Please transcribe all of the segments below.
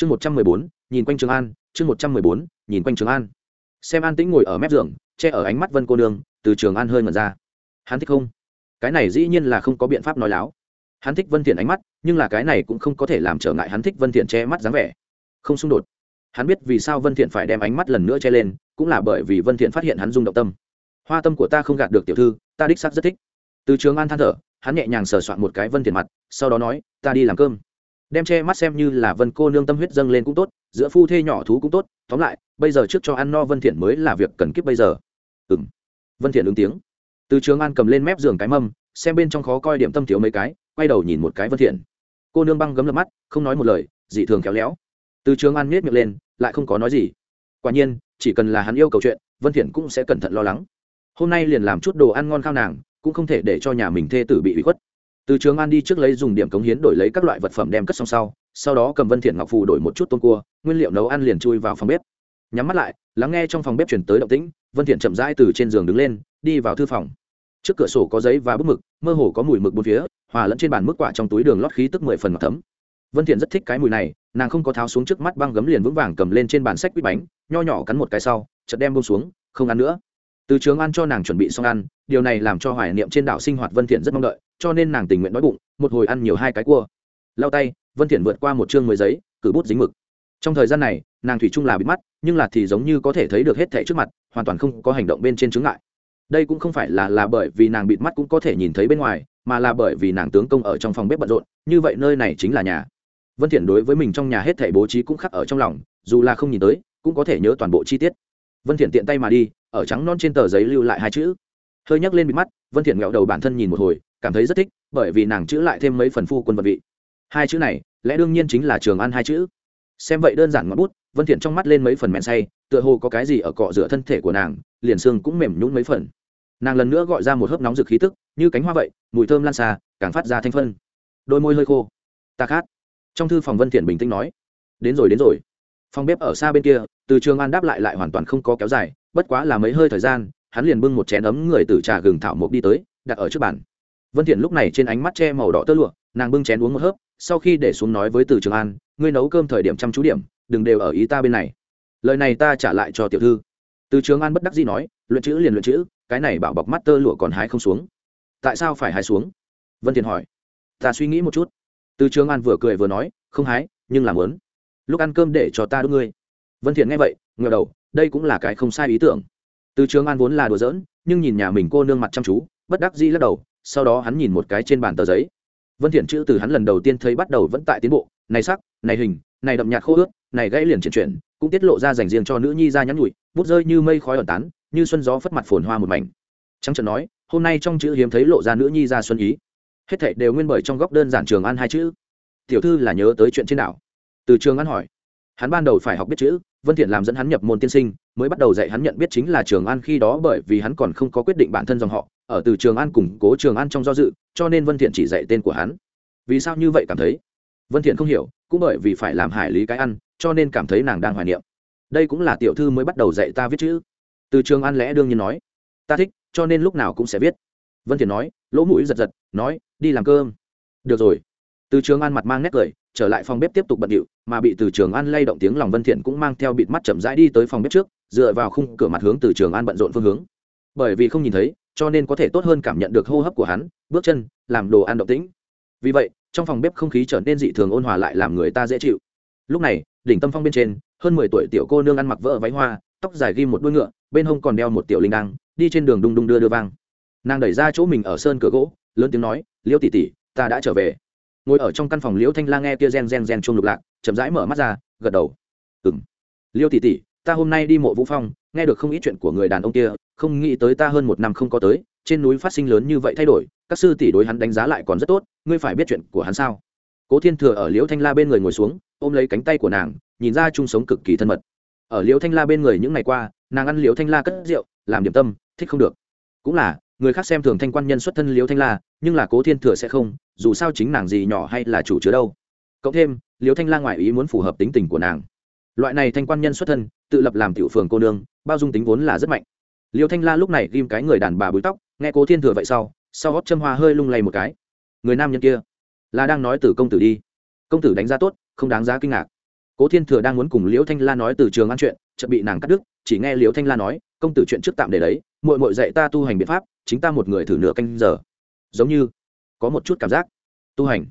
chương một trăm mười bốn, nhìn quanh trường an, chương một trăm mười bốn, nhìn quanh trường an. Xem an tĩnh ngồi ở mép giường, che ở ánh mắt vân cô nương, từ trường an hơi ngẩn ra. Hắn thích không? Cái này dĩ nhiên là không có biện pháp nói láo. Hắn thích vân thiện ánh mắt, nhưng là cái này cũng không có thể làm trở ngại hắn thích vân thiện che mắt dáng vẻ. Không xung đột. Hắn biết vì sao vân thiện phải đem ánh mắt lần nữa che lên, cũng là bởi vì vân thiện phát hiện hắn rung động tâm. Hoa tâm của ta không gạt được tiểu thư, ta đích xác rất thích. Từ trường an than thở, hắn nhẹ nhàng sờ soạn một cái vân thiện mặt, sau đó nói, ta đi làm cơm đem che mắt xem như là vân cô nương tâm huyết dâng lên cũng tốt, giữa phu thê nhỏ thú cũng tốt, tóm lại, bây giờ trước cho ăn no vân thiện mới là việc cần kiếp bây giờ. Ừm. Vân thiện ứng tiếng. Từ trường an cầm lên mép giường cái mâm, xem bên trong khó coi điểm tâm thiếu mấy cái, quay đầu nhìn một cái vân thiện. Cô nương băng gấm lập mắt, không nói một lời, dị thường khéo léo. Từ trường an nhếch miệng lên, lại không có nói gì. Quả nhiên, chỉ cần là hắn yêu cầu chuyện, vân thiện cũng sẽ cẩn thận lo lắng. Hôm nay liền làm chút đồ ăn ngon khao nàng, cũng không thể để cho nhà mình thê tử bị ủy khuất từ trường an đi trước lấy dùng điểm cống hiến đổi lấy các loại vật phẩm đem cất xong sau sau đó cầm vân thiện ngọc phù đổi một chút tôm cua, nguyên liệu nấu ăn liền chui vào phòng bếp. Nhắm mắt lại, lắng nghe trong phòng bếp chuyển tới động tĩnh, vân thiện chậm rãi từ trên giường đứng lên, đi vào thư phòng. Trước cửa sổ có giấy và bút mực, mơ hồ có mùi mực bốn phía, hòa lẫn trên bàn mức quả trong túi đường lót khí tức mười phần ngọt thấm. Vân thiện rất thích cái mùi này, nàng không có tháo xuống trước mắt băng gấm liền vững vàng cầm lên trên bàn sách quýt bánh, nho nhỏ cắn một cái sau, chợt đem buông xuống, không ăn nữa từ trường ăn cho nàng chuẩn bị xong ăn, điều này làm cho hoài niệm trên đảo sinh hoạt vân thiện rất mong đợi, cho nên nàng tình nguyện đói bụng, một hồi ăn nhiều hai cái cua. Lau tay, vân thiện vượt qua một chương mười giấy, cử bút dính mực. Trong thời gian này, nàng thủy chung là bị mắt, nhưng là thì giống như có thể thấy được hết thảy trước mặt, hoàn toàn không có hành động bên trên chứng ngại. Đây cũng không phải là là bởi vì nàng bịt mắt cũng có thể nhìn thấy bên ngoài, mà là bởi vì nàng tướng công ở trong phòng bếp bận rộn, như vậy nơi này chính là nhà. Vân thiện đối với mình trong nhà hết thảy bố trí cũng khắc ở trong lòng, dù là không nhìn tới, cũng có thể nhớ toàn bộ chi tiết. Vân thiện tiện tay mà đi ở trắng non trên tờ giấy lưu lại hai chữ. Hơi nhấc lên bịt mắt, vân thiện ngẹo đầu bản thân nhìn một hồi, cảm thấy rất thích, bởi vì nàng chữ lại thêm mấy phần phu quân vật vị. Hai chữ này, lẽ đương nhiên chính là trường ăn hai chữ. Xem vậy đơn giản ngọn bút, vân thiện trong mắt lên mấy phần mẹn say, tựa hồ có cái gì ở cọ rửa thân thể của nàng, liền xương cũng mềm nhũn mấy phần. Nàng lần nữa gọi ra một hớp nóng rực khí tức, như cánh hoa vậy, mùi thơm lan xa, càng phát ra thanh phân. Đôi môi hơi khô. Ta khát. Trong thư phòng vân thiện bình tĩnh nói. Đến rồi đến rồi. Phòng bếp ở xa bên kia, từ trường an đáp lại lại hoàn toàn không có kéo dài bất quá là mấy hơi thời gian, hắn liền bưng một chén ấm người từ trà gừng thảo mộc đi tới, đặt ở trước bàn. Vân thiện lúc này trên ánh mắt che màu đỏ tơ lụa, nàng bưng chén uống một hớp, sau khi để xuống nói với từ trường an, ngươi nấu cơm thời điểm chăm chú điểm, đừng đều ở ý ta bên này. Lời này ta trả lại cho tiểu thư. Từ trường an bất đắc dĩ nói, luyện chữ liền luyện chữ, cái này bảo bọc mắt tơ lụa còn hái không xuống. Tại sao phải hái xuống? Vân thiện hỏi. Ta suy nghĩ một chút. Từ trường an vừa cười vừa nói, không hái, nhưng làm muốn. Lúc ăn cơm để cho ta đốt ngươi. Vân thiện nghe vậy ngẩng đầu đây cũng là cái không sai ý tưởng. Từ trường an vốn là đùa giỡn, nhưng nhìn nhà mình cô nương mặt chăm chú, bất đắc dĩ lắc đầu, sau đó hắn nhìn một cái trên bàn tờ giấy. Vân thiện chữ từ hắn lần đầu tiên thấy bắt đầu vẫn tại tiến bộ, này sắc, này hình, này đậm nhạt khô ướt, này gãy liền chuyển chuyển, cũng tiết lộ ra dành riêng cho nữ nhi ra nhắn nhủi, bút rơi như mây khói ẩn tán, như xuân gió phất mặt phồn hoa một mảnh. Trắng trợn nói, hôm nay trong chữ hiếm thấy lộ ra nữ nhi ra xuân ý. Hết thảy đều nguyên bởi trong góc đơn giản trường an hai chữ. Tiểu thư là nhớ tới chuyện trên đảo. Từ trường an hỏi, hắn ban đầu phải học biết chữ vân thiện làm dẫn hắn nhập môn tiên sinh, mới bắt đầu dạy hắn nhận biết chính là trường an khi đó bởi vì hắn còn không có quyết định bản thân dòng họ, ở từ trường an củng cố trường an trong do dự, cho nên vân thiện chỉ dạy tên của hắn. Vì sao như vậy cảm thấy? Vân thiện không hiểu, cũng bởi vì phải làm hải lý cái ăn cho nên cảm thấy nàng đang hoài niệm. Đây cũng là tiểu thư mới bắt đầu dạy ta viết chữ. Từ trường an lẽ đương nhiên nói, ta thích, cho nên lúc nào cũng sẽ viết. Vân thiện nói, lỗ mũi giật giật, nói, đi làm cơm. Được rồi. Từ trường an mặt mang nét cười trở lại phòng bếp tiếp tục bận điệu, mà bị từ trường an lay động tiếng lòng vân thiện cũng mang theo bịt mắt chậm rãi đi tới phòng bếp trước, dựa vào khung cửa mặt hướng từ trường an bận rộn phương hướng. Bởi vì không nhìn thấy, cho nên có thể tốt hơn cảm nhận được hô hấp của hắn, bước chân, làm đồ ăn động tĩnh. Vì vậy, trong phòng bếp không khí trở nên dị thường ôn hòa lại làm người ta dễ chịu. Lúc này, đỉnh tâm phong bên trên, hơn mười tuổi tiểu cô nương ăn mặc vỡ váy hoa, tóc dài ghim một đuôi ngựa, bên hông còn đeo một tiểu linh đăng, đi trên đường đung đung đưa đưa vang. Nàng đẩy ra chỗ mình ở sơn cửa gỗ, lớn tiếng nói, liêu tỷ tỷ, ta đã trở về ngồi ở trong căn phòng liễu thanh la nghe kia gen gen gen chung lục lạc, chậm rãi mở mắt ra, gật đầu. Ừng liêu tỷ tỷ, ta hôm nay đi mộ vũ phong, nghe được không ít chuyện của người đàn ông kia, không nghĩ tới ta hơn một năm không có tới, trên núi phát sinh lớn như vậy thay đổi, các sư tỷ đối hắn đánh giá lại còn rất tốt, ngươi phải biết chuyện của hắn sao? Cố thiên thừa ở liễu thanh la bên người ngồi xuống, ôm lấy cánh tay của nàng, nhìn ra chung sống cực kỳ thân mật. Ở liễu thanh la bên người những ngày qua, nàng ăn liễu thanh la cất rượu, làm điểm tâm, thích không được. Cũng là người khác xem thường thanh quan nhân xuất thân liễu thanh la, nhưng là cố thiên thừa sẽ không, dù sao chính nàng gì nhỏ hay là chủ chứa đâu. Cộng thêm liễu thanh la ngoại ý muốn phù hợp tính tình của nàng. Loại này thanh quan nhân xuất thân, tự lập làm tiểu phường cô nương, bao dung tính vốn là rất mạnh. Liễu thanh la lúc này ghim cái người đàn bà búi tóc, nghe cố thiên thừa vậy sau sau gót châm hoa hơi lung lay một cái. Người nam nhân kia, là đang nói từ công tử đi. Công tử đánh giá tốt, không đáng giá kinh ngạc. Cố thiên thừa đang muốn cùng liễu thanh la nói từ trường ăn chuyện, chợt bị nàng cắt đứt, chỉ nghe liễu thanh la nói, công tử chuyện trước tạm để đấy, muội muội dạy ta tu hành biện pháp chính ta một người thử nửa canh giờ. Giống như có một chút cảm giác. Tu hành.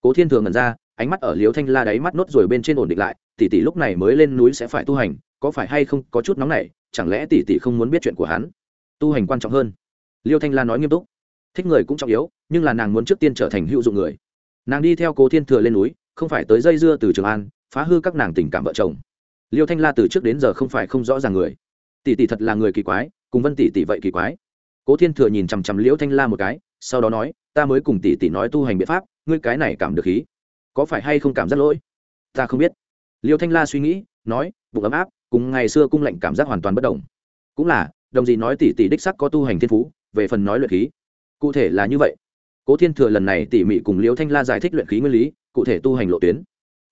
Cố thiên thừa ngẩn ra ánh mắt ở liếu thanh la đáy mắt nốt rồi bên trên ổn định lại tỷ tỷ lúc này mới lên núi sẽ phải tu hành có phải hay không có chút nóng này, chẳng lẽ tỷ tỷ không muốn biết chuyện của hắn? Tu hành quan trọng hơn. Liêu thanh la nói nghiêm túc thích người cũng trọng yếu nhưng là nàng muốn trước tiên trở thành hữu dụng người. Nàng đi theo cố thiên thừa lên núi không phải tới dây dưa từ trường an phá hư các nàng tình cảm vợ chồng. Liêu thanh la từ trước đến giờ không phải không rõ ràng người. Tỷ tỷ thật là người kỳ quái cùng vân tỷ tỷ vậy kỳ quái cố thiên thừa nhìn chằm chằm liễu thanh la một cái, sau đó nói, ta mới cùng tỷ tỷ nói tu hành biện pháp, ngươi cái này cảm được khí. Có phải hay không cảm giác lỗi? Ta không biết. Liễu thanh la suy nghĩ, nói, bụng ấm áp, cùng ngày xưa cung lệnh cảm giác hoàn toàn bất đồng. Cũng là, đồng gì nói tỷ tỷ đích sắc có tu hành thiên phú, về phần nói luyện khí. Cụ thể là như vậy. Cố thiên thừa lần này tỉ mỉ cùng Liễu thanh la giải thích luyện khí nguyên lý, cụ thể tu hành lộ tuyến.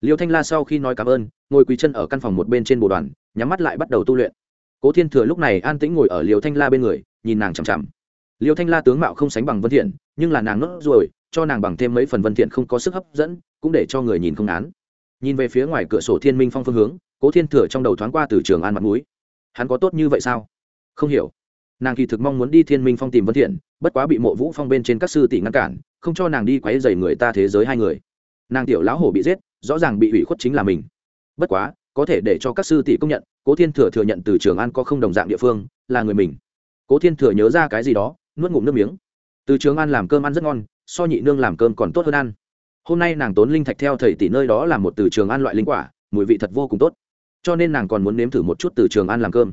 Liễu thanh la sau khi nói cảm ơn, ngồi quỳ chân ở căn phòng một bên trên bồ đoàn, nhắm mắt lại bắt đầu tu luyện. Cố thiên thừa lúc này an tĩnh ngồi ở Liễu thanh la bên người nhìn nàng chằm chằm. Liêu thanh la tướng mạo không sánh bằng vân thiện, nhưng là nàng nốt ruồi, cho nàng bằng thêm mấy phần vân thiện không có sức hấp dẫn, cũng để cho người nhìn không án nhìn về phía ngoài cửa sổ thiên minh phong phương hướng, cố thiên thừa trong đầu thoáng qua từ trường an mặt núi hắn có tốt như vậy sao? Không hiểu. Nàng kỳ thực mong muốn đi thiên minh phong tìm vân thiện, bất quá bị mộ vũ phong bên trên các sư tỷ ngăn cản, không cho nàng đi quấy rầy người ta thế giới hai người. Nàng tiểu lão hổ bị giết, rõ ràng bị ủy khuất chính là mình. Bất quá, có thể để cho các sư tỷ công nhận, cố thiên thừa thừa nhận từ trường an có không đồng dạng địa phương, là người mình cố thiên thừa nhớ ra cái gì đó, nuốt ngụm nước miếng. Từ trường an làm cơm ăn rất ngon, so nhị nương làm cơm còn tốt hơn ăn. Hôm nay nàng tốn linh thạch theo thầy tỷ nơi đó làm một từ trường an loại linh quả, mùi vị thật vô cùng tốt. Cho nên nàng còn muốn nếm thử một chút từ trường an làm cơm.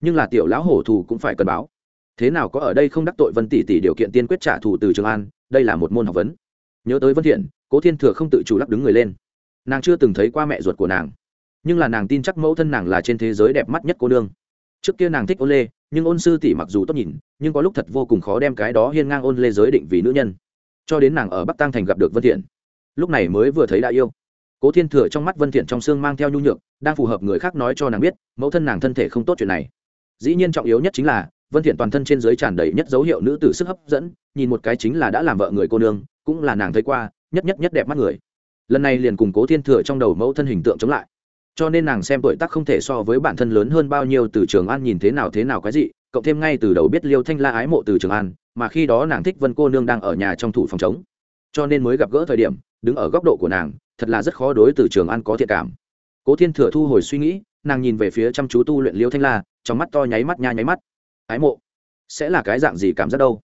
Nhưng là tiểu lão hổ thù cũng phải cần báo. Thế nào có ở đây không đắc tội vân tỷ tỷ điều kiện tiên quyết trả thù từ trường an đây là một môn học vấn. Nhớ tới vân thiện, cố thiên thừa không tự chủ lắc đứng người lên. Nàng chưa từng thấy qua mẹ ruột của nàng. Nhưng là nàng tin chắc mẫu thân nàng là trên thế giới đẹp mắt nhất cô nương. Trước kia nàng thích ô lê nhưng ôn sư tỷ mặc dù tốt nhìn, nhưng có lúc thật vô cùng khó đem cái đó hiên ngang ôn lê giới định vì nữ nhân. Cho đến nàng ở bắc tăng thành gặp được vân thiện. Lúc này mới vừa thấy đã yêu. Cố thiên thừa trong mắt vân thiện trong xương mang theo nhu nhược, đang phù hợp người khác nói cho nàng biết, mẫu thân nàng thân thể không tốt chuyện này. Dĩ nhiên trọng yếu nhất chính là, vân thiện toàn thân trên dưới tràn đầy nhất dấu hiệu nữ tử sức hấp dẫn, nhìn một cái chính là đã làm vợ người cô nương, cũng là nàng thấy qua, nhất nhất nhất đẹp mắt người. Lần này liền cùng cố thiên thừa trong đầu mẫu thân hình tượng chống lại cho nên nàng xem tuổi tác không thể so với bản thân lớn hơn bao nhiêu từ trường an nhìn thế nào thế nào cái gì cộng thêm ngay từ đầu biết liêu thanh la ái mộ từ trường an, mà khi đó nàng thích vân cô nương đang ở nhà trong thủ phòng chống cho nên mới gặp gỡ thời điểm, đứng ở góc độ của nàng, thật là rất khó đối từ trường an có thiện cảm. Cố thiên thừa thu hồi suy nghĩ, nàng nhìn về phía chăm chú tu luyện liêu thanh la, trong mắt to nháy mắt nha nháy mắt. Ái mộ, sẽ là cái dạng gì cảm giác đâu?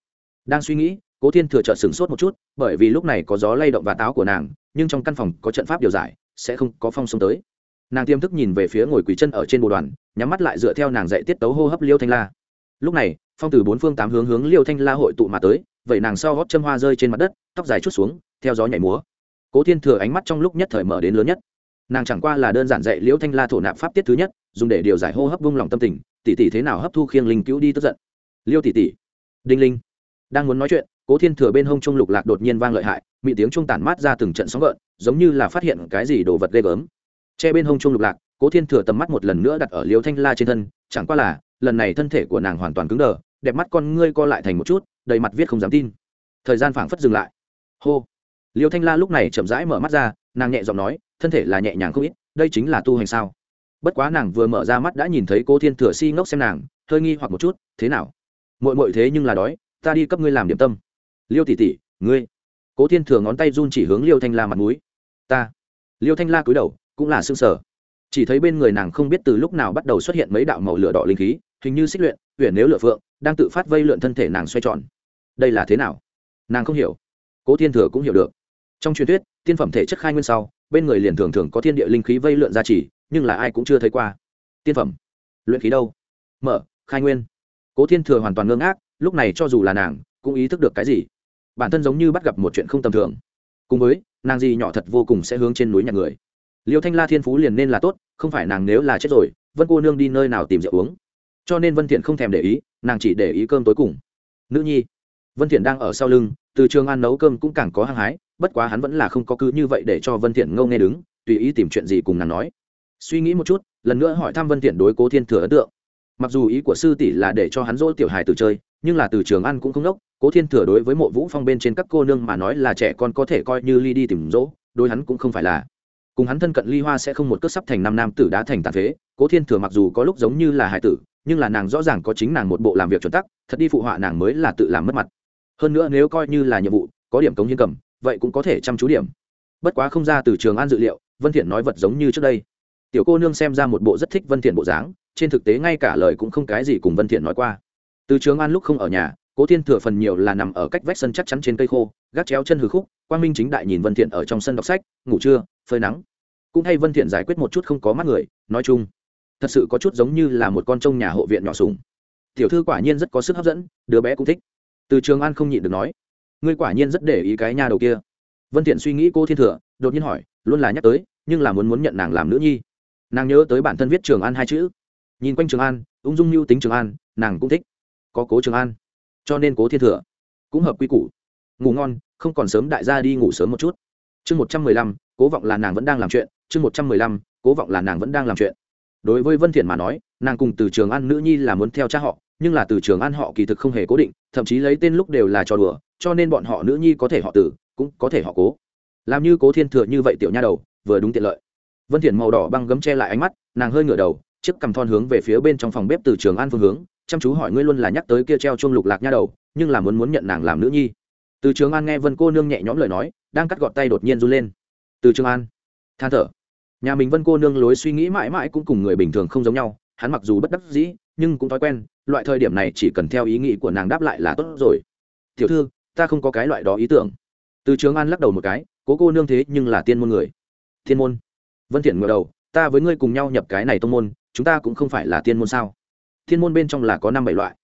Đang suy nghĩ, cố thiên thừa chợt sửng sốt một chút, bởi vì lúc này có gió lay động và táo của nàng, nhưng trong căn phòng có trận pháp điều giải, sẽ không có phong xông tới nàng tiêm thức nhìn về phía ngồi quỳ chân ở trên bồ đoàn, nhắm mắt lại dựa theo nàng dạy tiết tấu hô hấp liêu thanh la. Lúc này, phong từ bốn phương tám hướng hướng liêu thanh la hội tụ mà tới, vậy nàng sau gót châm hoa rơi trên mặt đất, tóc dài chút xuống, theo gió nhảy múa. Cố thiên thừa ánh mắt trong lúc nhất thời mở đến lớn nhất. Nàng chẳng qua là đơn giản dạy liễu thanh la thổ nạp pháp tiết thứ nhất, dùng để điều giải hô hấp vung lòng tâm tình, tỷ tỷ thế nào hấp thu khiêng linh cứu đi tức giận. Liêu tỷ tỷ, đinh linh, đang muốn nói chuyện, cố thiên thừa bên hông trung lục lạc đột nhiên vang lợi hại, mị tiếng trung tản mát ra từng trận sóng gợn, giống như là phát hiện cái gì đồ vật ghê gớm che bên hông trung lục lạc, cố thiên thừa tầm mắt một lần nữa đặt ở liêu thanh la trên thân, chẳng qua là, lần này thân thể của nàng hoàn toàn cứng đờ, đẹp mắt con ngươi co lại thành một chút, đầy mặt viết không dám tin. Thời gian phảng phất dừng lại. Hô. Liêu thanh la lúc này chậm rãi mở mắt ra, nàng nhẹ giọng nói, thân thể là nhẹ nhàng không ít, đây chính là tu hành sao? Bất quá nàng vừa mở ra mắt đã nhìn thấy cô thiên thừa si ngốc xem nàng, hơi nghi hoặc một chút, thế nào? Mội mội thế nhưng là đói, ta đi cấp ngươi làm điểm tâm. Liêu tỷ tỷ, ngươi. Cố thiên thừa ngón tay run chỉ hướng liêu thanh la mặt mũi. Ta. Liêu thanh la cúi đầu cũng là xương sở. Chỉ thấy bên người nàng không biết từ lúc nào bắt đầu xuất hiện mấy đạo màu lửa đỏ linh khí, hình như xích luyện huyện nếu lửa phượng, đang tự phát vây lượn thân thể nàng xoay tròn. Đây là thế nào? Nàng không hiểu. Cố thiên thừa cũng hiểu được. Trong truyền thuyết, tiên phẩm thể chất khai nguyên sau, bên người liền thường thường có thiên địa linh khí vây lượn ra chỉ, nhưng là ai cũng chưa thấy qua. Tiên phẩm. Luyện khí đâu? Mở, khai nguyên. Cố thiên thừa hoàn toàn ngơ ngác, lúc này cho dù là nàng, cũng ý thức được cái gì? Bản thân giống như bắt gặp một chuyện không tầm thường. Cùng với, nàng gì nhỏ thật vô cùng sẽ hướng trên núi nhà người liêu thanh la thiên phú liền nên là tốt, không phải nàng nếu là chết rồi, vân cô nương đi nơi nào tìm rượu uống. Cho nên vân thiện không thèm để ý, nàng chỉ để ý cơm tối cùng. Nữ nhi, vân thiện đang ở sau lưng, từ trường an nấu cơm cũng càng có hăng hái, bất quá hắn vẫn là không có cứ như vậy để cho vân thiện ngâu nghe đứng, tùy ý tìm chuyện gì cùng nàng nói. Suy nghĩ một chút, lần nữa hỏi thăm vân thiện đối cố thiên thừa ấn tượng. Mặc dù ý của sư tỷ là để cho hắn dỗ tiểu hài từ chơi, nhưng là từ trường ăn cũng không đốc cố thiên thừa đối với mộ vũ phong bên trên các cô nương mà nói là trẻ con có thể coi như ly đi tìm dỗ, đối hắn cũng không phải là cùng hắn thân cận ly hoa sẽ không một cước sắp thành năm nam tử đã thành tàn phế. Cố thiên thừa mặc dù có lúc giống như là hải tử, nhưng là nàng rõ ràng có chính nàng một bộ làm việc chuẩn tắc, thật đi phụ họa nàng mới là tự làm mất mặt. Hơn nữa nếu coi như là nhiệm vụ, có điểm cống hiến cầm, vậy cũng có thể chăm chú điểm. Bất quá không ra từ trường an dự liệu, vân thiện nói vật giống như trước đây. Tiểu cô nương xem ra một bộ rất thích vân thiện bộ dáng, trên thực tế ngay cả lời cũng không cái gì cùng vân thiện nói qua. Từ trường an lúc không ở nhà cố thiên thừa phần nhiều là nằm ở cách vách sân chắc chắn trên cây khô, gác chéo chân hư khúc, quang minh chính đại nhìn vân thiện ở trong sân đọc sách, ngủ trưa, phơi nắng. Cũng hay vân thiện giải quyết một chút không có mắt người, nói chung, thật sự có chút giống như là một con trông nhà hộ viện nhỏ sùng. Tiểu thư quả nhiên rất có sức hấp dẫn, đứa bé cũng thích. Từ trường an không nhịn được nói, ngươi quả nhiên rất để ý cái nhà đầu kia. Vân thiện suy nghĩ cô thiên thừa, đột nhiên hỏi, luôn là nhắc tới, nhưng là muốn muốn nhận nàng làm nữ nhi. Nàng nhớ tới bản thân viết trường an hai chữ. Nhìn quanh trường an, ung dung lưu tính trường an, nàng cũng thích. Có cố trường an cho nên cố thiên thừa cũng hợp quy củ. Ngủ ngon, không còn sớm đại gia đi ngủ sớm một chút. Chương một trăm mười lăm, cố vọng là nàng vẫn đang làm chuyện. Chương một trăm mười lăm, cố vọng là nàng vẫn đang làm chuyện. Đối với vân thiện mà nói, nàng cùng từ trường an nữ nhi là muốn theo cha họ, nhưng là từ trường an họ kỳ thực không hề cố định, thậm chí lấy tên lúc đều là trò đùa, cho nên bọn họ nữ nhi có thể họ tử cũng có thể họ cố. Làm như cố thiên thừa như vậy tiểu nha đầu, vừa đúng tiện lợi. Vân thiện màu đỏ băng gấm che lại ánh mắt, nàng hơi ngửa đầu, chiếc cầm thon hướng về phía bên trong phòng bếp từ trường an phương hướng chăm chú hỏi ngươi luôn là nhắc tới kia treo chuông lục lạc nha đầu, nhưng là muốn muốn nhận nàng làm nữ nhi. Từ trường an nghe vân cô nương nhẹ nhõm lời nói, đang cắt gọt tay đột nhiên run lên. Từ trường an, than thở. Nhà mình vân cô nương lối suy nghĩ mãi mãi cũng cùng người bình thường không giống nhau, hắn mặc dù bất đắc dĩ, nhưng cũng thói quen, loại thời điểm này chỉ cần theo ý nghĩ của nàng đáp lại là tốt rồi. Tiểu thư, ta không có cái loại đó ý tưởng. Từ trường an lắc đầu một cái, cố cô nương thế nhưng là tiên môn người. Thiên môn? Vân thiện ngửa đầu, ta với ngươi cùng nhau nhập cái này tông môn, chúng ta cũng không phải là tiên môn sao? Thiên môn bên trong là có năm bảy loại.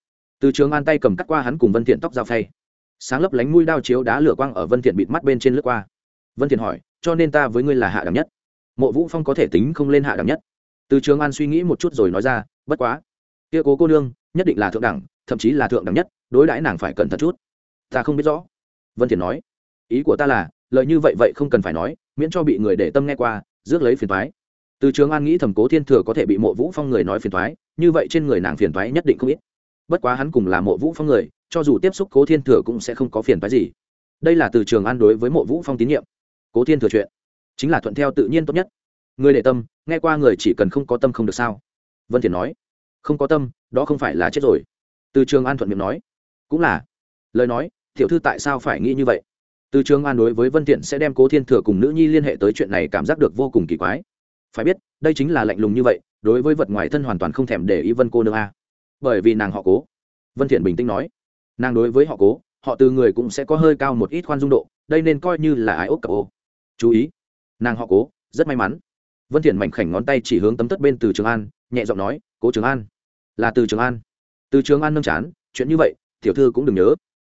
Từ trường an tay cầm cắt qua hắn cùng vân thiện tóc dao phay. Sáng lấp lánh mũi đao chiếu đá lửa quang ở vân thiện bịt mắt bên trên lướt qua. Vân thiện hỏi, cho nên ta với ngươi là hạ đẳng nhất? Mộ vũ phong có thể tính không lên hạ đẳng nhất. Từ trường an suy nghĩ một chút rồi nói ra, bất quá, kia cố cô nương nhất định là thượng đẳng, thậm chí là thượng đẳng nhất, đối đãi nàng phải cẩn thận chút. Ta không biết rõ. Vân thiện nói, ý của ta là, lời như vậy vậy không cần phải nói, miễn cho bị người để tâm nghe qua, rước lấy phiền toái. Từ trường an nghĩ thẩm cố thiên thừa có thể bị mộ vũ phong người nói phiền toái như vậy trên người nàng phiền toái nhất định không ít. Bất quá hắn cùng là mộ vũ phong người, cho dù tiếp xúc cố thiên thừa cũng sẽ không có phiền toái gì. Đây là từ trường an đối với mộ vũ phong tín nhiệm. Cố thiên thừa chuyện, chính là thuận theo tự nhiên tốt nhất. Người để tâm, nghe qua người chỉ cần không có tâm không được sao? Vân thiền nói, không có tâm, đó không phải là chết rồi. Từ trường an thuận miệng nói, cũng là. Lời nói, tiểu thư tại sao phải nghĩ như vậy? Từ trường an đối với vân thiện sẽ đem cố thiên thừa cùng nữ nhi liên hệ tới chuyện này cảm giác được vô cùng kỳ quái. Phải biết, đây chính là lạnh lùng như vậy đối với vật ngoài thân hoàn toàn không thèm để ý vân cô nương a. Bởi vì nàng họ cố. Vân thiện bình tĩnh nói. Nàng đối với họ cố, họ từ người cũng sẽ có hơi cao một ít khoan dung độ, đây nên coi như là ái ốc cặp ô. Chú ý. Nàng họ cố, rất may mắn. Vân thiện mảnh khảnh ngón tay chỉ hướng tấm tất bên từ trường an, nhẹ giọng nói, cố trường an. Là từ trường an. Từ trường an nâng chán, chuyện như vậy, tiểu thư cũng đừng nhớ.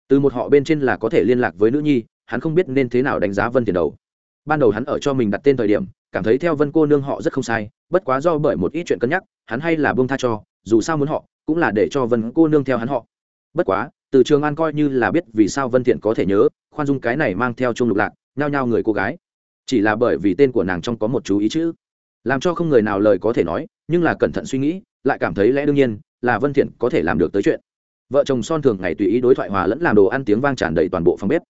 Từ một họ bên trên là có thể liên lạc với nữ nhi, hắn không biết nên thế nào đánh giá vân thiện đầu. Ban đầu hắn ở cho mình đặt tên thời điểm cảm thấy theo vân cô nương họ rất không sai, bất quá do bởi một ít chuyện cân nhắc, hắn hay là buông tha cho, dù sao muốn họ, cũng là để cho vân cô nương theo hắn họ. Bất quá, từ trường an coi như là biết vì sao vân thiện có thể nhớ, khoan dung cái này mang theo chung lục lạc, nhao nhao người cô gái. Chỉ là bởi vì tên của nàng trong có một chú ý chữ làm cho không người nào lời có thể nói, nhưng là cẩn thận suy nghĩ, lại cảm thấy lẽ đương nhiên, là vân thiện có thể làm được tới chuyện. Vợ chồng son thường ngày tùy ý đối thoại hòa lẫn làm đồ ăn tiếng vang tràn đầy toàn bộ phòng bếp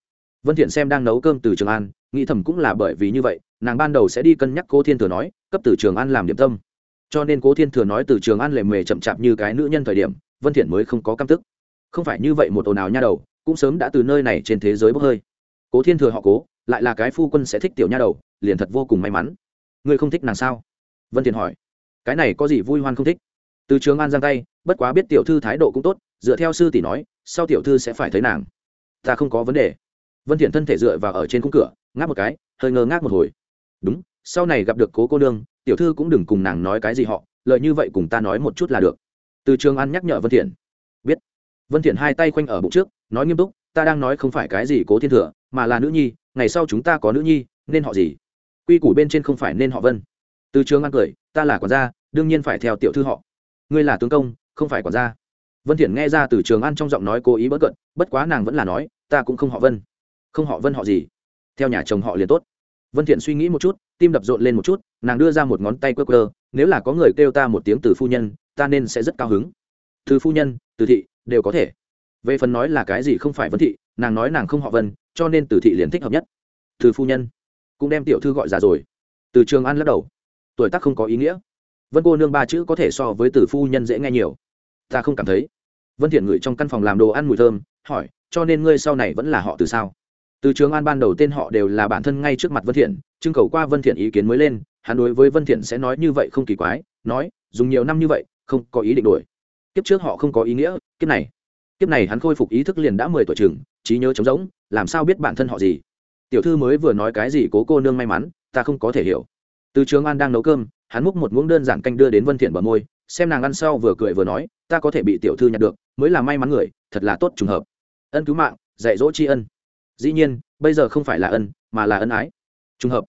vân thiện xem đang nấu cơm từ trường an, nghĩ thầm cũng là bởi vì như vậy, nàng ban đầu sẽ đi cân nhắc cố thiên thừa nói, cấp từ trường an làm điểm tâm. Cho nên cố thiên thừa nói từ trường an lề mề chậm chạp như cái nữ nhân thời điểm, vân thiện mới không có căm tức. Không phải như vậy một ồn nào nha đầu, cũng sớm đã từ nơi này trên thế giới bốc hơi. Cố thiên thừa họ cố, lại là cái phu quân sẽ thích tiểu nha đầu, liền thật vô cùng may mắn. Ngươi không thích nàng sao? Vân thiện hỏi. Cái này có gì vui hoan không thích? Từ trường an giang tay, bất quá biết tiểu thư thái độ cũng tốt, dựa theo sư tỷ nói, sau tiểu thư sẽ phải thấy nàng. Ta không có vấn đề vân thiện thân thể dựa vào ở trên khung cửa, ngáp một cái, hơi ngơ ngác một hồi. Đúng, sau này gặp được cố cô nương, tiểu thư cũng đừng cùng nàng nói cái gì họ lợi như vậy cùng ta nói một chút là được. Từ trường an nhắc nhở vân thiện. Biết. Vân thiện hai tay quanh ở bụng trước, nói nghiêm túc, ta đang nói không phải cái gì cố thiên thừa, mà là nữ nhi, ngày sau chúng ta có nữ nhi, nên họ gì? Quy củ bên trên không phải nên họ vân. Từ trường an cười, ta là quản gia, đương nhiên phải theo tiểu thư họ. Ngươi là tướng công, không phải quản gia. Vân thiện nghe ra từ trường an trong giọng nói cố ý bất cận, bất quá nàng vẫn là nói, ta cũng không họ vân không họ vân họ gì. Theo nhà chồng họ liền tốt. Vân thiện suy nghĩ một chút, tim đập rộn lên một chút, nàng đưa ra một ngón tay quơ quơ, nếu là có người kêu ta một tiếng từ phu nhân, ta nên sẽ rất cao hứng. Từ phu nhân, từ thị, đều có thể. Về phần nói là cái gì không phải vân thị, nàng nói nàng không họ vân, cho nên từ thị liền thích hợp nhất. Từ phu nhân, cũng đem tiểu thư gọi ra rồi. Từ trường an lắc đầu. Tuổi tác không có ý nghĩa. Vân cô nương ba chữ có thể so với từ phu nhân dễ nghe nhiều. Ta không cảm thấy. Vân thiện ngửi trong căn phòng làm đồ ăn mùi thơm, hỏi, cho nên ngươi sau này vẫn là họ từ sao? Từ trường an ban đầu tên họ đều là bản thân ngay trước mặt vân thiện, trưng cầu qua vân thiện ý kiến mới lên, hắn đối với vân thiện sẽ nói như vậy không kỳ quái, nói, dùng nhiều năm như vậy, không có ý định đổi. Kiếp trước họ không có ý nghĩa, kiếp này. Kiếp này hắn khôi phục ý thức liền đã mười tuổi trường trí nhớ trống rỗng, làm sao biết bản thân họ gì? Tiểu thư mới vừa nói cái gì cố cô nương may mắn, ta không có thể hiểu. Từ trường an đang nấu cơm, hắn múc một muỗng đơn giản canh đưa đến vân thiện bờ môi, xem nàng ăn sau vừa cười vừa nói, ta có thể bị tiểu thư nhặt được, mới là may mắn người, thật là tốt trùng hợp. Ân cứu mạng, dạy dỗ tri ân dĩ nhiên, bây giờ không phải là ân, mà là ân ái. Trùng hợp.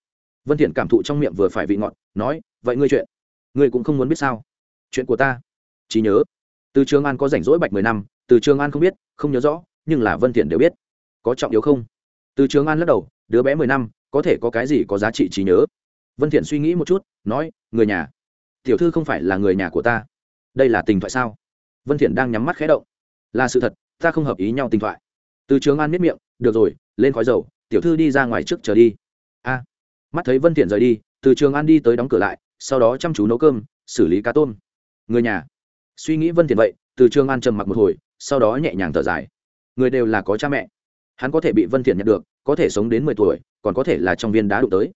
Vân thiện cảm thụ trong miệng vừa phải vị ngọt, nói, vậy ngươi chuyện, ngươi cũng không muốn biết sao? Chuyện của ta. Chỉ nhớ. Từ trường an có rảnh rỗi bạch mười năm, từ trường an không biết, không nhớ rõ, nhưng là vân thiện đều biết. Có trọng yếu không? Từ trường an lắc đầu, đứa bé mười năm, có thể có cái gì có giá trị trí nhớ? Vân thiện suy nghĩ một chút, nói, người nhà. Tiểu thư không phải là người nhà của ta. Đây là tình thoại sao? Vân thiện đang nhắm mắt khẽ động. Là sự thật, ta không hợp ý nhau tình thoại. Từ trường an miết miệng được rồi, lên khói dầu, tiểu thư đi ra ngoài trước chờ đi. A. Mắt thấy vân thiện rời đi, từ trường an đi tới đóng cửa lại, sau đó chăm chú nấu cơm, xử lý cá tôm. Người nhà. Suy nghĩ vân thiện vậy, từ trường an trầm mặc một hồi, sau đó nhẹ nhàng thở dài. Người đều là có cha mẹ. Hắn có thể bị vân thiện nhận được, có thể sống đến 10 tuổi, còn có thể là trong viên đá đụng tới.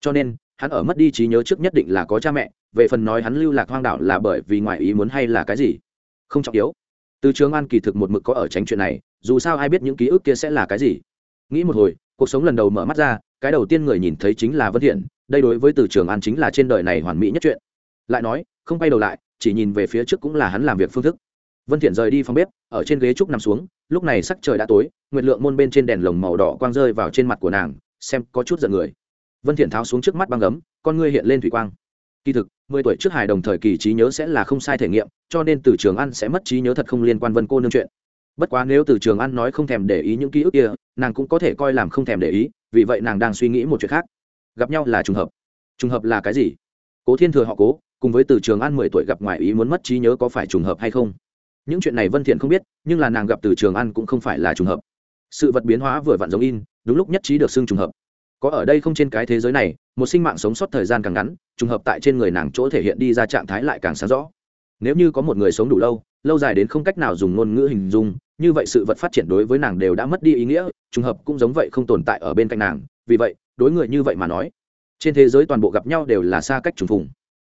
Cho nên, hắn ở mất đi trí nhớ trước nhất định là có cha mẹ, về phần nói hắn lưu lạc hoang đảo là bởi vì ngoại ý muốn hay là cái gì, không trọng yếu từ trường an kỳ thực một mực có ở tránh chuyện này, dù sao ai biết những ký ức kia sẽ là cái gì. Nghĩ một hồi, cuộc sống lần đầu mở mắt ra, cái đầu tiên người nhìn thấy chính là vân thiện, đây đối với từ trường an chính là trên đời này hoàn mỹ nhất chuyện. Lại nói, không quay đầu lại, chỉ nhìn về phía trước cũng là hắn làm việc phương thức. Vân thiện rời đi phòng bếp, ở trên ghế trúc nằm xuống, lúc này sắc trời đã tối, nguyệt lượng môn bên trên đèn lồng màu đỏ quang rơi vào trên mặt của nàng, xem có chút giận người. Vân thiện tháo xuống trước mắt băng gấm, con ngươi hiện lên thủy quang kỳ thực, mười tuổi trước hài đồng thời kỳ trí nhớ sẽ là không sai thể nghiệm, cho nên từ trường ăn sẽ mất trí nhớ thật không liên quan vân cô nương chuyện. Bất quá nếu từ trường ăn nói không thèm để ý những ký ức kia, nàng cũng có thể coi làm không thèm để ý, vì vậy nàng đang suy nghĩ một chuyện khác. Gặp nhau là trùng hợp. Trùng hợp là cái gì? Cố thiên thừa họ cố, cùng với từ trường an mười tuổi gặp ngoài ý muốn mất trí nhớ có phải trùng hợp hay không? Những chuyện này vân thiện không biết, nhưng là nàng gặp từ trường an cũng không phải là trùng hợp. Sự vật biến hóa vừa vặn giống in, đúng lúc nhất trí được xưng trùng hợp. Có ở đây không trên cái thế giới này một sinh mạng sống sót thời gian càng ngắn, trùng hợp tại trên người nàng chỗ thể hiện đi ra trạng thái lại càng sáng rõ. Nếu như có một người sống đủ lâu lâu dài đến không cách nào dùng ngôn ngữ hình dung, như vậy sự vật phát triển đối với nàng đều đã mất đi ý nghĩa, trùng hợp cũng giống vậy không tồn tại ở bên cạnh nàng, vì vậy, đối người như vậy mà nói, trên thế giới toàn bộ gặp nhau đều là xa cách trùng phùng.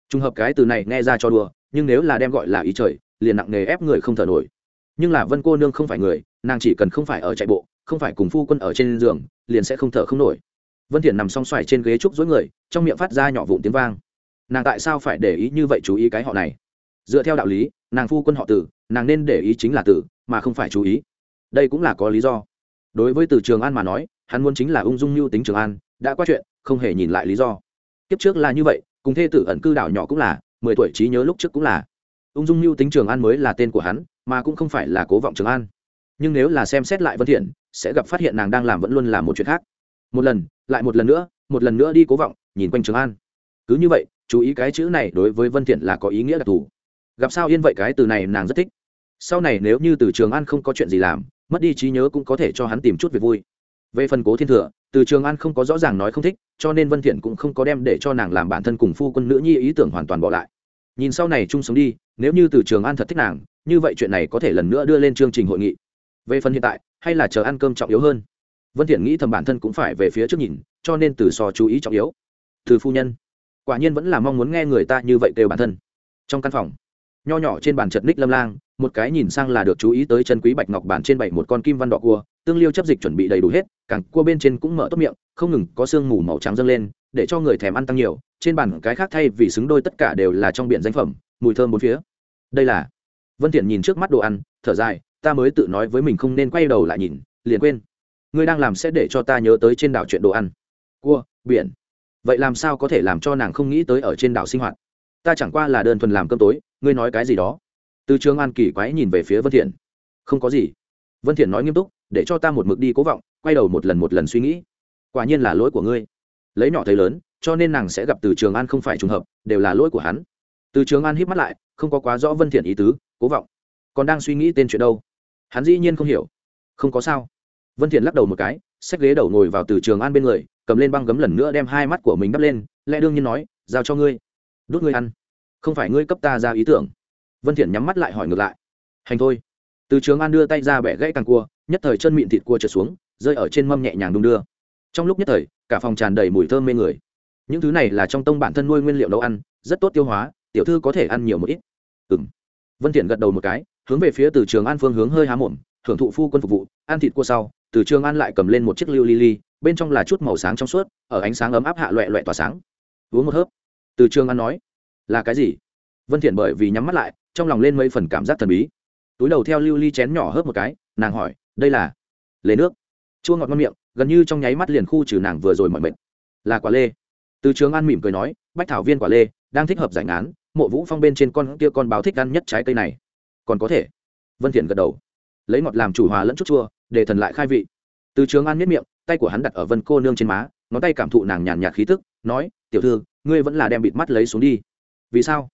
Trùng hợp cái từ này nghe ra cho đùa, nhưng nếu là đem gọi là ý trời, liền nặng nề ép người không thở nổi. Nhưng là vân cô nương không phải người, nàng chỉ cần không phải ở chạy bộ, không phải cùng phu quân ở trên giường, liền sẽ không thở không nổi vân thiện nằm song xoài trên ghế trúc dối người, trong miệng phát ra nhỏ vụn tiếng vang. Nàng tại sao phải để ý như vậy chú ý cái họ này? Dựa theo đạo lý, nàng phu quân họ tử, nàng nên để ý chính là tử, mà không phải chú ý. Đây cũng là có lý do. Đối với từ trường an mà nói, hắn muốn chính là ung dung mưu tính trường an, đã qua chuyện, không hề nhìn lại lý do. Kiếp trước là như vậy, cùng thê tử ẩn cư đảo nhỏ cũng là, mười tuổi trí nhớ lúc trước cũng là. Ung dung mưu tính trường an mới là tên của hắn, mà cũng không phải là cố vọng trường an. Nhưng nếu là xem xét lại vân thiện, sẽ gặp phát hiện nàng đang làm vẫn luôn là một chuyện khác. Một lần lại một lần nữa, một lần nữa đi cố vọng, nhìn quanh trường an. Cứ như vậy, chú ý cái chữ này đối với vân thiện là có ý nghĩa đặc thù. Gặp sao yên vậy cái từ này nàng rất thích. Sau này nếu như từ trường an không có chuyện gì làm, mất đi trí nhớ cũng có thể cho hắn tìm chút việc vui. Về phần cố thiên thừa, từ trường an không có rõ ràng nói không thích, cho nên vân thiện cũng không có đem để cho nàng làm bản thân cùng phu quân nữ nhi ý tưởng hoàn toàn bỏ lại. Nhìn sau này chung sống đi, nếu như từ trường an thật thích nàng, như vậy chuyện này có thể lần nữa đưa lên chương trình hội nghị. Về phần hiện tại, hay là chờ ăn cơm trọng yếu hơn? Vân thiện nghĩ thầm bản thân cũng phải về phía trước nhìn, cho nên từ so chú ý trọng yếu. Từ phu nhân, quả nhiên vẫn là mong muốn nghe người ta như vậy kêu bản thân. Trong căn phòng, nho nhỏ trên bàn chật ních lâm lang, một cái nhìn sang là được chú ý tới chân quý bạch ngọc bản trên bảy một con kim văn đỏ cua, tương liêu chấp dịch chuẩn bị đầy đủ hết, càng cua bên trên cũng mở tốt miệng, không ngừng có xương mù màu trắng dâng lên, để cho người thèm ăn tăng nhiều, trên bàn cái khác thay vì xứng đôi tất cả đều là trong biển danh phẩm, mùi thơm bốn phía. Đây là, vân thiện nhìn trước mắt đồ ăn, thở dài, ta mới tự nói với mình không nên quay đầu lại nhìn, liền quên ngươi đang làm sẽ để cho ta nhớ tới trên đảo chuyện đồ ăn. Cua, biển. Vậy làm sao có thể làm cho nàng không nghĩ tới ở trên đảo sinh hoạt? Ta chẳng qua là đơn thuần làm cơm tối, ngươi nói cái gì đó? Từ trường an kỳ quái nhìn về phía vân thiện. Không có gì. Vân thiện nói nghiêm túc, để cho ta một mực đi cố vọng, quay đầu một lần một lần suy nghĩ. Quả nhiên là lỗi của ngươi. Lấy nhỏ thấy lớn, cho nên nàng sẽ gặp từ trường an không phải trùng hợp, đều là lỗi của hắn. Từ trường an híp mắt lại, không có quá rõ vân thiện ý tứ, cố vọng. Còn đang suy nghĩ tên chuyện đâu? Hắn dĩ nhiên không hiểu. Không có sao vân thiện lắc đầu một cái, xách ghế đầu ngồi vào từ trường an bên người, cầm lên băng gấm lần nữa đem hai mắt của mình đắp lên, lẽ đương nhiên nói, giao cho ngươi đốt ngươi ăn. Không phải ngươi cấp ta ra ý tưởng. Vân thiện nhắm mắt lại hỏi ngược lại, hành thôi. Từ trường an đưa tay ra bẻ gãy càng cua, nhất thời chân mịn thịt cua trượt xuống, rơi ở trên mâm nhẹ nhàng đung đưa. Trong lúc nhất thời, cả phòng tràn đầy mùi thơm mê người. Những thứ này là trong tông bản thân nuôi nguyên liệu nấu ăn, rất tốt tiêu hóa, tiểu thư có thể ăn nhiều một ít. Ừm. Vân thiện gật đầu một cái, hướng về phía từ trường an phương hướng hơi há mồm, thưởng thụ phu quân phục vụ, ăn thịt cua sau từ trường an lại cầm lên một chiếc lưu ly ly, bên trong là chút màu sáng trong suốt ở ánh sáng ấm áp hạ loẹ loẹ tỏa sáng. Uống một hớp. Từ trường an nói là cái gì? Vân thiện bởi vì nhắm mắt lại trong lòng lên mấy phần cảm giác thần bí. Túi đầu theo lưu ly chén nhỏ hớp một cái nàng hỏi đây là lê nước. Chua ngọt ngon miệng gần như trong nháy mắt liền khu trừ nàng vừa rồi mọi mệt. Là quả lê. Từ trường an mỉm cười nói bách thảo viên quả lê đang thích hợp giải ngán mộ vũ phong bên trên con kia con báo thích ăn nhất trái cây này. Còn có thể. Vân thiện gật đầu. Lấy ngọt làm chủ hòa lẫn chút chua để thần lại khai vị. Từ trường an miết miệng, tay của hắn đặt ở vân cô nương trên má, ngón tay cảm thụ nàng nhàn nhạt khí tức, nói, tiểu thư, ngươi vẫn là đem bịt mắt lấy xuống đi. Vì sao?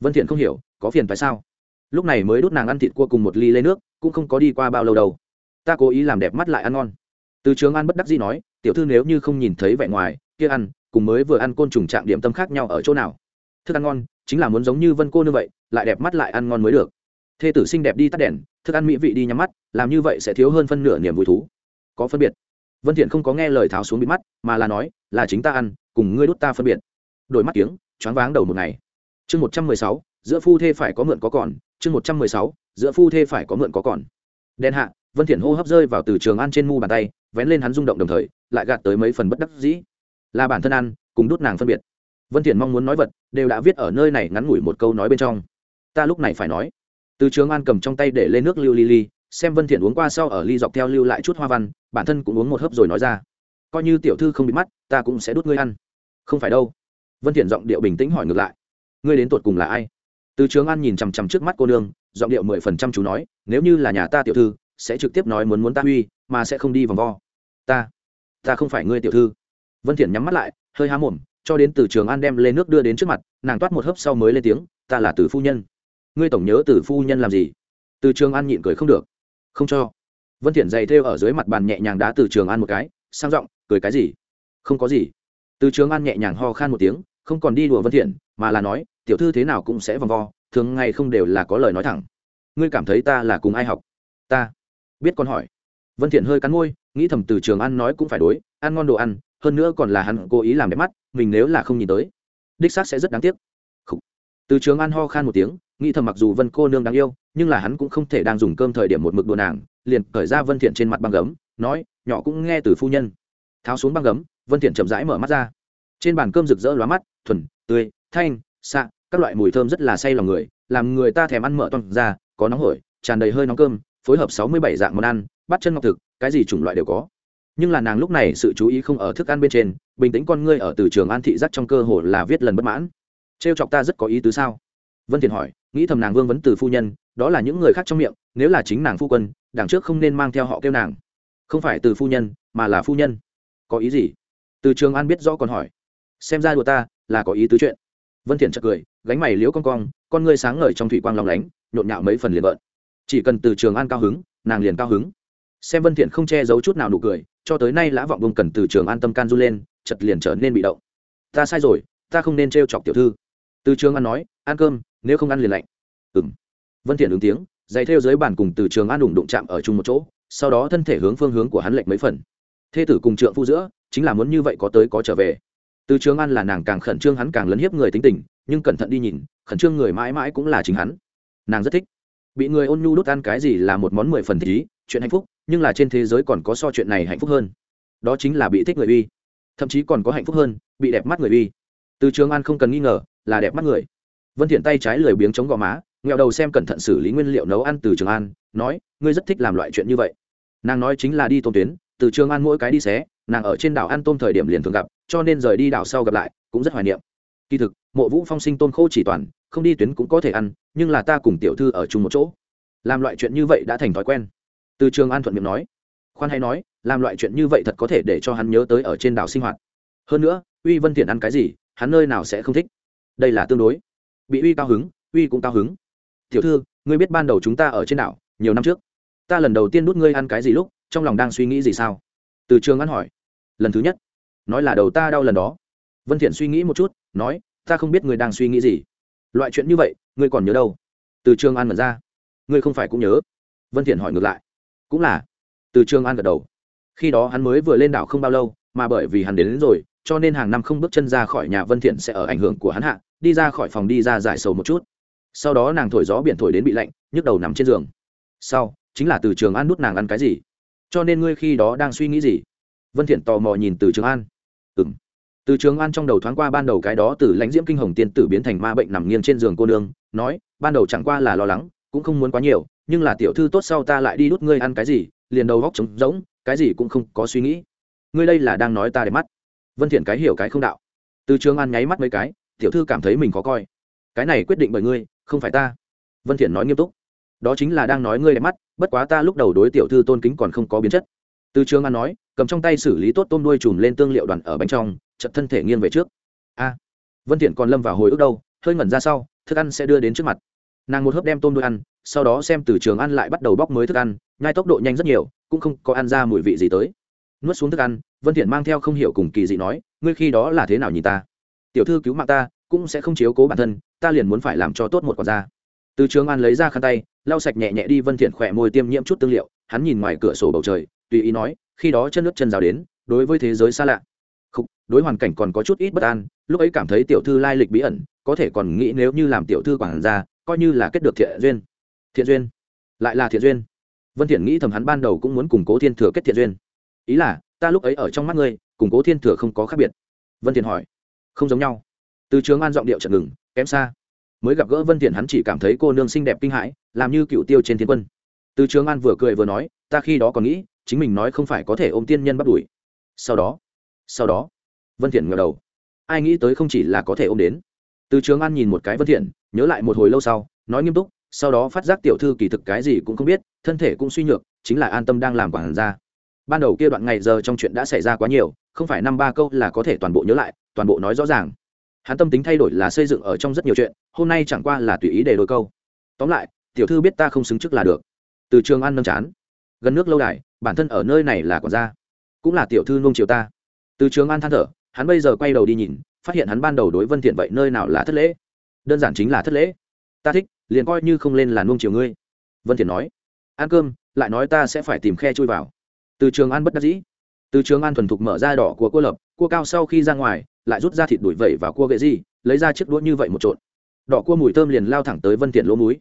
Vân thiện không hiểu, có phiền phải sao? Lúc này mới đút nàng ăn thịt cua cùng một ly lấy nước, cũng không có đi qua bao lâu đâu. Ta cố ý làm đẹp mắt lại ăn ngon. Từ trường an bất đắc dĩ nói, tiểu thư nếu như không nhìn thấy vẻ ngoài, kia ăn, cùng mới vừa ăn côn trùng trạng điểm tâm khác nhau ở chỗ nào? Thức ăn ngon, chính là muốn giống như vân cô như vậy, lại đẹp mắt lại ăn ngon mới được thê tử xinh đẹp đi tắt đèn, thức ăn mỹ vị đi nhắm mắt, làm như vậy sẽ thiếu hơn phân nửa niềm vui thú. Có phân biệt. Vân thiện không có nghe lời tháo xuống bị mắt, mà là nói, là chính ta ăn, cùng ngươi đút ta phân biệt. Đổi mắt tiếng choáng váng đầu một ngày. Chương một trăm mười sáu, giữa phu thê phải có mượn có còn. Chương một trăm mười sáu, giữa phu thê phải có mượn có còn. Đen hạ, vân thiện hô hấp rơi vào từ trường ăn trên mu bàn tay, vén lên hắn rung động đồng thời, lại gạt tới mấy phần bất đắc dĩ. Là bản thân ăn, cùng đút nàng phân biệt. Vân thiện mong muốn nói vật, đều đã viết ở nơi này ngắn ngủi một câu nói bên trong. Ta lúc này phải nói từ trường an cầm trong tay để lên nước lưu ly ly, xem vân thiện uống qua sau ở ly dọc theo lưu lại chút hoa văn, bản thân cũng uống một hớp rồi nói ra. Coi như tiểu thư không bị mắt, ta cũng sẽ đút ngươi ăn. Không phải đâu. Vân thiện giọng điệu bình tĩnh hỏi ngược lại. Ngươi đến tuột cùng là ai? Từ trường an nhìn chằm chằm trước mắt cô nương, giọng điệu mười phần trăm chú nói, nếu như là nhà ta tiểu thư, sẽ trực tiếp nói muốn muốn ta huy mà sẽ không đi vòng vo. Ta ta không phải ngươi tiểu thư. Vân thiện nhắm mắt lại, hơi há mồm, cho đến từ trường an đem lên nước đưa đến trước mặt, nàng toát một hớp sau mới lên tiếng, ta là từ phu nhân ngươi tổng nhớ từ phu nhân làm gì? Từ trường an nhịn cười không được. Không cho. Vân thiện dày thêu ở dưới mặt bàn nhẹ nhàng đá từ trường an một cái, sang giọng, cười cái gì? Không có gì. Từ trường an nhẹ nhàng ho khan một tiếng, không còn đi đùa vân thiện mà là nói, tiểu thư thế nào cũng sẽ vòng vo, thường ngày không đều là có lời nói thẳng. Ngươi cảm thấy ta là cùng ai học? Ta. Biết con hỏi. Vân thiện hơi cắn môi, nghĩ thầm từ trường ăn nói cũng phải đối, ăn ngon đồ ăn, hơn nữa còn là hắn cố ý làm đẹp mắt, mình nếu là không nhìn tới, đích xác sẽ rất đáng tiếc. Khủ. từ trường ăn ho khan một tiếng nghĩ thầm mặc dù vân cô nương đáng yêu, nhưng là hắn cũng không thể đang dùng cơm thời điểm một mực đùa nàng, liền cởi ra vân thiện trên mặt băng gấm, nói, nhỏ cũng nghe từ phu nhân. Tháo xuống băng gấm, vân thiện chậm rãi mở mắt ra. Trên bàn cơm rực rỡ lóa mắt, thuần, tươi, thanh, xạ, các loại mùi thơm rất là say lòng người, làm người ta thèm ăn mỡ toang ra, có nóng hổi, tràn đầy hơi nóng cơm, phối hợp sáu mươi bảy dạng món ăn bắt chân ngọc thực, cái gì chủng loại đều có. Nhưng là nàng lúc này sự chú ý không ở thức ăn bên trên, bình tĩnh con ngươi ở từ trường an thị giác trong cơ hồ là viết lần bất mãn. Trêu chọc ta rất có ý tứ sao? Vân thiện hỏi, nghĩ thầm nàng vương vấn từ phu nhân, đó là những người khác trong miệng, nếu là chính nàng phu quân, đằng trước không nên mang theo họ kêu nàng. Không phải từ phu nhân, mà là phu nhân. Có ý gì? Từ trường an biết rõ còn hỏi. Xem ra đùa ta, là có ý tứ chuyện. Vân thiện chợt cười, gánh mày liếu con cong, con ngươi sáng ngời trong thủy quang long lánh, nhộn nhạo mấy phần liền bận. chỉ cần từ trường an cao hứng, nàng liền cao hứng. Xem vân thiện không che giấu chút nào nụ cười, cho tới nay lã vọng vương cần từ trường an tâm can du lên, chợt liền trở nên bị động. Ta sai rồi, ta không nên trêu chọc tiểu thư. Từ trường an nói, ăn cơm nếu không ăn liền lạnh. Ừm. Vân thiện ứng tiếng, giày theo dưới bàn cùng từ trường an đụng đụng chạm ở chung một chỗ, sau đó thân thể hướng phương hướng của hắn lệch mấy phần. Thê tử cùng trượng phu giữa, chính là muốn như vậy có tới có trở về. Từ trường an là nàng càng khẩn trương hắn càng lấn hiếp người tính tình, nhưng cẩn thận đi nhìn, khẩn trương người mãi mãi cũng là chính hắn. Nàng rất thích. Bị người ôn nhu đốt ăn cái gì là một món mười phần ý, chuyện hạnh phúc, nhưng là trên thế giới còn có so chuyện này hạnh phúc hơn. Đó chính là bị thích người uy. Thậm chí còn có hạnh phúc hơn, bị đẹp mắt người uy. Từ trường an không cần nghi ngờ, là đẹp mắt người vân thiện tay trái lười biếng chống gò má nghèo đầu xem cẩn thận xử lý nguyên liệu nấu ăn từ trường an, nói, ngươi rất thích làm loại chuyện như vậy. Nàng nói chính là đi tôm tuyến, từ trường an mỗi cái đi xé, nàng ở trên đảo ăn tôm thời điểm liền thường gặp, cho nên rời đi đảo sau gặp lại, cũng rất hoài niệm. Kỳ thực, mộ vũ phong sinh tôm khô chỉ toàn, không đi tuyến cũng có thể ăn, nhưng là ta cùng tiểu thư ở chung một chỗ. Làm loại chuyện như vậy đã thành thói quen. Từ trường an thuận miệng nói. Khoan hay nói, làm loại chuyện như vậy thật có thể để cho hắn nhớ tới ở trên đảo sinh hoạt. Hơn nữa, uy vân thiện ăn cái gì, hắn nơi nào sẽ không thích. Đây là tương đối bị uy cao hứng uy cũng cao hứng. Tiểu thư ngươi biết ban đầu chúng ta ở trên đảo nhiều năm trước ta lần đầu tiên đút ngươi ăn cái gì lúc trong lòng đang suy nghĩ gì sao? Từ trường an hỏi. Lần thứ nhất. Nói là đầu ta đau lần đó. Vân thiện suy nghĩ một chút nói ta không biết ngươi đang suy nghĩ gì. Loại chuyện như vậy ngươi còn nhớ đâu? Từ trường an mở ra. Ngươi không phải cũng nhớ. Vân thiện hỏi ngược lại. Cũng là. Từ trường an gật đầu. Khi đó hắn mới vừa lên đảo không bao lâu mà bởi vì hắn đến, đến rồi cho nên hàng năm không bước chân ra khỏi nhà vân thiện sẽ ở ảnh hưởng của hắn hạ đi ra khỏi phòng đi ra giải sầu một chút. Sau đó nàng thổi gió biển thổi đến bị lạnh, nhức đầu nằm trên giường. Sau, chính là từ trường an nút nàng ăn cái gì? Cho nên ngươi khi đó đang suy nghĩ gì? Vân thiện tò mò nhìn từ trường an. Ừm. Từ trường an trong đầu thoáng qua ban đầu cái đó từ lãnh diễm kinh hồng tiên tử biến thành ma bệnh nằm nghiêng trên giường cô nương, nói, ban đầu chẳng qua là lo lắng, cũng không muốn quá nhiều, nhưng là tiểu thư tốt sau ta lại đi đút ngươi ăn cái gì, liền đầu góc trống rỗng, cái gì cũng không có suy nghĩ. Ngươi đây là đang nói ta để mắt. Vân thiện cái hiểu cái không đạo. Từ trường an nháy mắt mấy cái tiểu thư cảm thấy mình khó coi. Cái này quyết định bởi ngươi, không phải ta. Vân thiện nói nghiêm túc. Đó chính là đang nói ngươi đẹp mắt, bất quá ta lúc đầu đối tiểu thư tôn kính còn không có biến chất. Từ trường an nói, cầm trong tay xử lý tốt tôm đuôi chùm lên tương liệu đoàn ở bánh trong chật thân thể nghiêng về trước. A. Vân thiện còn lâm vào hồi ức đâu, hơi ngẩn ra sau, thức ăn sẽ đưa đến trước mặt. Nàng một hớp đem tôm đuôi ăn, sau đó xem từ trường ăn lại bắt đầu bóc mới thức ăn nhai tốc độ nhanh rất nhiều, cũng không có ăn ra mùi vị gì tới. Nuốt xuống thức ăn, vân thiện mang theo không hiểu cùng kỳ dị nói, ngươi khi đó là thế nào nhìn ta? Tiểu thư cứu mạng ta cũng sẽ không chiếu cố bản thân ta liền muốn phải làm cho tốt một quả da. Từ trường an lấy ra khăn tay lau sạch nhẹ nhẹ đi vân thiện khỏe môi tiêm nhiễm chút tương liệu hắn nhìn ngoài cửa sổ bầu trời tùy ý nói khi đó chân nước chân rào đến đối với thế giới xa lạ. Khúc, đối hoàn cảnh còn có chút ít bất an lúc ấy cảm thấy tiểu thư lai lịch bí ẩn có thể còn nghĩ nếu như làm tiểu thư quản gia coi như là kết được thiện duyên. Thiện duyên? Lại là thiện duyên. Vân thiện nghĩ thầm hắn ban đầu cũng muốn củng cố thiên thừa kết thiện duyên. Ý là ta lúc ấy ở trong mắt ngươi củng cố thiên thừa không có khác biệt. Vân thiện hỏi không giống nhau. Từ trường an giọng điệu chật ngừng, kém xa. Mới gặp gỡ vân thiện hắn chỉ cảm thấy cô nương xinh đẹp kinh hãi, làm như cựu tiêu trên thiên quân. Từ trường an vừa cười vừa nói, ta khi đó còn nghĩ, chính mình nói không phải có thể ôm tiên nhân bắt đuổi. Sau đó sau đó, vân thiện ngẩng đầu. Ai nghĩ tới không chỉ là có thể ôm đến. Từ trường an nhìn một cái vân thiện nhớ lại một hồi lâu sau, nói nghiêm túc, sau đó phát giác tiểu thư kỳ thực cái gì cũng không biết, thân thể cũng suy nhược, chính là an tâm đang làm quản gia ban đầu kia đoạn ngày giờ trong chuyện đã xảy ra quá nhiều, không phải năm ba câu là có thể toàn bộ nhớ lại, toàn bộ nói rõ ràng. Hắn tâm tính thay đổi là xây dựng ở trong rất nhiều chuyện, hôm nay chẳng qua là tùy ý để đôi câu. Tóm lại, tiểu thư biết ta không xứng chức là được. Từ trường ăn nâng chán. Gần nước lâu đài, bản thân ở nơi này là còn ra cũng là tiểu thư nung chiều ta. Từ trường an than thở, hắn bây giờ quay đầu đi nhìn, phát hiện hắn ban đầu đối vân thiện vậy nơi nào là thất lễ? Đơn giản chính là thất lễ. Ta thích, liền coi như không lên là nuông chiều ngươi. Vân thiện nói, ăn cơm, lại nói ta sẽ phải tìm khe chui vào từ trường an bất đắc dĩ. Từ trường an thuần thục mở ra đỏ của cua lập cua cao sau khi ra ngoài, lại rút ra thịt đuổi vẩy và cua ghệ gì, lấy ra chiếc đũa như vậy một trộn. Đỏ cua mùi thơm liền lao thẳng tới vân thiện lỗ múi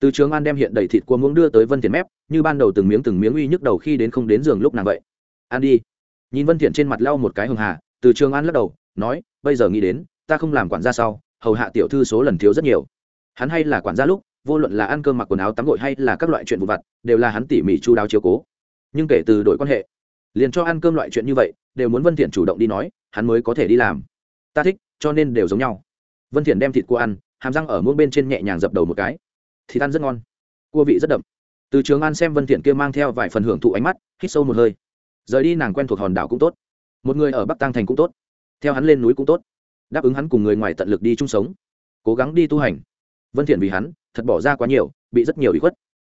từ trường an đem hiện đầy thịt cua muỗng đưa tới vân thiện mép, như ban đầu từng miếng từng miếng uy nhức đầu khi đến không đến giường lúc nàng vậy. Ăn đi. Nhìn vân thiện trên mặt lau một cái hường hà, từ trường an lắc đầu, nói, bây giờ nghĩ đến, ta không làm quản gia sau, hầu hạ tiểu thư số lần thiếu rất nhiều. Hắn hay là quản gia lúc, vô luận là ăn cơm mặc quần áo tắm gội hay là các loại chuyện vụ vặt, đều là hắn tỉ mỉ chu đáo chiếu cố nhưng kể từ đổi quan hệ, liền cho ăn cơm loại chuyện như vậy, đều muốn vân thiện chủ động đi nói, hắn mới có thể đi làm. Ta thích, cho nên đều giống nhau. Vân thiện đem thịt cua ăn, hàm răng ở muỗng bên trên nhẹ nhàng dập đầu một cái. Thịt ăn rất ngon. Cua vị rất đậm. Từ trường an xem vân thiện kia mang theo vài phần hưởng thụ ánh mắt, hít sâu một hơi. Rời đi nàng quen thuộc hòn đảo cũng tốt. Một người ở bắc tăng thành cũng tốt. Theo hắn lên núi cũng tốt. Đáp ứng hắn cùng người ngoài tận lực đi chung sống. Cố gắng đi tu hành. Vân thiện vì hắn, thật bỏ ra quá nhiều, bị rất nhiều ủy khuất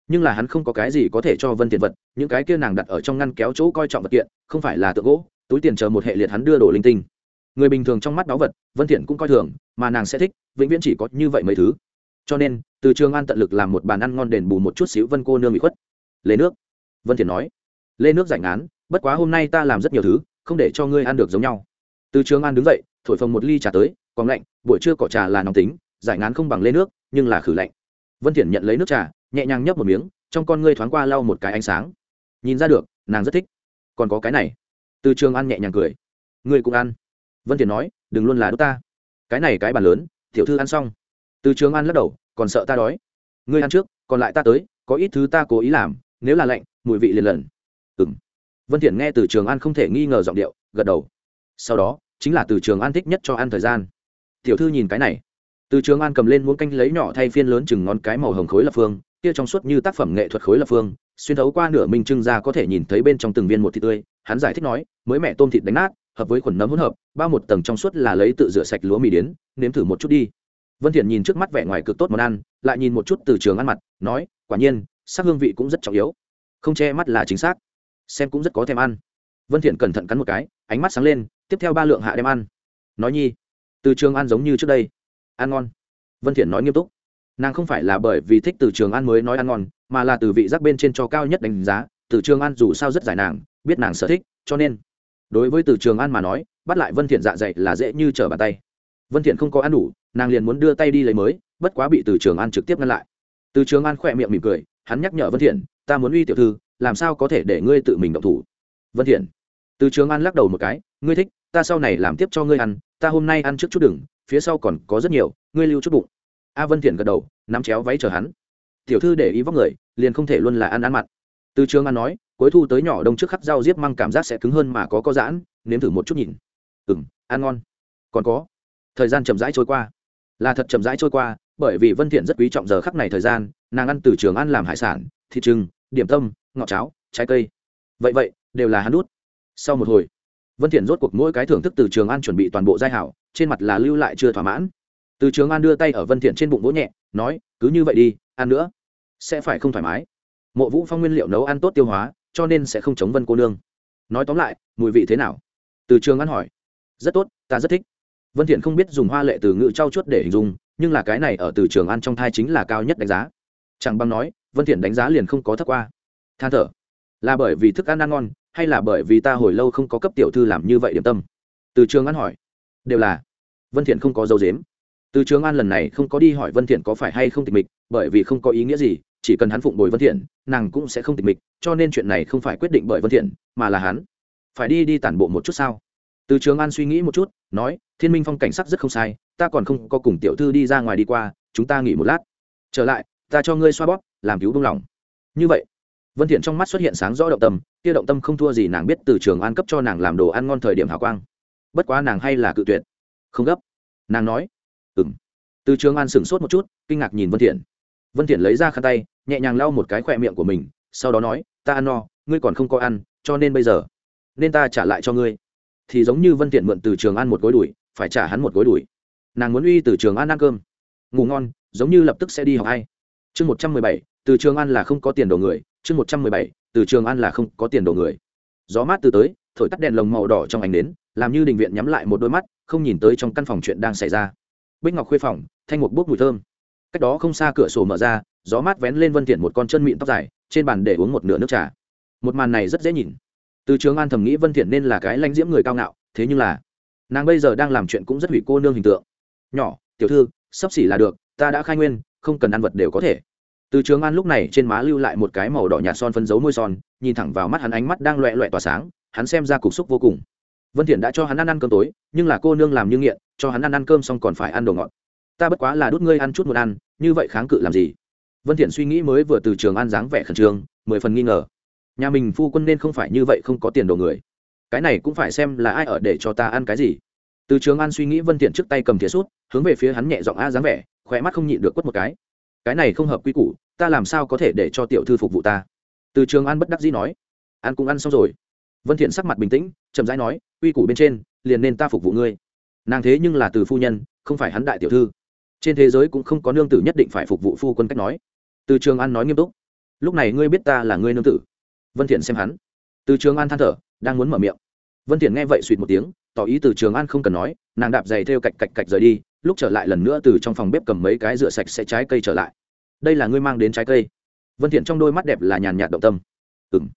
nhưng là hắn không có cái gì có thể cho vân thiện vật, những cái kia nàng đặt ở trong ngăn kéo chỗ coi trọng vật kiện, không phải là tượng gỗ, túi tiền chờ một hệ liệt hắn đưa đồ linh tinh. Người bình thường trong mắt báu vật, vân thiện cũng coi thường, mà nàng sẽ thích, vĩnh viễn chỉ có như vậy mấy thứ. Cho nên, từ trường an tận lực làm một bàn ăn ngon đền bù một chút xíu vân cô nương bị khuất. Lấy nước. Vân thiện nói. Lê nước giải ngán, bất quá hôm nay ta làm rất nhiều thứ, không để cho ngươi ăn được giống nhau. Từ trường an đứng dậy, thổi phồng một ly trà tới, còn lạnh, buổi trưa cỏ trà là nóng tính, giải ngán không bằng lê nước, nhưng là khử lạnh. Vân thiện nhận lấy nước trà nhẹ nhàng nhấp một miếng, trong con ngươi thoáng qua lau một cái ánh sáng. Nhìn ra được, nàng rất thích. Còn có cái này. Từ trường an nhẹ nhàng cười. Ngươi cũng ăn. Vân thiền nói, đừng luôn là đốt ta. Cái này cái bàn lớn, tiểu thư ăn xong. Từ trường an lắc đầu, còn sợ ta đói. Ngươi ăn trước, còn lại ta tới, có ít thứ ta cố ý làm, nếu là lạnh, mùi vị liền lần. Ừm. Vân thiện nghe từ trường an không thể nghi ngờ giọng điệu, gật đầu. Sau đó, chính là từ trường an thích nhất cho ăn thời gian. Tiểu thư nhìn cái này. Từ trường an cầm lên muỗng canh lấy nhỏ thay phiên lớn chừng ngón cái màu hồng khối lập phương kia trong suốt như tác phẩm nghệ thuật khối lập phương, xuyên thấu qua nửa minh trưng ra có thể nhìn thấy bên trong từng viên một thịt tươi, hắn giải thích nói, mới mẹ tôm thịt đánh nát, hợp với khuẩn nấm hỗn hợp, bao một tầng trong suốt là lấy tự rửa sạch lúa mì đến, nếm thử một chút đi. Vân thiện nhìn trước mắt vẻ ngoài cực tốt món ăn, lại nhìn một chút từ trường ăn mặt, nói, quả nhiên, sắc hương vị cũng rất trọng yếu. Không che mắt là chính xác. Xem cũng rất có thèm ăn. Vân thiện cẩn thận cắn một cái, ánh mắt sáng lên, tiếp theo ba lượng hạ đem ăn. Nói nhi, từ trường ăn giống như trước đây. Ăn ngon. Vân thiện nói nghiêm túc nàng không phải là bởi vì thích từ trường ăn mới nói ăn ngon, mà là từ vị giác bên trên cho cao nhất đánh giá, từ trường ăn dù sao rất giải nàng, biết nàng sở thích, cho nên đối với từ trường ăn mà nói, bắt lại vân thiện dạ dày là dễ như trở bàn tay. Vân thiện không có ăn đủ, nàng liền muốn đưa tay đi lấy mới, bất quá bị từ trường ăn trực tiếp ngăn lại. Từ trường ăn khỏe miệng mỉm cười, hắn nhắc nhở vân thiện, ta muốn uy tiểu thư, làm sao có thể để ngươi tự mình động thủ? Vân thiện, từ trường ăn lắc đầu một cái, ngươi thích, ta sau này làm tiếp cho ngươi ăn, ta hôm nay ăn trước chút đừng, phía sau còn có rất nhiều, ngươi lưu chút bụng a vân thiện gật đầu, nắm chéo váy chờ hắn. Tiểu thư để ý vóc người, liền không thể luôn là ăn ăn mặn từ trường ăn nói, cuối thu tới nhỏ đông trước khắc rau diếp măng cảm giác sẽ cứng hơn mà có có giãn, nếm thử một chút nhìn. Ừm, ăn ngon. Còn có. Thời gian chậm rãi trôi qua. Là thật chậm rãi trôi qua, bởi vì vân thiện rất quý trọng giờ khắc này thời gian, nàng ăn từ trường ăn làm hải sản, thịt trưng điểm tâm, ngọt cháo, trái cây. Vậy vậy, đều là hắn đút sau một hồi, vân thiện rốt cuộc mỗi cái thưởng thức từ trường ăn chuẩn bị toàn bộ giai hảo, trên mặt là lưu lại chưa thỏa mãn từ trường an đưa tay ở vân thiện trên bụng vỗ nhẹ, nói, cứ như vậy đi, ăn nữa. Sẽ phải không thoải mái. Mộ vũ phong nguyên liệu nấu ăn tốt tiêu hóa, cho nên sẽ không chống vân cô nương. Nói tóm lại, mùi vị thế nào? Từ trường an hỏi. Rất tốt, ta rất thích. Vân thiện không biết dùng hoa lệ từ ngữ trau chuốt để hình dung, nhưng là cái này ở từ trường an trong thai chính là cao nhất đánh giá. Chẳng bằng nói, vân thiện đánh giá liền không có thấp qua. Than thở. Là bởi vì thức ăn ăn ngon, hay là bởi vì ta hồi lâu không có cấp tiểu thư làm như vậy điểm tâm? Từ trường an hỏi. Đều là. Vân thiện không có dấu dếm từ trường an lần này không có đi hỏi vân thiện có phải hay không tịch mịch, bởi vì không có ý nghĩa gì, chỉ cần hắn phụng bồi vân thiện, nàng cũng sẽ không tịch mịch, cho nên chuyện này không phải quyết định bởi vân thiện, mà là hắn. Phải đi đi tản bộ một chút sao? Từ trường an suy nghĩ một chút, nói, thiên minh phong cảnh sắc rất không sai, ta còn không có cùng tiểu thư đi ra ngoài đi qua, chúng ta nghỉ một lát. Trở lại, ta cho ngươi xoa bóp, làm cứu đông lòng. Như vậy, vân thiện trong mắt xuất hiện sáng rõ động tâm, kia động tâm không thua gì nàng biết từ trường an cấp cho nàng làm đồ ăn ngon thời điểm hào quang. Bất quá nàng hay là cự tuyệt. Không gấp. Nàng nói ừng từ trường an sửng sốt một chút, kinh ngạc nhìn vân thiện. Vân thiện lấy ra khăn tay, nhẹ nhàng lau một cái khỏe miệng của mình, sau đó nói, ta ăn no, ngươi còn không có ăn, cho nên bây giờ, nên ta trả lại cho ngươi. Thì giống như vân thiện mượn từ trường an một gối đuổi phải trả hắn một gối đuổi nàng muốn uy từ trường an ăn cơm. Ngủ ngon, giống như lập tức sẽ đi học hay. Chương một trăm mười bảy, từ trường an là không có tiền đồ người. Chương một trăm mười bảy, từ trường an là không có tiền đồ người. Gió mát từ tới, thổi tắt đèn lồng màu đỏ trong ánh nến, làm như đình viện nhắm lại một đôi mắt, không nhìn tới trong căn phòng chuyện đang xảy ra bích ngọc khuê phòng, thanh một bốc mùi thơm. Cách đó không xa cửa sổ mở ra, gió mát vén lên vân thiện một con chân mịn tóc dài, trên bàn để uống một nửa nước trà. Một màn này rất dễ nhìn. Từ trường an thầm nghĩ vân thiện nên là cái lãnh diễm người cao ngạo, thế nhưng là, nàng bây giờ đang làm chuyện cũng rất hủy cô nương hình tượng. Nhỏ, tiểu thư, sắp xỉ là được, ta đã khai nguyên, không cần ăn vật đều có thể. Từ trường an lúc này trên má lưu lại một cái màu đỏ nhạt son phân dấu môi son, nhìn thẳng vào mắt hắn ánh mắt đang loẹ loẹ tỏa sáng, hắn xem ra cục xúc vô cùng vân thiện đã cho hắn ăn ăn cơm tối, nhưng là cô nương làm như nghiện, cho hắn ăn ăn cơm xong còn phải ăn đồ ngọt. Ta bất quá là đút ngươi ăn chút muốn ăn, như vậy kháng cự làm gì? Vân thiện suy nghĩ mới vừa từ trường ăn dáng vẻ khẩn trương, mười phần nghi ngờ. Nhà mình phu quân nên không phải như vậy không có tiền đồ người. Cái này cũng phải xem là ai ở để cho ta ăn cái gì. Từ trường an suy nghĩ vân thiện trước tay cầm thìa sút, hướng về phía hắn nhẹ giọng a dáng vẻ khỏe mắt không nhịn được quất một cái. Cái này không hợp quy củ, ta làm sao có thể để cho tiểu thư phục vụ ta? Từ trường an bất đắc dĩ nói. Ăn cũng ăn xong rồi vân thiện sắc mặt bình tĩnh, chậm rãi nói Uy củ bên trên, liền nên ta phục vụ ngươi. Nàng thế nhưng là từ phu nhân, không phải hắn đại tiểu thư. Trên thế giới cũng không có nương tử nhất định phải phục vụ phu quân cách nói. Từ trường an nói nghiêm túc, lúc này ngươi biết ta là ngươi nương tử. Vân thiện xem hắn. Từ trường an than thở, đang muốn mở miệng. Vân thiện nghe vậy suýt một tiếng, tỏ ý từ trường an không cần nói, nàng đạp giày theo cạch cạch cạch rời đi, lúc trở lại lần nữa từ trong phòng bếp cầm mấy cái rửa sạch sẽ trái cây trở lại. Đây là ngươi mang đến trái cây. Vân thiện trong đôi mắt đẹp là nhàn nhạt động tâm. Ừm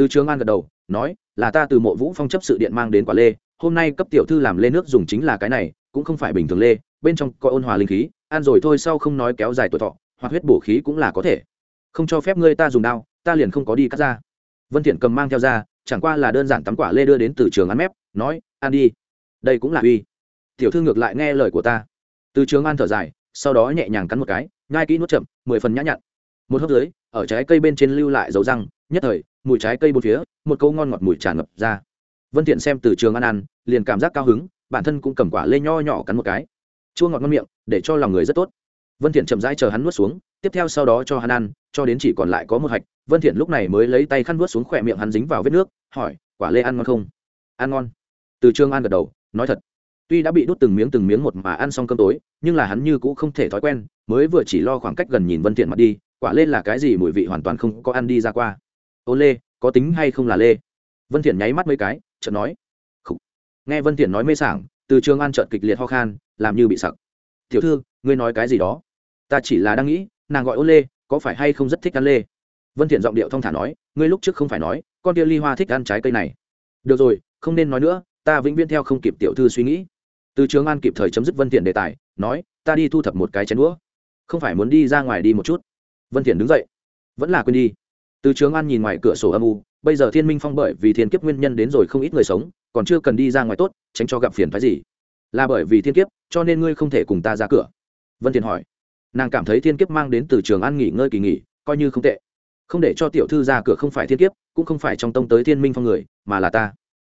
từ trường an gật đầu, nói, là ta từ mộ vũ phong chấp sự điện mang đến quả lê, hôm nay cấp tiểu thư làm lê nước dùng chính là cái này, cũng không phải bình thường lê, bên trong có ôn hòa linh khí, ăn rồi thôi sau không nói kéo dài tuổi thọ, hoặc huyết bổ khí cũng là có thể. Không cho phép ngươi ta dùng đao, ta liền không có đi cắt ra. Vân thiện cầm mang theo ra, chẳng qua là đơn giản tắm quả lê đưa đến từ trường ăn mép, nói, ăn đi, đây cũng là uy. Tiểu thư ngược lại nghe lời của ta. Từ trường ăn thở dài, sau đó nhẹ nhàng cắn một cái, nhai kỹ nuốt chậm, mười phần nhã nhặn. Một hớp dưới, ở trái cây bên trên lưu lại dấu răng, nhất thời mùi trái cây bốn phía, một câu ngon ngọt mùi tràn ngập ra. Vân thiện xem từ trường ăn ăn, liền cảm giác cao hứng, bản thân cũng cầm quả lê nho nhỏ cắn một cái. Chua ngọt ngon miệng, để cho lòng người rất tốt. Vân thiện chậm rãi chờ hắn nuốt xuống, tiếp theo sau đó cho hắn ăn, cho đến chỉ còn lại có một hạch, vân thiện lúc này mới lấy tay khăn nuốt xuống khỏe miệng hắn dính vào vết nước, hỏi, quả lê ăn ngon không? Ăn ngon. Từ trường ăn gật đầu, nói thật. Tuy đã bị đút từng miếng từng miếng một mà ăn xong cơm tối, nhưng là hắn như cũng không thể thói quen, mới vừa chỉ lo khoảng cách gần nhìn vân thiện mặt đi, quả lê là cái gì mùi vị hoàn toàn không có ăn đi ra qua ô lê, có tính hay không là lê? Vân thiện nháy mắt mấy cái, chợt nói Khủ. nghe vân thiện nói mê sảng, từ trường an chợt kịch liệt ho khan, làm như bị sặc. Tiểu thư, ngươi nói cái gì đó? Ta chỉ là đang nghĩ, nàng gọi Ô lê, có phải hay không rất thích ăn lê? Vân thiện giọng điệu thong thả nói, ngươi lúc trước không phải nói, con tia ly hoa thích ăn trái cây này. Được rồi, không nên nói nữa, ta vĩnh viễn theo không kịp tiểu thư suy nghĩ. Từ trường an kịp thời chấm dứt vân thiện đề tài, nói, ta đi thu thập một cái chén đũa, không phải muốn đi ra ngoài đi một chút. Vân thiện đứng dậy, vẫn là quên đi từ trường an nhìn ngoài cửa sổ âm u, bây giờ thiên minh phong bởi vì thiên kiếp nguyên nhân đến rồi không ít người sống, còn chưa cần đi ra ngoài tốt, tránh cho gặp phiền phái gì. Là bởi vì thiên kiếp, cho nên ngươi không thể cùng ta ra cửa. Vân thiền hỏi. Nàng cảm thấy thiên kiếp mang đến từ trường an nghỉ ngơi kỳ nghỉ, coi như không tệ. Không để cho tiểu thư ra cửa không phải thiên kiếp, cũng không phải trong tông tới thiên minh phong người, mà là ta.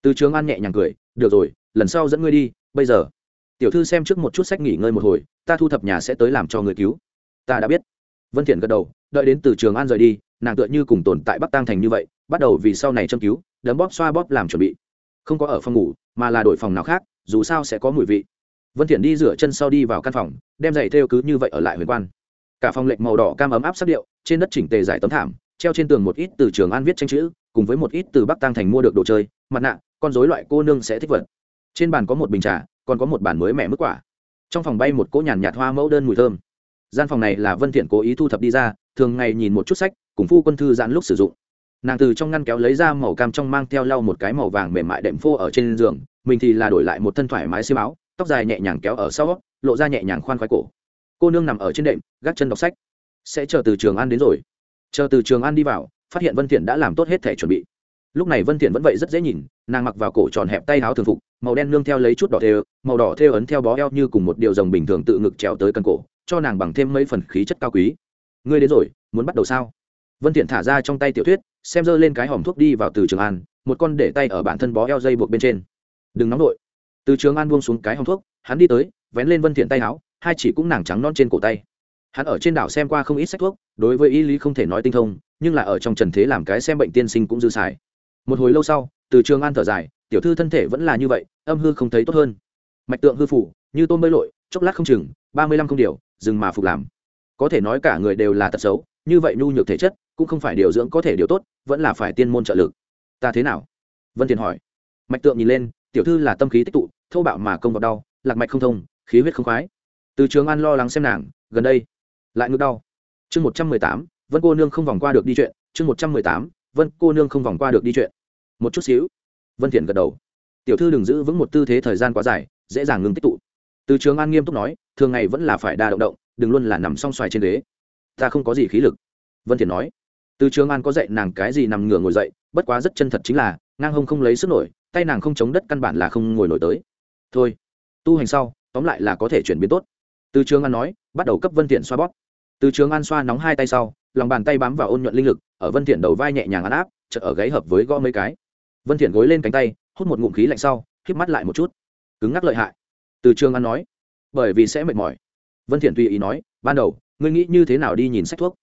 Từ trường an nhẹ nhàng cười, được rồi, lần sau dẫn ngươi đi, bây giờ. Tiểu thư xem trước một chút sách nghỉ ngơi một hồi, ta thu thập nhà sẽ tới làm cho người cứu. Ta đã biết. Vân thiện gật đầu, đợi đến từ trường an rời đi nàng tựa như cùng tồn tại bắc tăng thành như vậy, bắt đầu vì sau này châm cứu, đấm bóp xoa bóp làm chuẩn bị. Không có ở phòng ngủ, mà là đổi phòng nào khác, dù sao sẽ có mùi vị. Vân thiện đi rửa chân sau đi vào căn phòng, đem giày theo cứ như vậy ở lại huyền quan. Cả phòng lệnh màu đỏ cam ấm áp sắc điệu, trên đất chỉnh tề giải tấm thảm, treo trên tường một ít từ trường an viết tranh chữ, cùng với một ít từ bắc tăng thành mua được đồ chơi, mặt nạ, con rối loại cô nương sẽ thích vật. Trên bàn có một bình trà, còn có một bàn mới mẻ mức quả. Trong phòng bay một cỗ nhàn nhạt hoa mẫu đơn mùi thơm gian phòng này là vân thiện cố ý thu thập đi ra, thường ngày nhìn một chút sách, cùng phu quân thư giãn lúc sử dụng. Nàng từ trong ngăn kéo lấy ra màu cam trong mang theo lau một cái màu vàng mềm mại đệm phô ở trên giường, mình thì là đổi lại một thân thoải mái xiêm áo, tóc dài nhẹ nhàng kéo ở sau, lộ ra nhẹ nhàng khoan khoái cổ. Cô nương nằm ở trên đệm, gác chân đọc sách. Sẽ chờ từ trường an đến rồi. Chờ từ trường an đi vào, phát hiện vân thiện đã làm tốt hết thể chuẩn bị. Lúc này vân thiện vẫn vậy rất dễ nhìn, nàng mặc vào cổ tròn hẹp tay áo thường phục, màu đen nương theo lấy chút đỏ thêu, màu đỏ thêu ấn theo bó eo như cùng một điều rồng bình thường tự ngực trèo tới cần cổ cho nàng bằng thêm mấy phần khí chất cao quý. Ngươi đến rồi, muốn bắt đầu sao? Vân thiện thả ra trong tay tiểu thuyết, xem dơ lên cái hòm thuốc đi vào từ trường an, một con để tay ở bản thân bó eo dây buộc bên trên. Đừng nóng đội từ trường an buông xuống cái hòm thuốc, hắn đi tới, vén lên vân thiện tay áo, hai chỉ cũng nàng trắng non trên cổ tay. Hắn ở trên đảo xem qua không ít sách thuốc, đối với y lý không thể nói tinh thông, nhưng là ở trong trần thế làm cái xem bệnh tiên sinh cũng dư xài. Một hồi lâu sau, từ trường an thở dài, tiểu thư thân thể vẫn là như vậy, âm hư không thấy tốt hơn. Mạch tượng hư phủ, như tôm bơi lội, chốc lát không chừng, ba mươi lăm không điều dừng mà phục làm. Có thể nói cả người đều là tật xấu, như vậy nhu nhược thể chất cũng không phải điều dưỡng có thể điều tốt, vẫn là phải tiên môn trợ lực. Ta thế nào? Vân thiền hỏi. Mạch tượng nhìn lên, tiểu thư là tâm khí tích tụ thâu bạo mà công vào đau, lạc mạch không thông, khí huyết không khoái. Từ trường an lo lắng xem nàng, gần đây, lại ngược đau. Chương một trăm mười tám, vân cô nương không vòng qua được đi chuyện. Chương một trăm mười tám, vân cô nương không vòng qua được đi chuyện. Một chút xíu. Vân thiện gật đầu. Tiểu thư đừng giữ vững một tư thế thời gian quá dài, dễ dàng ngừng tích tụ từ trường an nghiêm túc nói, thường ngày vẫn là phải đa động động, đừng luôn là nằm song xoài trên ghế. Ta không có gì khí lực. Vân thiện nói. Từ trường an có dạy nàng cái gì nằm ngửa ngồi dậy, bất quá rất chân thật chính là, ngang hông không lấy sức nổi, tay nàng không chống đất căn bản là không ngồi nổi tới. Thôi, tu hành sau, tóm lại là có thể chuyển biến tốt. Từ trường an nói, bắt đầu cấp vân thiện xoa bóp. Từ trường an xoa nóng hai tay sau, lòng bàn tay bám vào ôn nhuận linh lực, ở vân thiện đầu vai nhẹ nhàng ăn áp, chợt ở gáy hợp với gõ mấy cái. Vân thiện gối lên cánh tay, hút một ngụm khí lạnh sau, híp mắt lại một chút. Cứng ngắc lợi hại từ trường an nói, bởi vì sẽ mệt mỏi. Vân thiện tùy ý nói, ban đầu, ngươi nghĩ như thế nào đi nhìn sách thuốc?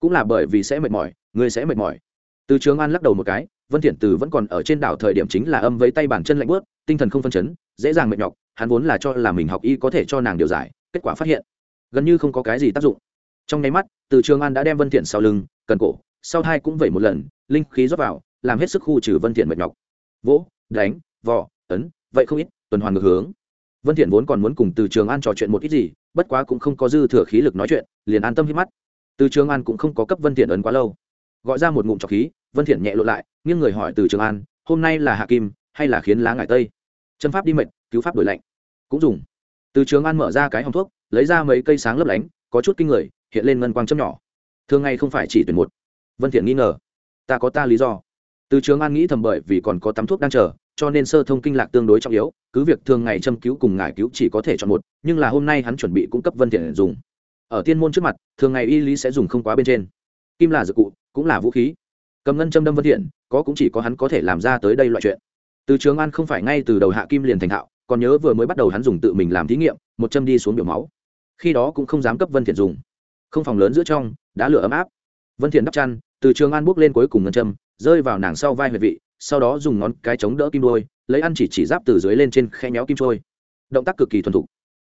Cũng là bởi vì sẽ mệt mỏi, ngươi sẽ mệt mỏi. Từ trường an lắc đầu một cái, vân thiện từ vẫn còn ở trên đảo thời điểm chính là âm với tay bàn chân lạnh bước tinh thần không phân chấn, dễ dàng mệt nhọc, hắn vốn là cho là mình học y có thể cho nàng điều giải, kết quả phát hiện, gần như không có cái gì tác dụng. Trong nháy mắt, từ trường an đã đem vân thiện sau lưng, cần cổ, sau hai cũng vậy một lần, linh khí rót vào, làm hết sức khu trừ vân thiện mệt nhọc. Vỗ, đánh, vò, ấn, vậy không ít, tuần hoàn ngược hướng vân thiện vốn còn muốn cùng từ trường an trò chuyện một ít gì, bất quá cũng không có dư thừa khí lực nói chuyện, liền an tâm hít mắt. Từ trường an cũng không có cấp vân thiện ấn quá lâu. Gọi ra một ngụm trọc khí, vân thiện nhẹ lộ lại, nghiêng người hỏi từ trường an, hôm nay là hạ kim, hay là khiến lá ngải tây? Châm pháp đi mệt, cứu pháp đổi lạnh. Cũng dùng. Từ trường an mở ra cái hòm thuốc, lấy ra mấy cây sáng lấp lánh, có chút kinh người, hiện lên ngân quang châm nhỏ. Thường ngày không phải chỉ tuyển một. Vân thiện nghi ngờ. Ta có ta lý do. Từ trường an nghĩ thầm bởi vì còn có tắm thuốc đang chờ cho nên sơ thông kinh lạc tương đối trọng yếu, cứ việc thường ngày châm cứu cùng ngải cứu chỉ có thể chọn một, nhưng là hôm nay hắn chuẩn bị cung cấp vân thiện dùng. Ở tiên môn trước mặt, thường ngày y lý sẽ dùng không quá bên trên. Kim là dược cụ, cũng là vũ khí. Cầm ngân châm đâm vân thiện, có cũng chỉ có hắn có thể làm ra tới đây loại chuyện. Từ trường an không phải ngay từ đầu hạ kim liền thành thạo, còn nhớ vừa mới bắt đầu hắn dùng tự mình làm thí nghiệm, một châm đi xuống biểu máu. Khi đó cũng không dám cấp vân thiện dùng. Không phòng lớn giữa trong, đã lửa ấm áp. Vân thiện đắp chăn, từ trường an bước lên cuối cùng ngân châm, rơi vào nàng sau vai huyệt vị sau đó dùng ngón cái chống đỡ kim đôi, lấy ăn chỉ chỉ giáp từ dưới lên trên khe nhéo kim trôi. Động tác cực kỳ thuần thục.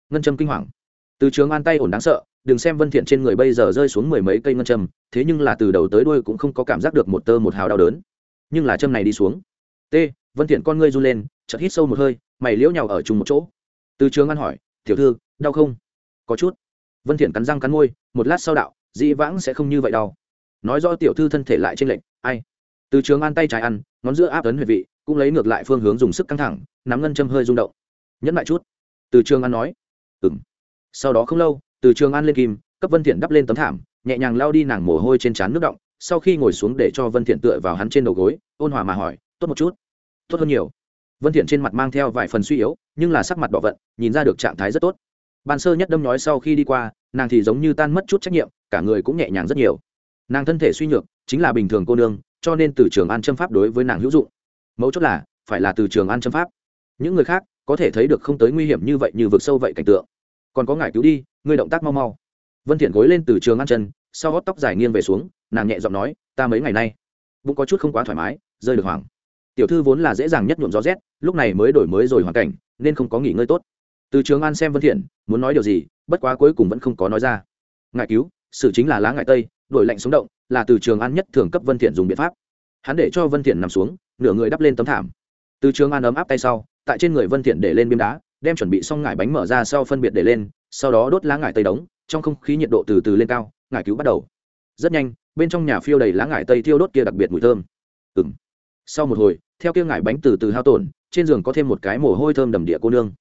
Ngân châm kinh hoàng. Từ trường an tay ổn đáng sợ, đừng xem vân thiện trên người bây giờ rơi xuống mười mấy cây ngân châm, thế nhưng là từ đầu tới đuôi cũng không có cảm giác được một tơ một hào đau đớn. Nhưng là châm này đi xuống. T, vân thiện con ngươi run lên, chợt hít sâu một hơi, mày liễu nhào ở chung một chỗ. Từ trường an hỏi, tiểu thư, đau không? Có chút. Vân thiện cắn răng cắn môi, một lát sau đạo, dĩ vãng sẽ không như vậy đau nói rõ tiểu thư thân thể lại trên lệnh ai? Từ trường an tay trái ăn, ngón giữa áp ấn huyệt vị, cũng lấy ngược lại phương hướng dùng sức căng thẳng, nắm ngân châm hơi rung động. Nhẫn lại chút. Từ trường an nói. Ừm. Sau đó không lâu, từ trường an lên kim, cấp vân thiện đắp lên tấm thảm, nhẹ nhàng lao đi nàng mồ hôi trên trán nước động, sau khi ngồi xuống để cho vân thiện tựa vào hắn trên đầu gối, ôn hòa mà hỏi, tốt một chút? Tốt hơn nhiều. Vân thiện trên mặt mang theo vài phần suy yếu, nhưng là sắc mặt đỏ vận, nhìn ra được trạng thái rất tốt. Ban sơ nhất đâm nói sau khi đi qua, nàng thì giống như tan mất chút trách nhiệm, cả người cũng nhẹ nhàng rất nhiều. Nàng thân thể suy nhược, chính là bình thường cô nương cho nên từ trường an châm pháp đối với nàng hữu dụng. Mấu chốt là, phải là từ trường an châm pháp. Những người khác, có thể thấy được không tới nguy hiểm như vậy như vực sâu vậy cảnh tượng. Còn có ngài cứu đi, ngươi động tác mau mau. Vân thiện gối lên từ trường an chân, sau gót tóc dài nghiêng về xuống, nàng nhẹ giọng nói, ta mấy ngày nay, bụng có chút không quá thoải mái, rơi được hoảng. Tiểu thư vốn là dễ dàng nhất nhuộm gió rét, lúc này mới đổi mới rồi hoàn cảnh, nên không có nghỉ ngơi tốt. Từ trường an xem vân thiện, muốn nói điều gì, bất quá cuối cùng vẫn không có nói ra. Ngài cứu, sự chính là lá ngải tây đổi lạnh sống động là từ trường an nhất thường cấp vân thiện dùng biện pháp. Hắn để cho vân thiện nằm xuống, nửa người đắp lên tấm thảm. Từ trường an ấm áp tay sau, tại trên người vân thiện để lên biếm đá, đem chuẩn bị xong ngải bánh mở ra sau phân biệt để lên, sau đó đốt lá ngải tây đống, trong không khí nhiệt độ từ từ lên cao, ngải cứu bắt đầu. Rất nhanh, bên trong nhà phiêu đầy lá ngải tây thiêu đốt kia đặc biệt mùi thơm. Ừm. Sau một hồi, theo kia ngải bánh từ từ hao tổn, trên giường có thêm một cái mồ hôi thơm đầm địa cô nương.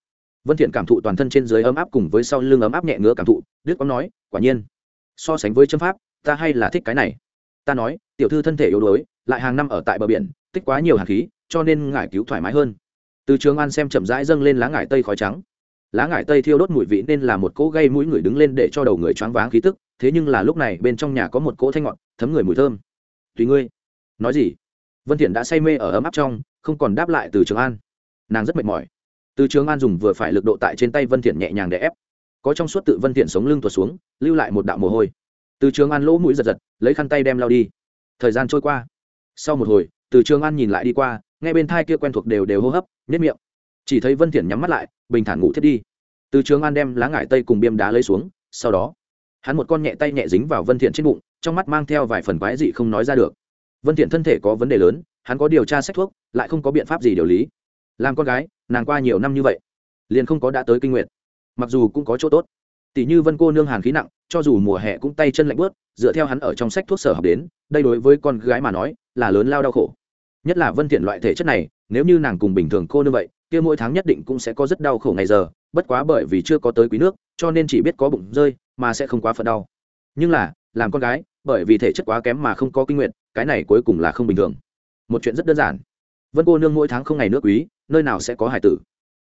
Vân thiện cảm thụ toàn thân trên dưới ấm áp cùng với sau lưng ấm áp nhẹ ngứa cảm thụ, đức có nói, quả nhiên. So sánh với châm pháp ta hay là thích cái này? Ta nói, tiểu thư thân thể yếu đuối, lại hàng năm ở tại bờ biển, tích quá nhiều hạt khí, cho nên ngải cứu thoải mái hơn. Từ trường an xem chậm rãi dâng lên lá ngải tây khói trắng. Lá ngải tây thiêu đốt mùi vị nên là một cỗ gây mũi người đứng lên để cho đầu người choáng váng khí tức, thế nhưng là lúc này bên trong nhà có một cỗ thanh ngọt, thấm người mùi thơm. Tùy ngươi. Nói gì? Vân thiện đã say mê ở ấm áp trong, không còn đáp lại từ trường an. Nàng rất mệt mỏi. Từ trường an dùng vừa phải lực độ tại trên tay vân thiện nhẹ nhàng để ép. Có trong suốt tự vân thiện sống lưng tuột xuống, lưu lại một đạo mồ hôi từ trường an lỗ mũi giật giật, lấy khăn tay đem lao đi. Thời gian trôi qua. Sau một hồi, từ trường an nhìn lại đi qua, nghe bên thai kia quen thuộc đều đều hô hấp nhất miệng. Chỉ thấy vân thiện nhắm mắt lại, bình thản ngủ thiết đi. Từ trường an đem lá ngải tây cùng biêm đá lấy xuống, sau đó, hắn một con nhẹ tay nhẹ dính vào vân thiện trên bụng, trong mắt mang theo vài phần quái dị không nói ra được. Vân thiện thân thể có vấn đề lớn, hắn có điều tra sách thuốc, lại không có biện pháp gì điều lý. Làm con gái, nàng qua nhiều năm như vậy, liền không có đã tới kinh nguyệt. Mặc dù cũng có chỗ tốt. Tỷ như vân cô nương hàn khí nặng cho dù mùa hè cũng tay chân lạnh bớt, dựa theo hắn ở trong sách thuốc sở học đến, đây đối với con gái mà nói là lớn lao đau khổ. Nhất là vân thiện loại thể chất này, nếu như nàng cùng bình thường cô như vậy, kia mỗi tháng nhất định cũng sẽ có rất đau khổ ngày giờ, bất quá bởi vì chưa có tới quý nước, cho nên chỉ biết có bụng rơi mà sẽ không quá phận đau. Nhưng là, làm con gái, bởi vì thể chất quá kém mà không có kinh nguyện cái này cuối cùng là không bình thường. Một chuyện rất đơn giản. Vân cô nương mỗi tháng không ngày nước quý, nơi nào sẽ có hải tử?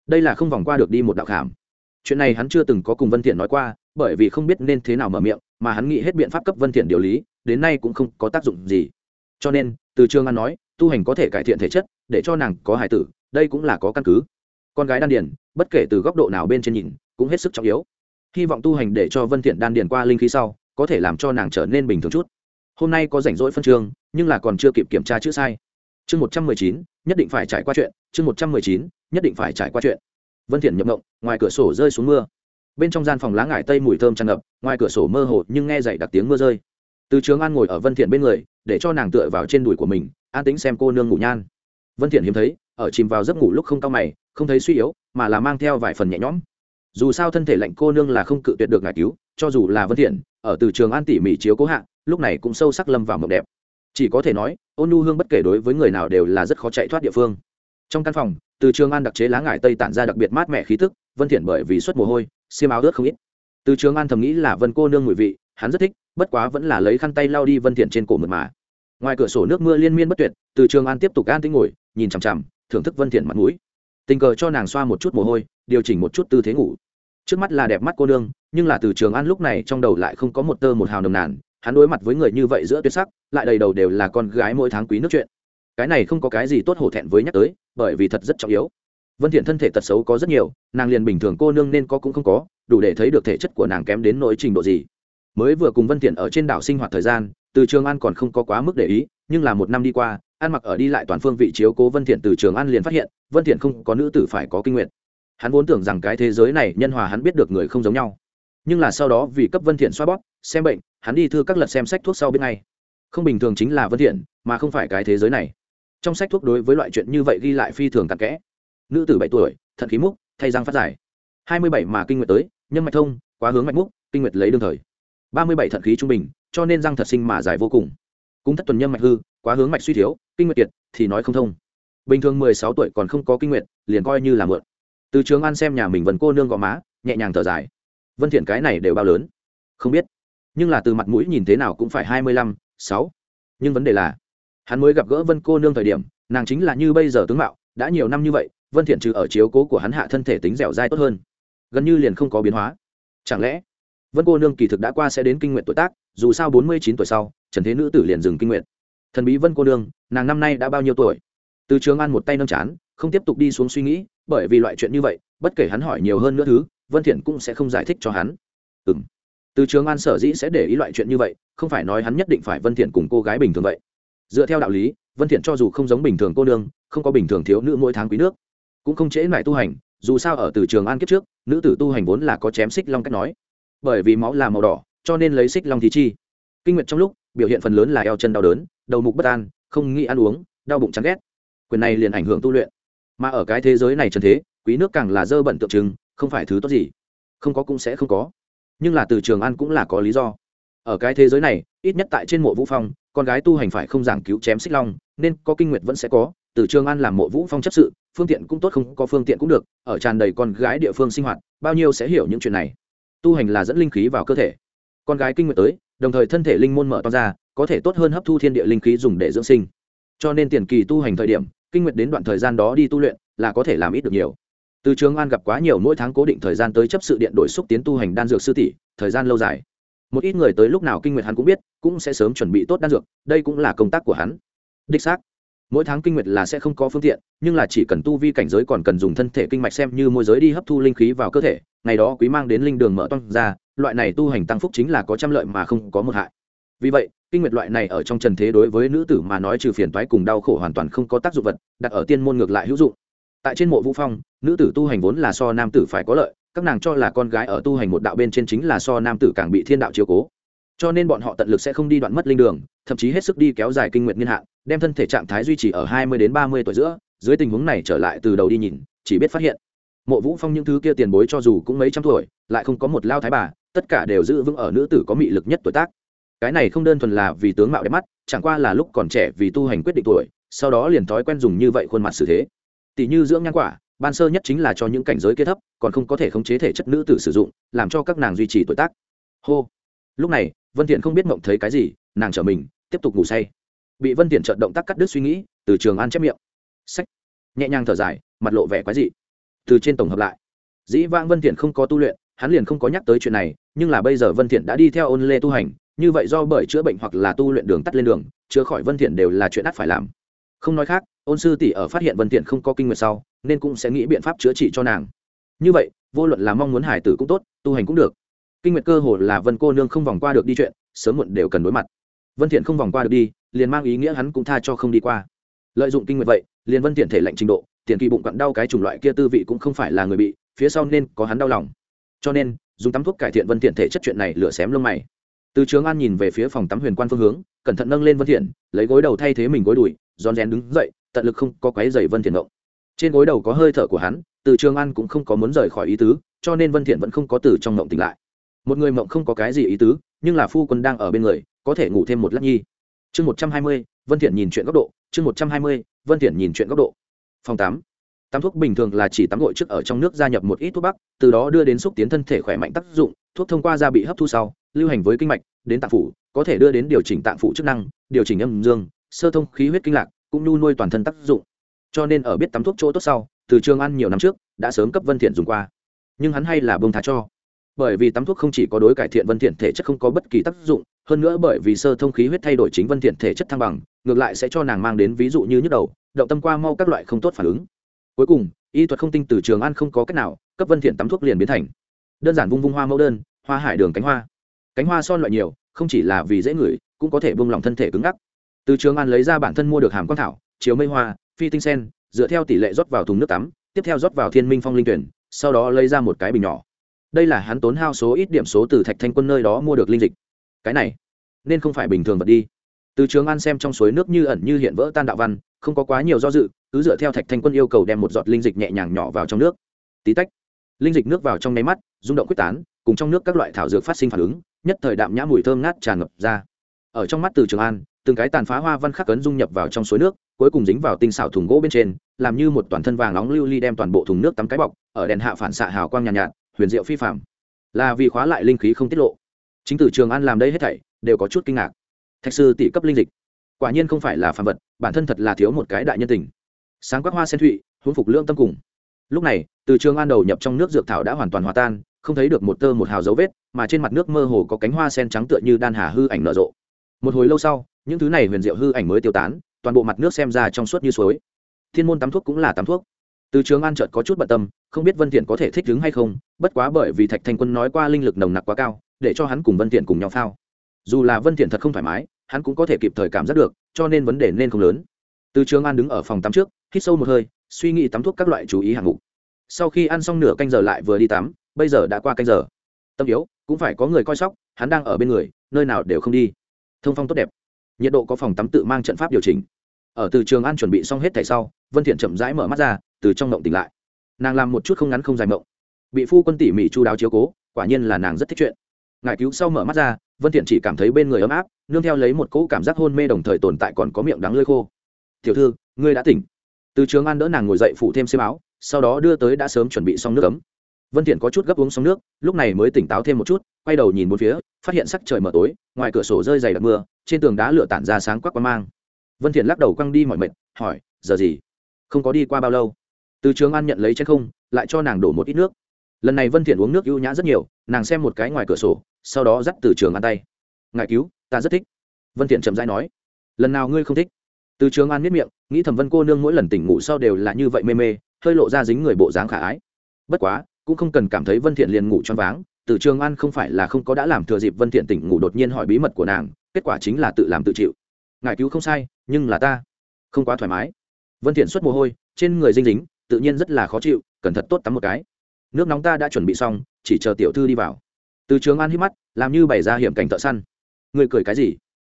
Đây là không vòng qua được đi một đạo khảm chuyện này hắn chưa từng có cùng vân thiện nói qua, bởi vì không biết nên thế nào mở miệng, mà hắn nghĩ hết biện pháp cấp vân thiện điều lý, đến nay cũng không có tác dụng gì. Cho nên, từ trường an nói, tu hành có thể cải thiện thể chất, để cho nàng có hài tử, đây cũng là có căn cứ. Con gái đan điền, bất kể từ góc độ nào bên trên nhìn, cũng hết sức trọng yếu. Hy vọng tu hành để cho vân thiện đan điền qua linh khí sau, có thể làm cho nàng trở nên bình thường chút. Hôm nay có rảnh rỗi phân trường, nhưng là còn chưa kịp kiểm tra chữ sai. Chương một trăm mười chín, nhất định phải trải qua chuyện. Chương một trăm mười chín, nhất định phải trải qua chuyện vân thiện nhập ngộng, ngoài cửa sổ rơi xuống mưa. Bên trong gian phòng lá ngải tây mùi thơm tràn ngập, ngoài cửa sổ mơ hồ nhưng nghe dậy đặc tiếng mưa rơi. Từ trường an ngồi ở vân thiện bên người, để cho nàng tựa vào trên đùi của mình, an tĩnh xem cô nương ngủ nhan. Vân thiện hiếm thấy, ở chìm vào giấc ngủ lúc không cao mày, không thấy suy yếu, mà là mang theo vài phần nhẹ nhõm. Dù sao thân thể lạnh cô nương là không cự tuyệt được ngài cứu, cho dù là vân thiện, ở từ trường an tỉ mỉ chiếu cố hạ, lúc này cũng sâu sắc lâm vào mộng đẹp. Chỉ có thể nói, ôn nu hương bất kể đối với người nào đều là rất khó chạy thoát địa phương trong căn phòng, từ trường an đặc chế lá ngải tây tản ra đặc biệt mát mẻ khí tức, vân thiện bởi vì xuất mồ hôi, xiêm áo ướt không ít. Từ trường an thầm nghĩ là vân cô nương mùi vị, hắn rất thích, bất quá vẫn là lấy khăn tay lau đi vân thiện trên cổ mượt mà. Ngoài cửa sổ nước mưa liên miên bất tuyệt, từ trường an tiếp tục an tĩnh ngồi, nhìn chằm chằm, thưởng thức vân thiện mặt mũi. Tình cờ cho nàng xoa một chút mồ hôi, điều chỉnh một chút tư thế ngủ. Trước mắt là đẹp mắt cô nương, nhưng là từ trường an lúc này trong đầu lại không có một tơ một hào nồng nàn, hắn đối mặt với người như vậy giữa tuyệt sắc, lại đầy đầu đều là con gái mỗi tháng quý nước chuyện cái này không có cái gì tốt hổ thẹn với nhắc tới, bởi vì thật rất trọng yếu. Vân thiện thân thể tật xấu có rất nhiều, nàng liền bình thường cô nương nên có cũng không có, đủ để thấy được thể chất của nàng kém đến nỗi trình độ gì. Mới vừa cùng vân thiện ở trên đảo sinh hoạt thời gian, từ trường an còn không có quá mức để ý, nhưng là một năm đi qua an mặc ở đi lại toàn phương vị chiếu cố vân thiện từ trường an liền phát hiện, vân thiện không có nữ tử phải có kinh nguyện. Hắn vốn tưởng rằng cái thế giới này nhân hòa hắn biết được người không giống nhau. Nhưng là sau đó vì cấp vân thiện xoa bóp, xem bệnh, hắn đi thư các lật xem sách thuốc sau bên ngay. Không bình thường chính là vân thiện, mà không phải cái thế giới này trong sách thuốc đối với loại chuyện như vậy ghi lại phi thường tạc kẽ. Nữ tử bảy tuổi, thận khí múc, thay răng phát giải hai mươi bảy mà kinh nguyệt tới, nhân mạch thông, quá hướng mạch múc, kinh nguyệt lấy đương thời. Ba mươi bảy thận khí trung bình, cho nên răng thật sinh mà dài vô cùng. Cũng thất tuần nhân mạch hư, quá hướng mạch suy thiếu, kinh nguyệt kiệt, thì nói không thông. Bình thường mười sáu tuổi còn không có kinh nguyệt, liền coi như là mượn. Từ trường an xem nhà mình vần cô nương gò má, nhẹ nhàng thở dài. Vân thiện cái này đều bao lớn? Không biết. Nhưng là từ mặt mũi nhìn thế nào cũng phải hai mươi lăm, sáu. Nhưng vấn đề là hắn mới gặp gỡ vân cô nương thời điểm, nàng chính là như bây giờ tướng mạo, đã nhiều năm như vậy, vân thiện trừ ở chiếu cố của hắn hạ thân thể tính dẻo dai tốt hơn. Gần như liền không có biến hóa. Chẳng lẽ, vân cô nương kỳ thực đã qua sẽ đến kinh nguyện tuổi tác, dù sao bốn mươi chín tuổi sau, trần thế nữ tử liền dừng kinh nguyện thần bí vân cô nương, nàng năm nay đã bao nhiêu tuổi? Từ trường an một tay nâng chán, không tiếp tục đi xuống suy nghĩ, bởi vì loại chuyện như vậy, bất kể hắn hỏi nhiều hơn nữa thứ, vân thiện cũng sẽ không giải thích cho hắn. Ừm. Từ trường an sở dĩ sẽ để ý loại chuyện như vậy, không phải nói hắn nhất định phải vân thiện cùng cô gái bình thường vậy dựa theo đạo lý, vân thiện cho dù không giống bình thường cô nương, không có bình thường thiếu nữ mỗi tháng quý nước, cũng không trễ lại tu hành, dù sao ở từ trường an kiếp trước, nữ tử tu hành vốn là có chém xích long cách nói. Bởi vì máu là màu đỏ, cho nên lấy xích long thì chi. Kinh nguyệt trong lúc, biểu hiện phần lớn là eo chân đau đớn, đầu mục bất an, không nghĩ ăn uống, đau bụng chán ghét. Quyền này liền ảnh hưởng tu luyện. Mà ở cái thế giới này trần thế, quý nước càng là dơ bẩn tượng trưng, không phải thứ tốt gì. Không có cũng sẽ không có. Nhưng là từ trường an cũng là có lý do ở cái thế giới này, ít nhất tại trên mộ vũ phong, con gái tu hành phải không giảng cứu chém xích long, nên có kinh nguyệt vẫn sẽ có, từ trường an làm mộ vũ phong chấp sự, phương tiện cũng tốt không có phương tiện cũng được, ở tràn đầy con gái địa phương sinh hoạt, bao nhiêu sẽ hiểu những chuyện này. Tu hành là dẫn linh khí vào cơ thể. Con gái kinh nguyệt tới, đồng thời thân thể linh môn mở to ra, có thể tốt hơn hấp thu thiên địa linh khí dùng để dưỡng sinh. Cho nên tiền kỳ tu hành thời điểm, kinh nguyệt đến đoạn thời gian đó đi tu luyện, là có thể làm ít được nhiều. Từ trường an gặp quá nhiều mỗi tháng cố định thời gian tới chấp sự điện đổi xúc tiến tu hành đan dược sư tỷ, thời gian lâu dài một ít người tới lúc nào kinh nguyệt hắn cũng biết, cũng sẽ sớm chuẩn bị tốt đan dược, đây cũng là công tác của hắn. Đích xác, mỗi tháng kinh nguyệt là sẽ không có phương tiện, nhưng là chỉ cần tu vi cảnh giới còn cần dùng thân thể kinh mạch xem như môi giới đi hấp thu linh khí vào cơ thể, ngày đó quý mang đến linh đường mở toang ra, loại này tu hành tăng phúc chính là có trăm lợi mà không có một hại. Vì vậy, kinh nguyệt loại này ở trong trần thế đối với nữ tử mà nói trừ phiền toái cùng đau khổ hoàn toàn không có tác dụng vật, đặt ở tiên môn ngược lại hữu dụng. Tại trên mộ vũ phong, nữ tử tu hành vốn là so nam tử phải có lợi các nàng cho là con gái ở tu hành một đạo bên trên chính là so nam tử càng bị thiên đạo chiếu cố. Cho nên bọn họ tận lực sẽ không đi đoạn mất linh đường, thậm chí hết sức đi kéo dài kinh nguyện niên hạn, đem thân thể trạng thái duy trì ở hai mươi đến ba mươi tuổi giữa, dưới tình huống này trở lại từ đầu đi nhìn, chỉ biết phát hiện. Mộ vũ phong những thứ kia tiền bối cho dù cũng mấy trăm tuổi, lại không có một lao thái bà, tất cả đều giữ vững ở nữ tử có mị lực nhất tuổi tác. Cái này không đơn thuần là vì tướng mạo đẹp mắt, chẳng qua là lúc còn trẻ vì tu hành quyết định tuổi, sau đó liền thói quen dùng như vậy khuôn mặt xử thế. Tỷ như dưỡng nhan quả ban sơ nhất chính là cho những cảnh giới kia thấp, còn không có thể khống chế thể chất nữ tử sử dụng, làm cho các nàng duy trì tuổi tác. Hô. Lúc này, vân thiện không biết mộng thấy cái gì, nàng trở mình, tiếp tục ngủ say. Bị vân thiện chợt động tác cắt đứt suy nghĩ, từ trường an chép miệng. Sách nhẹ nhàng thở dài, mặt lộ vẻ quái dị. Từ trên tổng hợp lại. Dĩ vãng vân thiện không có tu luyện, hắn liền không có nhắc tới chuyện này, nhưng là bây giờ vân thiện đã đi theo ôn lê tu hành, như vậy do bởi chữa bệnh hoặc là tu luyện đường tắt lên đường, chữa khỏi vân thiện đều là chuyện ắt phải làm không nói khác, ôn sư tỷ ở phát hiện vân thiện không có kinh nguyệt sau, nên cũng sẽ nghĩ biện pháp chữa trị cho nàng. Như vậy, vô luận là mong muốn hải tử cũng tốt, tu hành cũng được. Kinh nguyệt cơ hồ là vân cô nương không vòng qua được đi chuyện, sớm muộn đều cần đối mặt. Vân thiện không vòng qua được đi, liền mang ý nghĩa hắn cũng tha cho không đi qua. Lợi dụng kinh nguyệt vậy, liền vân thiện thể lệnh trình độ, tiền kỳ bụng quặn đau cái chủng loại kia tư vị cũng không phải là người bị, phía sau nên có hắn đau lòng. Cho nên, dùng tắm thuốc cải thiện vân thiện thể chất chuyện này lửa xém lông mày. Từ trường an nhìn về phía phòng tắm huyền quan phương hướng, cẩn thận nâng lên vân thiện lấy gối đầu thay thế mình gối đùi rón rén đứng dậy, tận lực không có quấy giày vân thiện động trên gối đầu có hơi thở của hắn, từ trường an cũng không có muốn rời khỏi ý tứ, cho nên vân thiện vẫn không có từ trong mộng tỉnh lại. Một người mộng không có cái gì ý tứ, nhưng là phu quân đang ở bên người, có thể ngủ thêm một lát nhi. Chương một trăm hai mươi, vân thiện nhìn chuyện góc độ, chương một trăm hai mươi, vân thiện nhìn chuyện góc độ. Phòng 8. tắm thuốc bình thường là chỉ tắm gội trước ở trong nước gia nhập một ít thuốc bắc, từ đó đưa đến xúc tiến thân thể khỏe mạnh tác dụng, thuốc thông qua da bị hấp thu sau, lưu hành với kinh mạch, đến tạng phủ, có thể đưa đến điều chỉnh tạng phủ chức năng, điều chỉnh âm dương sơ thông khí huyết kinh lạc cũng nhu nuôi toàn thân tác dụng. Cho nên ở biết tắm thuốc chỗ tốt sau, từ trường ăn nhiều năm trước, đã sớm cấp vân thiện dùng qua. Nhưng hắn hay là bông thá cho. Bởi vì tắm thuốc không chỉ có đối cải thiện vân thiện thể chất không có bất kỳ tác dụng, hơn nữa bởi vì sơ thông khí huyết thay đổi chính vân thiện thể chất thăng bằng, ngược lại sẽ cho nàng mang đến ví dụ như nhức đầu, động tâm qua mau các loại không tốt phản ứng. Cuối cùng, y thuật không tinh từ trường ăn không có cách nào, cấp vân thiện tắm thuốc liền biến thành đơn giản vung vung hoa mẫu đơn, hoa hải đường cánh hoa. Cánh hoa son loại nhiều, không chỉ là vì dễ ngửi, cũng có thể buông lòng thân thể cứng ngắc từ trường an lấy ra bản thân mua được hàm quang thảo, chiếu mây hoa, phi tinh sen, dựa theo tỷ lệ rót vào thùng nước tắm, tiếp theo rót vào thiên minh phong linh tuyển, sau đó lấy ra một cái bình nhỏ. Đây là hắn tốn hao số ít điểm số từ thạch thanh quân nơi đó mua được linh dịch. Cái này, nên không phải bình thường vật đi. Từ trường an xem trong suối nước như ẩn như hiện vỡ tan đạo văn, không có quá nhiều do dự, cứ dựa theo thạch thanh quân yêu cầu đem một giọt linh dịch nhẹ nhàng nhỏ vào trong nước. Tí tách, linh dịch nước vào trong nháy mắt, rung động quyết tán, cùng trong nước các loại thảo dược phát sinh phản ứng, nhất thời đạm nhã mùi thơm ngát tràn ngập ra. Ở trong mắt từ trường an từng cái tàn phá hoa văn khắc cấn dung nhập vào trong suối nước cuối cùng dính vào tinh xảo thùng gỗ bên trên làm như một toàn thân vàng nóng lưu ly đem toàn bộ thùng nước tắm cái bọc ở đèn hạ phản xạ hào quang nhàn nhạt, nhạt huyền diệu phi phạm là vì khóa lại linh khí không tiết lộ. Chính từ trường an làm đây hết thảy đều có chút kinh ngạc. Thạch sư tỷ cấp linh dịch. Quả nhiên không phải là phàm vật bản thân thật là thiếu một cái đại nhân tình. Sáng quắc hoa sen thụy huống phục lương tâm cùng. Lúc này từ trường an đầu nhập trong nước dược thảo đã hoàn toàn hòa tan không thấy được một tơ một hào dấu vết mà trên mặt nước mơ hồ có cánh hoa sen trắng tựa như đan hà hư ảnh nở rộ. Một hồi lâu sau những thứ này huyền diệu hư ảnh mới tiêu tán, toàn bộ mặt nước xem ra trong suốt như suối. Thiên môn tắm thuốc cũng là tắm thuốc. Từ trường an chợt có chút bận tâm, không biết vân thiện có thể thích ứng hay không, bất quá bởi vì thạch thanh quân nói qua linh lực nồng nặc quá cao, để cho hắn cùng vân thiện cùng nhau phao. Dù là vân thiện thật không thoải mái, hắn cũng có thể kịp thời cảm giác được, cho nên vấn đề nên không lớn. Từ trường an đứng ở phòng tắm trước, hít sâu một hơi, suy nghĩ tắm thuốc các loại chú ý hạng mục. Sau khi ăn xong nửa canh giờ lại vừa đi tắm, bây giờ đã qua canh giờ. Tâm yếu, cũng phải có người coi sóc, hắn đang ở bên người, nơi nào đều không đi. Thông phong tốt đẹp nhiệt độ có phòng tắm tự mang trận pháp điều chỉnh. Ở từ trường an chuẩn bị xong hết thảy sau, vân thiện chậm rãi mở mắt ra, từ trong mộng tỉnh lại. Nàng làm một chút không ngắn không dài mộng bị phu quân tỉ mỉ chu đáo chiếu cố, quả nhiên là nàng rất thích chuyện. Ngài cứu sau mở mắt ra, vân thiện chỉ cảm thấy bên người ấm áp, nương theo lấy một cỗ cảm giác hôn mê đồng thời tồn tại còn có miệng đắng lưỡi khô. Tiểu thư, ngươi đã tỉnh. Từ trường an đỡ nàng ngồi dậy phủ thêm xiêm áo, sau đó đưa tới đã sớm chuẩn bị xong nước ấm vân thiện có chút gấp uống xong nước, lúc này mới tỉnh táo thêm một chút, quay đầu nhìn bốn phía, phát hiện sắc trời mờ tối, ngoài cửa sổ rơi dày đặc mưa, trên tường đá lửa tản ra sáng quắc quang mang. Vân thiện lắc đầu quăng đi mọi mệt, hỏi, giờ gì? Không có đi qua bao lâu? Từ trường an nhận lấy chén không, lại cho nàng đổ một ít nước. Lần này vân thiện uống nước ưu nhã rất nhiều, nàng xem một cái ngoài cửa sổ, sau đó dắt từ trường an tay. Ngài cứu, ta rất thích. Vân thiện chậm rãi nói, lần nào ngươi không thích? Từ trường an miết miệng, nghĩ thầm vân cô nương mỗi lần tỉnh ngủ sau đều là như vậy mê mê, hơi lộ ra dính người bộ dáng khả ái. Bất quá cũng không cần cảm thấy vân thiện liền ngủ choáng váng, từ trường an không phải là không có đã làm thừa dịp vân thiện tỉnh ngủ đột nhiên hỏi bí mật của nàng, kết quả chính là tự làm tự chịu. Ngài cứu không sai, nhưng là ta không quá thoải mái. Vân thiện xuất mồ hôi, trên người dinh dính, tự nhiên rất là khó chịu, cẩn thận tốt tắm một cái. Nước nóng ta đã chuẩn bị xong, chỉ chờ tiểu thư đi vào. Từ trường an hít mắt, làm như bày ra hiểm cảnh thợ săn. Người cười cái gì?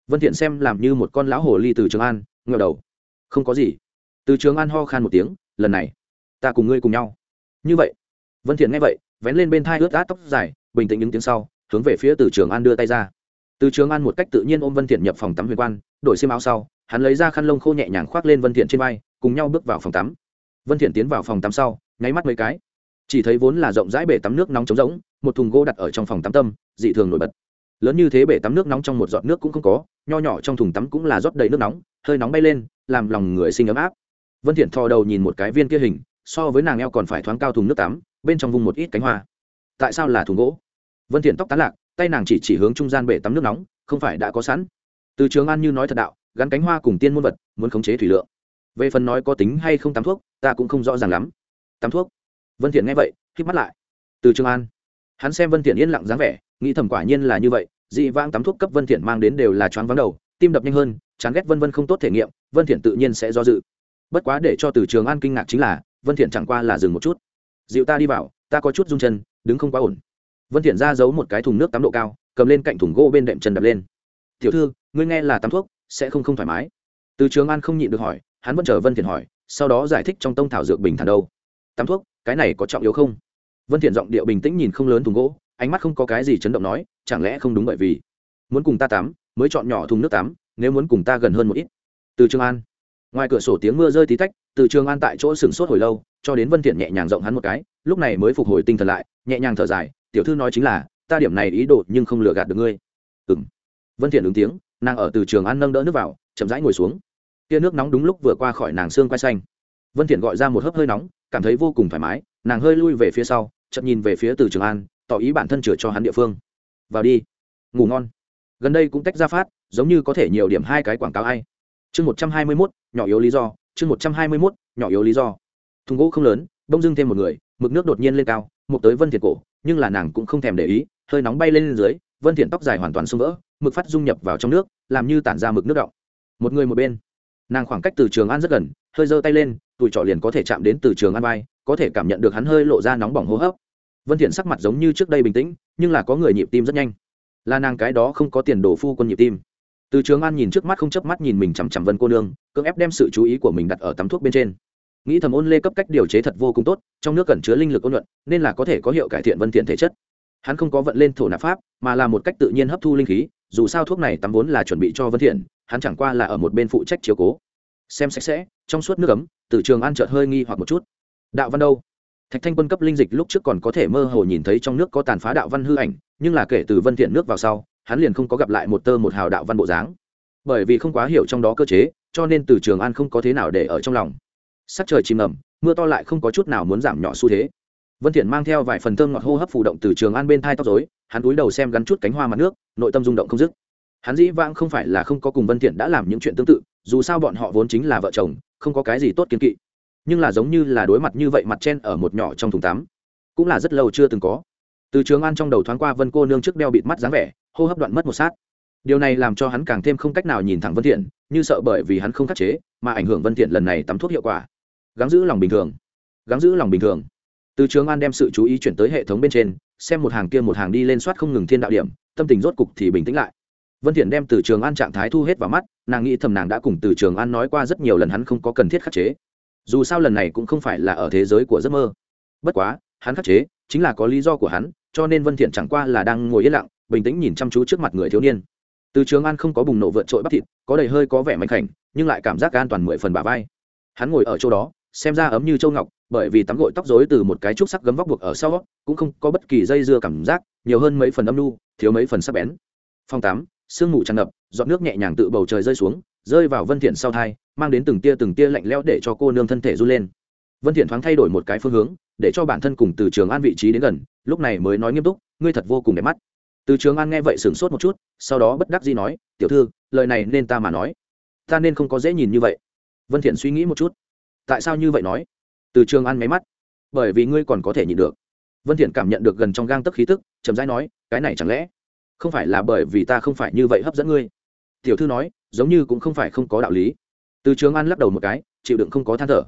Vân thiện xem làm như một con lão hồ ly từ trường an ngẩng đầu. Không có gì. Từ trường an ho khan một tiếng, lần này, ta cùng ngươi cùng nhau. Như vậy vân thiện nghe vậy, vén lên bên thai ướt át tóc dài, bình tĩnh những tiếng sau, hướng về phía từ trường an đưa tay ra. Từ trường an một cách tự nhiên ôm vân thiện nhập phòng tắm huyền quan, đổi xiêm áo sau, hắn lấy ra khăn lông khô nhẹ nhàng khoác lên vân thiện trên vai, cùng nhau bước vào phòng tắm. Vân thiện tiến vào phòng tắm sau, nháy mắt mấy cái. Chỉ thấy vốn là rộng rãi bể tắm nước nóng trống rỗng, một thùng gỗ đặt ở trong phòng tắm tâm, dị thường nổi bật. Lớn như thế bể tắm nước nóng trong một giọt nước cũng không có, nho nhỏ trong thùng tắm cũng là rót đầy nước nóng, hơi nóng bay lên, làm lòng người sinh ấm áp. Vân thiện thò đầu nhìn một cái viên kia hình, so với nàng eo còn phải thoáng cao thùng nước tắm bên trong vùng một ít cánh hoa. Tại sao là thùng gỗ? Vân thiện tóc tán lạc, tay nàng chỉ chỉ hướng trung gian bể tắm nước nóng, không phải đã có sẵn. Từ trường an như nói thật đạo, gắn cánh hoa cùng tiên môn vật, muốn khống chế thủy lượng. Về phần nói có tính hay không tắm thuốc, ta cũng không rõ ràng lắm. Tắm thuốc? Vân thiện nghe vậy, khép mắt lại. Từ trường an. Hắn xem vân thiện yên lặng dáng vẻ, nghĩ thầm quả nhiên là như vậy, dị vãng tắm thuốc cấp vân thiện mang đến đều là choáng vắng đầu, tim đập nhanh hơn, chán ghét vân vân không tốt thể nghiệm, vân thiện tự nhiên sẽ do dự. Bất quá để cho từ trường an kinh ngạc chính là, vân thiện chẳng qua là dừng một chút dịu ta đi vào, ta có chút rung chân, đứng không quá ổn. Vân thiện ra giấu một cái thùng nước tắm độ cao, cầm lên cạnh thùng gỗ bên đệm chân đập lên. Tiểu thư, ngươi nghe là tắm thuốc, sẽ không không thoải mái. Từ trường an không nhịn được hỏi, hắn vẫn chờ vân thiện hỏi, sau đó giải thích trong tông thảo dược bình thản đâu. Tắm thuốc, cái này có trọng yếu không? Vân thiện giọng điệu bình tĩnh nhìn không lớn thùng gỗ, ánh mắt không có cái gì chấn động nói, chẳng lẽ không đúng bởi vì muốn cùng ta tắm, mới chọn nhỏ thùng nước tắm, nếu muốn cùng ta gần hơn một ít? Từ trường an ngoài cửa sổ tiếng mưa rơi tí tách từ trường an tại chỗ sừng sốt hồi lâu cho đến vân thiện nhẹ nhàng rộng hắn một cái lúc này mới phục hồi tinh thần lại nhẹ nhàng thở dài tiểu thư nói chính là ta điểm này ý đồ nhưng không lừa gạt được ngươi. Ừm. Vân thiện ứng tiếng nàng ở từ trường an nâng đỡ nước vào chậm rãi ngồi xuống. Tia nước nóng đúng lúc vừa qua khỏi nàng xương quai xanh. Vân thiện gọi ra một hớp hơi nóng cảm thấy vô cùng thoải mái nàng hơi lui về phía sau chậm nhìn về phía từ trường an tỏ ý bản thân chữa cho hắn địa phương. Vào đi. Ngủ ngon. Gần đây cũng tách ra phát giống như có thể nhiều điểm hai cái quảng cáo hay. Chương một trăm hai mươi 121, nhỏ yếu lý do, chương một trăm hai mươi mốt, nhỏ yếu lý do. Thùng gỗ không lớn bông dưng thêm một người, mực nước đột nhiên lên cao, một tới vân thiện cổ, nhưng là nàng cũng không thèm để ý, hơi nóng bay lên dưới, vân thiện tóc dài hoàn toàn xung vỡ, mực phát dung nhập vào trong nước, làm như tản ra mực nước động một người một bên. Nàng khoảng cách từ trường an rất gần, hơi giơ tay lên tụi trọ liền có thể chạm đến từ trường an vai, có thể cảm nhận được hắn hơi lộ ra nóng bỏng hô hấp. Vân thiện sắc mặt giống như trước đây bình tĩnh, nhưng là có người nhịp tim rất nhanh. Là nàng cái đó không có tiền đổ phu quân nhịp tim từ trường an nhìn trước mắt không chớp mắt nhìn mình chằm chằm vân cô nương, cưỡng ép đem sự chú ý của mình đặt ở tắm thuốc bên trên. Nghĩ thầm ôn lê cấp cách điều chế thật vô cùng tốt, trong nước cần chứa linh lực ôn luận nên là có thể có hiệu cải thiện vân thiện thể chất. Hắn không có vận lên thổ nạp pháp, mà là một cách tự nhiên hấp thu linh khí, dù sao thuốc này tắm vốn là chuẩn bị cho vân thiện hắn chẳng qua là ở một bên phụ trách chiếu cố. Xem sạch sẽ, trong suốt nước ấm, từ trường an chợt hơi nghi hoặc một chút. Đạo văn đâu? Thạch thanh quân cấp linh dịch lúc trước còn có thể mơ hồ nhìn thấy trong nước có tàn phá đạo văn hư ảnh, nhưng là kể từ vân thiện nước vào sau hắn liền không có gặp lại một tơ một hào đạo văn bộ dáng. Bởi vì không quá hiểu trong đó cơ chế, cho nên từ trường an không có thế nào để ở trong lòng. Sắc trời chìm ngầm, mưa to lại không có chút nào muốn giảm nhỏ xu thế. Vân thiện mang theo vài phần thơm ngọt hô hấp phù động từ trường an bên thai tóc rối, hắn cúi đầu xem gắn chút cánh hoa mặt nước, nội tâm rung động không dứt. Hắn dĩ vãng không phải là không có cùng vân thiện đã làm những chuyện tương tự, dù sao bọn họ vốn chính là vợ chồng, không có cái gì tốt kiên kỵ. Nhưng là giống như là đối mặt như vậy mặt chen ở một nhỏ trong thùng tắm, cũng là rất lâu chưa từng có. Từ trường an trong đầu thoáng qua vân cô nương trước đeo bịt mắt dáng vẻ hô hấp đoạn mất một sát. Điều này làm cho hắn càng thêm không cách nào nhìn thẳng vân thiện, như sợ bởi vì hắn không khắc chế, mà ảnh hưởng vân thiện lần này tắm thuốc hiệu quả. Gắng giữ lòng bình thường. Gắng giữ lòng bình thường. Từ trường an đem sự chú ý chuyển tới hệ thống bên trên, xem một hàng kia một hàng đi lên soát không ngừng thiên đạo điểm, tâm tình rốt cục thì bình tĩnh lại. Vân thiện đem từ trường an trạng thái thu hết vào mắt, nàng nghĩ thầm nàng đã cùng từ trường an nói qua rất nhiều lần hắn không có cần thiết khắc chế. Dù sao lần này cũng không phải là ở thế giới của giấc mơ. Bất quá, hắn khắc chế, chính là có lý do của hắn, cho nên vân thiện chẳng qua là đang ngồi yên lặng bình tĩnh nhìn chăm chú trước mặt người thiếu niên. Từ trường an không có bùng nổ vượt trội bắp thịt có đầy hơi có vẻ mạnh khảnh nhưng lại cảm giác an toàn mười phần bả vai. Hắn ngồi ở chỗ đó xem ra ấm như châu ngọc bởi vì tắm gội tóc rối từ một cái trúc sắc gấm vóc buộc ở sau cũng không có bất kỳ dây dưa cảm giác nhiều hơn mấy phần âm nu thiếu mấy phần sắc bén. Phòng tám, sương mù tràn ngập giọt nước nhẹ nhàng tự bầu trời rơi xuống rơi vào vân thiện sau thai mang đến từng tia từng tia lạnh lẽo để cho cô nương thân thể run lên. Vân thiện thoáng thay đổi một cái phương hướng để cho bản thân cùng từ trường an vị trí đến gần lúc này mới nói nghiêm túc ngươi thật vô cùng đẹp mắt từ trường an nghe vậy sửng sốt một chút, sau đó bất đắc dĩ nói, tiểu thư, lời này nên ta mà nói. Ta nên không có dễ nhìn như vậy. Vân thiện suy nghĩ một chút. Tại sao như vậy nói? Từ trường an máy mắt. Bởi vì ngươi còn có thể nhìn được. Vân thiện cảm nhận được gần trong gang tấc khí tức, chậm rãi nói, cái này chẳng lẽ không phải là bởi vì ta không phải như vậy hấp dẫn ngươi? Tiểu thư nói, giống như cũng không phải không có đạo lý. Từ trường an lắc đầu một cái, chịu đựng không có than thở.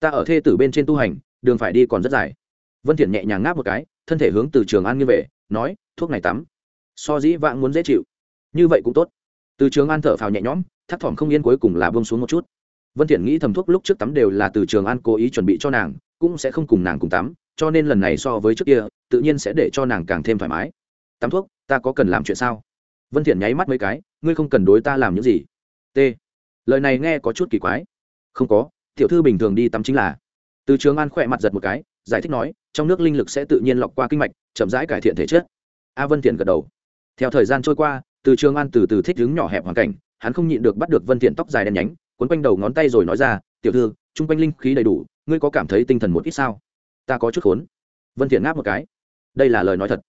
Ta ở thê tử bên trên tu hành, đường phải đi còn rất dài. Vân thiện nhẹ nhàng ngáp một cái, thân thể hướng từ trường an như về, nói, thuốc này tắm so dĩ vãng muốn dễ chịu. Như vậy cũng tốt. Từ trường an thở phào nhẹ nhõm thắt thỏm không yên cuối cùng là bông xuống một chút. Vân thiện nghĩ thầm thuốc lúc trước tắm đều là từ trường an cố ý chuẩn bị cho nàng, cũng sẽ không cùng nàng cùng tắm, cho nên lần này so với trước kia, tự nhiên sẽ để cho nàng càng thêm thoải mái. Tắm thuốc, ta có cần làm chuyện sao? Vân thiện nháy mắt mấy cái, ngươi không cần đối ta làm những gì. T. Lời này nghe có chút kỳ quái. Không có, tiểu thư bình thường đi tắm chính là. Từ trường an khỏe mặt giật một cái, giải thích nói, trong nước linh lực sẽ tự nhiên lọc qua kinh mạch, chậm rãi cải thiện thể chất. A vân thiện gật đầu theo thời gian trôi qua, từ trường an từ từ thích đứng nhỏ hẹp hoàn cảnh, hắn không nhịn được bắt được vân thiện tóc dài đen nhánh cuốn quanh đầu ngón tay rồi nói ra, tiểu thư trung quanh linh khí đầy đủ, ngươi có cảm thấy tinh thần một ít sao? Ta có chút khốn. Vân thiện ngáp một cái. Đây là lời nói thật.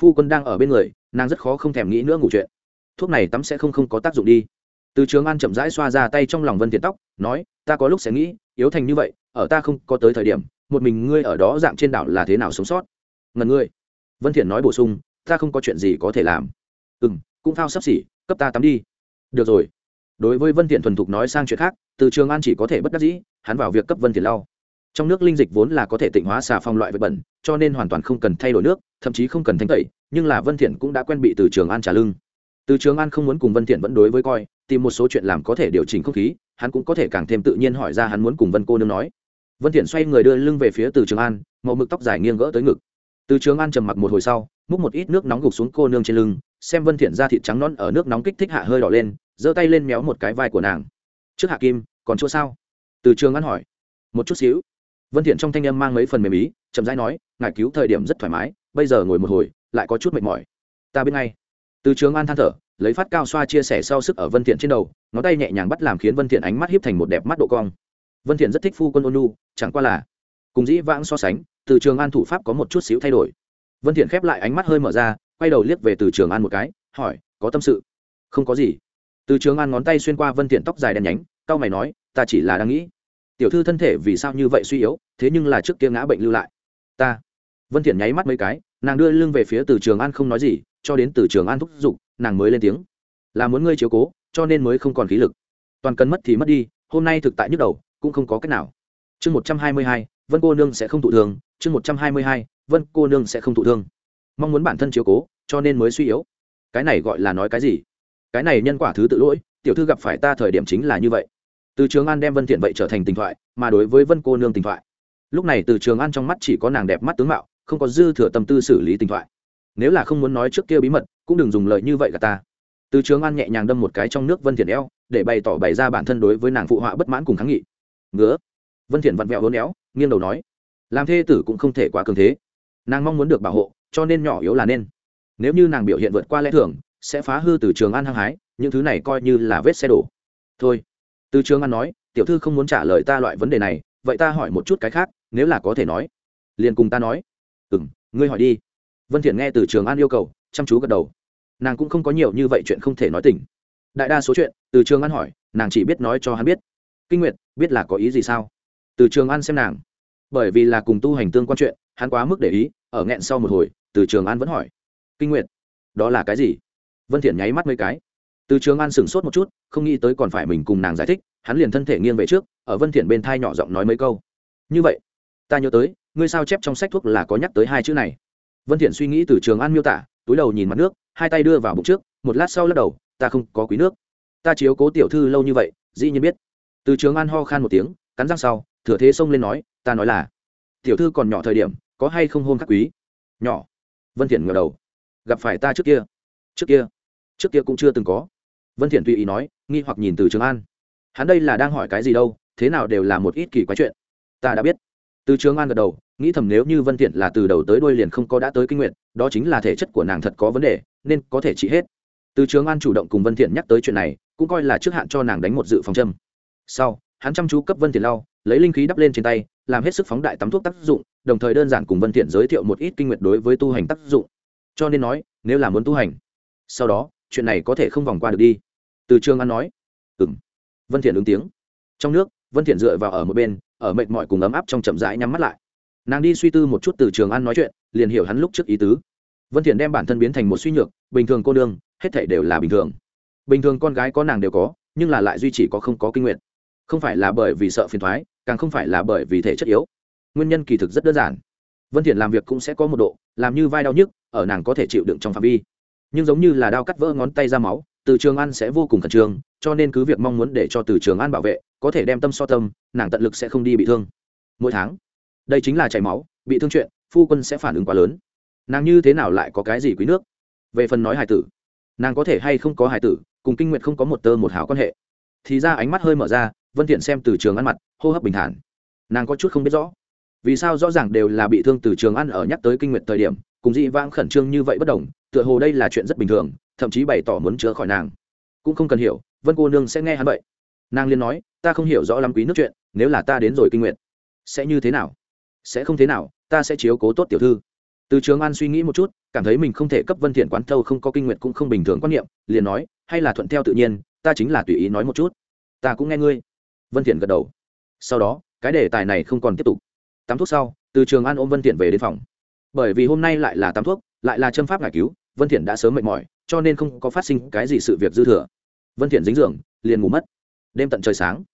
Phu quân đang ở bên người, nàng rất khó không thèm nghĩ nữa ngủ chuyện. Thuốc này tắm sẽ không không có tác dụng đi. Từ trường an chậm rãi xoa ra tay trong lòng vân thiện tóc, nói, ta có lúc sẽ nghĩ, yếu thành như vậy, ở ta không có tới thời điểm, một mình ngươi ở đó dạng trên đảo là thế nào sống sót? Ngần ngươi. Vân thiện nói bổ sung ta không có chuyện gì có thể làm. Ừ cũng phao sắp xỉ, cấp ta tắm đi. Được rồi. Đối với vân thiện thuần thục nói sang chuyện khác, từ trường an chỉ có thể bất đắc dĩ, hắn vào việc cấp vân thiện lau. Trong nước linh dịch vốn là có thể tịnh hóa xà phong loại vật bẩn, cho nên hoàn toàn không cần thay đổi nước, thậm chí không cần thanh tẩy, nhưng là vân thiện cũng đã quen bị từ trường an trả lưng. Từ trường an không muốn cùng vân thiện vẫn đối với coi, tìm một số chuyện làm có thể điều chỉnh không khí, hắn cũng có thể càng thêm tự nhiên hỏi ra hắn muốn cùng vân cô nương nói. Vân thiện xoay người đưa lưng về phía từ trường an, màu mực tóc dài nghiêng gỡ tới ngực từ trường an trầm mặc một hồi sau, múc một ít nước nóng gục xuống cô nương trên lưng, xem vân thiện da thịt trắng nõn ở nước nóng kích thích hạ hơi đỏ lên, giơ tay lên méo một cái vai của nàng. Trước hạ kim, còn chua sao? Từ trường an hỏi. Một chút xíu. Vân thiện trong thanh âm mang mấy phần mềm ý, chậm rãi nói, ngài cứu thời điểm rất thoải mái, bây giờ ngồi một hồi, lại có chút mệt mỏi. Ta biết ngay. Từ trường an than thở, lấy phát cao xoa chia sẻ sau sức ở vân thiện trên đầu, ngón tay nhẹ nhàng bắt làm khiến vân thiện ánh mắt hiếp thành một đẹp mắt độ cong. Vân thiện rất thích phu quân ôn nu chẳng qua là cùng dĩ vãng so sánh từ trường an thủ pháp có một chút xíu thay đổi. Vân thiện khép lại ánh mắt hơi mở ra, quay đầu liếc về từ trường an một cái, hỏi, có tâm sự? Không có gì. Từ trường an ngón tay xuyên qua vân thiện tóc dài đen nhánh, cao mày nói, ta chỉ là đang nghĩ. Tiểu thư thân thể vì sao như vậy suy yếu, thế nhưng là trước kia ngã bệnh lưu lại. Ta. Vân thiện nháy mắt mấy cái, nàng đưa lưng về phía từ trường an không nói gì, cho đến từ trường an thúc giục, nàng mới lên tiếng. Là muốn ngươi chiếu cố, cho nên mới không còn khí lực. Toàn cần mất thì mất đi, hôm nay thực tại nhức đầu, cũng không có cách nào. Chương một trăm hai mươi hai vân cô nương sẽ không thụ thương, chương một trăm hai mươi hai, vân cô nương sẽ không thụ thương. Mong muốn bản thân chiếu cố, cho nên mới suy yếu. Cái này gọi là nói cái gì? Cái này nhân quả thứ tự lỗi, tiểu thư gặp phải ta thời điểm chính là như vậy. Từ trường an đem vân thiện vậy trở thành tình thoại, mà đối với vân cô nương tình thoại. Lúc này từ trường an trong mắt chỉ có nàng đẹp mắt tướng mạo, không có dư thừa tâm tư xử lý tình thoại. Nếu là không muốn nói trước kia bí mật, cũng đừng dùng lời như vậy cả ta. Từ trường an nhẹ nhàng đâm một cái trong nước vân thiện eo, để bày tỏ bày ra bản thân đối với nàng phụ họa bất mãn cùng kháng nghị. Ngứa. Vân thiện vặn vẹo hốn éo nghiêng đầu nói, làm thê tử cũng không thể quá cường thế. Nàng mong muốn được bảo hộ, cho nên nhỏ yếu là nên. Nếu như nàng biểu hiện vượt qua lẽ thường, sẽ phá hư từ trường an hăng hái, những thứ này coi như là vết xe đổ. Thôi. Từ trường an nói, tiểu thư không muốn trả lời ta loại vấn đề này, vậy ta hỏi một chút cái khác, nếu là có thể nói. Liền cùng ta nói ừ m ngươi hỏi đi. Vân thiện nghe từ trường an yêu cầu, chăm chú gật đầu. Nàng cũng không có nhiều như vậy chuyện không thể nói tình đại đa số chuyện, từ trường an hỏi, nàng chỉ biết nói cho hắn biết. Kinh nguyệt, biết là có ý gì sao? Từ trường an xem nàng. Bởi vì là cùng tu hành tương quan chuyện, hắn quá mức để ý, ở nghẹn sau một hồi, từ trường an vẫn hỏi. Kinh nguyệt, đó là cái gì? Vân thiện nháy mắt mấy cái. Từ trường an sửng sốt một chút, không nghĩ tới còn phải mình cùng nàng giải thích, hắn liền thân thể nghiêng về trước, ở vân thiện bên thai nhỏ giọng nói mấy câu. Như vậy, ta nhớ tới, ngươi sao chép trong sách thuốc là có nhắc tới hai chữ này? Vân thiện suy nghĩ từ trường an miêu tả, túi đầu nhìn mặt nước, hai tay đưa vào bụng trước, một lát sau lắc đầu, ta không có quý nước. Ta chiếu cố tiểu thư lâu như vậy, dĩ nhiên biết. Từ trường an ho khan một tiếng, cắn răng sau thừa thế xông lên nói, ta nói là, tiểu thư còn nhỏ thời điểm, có hay không hôn các quý? Nhỏ. Vân thiện ngửa đầu. Gặp phải ta trước kia. Trước kia? Trước kia cũng chưa từng có. Vân thiện tùy ý nói, nghi hoặc nhìn từ trường an. Hắn đây là đang hỏi cái gì đâu, thế nào đều là một ít kỳ quái chuyện. Ta đã biết. Từ trường an gật đầu, nghĩ thầm nếu như vân thiện là từ đầu tới đuôi liền không có đã tới kinh nguyện đó chính là thể chất của nàng thật có vấn đề, nên có thể trị hết. Từ trường an chủ động cùng vân thiện nhắc tới chuyện này, cũng coi là trước hạn cho nàng đánh một dự phòng châm. Sau, hắn chăm chú cấp vân thiện lau lấy linh khí đắp lên trên tay, làm hết sức phóng đại tắm thuốc tác dụng, đồng thời đơn giản cùng vân thiện giới thiệu một ít kinh nguyện đối với tu hành tác dụng. Cho nên nói, nếu là muốn tu hành, sau đó, chuyện này có thể không vòng qua được đi. Từ trường an nói. Ừm. Vân thiện ứng tiếng. Trong nước, vân thiện dựa vào ở một bên, ở mệt mỏi cùng ấm áp trong chậm rãi nhắm mắt lại. Nàng đi suy tư một chút từ trường an nói chuyện, liền hiểu hắn lúc trước ý tứ. Vân thiện đem bản thân biến thành một suy nhược, bình thường cô đương hết thảy đều là bình thường. Bình thường con gái có nàng đều có, nhưng là lại duy trì có không có kinh nguyện không phải là bởi vì sợ phiền toái càng không phải là bởi vì thể chất yếu. Nguyên nhân kỳ thực rất đơn giản. Vân thiện làm việc cũng sẽ có một độ, làm như vai đau nhức, ở nàng có thể chịu đựng trong phạm vi. Nhưng giống như là đau cắt vỡ ngón tay ra máu, từ trường an sẽ vô cùng khẩn trương, cho nên cứ việc mong muốn để cho từ trường an bảo vệ, có thể đem tâm so tâm, nàng tận lực sẽ không đi bị thương. Mỗi tháng, đây chính là chảy máu, bị thương chuyện, phu quân sẽ phản ứng quá lớn. Nàng như thế nào lại có cái gì quý nước? Về phần nói hài tử, nàng có thể hay không có hài tử, cùng kinh nguyệt không có một tơ một hào quan hệ. Thì ra ánh mắt hơi mở ra vân thiện xem từ trường ăn mặt, hô hấp bình thản. Nàng có chút không biết rõ. Vì sao rõ ràng đều là bị thương từ trường ăn ở nhắc tới kinh nguyệt thời điểm, cùng dị vãng khẩn trương như vậy bất đồng, tựa hồ đây là chuyện rất bình thường, thậm chí bày tỏ muốn chữa khỏi nàng. Cũng không cần hiểu, vân cô nương sẽ nghe hắn vậy. Nàng liên nói, ta không hiểu rõ lắm quý nước chuyện, nếu là ta đến rồi kinh nguyện sẽ như thế nào? Sẽ không thế nào, ta sẽ chiếu cố tốt tiểu thư. Từ trường an suy nghĩ một chút, cảm thấy mình không thể cấp vân thiện quán thâu không có kinh nguyện cũng không bình thường quan niệm, liền nói, hay là thuận theo tự nhiên, ta chính là tùy ý nói một chút. Ta cũng nghe ngươi vân thiện gật đầu. Sau đó, cái đề tài này không còn tiếp tục. Tắm thuốc sau, từ trường an ôm vân thiện về đến phòng. Bởi vì hôm nay lại là tắm thuốc, lại là châm pháp ngải cứu, vân thiện đã sớm mệt mỏi, cho nên không có phát sinh cái gì sự việc dư thừa. Vân thiện dính giường, liền ngủ mất. Đêm tận trời sáng.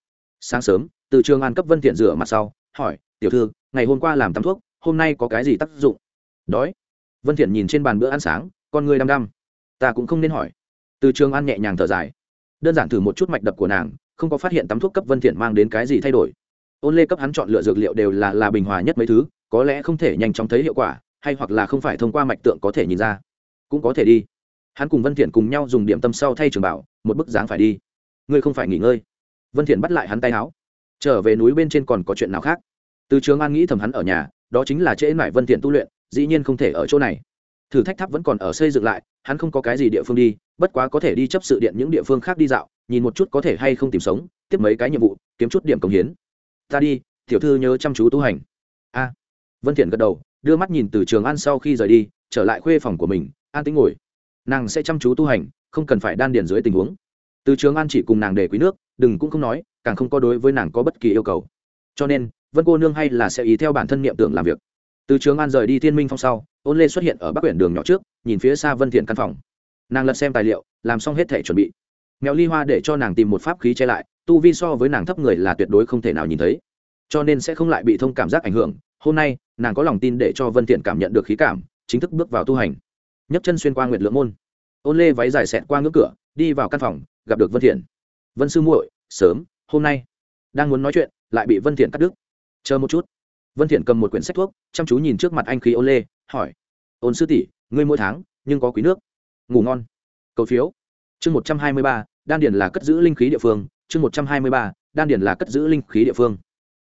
Sáng sớm, từ trường an cấp vân thiện rửa mặt sau, hỏi, tiểu thư, ngày hôm qua làm tắm thuốc, hôm nay có cái gì tác dụng? Đói. Vân thiện nhìn trên bàn bữa ăn sáng, con người đăm đăm. Ta cũng không nên hỏi. Từ trường an nhẹ nhàng thở dài. Đơn giản thử một chút mạch đập của nàng không có phát hiện tắm thuốc cấp vân thiện mang đến cái gì thay đổi. Ôn lê cấp hắn chọn lựa dược liệu đều là là bình hòa nhất mấy thứ, có lẽ không thể nhanh chóng thấy hiệu quả, hay hoặc là không phải thông qua mạch tượng có thể nhìn ra. Cũng có thể đi. Hắn cùng vân thiện cùng nhau dùng điểm tâm sau thay trường bảo, một bức dáng phải đi. Ngươi không phải nghỉ ngơi. Vân thiện bắt lại hắn tay áo. Trở về núi bên trên còn có chuyện nào khác? Từ trường an nghĩ thầm hắn ở nhà, đó chính là trễ nải vân thiện tu luyện, dĩ nhiên không thể ở chỗ này thử thách tháp vẫn còn ở xây dựng lại, hắn không có cái gì địa phương đi, bất quá có thể đi chấp sự điện những địa phương khác đi dạo, nhìn một chút có thể hay không tìm sống, tiếp mấy cái nhiệm vụ, kiếm chút điểm công hiến. Ta đi, tiểu thư nhớ chăm chú tu hành. A. Vân thiện gật đầu, đưa mắt nhìn từ trường an sau khi rời đi, trở lại khuê phòng của mình, an tĩnh ngồi. Nàng sẽ chăm chú tu hành, không cần phải đan điền dưới tình huống. Từ trường an chỉ cùng nàng để quý nước, đừng cũng không nói, càng không có đối với nàng có bất kỳ yêu cầu. Cho nên, vân cô nương hay là sẽ ý theo bản thân niệm tưởng làm việc. Từ trường an rời đi thiên minh phong sau ôn lê xuất hiện ở bắc quyển đường nhỏ trước, nhìn phía xa vân thiện căn phòng. Nàng lật xem tài liệu, làm xong hết thể chuẩn bị. Mèo ly hoa để cho nàng tìm một pháp khí che lại, tu vi so với nàng thấp người là tuyệt đối không thể nào nhìn thấy. Cho nên sẽ không lại bị thông cảm giác ảnh hưởng. Hôm nay, nàng có lòng tin để cho vân thiện cảm nhận được khí cảm, chính thức bước vào tu hành. Nhấc chân xuyên qua nguyệt lượng môn. Ôn lê váy dài xẹt qua ngưỡng cửa, đi vào căn phòng, gặp được vân thiện. Vân sư muội, sớm, hôm nay. Đang muốn nói chuyện, lại bị vân thiện cắt đứt. Chờ một chút. Vân thiện cầm một quyển sách thuốc, chăm chú nhìn trước mặt anh khí ôn lê hỏi. Ôn sư tỷ, ngươi mỗi tháng, nhưng có quý nước. Ngủ ngon. Cầu phiếu. Chương một trăm hai mươi ba, đan điền là cất giữ linh khí địa phương. Chương một trăm hai mươi ba, đan điền là cất giữ linh khí địa phương.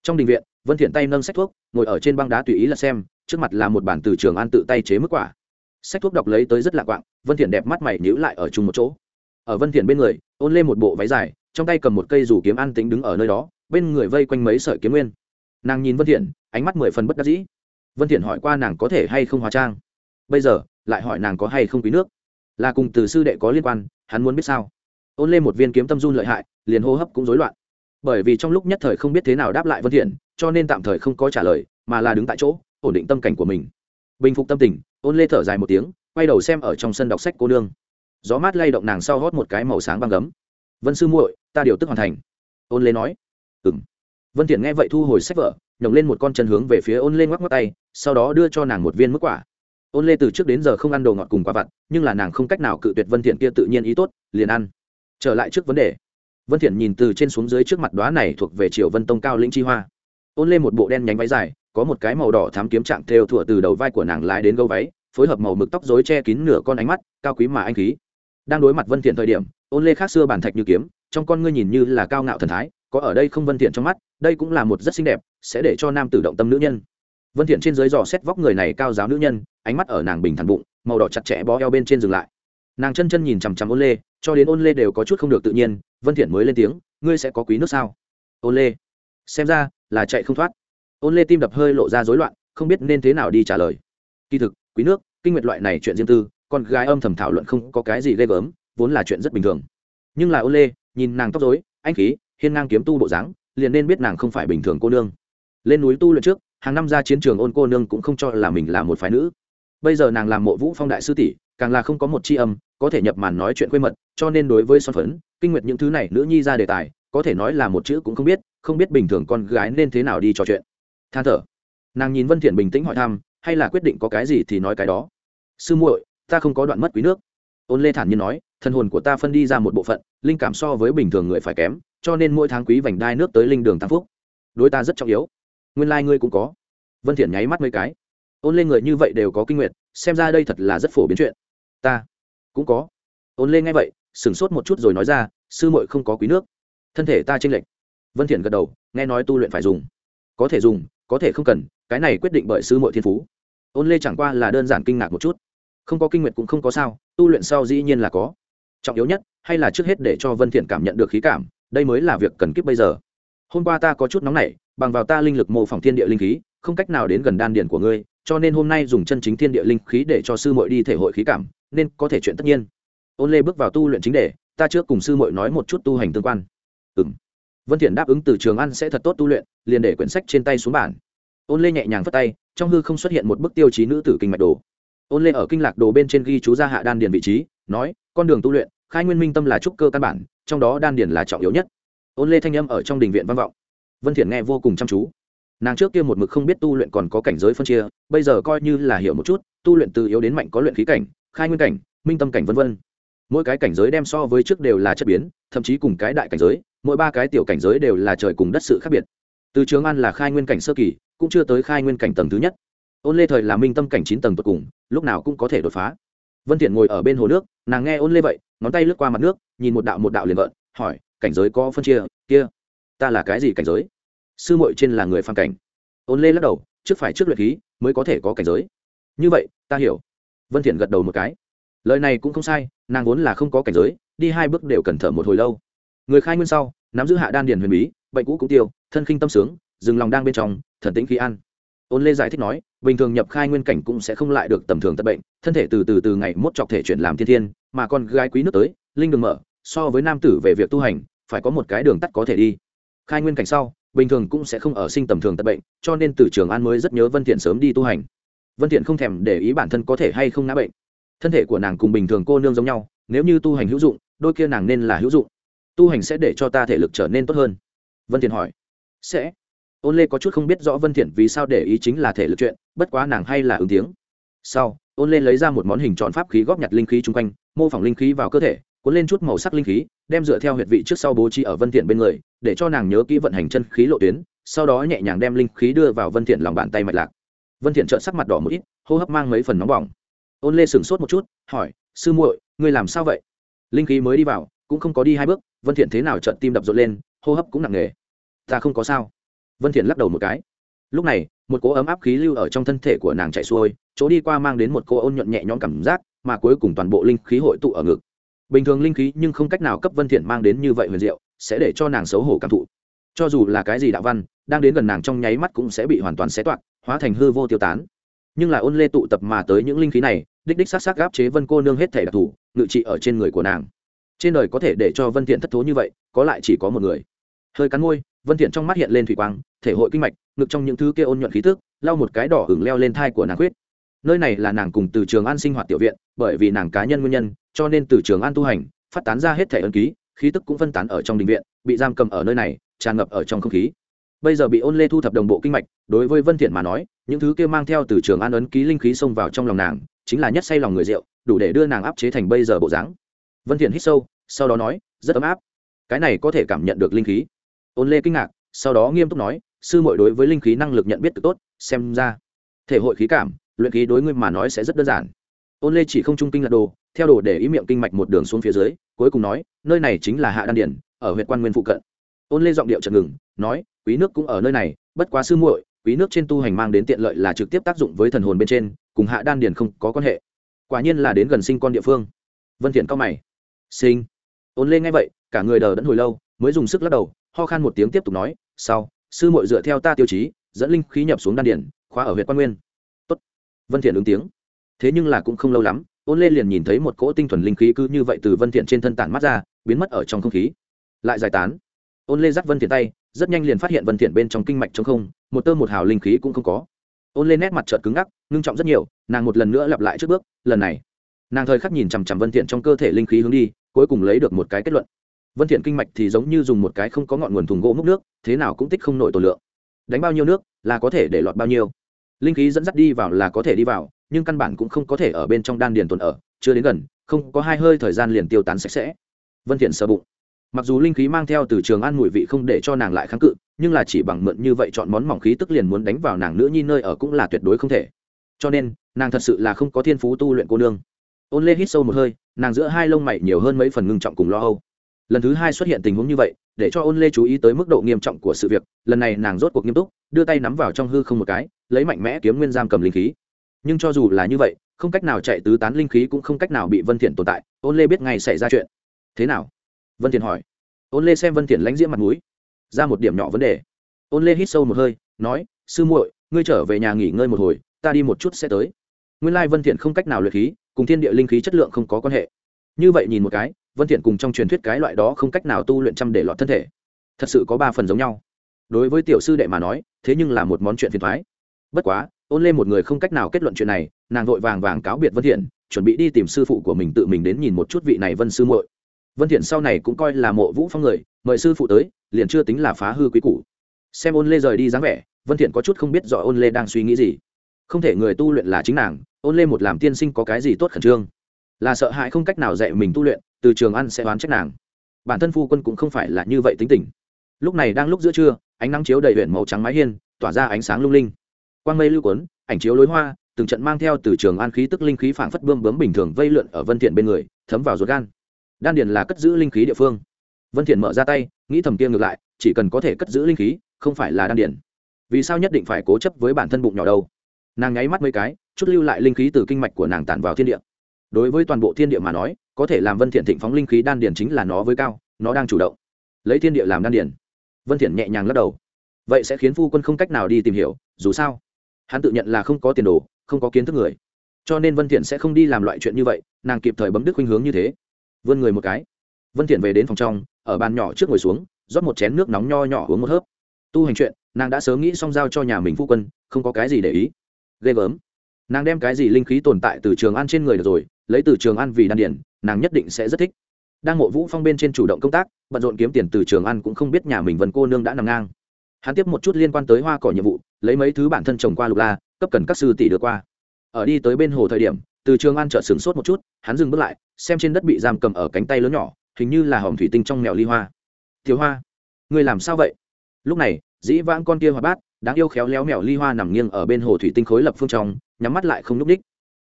Trong đình viện, vân thiện tay nâng sách thuốc, ngồi ở trên băng đá tùy ý là xem, trước mặt là một bản từ trường an tự tay chế mức quả. Sách thuốc đọc lấy tới rất lạ quạng, vân thiện đẹp mắt mày nhíu lại ở chung một chỗ. Ở vân thiện bên người, ôn lên một bộ váy dài, trong tay cầm một cây rủ kiếm an tính đứng ở nơi đó, bên người vây quanh mấy sợi kiếm nguyên. Nàng nhìn vân thiện, ánh mắt mười phần bất đắc dĩ vân thiện hỏi qua nàng có thể hay không hóa trang. Bây giờ, lại hỏi nàng có hay không quý nước. Là cùng từ sư đệ có liên quan, hắn muốn biết sao. Ôn lên một viên kiếm tâm run lợi hại, liền hô hấp cũng rối loạn. Bởi vì trong lúc nhất thời không biết thế nào đáp lại vân thiện, cho nên tạm thời không có trả lời, mà là đứng tại chỗ, ổn định tâm cảnh của mình. Bình phục tâm tình, ôn lê thở dài một tiếng, quay đầu xem ở trong sân đọc sách cô nương. Gió mát lay động nàng sau hót một cái màu sáng băng gấm. Vân sư muội, ta điều tức hoàn thành. Ôn lê nói. Ừm. Vân thiện nghe vậy thu hồi sách vở nhổng lên một con chân hướng về phía ôn lê ngoắc ngoắc tay, sau đó đưa cho nàng một viên mức quả. Ôn lê từ trước đến giờ không ăn đồ ngọt cùng quả vặt, nhưng là nàng không cách nào cự tuyệt vân thiện kia tự nhiên ý tốt, liền ăn. Trở lại trước vấn đề. Vân thiện nhìn từ trên xuống dưới trước mặt đóa này thuộc về triều vân tông cao lĩnh chi hoa. Ôn lê một bộ đen nhánh váy dài, có một cái màu đỏ thám kiếm trạng theo thủa từ đầu vai của nàng lái đến gâu váy, phối hợp màu mực tóc rối che kín nửa con ánh mắt, cao quý mà anh khí. Đang đối mặt vân thiện thời điểm, ôn lê khác xưa bản thạch như kiếm, trong con ngươi nhìn như là cao ngạo thần thái, có ở đây không vân thiện trong mắt, đây cũng là một rất xinh đẹp sẽ để cho nam tử động tâm nữ nhân. Vân thiện trên dưới dò xét vóc người này cao giáo nữ nhân, ánh mắt ở nàng bình thản bụng, màu đỏ chặt chẽ bó eo bên trên dừng lại. Nàng chân chân nhìn chằm chằm ôn lê, cho đến ôn lê đều có chút không được tự nhiên, vân thiện mới lên tiếng, ngươi sẽ có quý nước sao? Ôn lê, xem ra là chạy không thoát. Ôn lê tim đập hơi lộ ra rối loạn, không biết nên thế nào đi trả lời. Kỳ thực, quý nước, kinh nguyệt loại này chuyện riêng tư, con gái âm thầm thảo luận không có cái gì ghê gớm, vốn là chuyện rất bình thường. Nhưng là ôn lê, nhìn nàng tóc rối anh khí, hiên ngang kiếm tu bộ dáng, liền nên biết nàng không phải bình thường cô nương lên núi tu luyện trước, hàng năm ra chiến trường ôn cô nương cũng không cho là mình là một phái nữ. Bây giờ nàng làm mộ vũ phong đại sư tỷ, càng là không có một tri âm, có thể nhập màn nói chuyện quê mật, cho nên đối với son phấn, kinh nguyệt những thứ này nữ nhi ra đề tài, có thể nói là một chữ cũng không biết không biết bình thường con gái nên thế nào đi trò chuyện. Than thở. Nàng nhìn vân thiện bình tĩnh hỏi thăm, hay là quyết định có cái gì thì nói cái đó. Sư muội, ta không có đoạn mất quý nước. Ôn lê thản nhiên nói, thần hồn của ta phân đi ra một bộ phận, linh cảm so với bình thường người phải kém, cho nên mỗi tháng quý vành đai nước tới linh đường tam phúc. Đối ta rất trọng yếu nguyên lai、like、ngươi cũng có. Vân thiện nháy mắt mấy cái. Ôn lên người như vậy đều có kinh nguyện xem ra đây thật là rất phổ biến chuyện. Ta cũng có. Ôn lên ngay vậy, sửng sốt một chút rồi nói ra, sư muội không có quý nước. Thân thể ta chênh lệch. Vân thiện gật đầu, nghe nói tu luyện phải dùng. Có thể dùng, có thể không cần, cái này quyết định bởi sư muội thiên phú. Ôn lê chẳng qua là đơn giản kinh ngạc một chút. Không có kinh nguyện cũng không có sao, tu luyện sau dĩ nhiên là có. Trọng yếu nhất, hay là trước hết để cho vân thiện cảm nhận được khí cảm, đây mới là việc cần kiếp bây giờ. Hôm qua ta có chút nóng nảy bằng vào ta linh lực mô phỏng thiên địa linh khí, không cách nào đến gần đan điền của ngươi, cho nên hôm nay dùng chân chính thiên địa linh khí để cho sư muội đi thể hội khí cảm, nên có thể chuyện tất nhiên. Ôn lê bước vào tu luyện chính đề, ta trước cùng sư muội nói một chút tu hành tương quan. Ừm. Vân thiện đáp ứng từ trường ăn sẽ thật tốt tu luyện, liền để quyển sách trên tay xuống bản ôn lê nhẹ nhàng vất tay, trong hư không xuất hiện một bức tiêu chí nữ tử kinh mạch đồ. Ôn lê ở kinh lạc đồ bên trên ghi chú ra hạ đan điền vị trí, nói, con đường tu luyện, khai nguyên minh tâm là trúc cơ căn bản, trong đó đan điền là trọng yếu nhất. Ôn lê thanh âm ở trong đình viện vang vọng vân thiện nghe vô cùng chăm chú. Nàng trước kia một mực không biết tu luyện còn có cảnh giới phân chia, bây giờ coi như là hiểu một chút, tu luyện từ yếu đến mạnh có luyện khí cảnh, khai nguyên cảnh, minh tâm cảnh vân vân. Mỗi cái cảnh giới đem so với trước đều là chất biến, thậm chí cùng cái đại cảnh giới, mỗi ba cái tiểu cảnh giới đều là trời cùng đất sự khác biệt. Từ trường an là khai nguyên cảnh sơ kỳ, cũng chưa tới khai nguyên cảnh tầng thứ nhất. Ôn lê thời là minh tâm cảnh chín tầng tột cùng, lúc nào cũng có thể đột phá. Vân thiện ngồi ở bên hồ nước, nàng nghe ôn lê vậy, ngón tay lướt qua mặt nước, nhìn một đạo một đạo liền gợn, hỏi, cảnh giới có phân chia, kia, ta là cái gì cảnh giới? Sư muội trên là người phàm cảnh. Ôn lê lắc đầu, trước phải trước luyện khí mới có thể có cảnh giới. Như vậy, ta hiểu. Vân thiện gật đầu một cái. Lời này cũng không sai, nàng vốn là không có cảnh giới, đi hai bước đều cẩn thở một hồi lâu. Người khai nguyên sau, nắm giữ hạ đan điền huyền bí, bệnh cũ cũng tiêu, thân khinh tâm sướng, dừng lòng đang bên trong, thần tĩnh khí ăn ôn lê giải thích nói, bình thường nhập khai nguyên cảnh cũng sẽ không lại được tầm thường tật bệnh, thân thể từ từ từ ngày mốt chọc thể chuyển làm thiên thiên, mà con gái quý nước tới, linh đường mở, so với nam tử về việc tu hành, phải có một cái đường tắt có thể đi. Khai nguyên cảnh sau bình thường cũng sẽ không ở sinh tầm thường tật bệnh, cho nên từ trường an mới rất nhớ vân thiện sớm đi tu hành. Vân thiện không thèm để ý bản thân có thể hay không ngã bệnh. Thân thể của nàng cùng bình thường cô nương giống nhau, nếu như tu hành hữu dụng, đôi kia nàng nên là hữu dụng. Tu hành sẽ để cho ta thể lực trở nên tốt hơn. Vân thiện hỏi. Sẽ. Ôn lê có chút không biết rõ vân thiện vì sao để ý chính là thể lực chuyện, bất quá nàng hay là ứng tiếng. Sau, ôn lê lấy ra một món hình tròn pháp khí góp nhặt linh khí chung quanh, mô phỏng linh khí vào cơ thể, cuốn lên chút màu sắc linh khí đem dựa theo huyệt vị trước sau bố trí ở vân thiện bên người, để cho nàng nhớ kỹ vận hành chân khí lộ tuyến, sau đó nhẹ nhàng đem linh khí đưa vào vân thiện lòng bàn tay mạch lạc. Vân thiện trợn sắc mặt đỏ một ít, hô hấp mang mấy phần nóng bỏng. Ôn lê sửng sốt một chút, hỏi, sư muội, ngươi làm sao vậy? Linh khí mới đi vào, cũng không có đi hai bước, vân thiện thế nào chợt tim đập rộn lên, hô hấp cũng nặng nề. Ta không có sao. Vân thiện lắc đầu một cái. Lúc này, một cỗ ấm áp khí lưu ở trong thân thể của nàng chạy xuôi, chỗ đi qua mang đến một cô ôn nhuận nhẹ nhõm cảm giác, mà cuối cùng toàn bộ linh khí hội tụ ở ngực bình thường linh khí nhưng không cách nào cấp vân thiện mang đến như vậy huyền diệu, sẽ để cho nàng xấu hổ cảm thụ. Cho dù là cái gì đạo văn, đang đến gần nàng trong nháy mắt cũng sẽ bị hoàn toàn xé toạc, hóa thành hư vô tiêu tán. Nhưng là ôn lê tụ tập mà tới những linh khí này, đích đích sát sát gáp chế vân cô nương hết thể đặc thù, ngự trị ở trên người của nàng. Trên đời có thể để cho vân thiện thất thố như vậy, có lại chỉ có một người. Hơi cắn môi, vân thiện trong mắt hiện lên thủy quang, thể hội kinh mạch, ngực trong những thứ kia ôn nhuận khí tức, lau một cái đỏ hửng leo lên thai của nàng quyết nơi này là nàng cùng từ trường an sinh hoạt tiểu viện, bởi vì nàng cá nhân nguyên nhân, cho nên từ trường an tu hành, phát tán ra hết thể ân ký, khí tức cũng phân tán ở trong đình viện, bị giam cầm ở nơi này, tràn ngập ở trong không khí. Bây giờ bị ôn lê thu thập đồng bộ kinh mạch, đối với vân thiện mà nói, những thứ kia mang theo từ trường an ấn ký linh khí xông vào trong lòng nàng, chính là nhất say lòng người rượu, đủ để đưa nàng áp chế thành bây giờ bộ dáng. Vân thiện hít sâu, sau đó nói, rất ấm áp. Cái này có thể cảm nhận được linh khí. Ôn lê kinh ngạc, sau đó nghiêm túc nói, sư muội đối với linh khí năng lực nhận biết cực tốt, xem ra, thể hội khí cảm luyện khí đối ngươi mà nói sẽ rất đơn giản. Ôn lê chỉ không trung kinh là đồ, theo đồ để ý miệng kinh mạch một đường xuống phía dưới, cuối cùng nói, nơi này chính là hạ đan điển ở huyện quan nguyên phụ cận. Ôn lê giọng điệu chợt ngừng, nói, quý nước cũng ở nơi này, bất quá sư muội, quý nước trên tu hành mang đến tiện lợi là trực tiếp tác dụng với thần hồn bên trên, cùng hạ đan điền không có quan hệ. Quả nhiên là đến gần sinh con địa phương. Vân thiện cao mày. Sinh. Ôn lê nghe vậy, cả người đờ đẫn hồi lâu, mới dùng sức lắc đầu, ho khan một tiếng tiếp tục nói, sau, sư muội dựa theo ta tiêu chí, dẫn linh khí nhập xuống đan điền, khóa ở huyện quan nguyên vân thiện ứng tiếng. Thế nhưng là cũng không lâu lắm, ôn lê liền nhìn thấy một cỗ tinh thuần linh khí cứ như vậy từ vân thiện trên thân tản mắt ra, biến mất ở trong không khí. Lại giải tán. Ôn lê dắt vân thiện tay, rất nhanh liền phát hiện vân thiện bên trong kinh mạch trống không, một tơ một hào linh khí cũng không có. Ôn lên nét mặt chợt cứng ngắc, ngưng trọng rất nhiều, nàng một lần nữa lặp lại trước bước, lần này. Nàng thời khắc nhìn chằm chằm vân thiện trong cơ thể linh khí hướng đi, cuối cùng lấy được một cái kết luận. Vân thiện kinh mạch thì giống như dùng một cái không có ngọn nguồn thùng gỗ múc nước, thế nào cũng tích không nổi tổ lượng. Đánh bao nhiêu nước, là có thể để lọt bao nhiêu linh khí dẫn dắt đi vào là có thể đi vào, nhưng căn bản cũng không có thể ở bên trong đan điền tồn ở, chưa đến gần, không có hai hơi thời gian liền tiêu tán sạch sẽ. Vân thiện sơ bụng. Mặc dù linh khí mang theo từ trường an mùi vị không để cho nàng lại kháng cự, nhưng là chỉ bằng mượn như vậy chọn món mỏng khí tức liền muốn đánh vào nàng nữ nhi nơi ở cũng là tuyệt đối không thể. Cho nên, nàng thật sự là không có thiên phú tu luyện cô nương. Ôn lê hít sâu một hơi, nàng giữa hai lông mày nhiều hơn mấy phần ngưng trọng cùng lo âu lần thứ hai xuất hiện tình huống như vậy, để cho ôn lê chú ý tới mức độ nghiêm trọng của sự việc, lần này nàng rốt cuộc nghiêm túc, đưa tay nắm vào trong hư không một cái, lấy mạnh mẽ kiếm nguyên giam cầm linh khí. Nhưng cho dù là như vậy, không cách nào chạy tứ tán linh khí cũng không cách nào bị vân thiện tồn tại, ôn lê biết ngay xảy ra chuyện. Thế nào? Vân thiện hỏi. Ôn lê xem vân thiện lãnh diễm mặt mũi, ra một điểm nhỏ vấn đề. Ôn lê hít sâu một hơi, nói, sư muội, ngươi trở về nhà nghỉ ngơi một hồi, ta đi một chút sẽ tới. Nguyên lai vân thiện không cách nào luyện khí, cùng thiên địa linh khí chất lượng không có quan hệ. Như vậy nhìn một cái vân thiện cùng trong truyền thuyết cái loại đó không cách nào tu luyện trăm để lọt thân thể. Thật sự có ba phần giống nhau. Đối với tiểu sư đệ mà nói, thế nhưng là một món chuyện phiền toái bất quá, ôn lê một người không cách nào kết luận chuyện này, nàng vội vàng vàng cáo biệt vân thiện, chuẩn bị đi tìm sư phụ của mình tự mình đến nhìn một chút vị này vân sư muội. Vân thiện sau này cũng coi là mộ vũ phong người, mời sư phụ tới, liền chưa tính là phá hư quý củ. Xem ôn lê rời đi dáng vẻ, vân thiện có chút không biết rõ ôn lê đang suy nghĩ gì. Không thể người tu luyện là chính nàng, ôn lê một làm tiên sinh có cái gì tốt khẩn trương. Là sợ hãi không cách nào dạy mình tu luyện từ trường ăn sẽ oán trách nàng. Bản thân phu quân cũng không phải là như vậy tính tình. Lúc này đang lúc giữa trưa, ánh nắng chiếu đầy huyện màu trắng mái hiên, tỏa ra ánh sáng lung linh. Quang mây lưu cuốn ảnh chiếu lối hoa, từng trận mang theo từ trường an khí tức linh khí phảng phất bươm bướm bình thường vây lượn ở vân thiện bên người, thấm vào ruột gan. Đan điền là cất giữ linh khí địa phương. Vân thiện mở ra tay, nghĩ thầm kia ngược lại, chỉ cần có thể cất giữ linh khí, không phải là đan điền. Vì sao nhất định phải cố chấp với bản thân bụng nhỏ đâu? Nàng nháy mắt mấy cái, chút lưu lại linh khí từ kinh mạch của nàng tản vào thiên địa. Đối với toàn bộ thiên địa mà nói có thể làm vân thiện thịnh phóng linh khí đan điền chính là nó với cao, nó đang chủ động. Lấy thiên địa làm đan điền. Vân thiện nhẹ nhàng lắc đầu. Vậy sẽ khiến phu quân không cách nào đi tìm hiểu, dù sao, hắn tự nhận là không có tiền đồ, không có kiến thức người. Cho nên vân thiện sẽ không đi làm loại chuyện như vậy, nàng kịp thời bấm đứt khuynh hướng như thế. Vươn người một cái. Vân thiện về đến phòng trong, ở bàn nhỏ trước ngồi xuống, rót một chén nước nóng nho nhỏ uống một hớp. Tu hành chuyện, nàng đã sớm nghĩ xong giao cho nhà mình phu quân, không có cái gì để ý. Ghê gớm. Nàng đem cái gì linh khí tồn tại từ trường an trên người được rồi, lấy từ trường an vì đan điển nàng nhất định sẽ rất thích. Đang mộ vũ phong bên trên chủ động công tác, bận rộn kiếm tiền từ trường an cũng không biết nhà mình vân cô nương đã nằm ngang. Hắn tiếp một chút liên quan tới hoa cỏ nhiệm vụ, lấy mấy thứ bản thân trồng qua lục la, cấp cần các sư tỷ đưa qua. Ở đi tới bên hồ thời điểm, từ trường an chợt sửng sốt một chút, hắn dừng bước lại, xem trên đất bị giam cầm ở cánh tay lớn nhỏ, hình như là hòm thủy tinh trong mèo ly hoa. Thiếu hoa người làm sao vậy? Lúc này, dĩ vãng con kia hoa bát, đáng yêu khéo léo mèo ly hoa nằm nghiêng ở bên hồ thủy tinh khối lập phương trong, nhắm mắt lại không núc ních.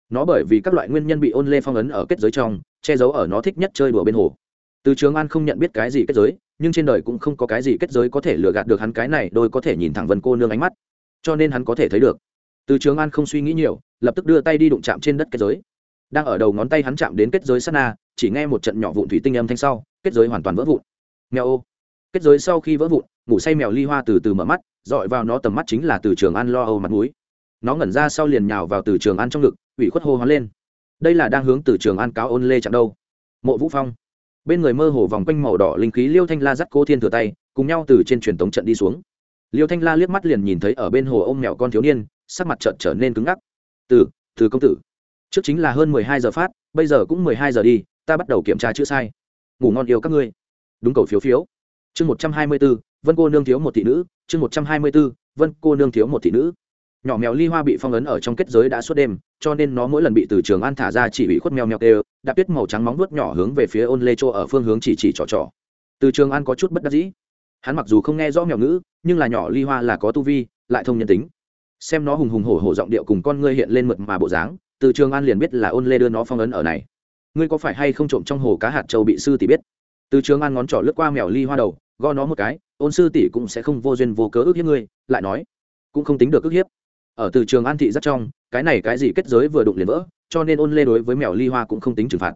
nó bởi vì các loại nguyên nhân bị ôn lê phong ấn ở kết giới trong che giấu ở nó thích nhất chơi đùa bên hồ. Từ trường an không nhận biết cái gì kết giới, nhưng trên đời cũng không có cái gì kết giới có thể lừa gạt được hắn cái này, đôi có thể nhìn thẳng vân cô nương ánh mắt. Cho nên hắn có thể thấy được. Từ trường an không suy nghĩ nhiều, lập tức đưa tay đi đụng chạm trên đất kết giới. Đang ở đầu ngón tay hắn chạm đến kết giới sát na, chỉ nghe một trận nhỏ vụn thủy tinh âm thanh sau, kết giới hoàn toàn vỡ vụn. Mèo ô. Kết giới sau khi vỡ vụn, ngủ say mèo ly hoa từ từ mở mắt, dọi vào nó tầm mắt chính là từ trường an lo âu mặt mũi. Nó ngẩn ra sau liền nhào vào từ trường an trong ngực, ủy khuất hô hoán lên đây là đang hướng từ trường an cáo ôn lê chặng đâu. Mộ vũ phong. Bên người mơ hồ vòng quanh màu đỏ linh khí liêu thanh la dắt cô thiên thừa tay, cùng nhau từ trên truyền tống trận đi xuống. Liêu thanh la liếc mắt liền nhìn thấy ở bên hồ ôm mèo con thiếu niên, sắc mặt trợn trở nên cứng ngắc. Từ từ công tử, trước chính là hơn mười hai giờ phát, bây giờ cũng mười hai giờ đi, ta bắt đầu kiểm tra chữ sai. Ngủ ngon yêu các ngươi. Đúng cầu phiếu phiếu. Chương một trăm hai mươi b ố vân cô nương thiếu một thị nữ, chương một trăm hai mươi b ố vân cô nương thiếu một thị nữ nhỏ mèo ly hoa bị phong ấn ở trong kết giới đã suốt đêm, cho nên nó mỗi lần bị từ trường an thả ra chỉ bị khuất mèo mèo đều đã tuyết màu trắng móng nuốt nhỏ hướng về phía ôn lê chỗ ở phương hướng chỉ chỉ trò trò. Từ trường an có chút bất đắc dĩ. Hắn mặc dù không nghe rõ mèo ngữ, nhưng là nhỏ ly hoa là có tu vi, lại thông nhân tính. Xem nó hùng hùng hổ hổ giọng điệu cùng con ngươi hiện lên mượt mà bộ dáng, từ trường an liền biết là ôn lê đưa nó phong ấn ở này. Ngươi có phải hay không trộm trong hồ cá hạt châu bị sư tỷ biết? Từ trường an ngón trỏ lướt qua mèo ly hoa đầu, gõ nó một cái, ôn sư tỷ cũng sẽ không vô duyên vô cớ ức hiếp ngươi, lại nói. Cũng không tính được ức hiếp ở từ trường an thị rất trong, cái này cái gì kết giới vừa đụng liền vỡ, cho nên ôn lê đối với mèo ly hoa cũng không tính trừng phạt.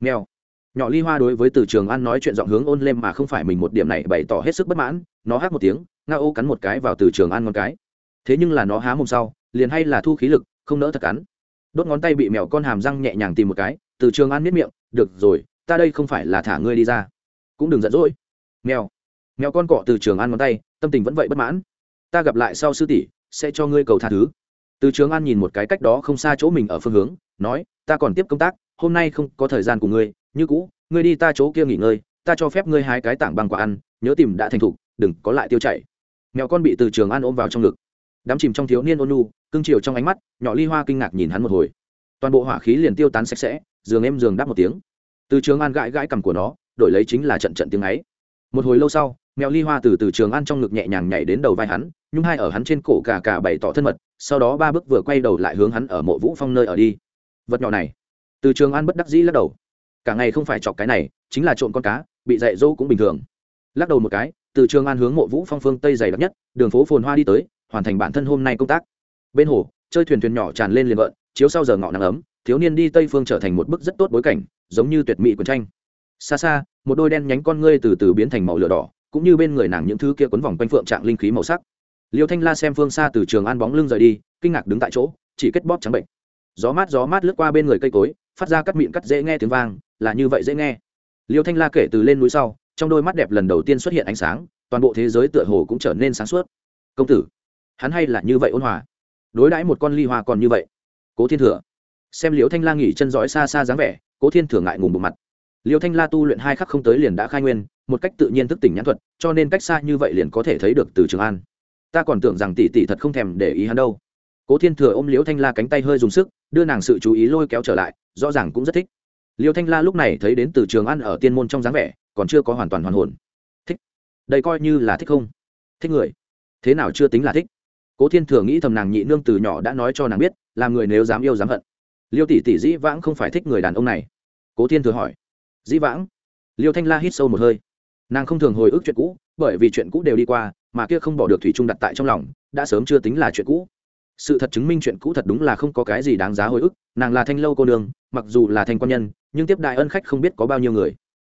Mèo nhỏ ly hoa đối với từ trường an nói chuyện giọng hướng ôn lên mà không phải mình một điểm này bày tỏ hết sức bất mãn, nó hát một tiếng nga ô cắn một cái vào từ trường an ngón cái. Thế nhưng là nó há mồm sau, liền hay là thu khí lực, không nỡ thật cắn. Đốt ngón tay bị mèo con hàm răng nhẹ nhàng tìm một cái, từ trường an miết miệng, được rồi, ta đây không phải là thả ngươi đi ra. Cũng đừng giận dỗi. Mèo. Mèo con cọ từ trường an ngón tay, tâm tình vẫn vậy bất mãn. Ta gặp lại sau sư tỷ sẽ cho ngươi cầu tha thứ. Từ trường an nhìn một cái cách đó không xa chỗ mình ở phương hướng, nói, ta còn tiếp công tác, hôm nay không có thời gian của ngươi, như cũ, ngươi đi ta chỗ kia nghỉ ngơi, ta cho phép ngươi hai cái tảng bằng quả ăn, nhớ tìm đã thành thục, đừng có lại tiêu chảy. Mèo con bị từ trường an ôm vào trong ngực. Đám chìm trong thiếu niên ôn nu cưng chiều trong ánh mắt, nhỏ ly hoa kinh ngạc nhìn hắn một hồi. Toàn bộ hỏa khí liền tiêu tán sạch sẽ, giường em giường đáp một tiếng. Từ trường an gãi gãi cằm của nó, đổi lấy chính là trận trận tiếng ấy. Một hồi lâu sau, mèo ly hoa từ từ trường an trong ngực nhẹ nhàng nhảy đến đầu vai hắn nhung hai ở hắn trên cổ cả cả bày tỏ thân mật, sau đó ba bước vừa quay đầu lại hướng hắn ở mộ vũ phong nơi ở đi. Vật nhỏ này, từ trường an bất đắc dĩ lắc đầu. Cả ngày không phải chọc cái này, chính là trộm con cá, bị dạy dỗ cũng bình thường. Lắc đầu một cái, từ trường an hướng mộ vũ phong phương tây dày đặc nhất, đường phố phồn hoa đi tới, hoàn thành bản thân hôm nay công tác. Bên hồ, chơi thuyền thuyền nhỏ tràn lên liền vợn chiếu sau giờ ngọ nắng ấm, thiếu niên đi tây phương trở thành một bức rất tốt bối cảnh, giống như tuyệt mỹ của tranh. Xa xa, một đôi đen nhánh con ngươi từ từ biến thành màu lửa đỏ, cũng như bên người nàng những thứ kia quấn vòng quanh phượng trạng linh khí màu sắc liêu thanh la xem phương xa từ trường an bóng lưng rời đi, kinh ngạc đứng tại chỗ, chỉ kết bóp trắng bệnh. Gió mát gió mát lướt qua bên người cây cối, phát ra cắt miệng cắt dễ nghe tiếng vang, là như vậy dễ nghe. Liêu thanh la kể từ lên núi sau, trong đôi mắt đẹp lần đầu tiên xuất hiện ánh sáng, toàn bộ thế giới tựa hồ cũng trở nên sáng suốt. Công tử, hắn hay là như vậy ôn hòa? Đối đãi một con ly hoa còn như vậy. Cố thiên thừa. Xem liêu thanh la nghỉ chân dõi xa xa dáng vẻ, cố thiên thừa ngại ngùng bộ mặt. Liêu thanh la tu luyện hai khắc không tới liền đã khai nguyên, một cách tự nhiên thức tỉnh nhãn thuật, cho nên cách xa như vậy liền có thể thấy được từ trường an ta còn tưởng rằng tỷ tỷ thật không thèm để ý hắn đâu. Cố thiên thừa ôm liễu thanh la cánh tay hơi dùng sức, đưa nàng sự chú ý lôi kéo trở lại, rõ ràng cũng rất thích. Liễu thanh la lúc này thấy đến từ trường ăn ở tiên môn trong dáng vẻ, còn chưa có hoàn toàn hoàn hồn. Thích. Đây coi như là thích không? Thích người. Thế nào chưa tính là thích? Cố thiên thừa nghĩ thầm nàng nhị nương từ nhỏ đã nói cho nàng biết, làm người nếu dám yêu dám hận. Liêu tỷ tỷ dĩ vãng không phải thích người đàn ông này. Cố thiên thừa hỏi. Dĩ vãng? Liêu thanh la hít sâu một hơi. Nàng không thường hồi ức chuyện cũ, bởi vì chuyện cũ đều đi qua mà kia không bỏ được thủy trung đặt tại trong lòng, đã sớm chưa tính là chuyện cũ. Sự thật chứng minh chuyện cũ thật đúng là không có cái gì đáng giá hồi ức, nàng là thanh lâu cô nương, mặc dù là thanh quan nhân, nhưng tiếp đại ân khách không biết có bao nhiêu người.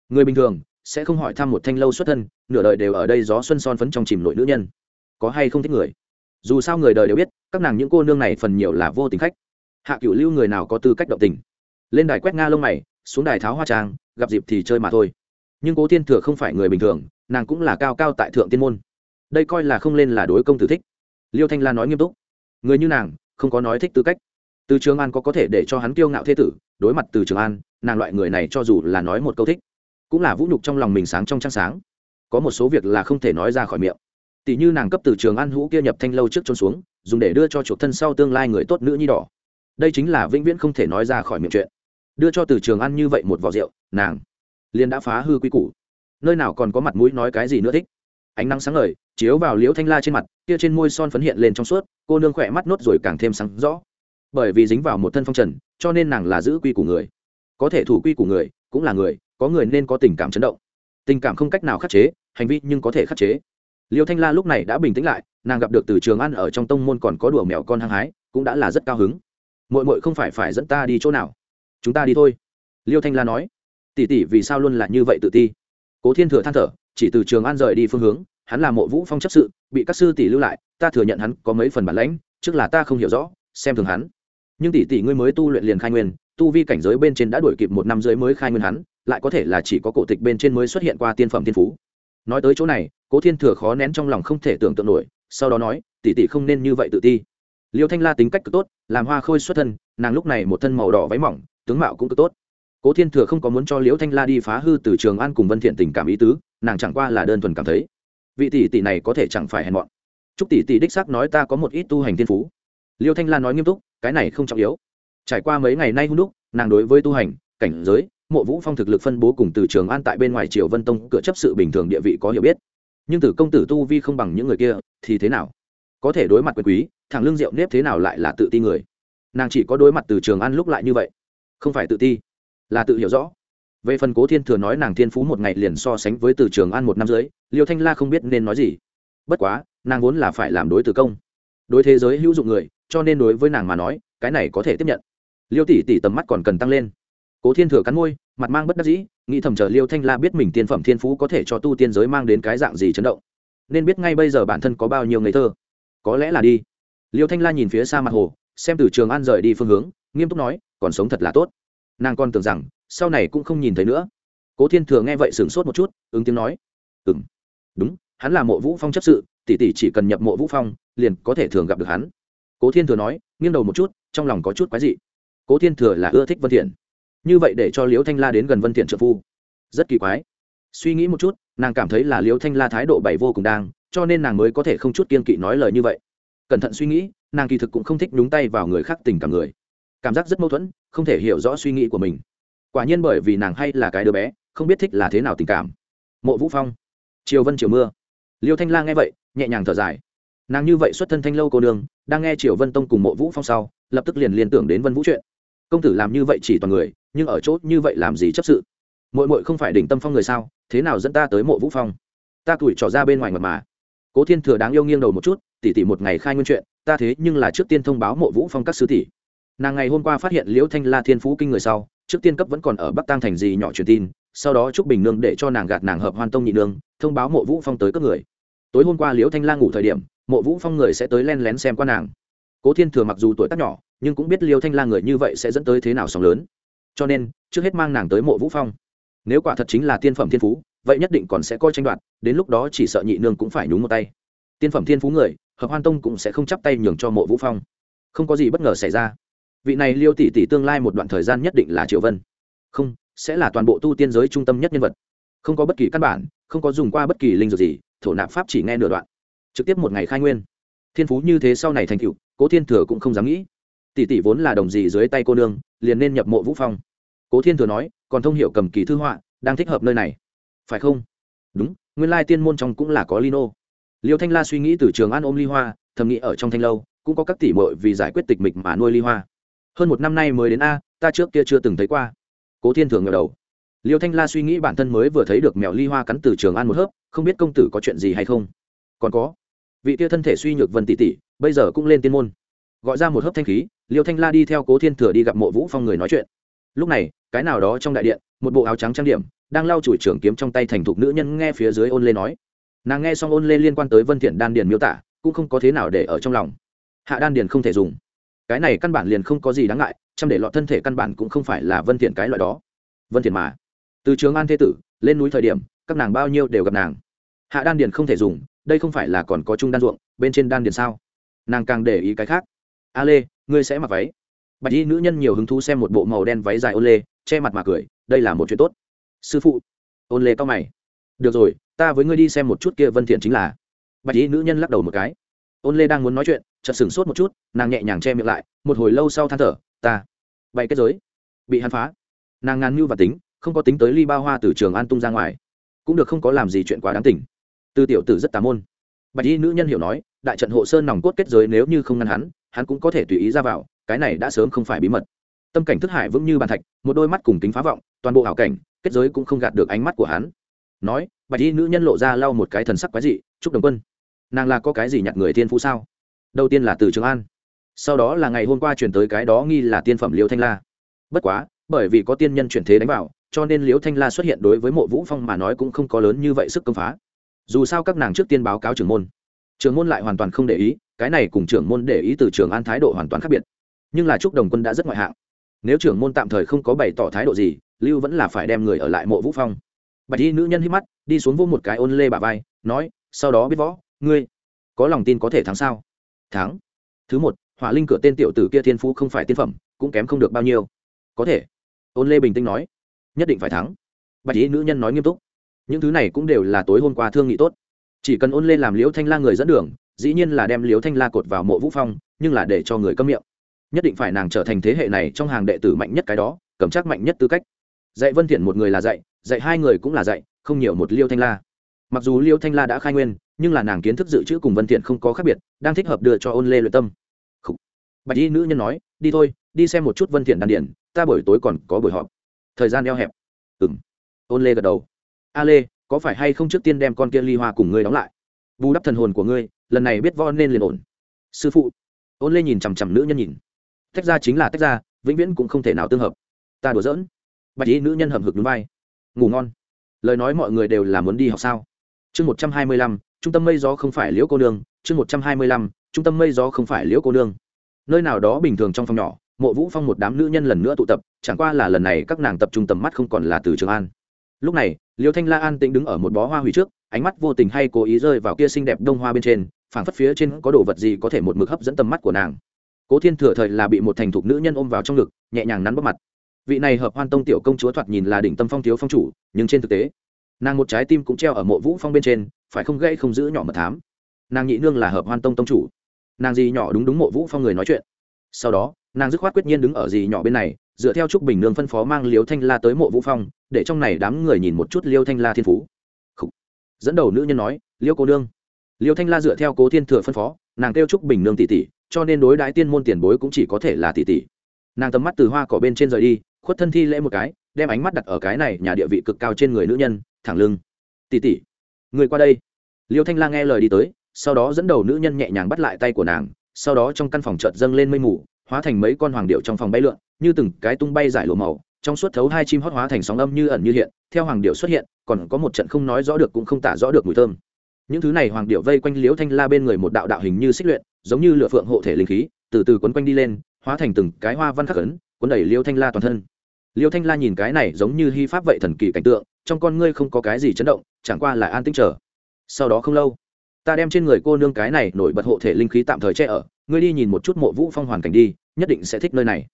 Người bình thường sẽ không hỏi thăm một thanh lâu xuất thân, nửa đời đều ở đây gió xuân son phấn trong chìm nội nữ nhân. Có hay không thích người? Dù sao người đời đều biết, các nàng những cô nương này phần nhiều là vô tình khách. Hạ cửu lưu người nào có tư cách động tình? Lên đài quét nga lông mày, xuống đài tháo hoa trang, gặp dịp thì chơi mà thôi. Nhưng cố thiên thừa không phải người bình thường, nàng cũng là cao cao tại thượng tiên môn đây coi là không lên là đối công tử thích. Liêu thanh la nói nghiêm túc. Người như nàng, không có nói thích tư cách. Từ trường an có có thể để cho hắn kiêu ngạo thế tử, đối mặt từ trường an, nàng loại người này cho dù là nói một câu thích, cũng là vũ nhục trong lòng mình sáng trong trăng sáng. Có một số việc là không thể nói ra khỏi miệng. Tỷ như nàng cấp từ trường an hữu kia nhập thanh lâu trước trôn xuống, dùng để đưa cho chuộc thân sau tương lai người tốt nữ nhi đỏ. Đây chính là vĩnh viễn không thể nói ra khỏi miệng chuyện. Đưa cho từ trường ăn như vậy một vỏ rượu, nàng liền đã phá hư quy củ. Nơi nào còn có mặt mũi nói cái gì nữa thích? Ánh nắng sáng ngời, chiếu vào liễu thanh la trên mặt, kia trên môi son phấn hiện lên trong suốt, cô nương khỏe mắt nốt rồi càng thêm sáng rõ. Bởi vì dính vào một thân phong trần, cho nên nàng là giữ quy của người. Có thể thủ quy của người, cũng là người, có người nên có tình cảm chấn động. Tình cảm không cách nào khắc chế, hành vi nhưng có thể khắc chế. Liêu thanh la lúc này đã bình tĩnh lại, nàng gặp được từ trường ăn ở trong tông môn còn có đùa mèo con hăng hái, cũng đã là rất cao hứng. Mội mội không phải phải dẫn ta đi chỗ nào? Chúng ta đi thôi. Liêu thanh la nói. Tỉ tỉ vì sao luôn là như vậy tự ti? Cố thiên thừa than thở chỉ từ trường an rời đi phương hướng, hắn là mộ vũ phong chấp sự, bị các sư tỷ lưu lại, ta thừa nhận hắn có mấy phần bản lãnh, trước là ta không hiểu rõ, xem thường hắn. Nhưng tỷ tỷ ngươi mới tu luyện liền khai nguyên, tu vi cảnh giới bên trên đã đuổi kịp một năm dưới mới khai nguyên hắn, lại có thể là chỉ có cổ tịch bên trên mới xuất hiện qua tiên phẩm tiên phú. Nói tới chỗ này, cố thiên thừa khó nén trong lòng không thể tưởng tượng nổi, sau đó nói, tỷ tỷ không nên như vậy tự ti. Liêu thanh la tính cách cực tốt, làm hoa khôi xuất thân, nàng lúc này một thân màu đỏ váy mỏng, tướng mạo cũng cực tốt. Cố thiên thừa không có muốn cho liễu thanh la đi phá hư từ trường an cùng vân thiện tình cảm ý tứ nàng chẳng qua là đơn thuần cảm thấy. Vị tỷ tỷ này có thể chẳng phải hèn mọn. Chúc tỷ tỷ đích xác nói ta có một ít tu hành thiên phú. Liêu thanh lan nói nghiêm túc, cái này không trọng yếu. Trải qua mấy ngày nay hung đúc, nàng đối với tu hành, cảnh giới, mộ vũ phong thực lực phân bố cùng từ trường an tại bên ngoài triều vân tông cửa chấp sự bình thường địa vị có hiểu biết. Nhưng từ công tử tu vi không bằng những người kia, thì thế nào? Có thể đối mặt quyền quý thằng lương diệu nếp thế nào lại là tự ti người? Nàng chỉ có đối mặt từ trường an lúc lại như vậy. Không phải tự ti, là tự hiểu rõ về phần cố thiên thừa nói nàng thiên phú một ngày liền so sánh với từ trường an một năm dưới liêu thanh la không biết nên nói gì. Bất quá, nàng vốn là phải làm đối từ công. Đối thế giới hữu dụng người, cho nên đối với nàng mà nói, cái này có thể tiếp nhận. Liêu tỷ tỷ tầm mắt còn cần tăng lên. Cố thiên thừa cắn môi, mặt mang bất đắc dĩ, nghĩ thầm chờ liêu thanh la biết mình tiên phẩm thiên phú có thể cho tu tiên giới mang đến cái dạng gì chấn động. Nên biết ngay bây giờ bản thân có bao nhiêu ngây thơ. Có lẽ là đi. Liêu thanh la nhìn phía xa mặt hồ, xem từ trường an rời đi phương hướng, nghiêm túc nói, còn sống thật là tốt. Nàng còn tưởng rằng sau này cũng không nhìn thấy nữa. Cố thiên thừa nghe vậy sửng sốt một chút, ứng tiếng nói ừ m đúng, hắn là mộ vũ phong chấp sự, tỷ tỷ chỉ cần nhập mộ vũ phong, liền có thể thường gặp được hắn. Cố thiên thừa nói, nghiêng đầu một chút, trong lòng có chút quái dị. Cố thiên thừa là ưa thích vân thiện. Như vậy để cho liễu thanh la đến gần vân thiện trợ phu. Rất kỳ quái. Suy nghĩ một chút, nàng cảm thấy là liễu thanh la thái độ bày vô cùng đang, cho nên nàng mới có thể không chút kiên kỵ nói lời như vậy. Cẩn thận suy nghĩ, nàng kỳ thực cũng không thích nhúng tay vào người khác tình cảm người. Cảm giác rất mâu thuẫn, không thể hiểu rõ suy nghĩ của mình quả nhiên bởi vì nàng hay là cái đứa bé, không biết thích là thế nào tình cảm. Mộ vũ phong chiều vân chiều mưa. Liêu thanh la nghe vậy, nhẹ nhàng thở dài. Nàng như vậy xuất thân thanh lâu cô đường đang nghe triều vân tông cùng mộ vũ phong sau, lập tức liền liên tưởng đến vân vũ chuyện. Công tử làm như vậy chỉ toàn người, nhưng ở chốt như vậy làm gì chấp sự? Mội mội không phải đỉnh tâm phong người sao, thế nào dẫn ta tới mộ vũ phong? Ta tuổi trò ra bên ngoài mật mà. Cố thiên thừa đáng yêu nghiêng đầu một chút, tỉ tỉ một ngày khai nguyên chuyện, ta thế nhưng là trước tiên thông báo mộ vũ phong các sứ tỷ. Nàng ngày hôm qua phát hiện liễu thanh la thiên phú kinh người sau trước tiên cấp vẫn còn ở bắc tăng thành gì nhỏ truyền tin sau đó chúc bình nương để cho nàng gạt nàng hợp hoan tông nhị nương thông báo mộ vũ phong tới cấp người tối hôm qua liễu thanh lang ngủ thời điểm mộ vũ phong người sẽ tới len lén xem qua nàng cố thiên thừa mặc dù tuổi tác nhỏ nhưng cũng biết liêu thanh lang người như vậy sẽ dẫn tới thế nào sóng lớn cho nên trước hết mang nàng tới mộ vũ phong nếu quả thật chính là tiên phẩm thiên phú vậy nhất định còn sẽ coi tranh đoạt đến lúc đó chỉ sợ nhị nương cũng phải nhúng một tay tiên phẩm thiên phú người hợp hoan tông cũng sẽ không chắp tay nhường cho mộ vũ phong không có gì bất ngờ xảy ra vị này liêu tỷ tỷ tương lai một đoạn thời gian nhất định là triệu vân. Không, sẽ là toàn bộ tu tiên giới trung tâm nhất nhân vật. Không có bất kỳ căn bản, không có dùng qua bất kỳ linh dược gì, thổ nạp pháp chỉ nghe nửa đoạn. Trực tiếp một ngày khai nguyên. Thiên phú như thế sau này thành cựu cố thiên thừa cũng không dám nghĩ. Tỷ tỷ vốn là đồng gì dưới tay cô nương, liền nên nhập mộ vũ phong. Cố thiên thừa nói, còn thông hiệu cầm kỳ thư họa, đang thích hợp nơi này. Phải không? Đúng, nguyên lai tiên môn trong cũng là có lino. Liêu thanh la suy nghĩ từ trường an ôm ly hoa, thầm nghĩ ở trong thanh lâu, cũng có các tỷ mội vì giải quyết tịch mịch mà nuôi ly hoa hơn một năm nay mới đến a, ta trước kia chưa từng thấy qua. Cố thiên thường ngờ đầu. Liêu thanh la suy nghĩ bản thân mới vừa thấy được mèo ly hoa cắn từ trường an một hớp, không biết công tử có chuyện gì hay không. Còn có, vị kia thân thể suy nhược vân tỷ tỷ, bây giờ cũng lên tiên môn. Gọi ra một hớp thanh khí, liêu thanh la đi theo cố thiên thừa đi gặp mộ vũ phong người nói chuyện. Lúc này, cái nào đó trong đại điện, một bộ áo trắng trang điểm, đang lau chùi trưởng kiếm trong tay thành thục nữ nhân nghe phía dưới ôn lê nói. Nàng nghe xong ôn lê liên quan tới vân thiện đan điền miêu tả, cũng không có thế nào để ở trong lòng. Hạ đan điền không thể dùng cái này căn bản liền không có gì đáng ngại, chăm để lọt thân thể căn bản cũng không phải là vân thiện cái loại đó. Vân thiện mà, từ trường an thế tử, lên núi thời điểm, các nàng bao nhiêu đều gặp nàng. Hạ đan điền không thể dùng, đây không phải là còn có trung đan ruộng, bên trên đan điền sao? Nàng càng để ý cái khác. A lê, ngươi sẽ mặc váy. Bạch y nữ nhân nhiều hứng thú xem một bộ màu đen váy dài ôn lê, che mặt mà cười, đây là một chuyện tốt. Sư phụ. Ôn lê cao mày. Được rồi, ta với ngươi đi xem một chút kia vân thiện chính là. Bạch y nữ nhân lắc đầu một cái. Ôn lê đang muốn nói chuyện chợt sửng sốt một chút, nàng nhẹ nhàng che miệng lại, một hồi lâu sau than thở, ta, bày kết giới. Bị hắn phá. Nàng ngàn mưu và tính, không có tính tới ly ba hoa từ trường an tung ra ngoài. Cũng được không có làm gì chuyện quá đáng tỉnh tư tiểu tử rất tà môn. Bạch y nữ nhân hiểu nói, đại trận hộ sơn nòng cốt kết giới nếu như không ngăn hắn hắn cũng có thể tùy ý ra vào, cái này đã sớm không phải bí mật. Tâm cảnh thức hải vững như bàn thạch, một đôi mắt cùng tính phá vọng, toàn bộ hảo cảnh, kết giới cũng không gạt được ánh mắt của hắn. Nói, bạch y nữ nhân lộ ra lau một cái thần sắc quái dị chúc đồng quân, nàng là có cái gì nhặt người tiên phú sao? Đầu tiên là từ trường an sau đó là ngày hôm qua chuyển tới cái đó nghi là tiên phẩm liêu thanh la bất quá bởi vì có tiên nhân chuyển thế đánh vào cho nên liêu thanh la xuất hiện đối với mộ vũ phong mà nói cũng không có lớn như vậy sức công phá dù sao các nàng trước tiên báo cáo trưởng môn trưởng môn lại hoàn toàn không để ý cái này cùng trưởng môn để ý từ trường an thái độ hoàn toàn khác biệt nhưng là chúc đồng quân đã rất ngoại hạng nếu trưởng môn tạm thời không có bày tỏ thái độ gì lưu vẫn là phải đem người ở lại mộ vũ phong bạch y nữ nhân hít mắt đi xuống vô một cái ôn lê bà vai nói sau đó biết võ ngươi có lòng tin có thể thắng sao thắng. Thứ một, hỏa linh cửa tên tiểu tử kia thiên phú không phải tiên phẩm, cũng kém không được bao nhiêu. Có thể. Ôn lê bình tĩnh nói, nhất định phải thắng. Bạch y nữ nhân nói nghiêm túc, những thứ này cũng đều là tối hôm qua thương nghị tốt. Chỉ cần ôn lê làm liễu thanh la người dẫn đường, dĩ nhiên là đem liễu thanh la cột vào mộ vũ phong, nhưng là để cho người câm miệng. Nhất định phải nàng trở thành thế hệ này trong hàng đệ tử mạnh nhất cái đó, cầm chắc mạnh nhất tư cách. Dạy vân thiện một người là dạy dạy hai người cũng là dạy, không nhiều một liêu thanh la. Mặc dù liêu thanh la đã khai nguyên nhưng là nàng kiến thức dự trữ cùng vân thiện không có khác biệt, đang thích hợp đưa cho ôn lê luyện tâm. Khủ. bạch y nữ nhân nói, đi thôi, đi xem một chút vân thiện đan điển, ta buổi tối còn có buổi họp. Thời gian eo hẹp. Ừm. Ôn lê gật đầu. A lê, có phải hay không trước tiên đem con kia ly hoa cùng ngươi đóng lại? Bù đắp thần hồn của ngươi, lần này biết vo nên liền ổn. Sư phụ. Ôn lê nhìn chằm chằm nữ nhân nhìn. Tách ra chính là tách ra, vĩnh viễn cũng không thể nào tương hợp. Ta đùa giỡn. Bạch y nữ nhân hầm hực núi vai. Ngủ ngon. Lời nói mọi người đều là muốn đi học sao? Chương một trăm hai mươi lăm trung tâm mây gió không phải liễu cô nương, chương một trăm hai mươi lăm, trung tâm mây gió không phải liễu cô nương. Nơi nào đó bình thường trong phòng nhỏ, mộ vũ phong một đám nữ nhân lần nữa tụ tập, chẳng qua là lần này các nàng tập trung tầm mắt không còn là từ trường an. Lúc này, liêu thanh la an tĩnh đứng ở một bó hoa hủy trước, ánh mắt vô tình hay cố ý rơi vào kia xinh đẹp đông hoa bên trên, phảng phất phía trên có đồ vật gì có thể một mực hấp dẫn tầm mắt của nàng. Cố thiên thừa thời là bị một thành thục nữ nhân ôm vào trong ngực, nhẹ nhàng nắn bóp mặt. Vị này hợp hoan tông tiểu công chúa thoạt nhìn là đỉnh tâm phong thiếu phong chủ, nhưng trên thực tế nàng một trái tim cũng treo ở mộ vũ phong bên trên, phải không gây không giữ nhỏ mật thám. Nàng nhị nương là hợp hoan tông tông chủ. Nàng gì nhỏ đúng đúng mộ vũ phong người nói chuyện. Sau đó, nàng dứt khoát quyết nhiên đứng ở gì nhỏ bên này, dựa theo trúc bình nương phân phó mang liêu thanh la tới mộ vũ phong, để trong này đám người nhìn một chút liêu thanh la thiên phú. Khủ. dẫn đầu nữ nhân nói, liêu cô nương. Liêu thanh la dựa theo cố thiên thừa phân phó, nàng kêu trúc bình nương tỷ tỷ, cho nên đối đãi tiên môn tiền bối cũng chỉ có thể là tỷ tỷ. Nàng tầm mắt từ hoa cỏ bên trên rời đi, khuất thân thi lễ một cái, đem ánh mắt đặt ở cái này nhà địa vị cực cao trên người nữ nhân thẳng lưng. Tỷ tỷ người qua đây. Liêu thanh la nghe lời đi tới, sau đó dẫn đầu nữ nhân nhẹ nhàng bắt lại tay của nàng, sau đó trong căn phòng chợt dâng lên mây mù, hóa thành mấy con hoàng điệu trong phòng bay lượn, như từng cái tung bay giải lộ màu, trong suốt thấu hai chim hót hóa thành sóng âm như ẩn như hiện, theo hoàng điệu xuất hiện, còn có một trận không nói rõ được cũng không tả rõ được mùi thơm. Những thứ này hoàng điệu vây quanh liễu thanh la bên người một đạo đạo hình như xích luyện, giống như lửa phượng hộ thể linh khí, từ từ quấn quanh đi lên, hóa thành từng cái hoa văn khắc ấn, cuốn đẩy liêu thanh la toàn thân. Liêu thanh la nhìn cái này giống như hy pháp vậy thần kỳ cảnh tượng trong con ngươi không có cái gì chấn động, chẳng qua là an tĩnh trở sau đó không lâu, ta đem trên người cô nương cái này nổi bật hộ thể linh khí tạm thời che ở, ngươi đi nhìn một chút mộ vũ phong hoàn cảnh đi, nhất định sẽ thích nơi này.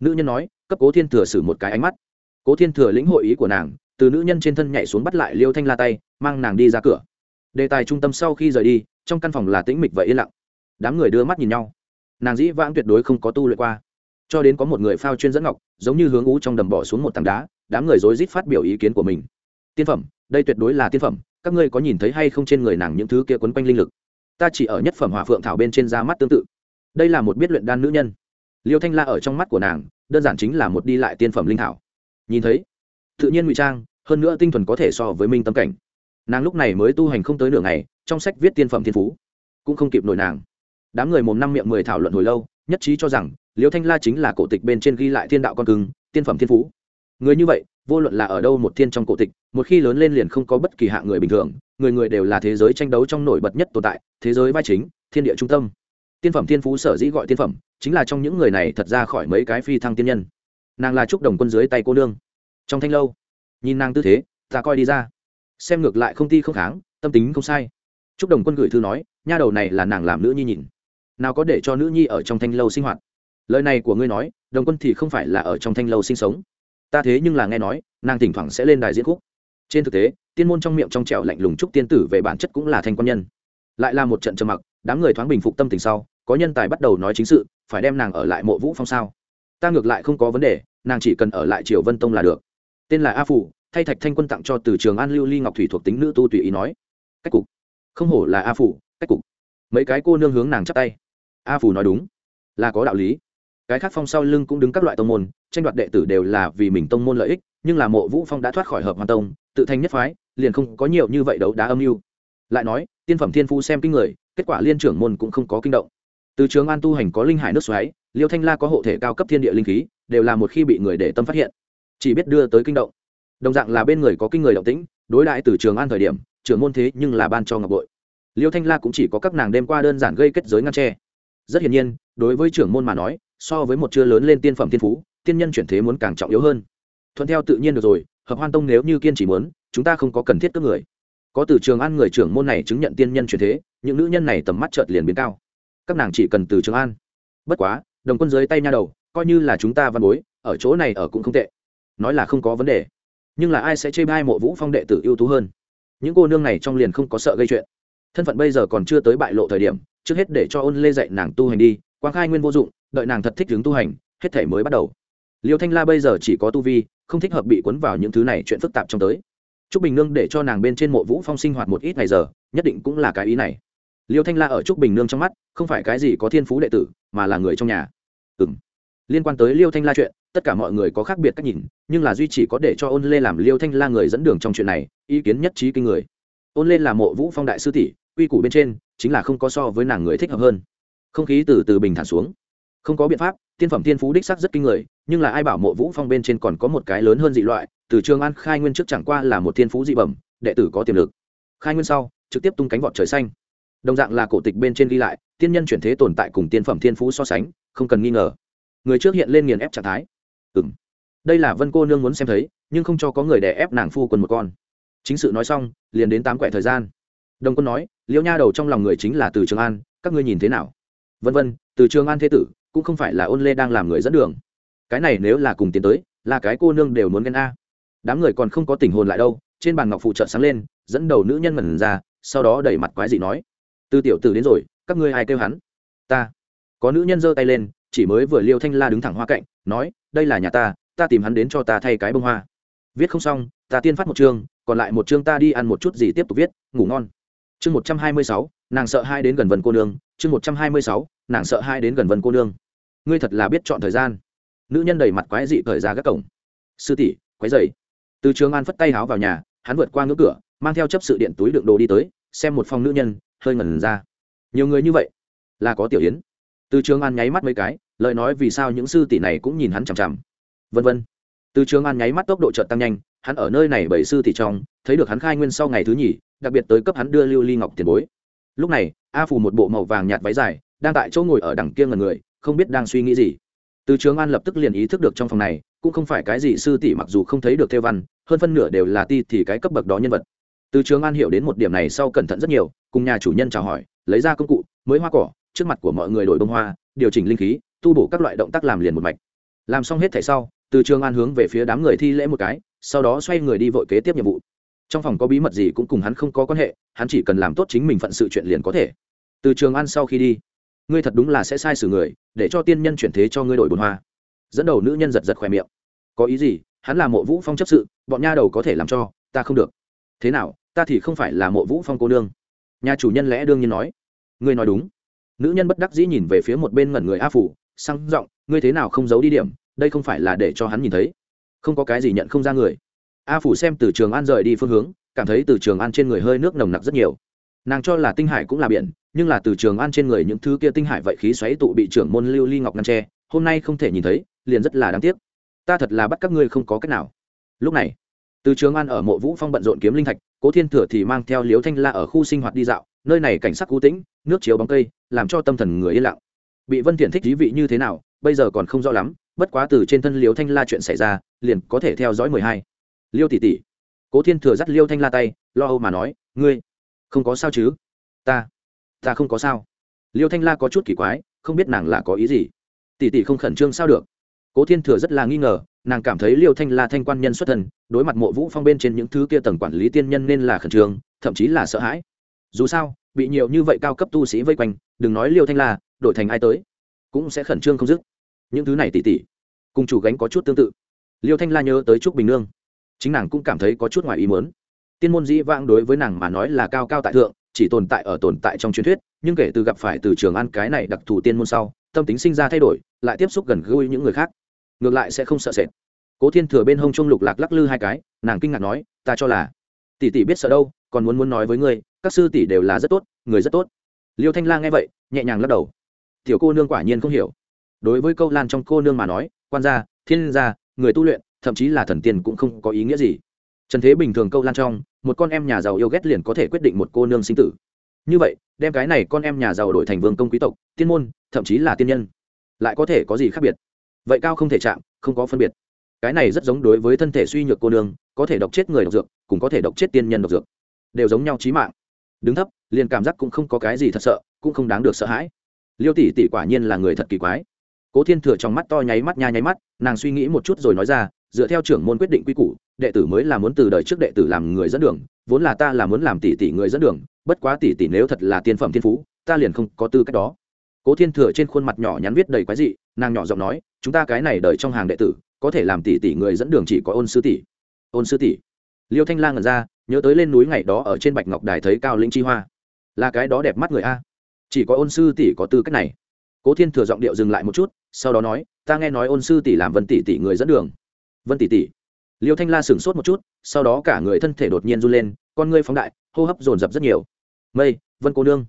Nữ nhân nói, cấp cố thiên thừa xử một cái ánh mắt. Cố thiên thừa lĩnh hội ý của nàng, từ nữ nhân trên thân nhảy xuống bắt lại liêu thanh la tay, mang nàng đi ra cửa. Đề tài trung tâm sau khi rời đi, trong căn phòng là tĩnh mịch và yên lặng. Đám người đưa mắt nhìn nhau. Nàng dĩ vãng tuyệt đối không có tu luyện qua. Cho đến có một người phao chuyên dẫn ngọc, giống như hướng ú trong đầm bỏ xuống một tảng đá, đám người rối rít phát biểu ý kiến của mình tiên phẩm, đây tuyệt đối là tiên phẩm, các ngươi có nhìn thấy hay không trên người nàng những thứ kia quấn quanh linh lực? Ta chỉ ở nhất phẩm hỏa phượng thảo bên trên da mắt tương tự. Đây là một biết luyện đan nữ nhân. Liêu thanh la ở trong mắt của nàng, đơn giản chính là một đi lại tiên phẩm linh thảo. Nhìn thấy, tự nhiên ngụy trang, hơn nữa tinh thuần có thể so với minh tâm cảnh. Nàng lúc này mới tu hành không tới nửa ngày, trong sách viết tiên phẩm thiên phú, cũng không kịp nổi nàng. Đám người mồm năm miệng mười thảo luận hồi lâu, nhất trí cho rằng liêu thanh la chính là cổ tịch bên trên ghi lại thiên đạo con cưng, tiên phẩm thiên phú. Người như vậy vô luận là ở đâu một thiên trong cổ tịch, một khi lớn lên liền không có bất kỳ hạng người bình thường, người người đều là thế giới tranh đấu trong nổi bật nhất tồn tại, thế giới vai chính, thiên địa trung tâm. Tiên phẩm thiên phú sở dĩ gọi tiên phẩm, chính là trong những người này thật ra khỏi mấy cái phi thăng tiên nhân. Nàng là trúc đồng quân dưới tay cô nương. Trong thanh lâu, nhìn nàng tư thế, ta coi đi ra. Xem ngược lại không ti không kháng, tâm tính không sai. Trúc đồng quân gửi thư nói, nha đầu này là nàng làm nữ nhi nhìn. Nào có để cho nữ nhi ở trong thanh lâu sinh hoạt. Lời này của ngươi nói, đồng quân thì không phải là ở trong thanh lâu sinh sống ta thế nhưng là nghe nói, nàng thỉnh thoảng sẽ lên đài diễn khúc. Trên thực tế, tiên môn trong miệng trong trẻo lạnh lùng trúc tiên tử về bản chất cũng là thanh quan nhân. Lại là một trận trầm mặc, đám người thoáng bình phục tâm tình sau, có nhân tài bắt đầu nói chính sự, phải đem nàng ở lại mộ vũ phong sao? Ta ngược lại không có vấn đề, nàng chỉ cần ở lại triều vân tông là được. Tên là a phủ thay thạch thanh quân tặng cho từ trường an lưu ly ngọc thủy thuộc tính nữ tu tùy ý nói. Cách cục. Không hổ là a phủ cách cục. Mấy cái cô nương hướng nàng chắp tay. A phủ nói đúng. Là có đạo lý cái khác phong sau lưng cũng đứng các loại tông môn, tranh đoạt đệ tử đều là vì mình tông môn lợi ích, nhưng là mộ vũ phong đã thoát khỏi hợp hoàn tông, tự thành nhất phái, liền không có nhiều như vậy đấu đá âm mưu. Lại nói, tiên phẩm thiên phu xem kinh người, kết quả liên trưởng môn cũng không có kinh động. Từ trường an tu hành có linh hải nước xoáy, liêu thanh la có hộ thể cao cấp thiên địa linh khí, đều là một khi bị người để tâm phát hiện, chỉ biết đưa tới kinh động. Đồng dạng là bên người có kinh người động tĩnh, đối đại từ trường an thời điểm, trưởng môn thế nhưng là ban cho ngọc bội. Liêu thanh la cũng chỉ có các nàng đêm qua đơn giản gây kết giới ngăn tre. Rất hiển nhiên, đối với trưởng môn mà nói so với một chưa lớn lên tiên phẩm tiên phú, tiên nhân chuyển thế muốn càng trọng yếu hơn. Thuận theo tự nhiên được rồi, hợp hoan tông nếu như kiên chỉ muốn, chúng ta không có cần thiết cướp người. Có từ trường an người trưởng môn này chứng nhận tiên nhân chuyển thế, những nữ nhân này tầm mắt chợt liền biến cao. Các nàng chỉ cần từ trường an. Bất quá, đồng quân dưới tay nha đầu, coi như là chúng ta văn bối, ở chỗ này ở cũng không tệ. Nói là không có vấn đề. Nhưng là ai sẽ chê bai mộ vũ phong đệ tử ưu tú hơn? Những cô nương này trong liền không có sợ gây chuyện. Thân phận bây giờ còn chưa tới bại lộ thời điểm, trước hết để cho ôn lê dạy nàng tu hành đi quang khai nguyên vô dụng, đợi nàng thật thích hướng tu hành, hết thể mới bắt đầu. Liêu thanh la bây giờ chỉ có tu vi, không thích hợp bị cuốn vào những thứ này chuyện phức tạp trong tới. Trúc bình nương để cho nàng bên trên mộ vũ phong sinh hoạt một ít ngày giờ, nhất định cũng là cái ý này. Liêu thanh la ở trúc bình nương trong mắt, không phải cái gì có thiên phú đệ tử, mà là người trong nhà. Ừ m liên quan tới liêu thanh la chuyện, tất cả mọi người có khác biệt cách nhìn, nhưng là duy chỉ có để cho ôn lê làm liêu thanh la người dẫn đường trong chuyện này, ý kiến nhất trí kinh người. Ôn lê là mộ vũ phong đại sư tỷ, quy củ bên trên, chính là không có so với nàng người thích hợp hơn không khí từ từ bình thản xuống. Không có biện pháp, tiên phẩm tiên phú đích sắc rất kinh người, nhưng là ai bảo mộ vũ phong bên trên còn có một cái lớn hơn dị loại, từ trường an khai nguyên trước chẳng qua là một thiên phú dị bẩm, đệ tử có tiềm lực. Khai nguyên sau, trực tiếp tung cánh vọt trời xanh. Đồng dạng là cổ tịch bên trên ghi lại, tiên nhân chuyển thế tồn tại cùng tiên phẩm thiên phú so sánh, không cần nghi ngờ. Người trước hiện lên nghiền ép trạng thái. Ừ m đây là vân cô nương muốn xem thấy, nhưng không cho có người đè ép nàng phu quần một con. Chính sự nói xong, liền đến tám quẻ thời gian. Đồng quân nói liễu nha đầu trong lòng người chính là từ trường an, các ngươi nhìn thế nào? Vân vân, từ trường an thế tử, cũng không phải là ôn lê đang làm người dẫn đường. Cái này nếu là cùng tiến tới, là cái cô nương đều muốn ghen a. Đám người còn không có tình hồn lại đâu, trên bàn ngọc phụ trợ sáng lên, dẫn đầu nữ nhân mẩn ra, sau đó đẩy mặt quái dị nói, từ tiểu tử đến rồi, các ngươi ai kêu hắn? Ta. Có nữ nhân giơ tay lên, chỉ mới vừa liêu thanh la đứng thẳng hoa cạnh, nói, đây là nhà ta ta tìm hắn đến cho ta thay cái bông hoa. Viết không xong, ta tiên phát một chương, còn lại một chương ta đi ăn một chút gì tiếp tục viết, ngủ ngon. Chương một trăm hai mươi sáu, nàng sợ hai đến gần vần cô nương, chương một trăm hai mươi sáu nàng sợ hai đến gần vân cô nương. Ngươi thật là biết chọn thời gian. Nữ nhân đầy mặt quái dị thời ra các cổng. Sư tỷ quái dày từ trường an phất tay háo vào nhà, hắn vượt qua ngưỡng cửa, mang theo chấp sự điện túi đựng đồ đi tới, xem một phòng nữ nhân, hơi ngẩn ra. Nhiều người như vậy? Là có tiểu yến. Từ trường an nháy mắt mấy cái, lời nói vì sao những sư tỷ này cũng nhìn hắn chằm chằm. Vân vân. Từ trường an nháy mắt tốc độ chợt tăng nhanh, hắn ở nơi này bảy sư tỷ trong, thấy được hắn khai nguyên sau ngày thứ nhì, đặc biệt tới cấp hắn đưa lưu ly ngọc tiền bối. Lúc này, a phù một bộ màu vàng nhạt váy dài đang tại chỗ ngồi ở đằng kia ngần người, không biết đang suy nghĩ gì. Từ trường an lập tức liền ý thức được trong phòng này, cũng không phải cái gì sư tỷ mặc dù không thấy được theo văn, hơn phân nửa đều là ti thì cái cấp bậc đó nhân vật. Từ trường an hiểu đến một điểm này sau cẩn thận rất nhiều, cùng nhà chủ nhân chào hỏi, lấy ra công cụ, mới hoa cỏ, trước mặt của mọi người đổi bông hoa, điều chỉnh linh khí, tu bổ các loại động tác làm liền một mạch. Làm xong hết thảy sau, từ trường an hướng về phía đám người thi lễ một cái, sau đó xoay người đi vội kế tiếp nhiệm vụ. Trong phòng có bí mật gì cũng cùng hắn không có quan hệ, hắn chỉ cần làm tốt chính mình phận sự chuyện liền có thể. Từ trường an sau khi đi ngươi thật đúng là sẽ sai xử người, để cho tiên nhân chuyển thế cho ngươi đổi bồn hoa. Dẫn đầu nữ nhân giật giật khỏe miệng. Có ý gì? Hắn là mộ vũ phong chấp sự, bọn nha đầu có thể làm cho, ta không được. Thế nào? Ta thì không phải là mộ vũ phong cô nương. Nhà chủ nhân lẽ đương nhiên nói. Ngươi nói đúng. Nữ nhân bất đắc dĩ nhìn về phía một bên ngẩn người a phủ, sang giọng, ngươi thế nào không giấu đi điểm? Đây không phải là để cho hắn nhìn thấy. Không có cái gì nhận không ra người. A phủ xem từ trường an rời đi phương hướng, cảm thấy từ trường an trên người hơi nước nồng nặc rất nhiều nàng cho là tinh hải cũng là biển, nhưng là từ trường an trên người những thứ kia tinh hải vậy khí xoáy tụ bị trưởng môn lưu ly ngọc ngăn tre hôm nay không thể nhìn thấy, liền rất là đáng tiếc. Ta thật là bắt các ngươi không có cách nào. Lúc này, từ trường an ở mộ vũ phong bận rộn kiếm linh thạch, cố thiên thừa thì mang theo liếu thanh la ở khu sinh hoạt đi dạo, nơi này cảnh sắc cú tĩnh, nước chiếu bóng cây, làm cho tâm thần người yên lặng. Bị vân thiện thích thí vị như thế nào, bây giờ còn không rõ lắm, bất quá từ trên thân liếu thanh la chuyện xảy ra, liền có thể theo dõi mười hai. Liêu tỷ tỷ. Cố thiên thừa dắt liêu thanh la tay, lo âu mà nói, ngươi không có sao chứ? Ta ta không có sao. Liêu thanh la có chút kỳ quái, không biết nàng là có ý gì. Tỷ tỷ không khẩn trương sao được? Cố thiên thừa rất là nghi ngờ, nàng cảm thấy liêu thanh la thanh quan nhân xuất thần, đối mặt mộ vũ phong bên trên những thứ kia tầng quản lý tiên nhân nên là khẩn trương, thậm chí là sợ hãi. Dù sao, bị nhiều như vậy cao cấp tu sĩ vây quanh, đừng nói liêu thanh la, đổi thành ai tới, cũng sẽ khẩn trương không dứt. Những thứ này tỷ tỷ, cùng chủ gánh có chút tương tự. Liêu thanh la nhớ tới trúc bình nương, chính nàng cũng cảm thấy có chút ngoài ý mớn tiên môn dĩ vãng đối với nàng mà nói là cao cao tại thượng, chỉ tồn tại ở tồn tại trong truyền thuyết, nhưng kể từ gặp phải từ trường ăn cái này đặc thù tiên môn sau, tâm tính sinh ra thay đổi, lại tiếp xúc gần gũi những người khác. Ngược lại sẽ không sợ sệt. Cố thiên thừa bên hông trung lục lạc lắc lư hai cái, nàng kinh ngạc nói, ta cho là, tỷ tỷ biết sợ đâu, còn muốn muốn nói với ngươi, các sư tỷ đều là rất tốt, người rất tốt. Liêu thanh la nghe vậy, nhẹ nhàng lắc đầu. Tiểu cô nương quả nhiên không hiểu. Đối với câu lan trong cô nương mà nói, quan gia, thiên gia, người tu luyện, thậm chí là thần tiên cũng không có ý nghĩa gì trần thế bình thường câu lan trong, một con em nhà giàu yêu ghét liền có thể quyết định một cô nương sinh tử. Như vậy, đem cái này con em nhà giàu đổi thành vương công quý tộc, tiên môn, thậm chí là tiên nhân, lại có thể có gì khác biệt? Vậy cao không thể chạm, không có phân biệt. Cái này rất giống đối với thân thể suy nhược cô nương, có thể độc chết người độc dược, cũng có thể độc chết tiên nhân độc dược. Đều giống nhau trí mạng. Đứng thấp, liền cảm giác cũng không có cái gì thật sợ, cũng không đáng được sợ hãi. Liêu tỷ tỷ quả nhiên là người thật kỳ quái. Cố thiên thừa trong mắt to nháy mắt nha nháy mắt, nàng suy nghĩ một chút rồi nói ra, dựa theo trưởng môn quyết định quy củ đệ tử mới là muốn từ đời trước đệ tử làm người dẫn đường, vốn là ta là muốn làm tỷ tỷ người dẫn đường, bất quá tỷ tỷ nếu thật là tiên phẩm thiên phú, ta liền không có tư cách đó. Cố thiên thừa trên khuôn mặt nhỏ nhắn viết đầy quái dị, nàng nhỏ giọng nói, chúng ta cái này đợi trong hàng đệ tử, có thể làm tỷ tỷ người dẫn đường chỉ có ôn sư tỷ. Ôn sư tỷ. Liêu thanh lang ngẩn ra, nhớ tới lên núi ngày đó ở trên bạch ngọc đài thấy cao linh chi hoa. Là cái đó đẹp mắt người a. Chỉ có ôn sư tỷ có tư cách này. Cố thiên thừa giọng điệu dừng lại một chút, sau đó nói, ta nghe nói ôn sư tỷ làm vân tỷ tỷ người dẫn đường. Vân tỷ tỷ liêu thanh la sửng sốt một chút, sau đó cả người thân thể đột nhiên run lên, con ngươi phóng đại, hô hấp dồn dập rất nhiều. Mây, vân cô nương.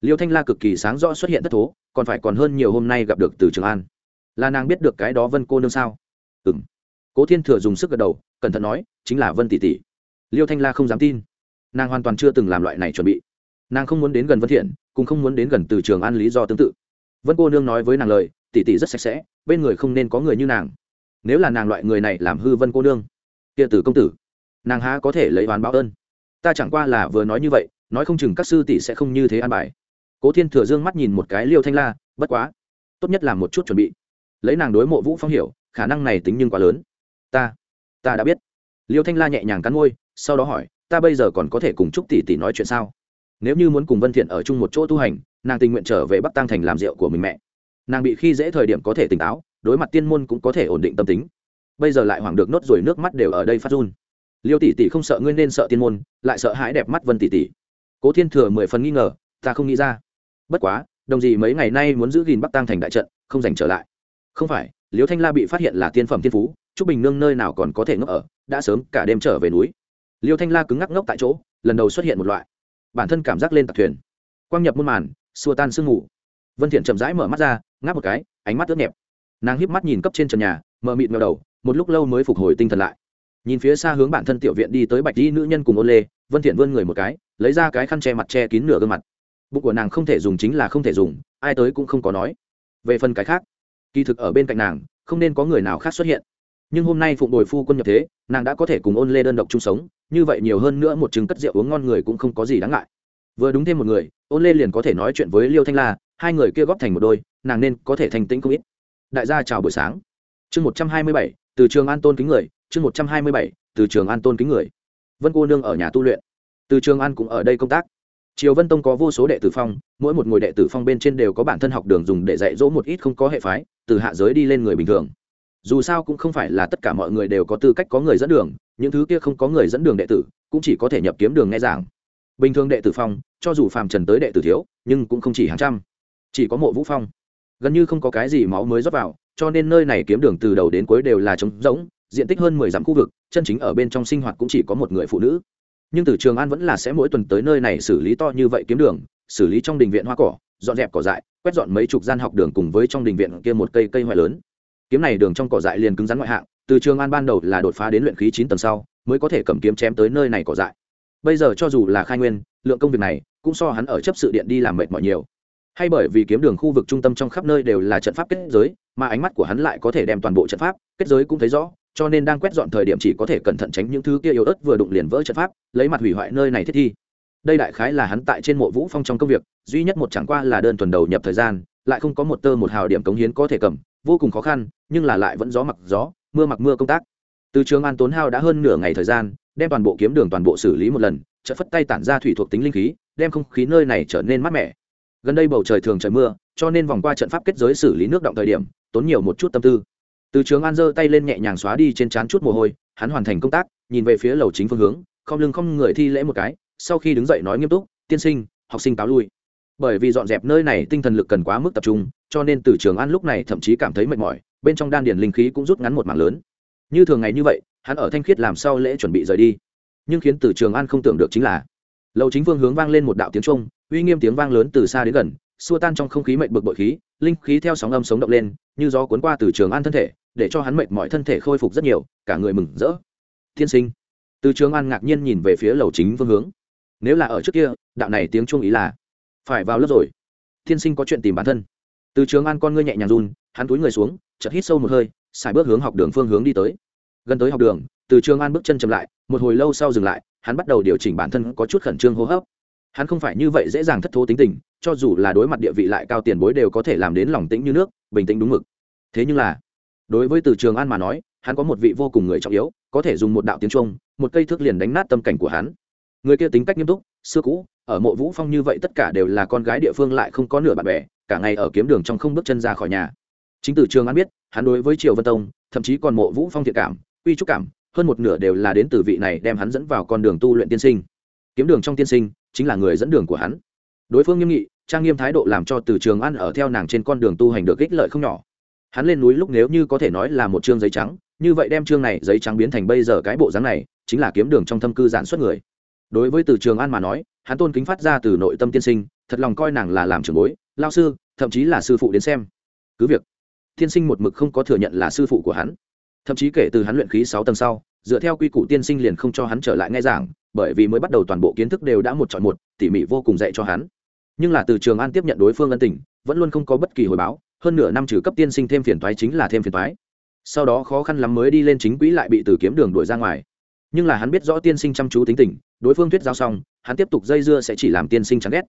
Liêu thanh la cực kỳ sáng rõ xuất hiện thất thố, còn phải còn hơn nhiều hôm nay gặp được từ trường an. Là nàng biết được cái đó vân cô nương sao? Ừ m cố thiên thừa dùng sức gật đầu, cẩn thận nói, chính là vân tỷ tỷ. Liêu thanh la không dám tin. Nàng hoàn toàn chưa từng làm loại này chuẩn bị. Nàng không muốn đến gần vân thiện, cũng không muốn đến gần từ trường an lý do tương tự. Vân cô nương nói với nàng lời, tỷ tỷ rất sạch sẽ, bên người không nên có người như nàng nếu là nàng loại người này làm hư vân cô nương, kia tử công tử, nàng há có thể lấy oán báo ơn? Ta chẳng qua là vừa nói như vậy, nói không chừng các sư tỷ sẽ không như thế an bài. Cố thiên thừa dương mắt nhìn một cái liêu thanh la, bất quá, tốt nhất là một chút chuẩn bị. Lấy nàng đối mộ vũ phong hiểu, khả năng này tính nhưng quá lớn. Ta ta đã biết. Liêu thanh la nhẹ nhàng cắn môi, sau đó hỏi, ta bây giờ còn có thể cùng chúc tỷ tỷ nói chuyện sao? Nếu như muốn cùng vân thiện ở chung một chỗ tu hành, nàng tình nguyện trở về bắc tăng thành làm rượu của mình mẹ. Nàng bị khi dễ thời điểm có thể tỉnh táo đối mặt tiên môn cũng có thể ổn định tâm tính. Bây giờ lại hoảng được nốt rồi nước mắt đều ở đây phát run. Liêu tỷ tỷ không sợ ngươi nên sợ tiên môn, lại sợ hãi đẹp mắt vân tỷ tỷ. Cố thiên thừa mười phần nghi ngờ, ta không nghĩ ra. Bất quá, đồng gì mấy ngày nay muốn giữ gìn bắc tăng thành đại trận, không giành trở lại. Không phải, liêu thanh la bị phát hiện là tiên phẩm tiên phú, trúc bình nương nơi nào còn có thể ngốc ở, đã sớm cả đêm trở về núi. Liêu thanh la cứng ngắc ngốc tại chỗ, lần đầu xuất hiện một loại. Bản thân cảm giác lên tạc thuyền. Quang nhập muôn màn, xua tan sương mù. Vân thiện chậm rãi mở mắt ra, ngáp một cái, ánh mắt ướt nhẹp nàng híp mắt nhìn cấp trên trần nhà mờ mịt ngờ đầu, một lúc lâu mới phục hồi tinh thần lại. Nhìn phía xa hướng bản thân tiểu viện đi tới bạch y nữ nhân cùng ôn lê vân thiện vươn người một cái, lấy ra cái khăn che mặt che kín nửa gương mặt. Bụng của nàng không thể dùng chính là không thể dùng, ai tới cũng không có nói. Về phần cái khác, kỳ thực ở bên cạnh nàng, không nên có người nào khác xuất hiện. Nhưng hôm nay phụng bồi phu quân nhập thế, nàng đã có thể cùng ôn lê đơn độc chung sống, như vậy nhiều hơn nữa một chứng cất rượu uống ngon người cũng không có gì đáng ngại. Vừa đúng thêm một người ôn lê liền có thể nói chuyện với liêu thanh la, hai người kia góp thành một đôi, nàng nên có thể thành tĩnh không ít đại gia chào buổi sáng. Chương một trăm hai mươi bảy, từ trường an tôn kính người, chương một trăm hai mươi bảy, từ trường an tôn kính người. Vân cô nương ở nhà tu luyện. Từ trường an cũng ở đây công tác. Triều vân tông có vô số đệ tử phong, mỗi một ngôi đệ tử phong bên trên đều có bản thân học đường dùng để dạy dỗ một ít không có hệ phái, từ hạ giới đi lên người bình thường. Dù sao cũng không phải là tất cả mọi người đều có tư cách có người dẫn đường, những thứ kia không có người dẫn đường đệ tử, cũng chỉ có thể nhập kiếm đường nghe giảng. Bình thường đệ tử phong, cho dù phàm trần tới đệ tử thiếu, nhưng cũng không chỉ hàng trăm. Chỉ có mộ vũ phong gần như không có cái gì máu mới rót vào, cho nên nơi này kiếm đường từ đầu đến cuối đều là trống rỗng, diện tích hơn mười dặm khu vực, chân chính ở bên trong sinh hoạt cũng chỉ có một người phụ nữ. Nhưng từ trường an vẫn là sẽ mỗi tuần tới nơi này xử lý to như vậy kiếm đường, xử lý trong đình viện hoa cỏ, dọn dẹp cỏ dại, quét dọn mấy chục gian học đường cùng với trong đình viện kia một cây cây hoại lớn. Kiếm này đường trong cỏ dại liền cứng rắn ngoại hạng, từ trường an ban đầu là đột phá đến luyện khí chín tầng sau, mới có thể cầm kiếm chém tới nơi này cỏ dại. Bây giờ cho dù là khai nguyên, lượng công việc này, cũng so hắn ở chấp sự điện đi làm mệt mỏi nhiều hay bởi vì kiếm đường khu vực trung tâm trong khắp nơi đều là trận pháp kết giới, mà ánh mắt của hắn lại có thể đem toàn bộ trận pháp, kết giới cũng thấy rõ, cho nên đang quét dọn thời điểm chỉ có thể cẩn thận tránh những thứ kia yếu ớt vừa đụng liền vỡ trận pháp, lấy mặt hủy hoại nơi này thiết thi. Đây đại khái là hắn tại trên mộ vũ phong trong công việc, duy nhất một chẳng qua là đơn tuần đầu nhập thời gian, lại không có một tơ một hào điểm cống hiến có thể cầm, vô cùng khó khăn, nhưng là lại vẫn gió mặc gió, mưa mặc mưa công tác. Từ trường an tốn hao đã hơn nửa ngày thời gian, đem toàn bộ kiếm đường toàn bộ xử lý một lần, chợt phất tay tản ra thủy thuộc tính linh khí, đem không khí nơi này trở nên mát mẻ gần đây bầu trời thường trời mưa, cho nên vòng qua trận pháp kết giới xử lý nước động thời điểm, tốn nhiều một chút tâm tư. Từ trường an giơ tay lên nhẹ nhàng xóa đi trên trán chút mồ hôi, hắn hoàn thành công tác, nhìn về phía lầu chính phương hướng, không lưng không người thi lễ một cái, sau khi đứng dậy nói nghiêm túc, tiên sinh, học sinh cáo lui. Bởi vì dọn dẹp nơi này tinh thần lực cần quá mức tập trung, cho nên từ trường an lúc này thậm chí cảm thấy mệt mỏi, bên trong đan điền linh khí cũng rút ngắn một mảng lớn. Như thường ngày như vậy, hắn ở thanh khiết làm sau lễ chuẩn bị rời đi. Nhưng khiến từ trường an không tưởng được chính là, lầu chính phương hướng vang lên một đạo tiếng trung uy nghiêm tiếng vang lớn từ xa đến gần, xua tan trong không khí mệnh bực bội khí, linh khí theo sóng âm sống động lên, như gió cuốn qua từ trường an thân thể, để cho hắn mệt mọi thân thể khôi phục rất nhiều, cả người mừng rỡ. Tiên sinh. Từ trường an ngạc nhiên nhìn về phía lầu chính phương hướng. Nếu là ở trước kia, đạo này tiếng trung ý là, phải vào lớp rồi. Tiên sinh có chuyện tìm bản thân. Từ trường an con ngươi nhẹ nhàng run, hắn túi người xuống, chợt hít sâu một hơi, xài bước hướng học đường phương hướng đi tới. Gần tới học đường, từ trường an bước chân chậm lại, một hồi lâu sau dừng lại, hắn bắt đầu điều chỉnh bản thân có chút khẩn trương hô hấp hắn không phải như vậy dễ dàng thất thố tính tình, cho dù là đối mặt địa vị lại cao tiền bối đều có thể làm đến lòng tĩnh như nước, bình tĩnh đúng mực. Thế nhưng là, đối với từ trường an mà nói, hắn có một vị vô cùng người trọng yếu, có thể dùng một đạo tiếng trung, một cây thước liền đánh nát tâm cảnh của hắn. Người kia tính cách nghiêm túc, xưa cũ, ở mộ vũ phong như vậy tất cả đều là con gái địa phương lại không có nửa bạn bè, cả ngày ở kiếm đường trong không bước chân ra khỏi nhà. Chính từ trường an biết, hắn đối với triều vân tông, thậm chí còn mộ vũ phong thiện cảm, uy trúc cảm, hơn một nửa đều là đến từ vị này đem hắn dẫn vào con đường tu luyện tiên sinh kiếm đường trong tiên sinh chính là người dẫn đường của hắn. Đối phương nghiêm nghị, trang nghiêm thái độ làm cho từ trường an ở theo nàng trên con đường tu hành được ích lợi không nhỏ. Hắn lên núi lúc nếu như có thể nói là một chương giấy trắng, như vậy đem chương này giấy trắng biến thành bây giờ cái bộ dáng này, chính là kiếm đường trong thâm cư giản xuất người. Đối với từ trường an mà nói, hắn tôn kính phát ra từ nội tâm tiên sinh, thật lòng coi nàng là làm trưởng bối, lao sư, thậm chí là sư phụ đến xem. Cứ việc, tiên sinh một mực không có thừa nhận là sư phụ của hắn. Thậm chí kể từ hắn luyện khí sáu tầng sau, dựa theo quy củ tiên sinh liền không cho hắn trở lại nghe giảng bởi vì mới bắt đầu toàn bộ kiến thức đều đã một chọn một, tỉ mỉ vô cùng dạy cho hắn. Nhưng là từ trường an tiếp nhận đối phương ân tình, vẫn luôn không có bất kỳ hồi báo, hơn nửa năm trừ cấp tiên sinh thêm phiền toái chính là thêm phiền toái. Sau đó khó khăn lắm mới đi lên chính quỹ lại bị từ kiếm đường đuổi ra ngoài. Nhưng là hắn biết rõ tiên sinh chăm chú tính tình, đối phương thuyết giao xong, hắn tiếp tục dây dưa sẽ chỉ làm tiên sinh chán ghét.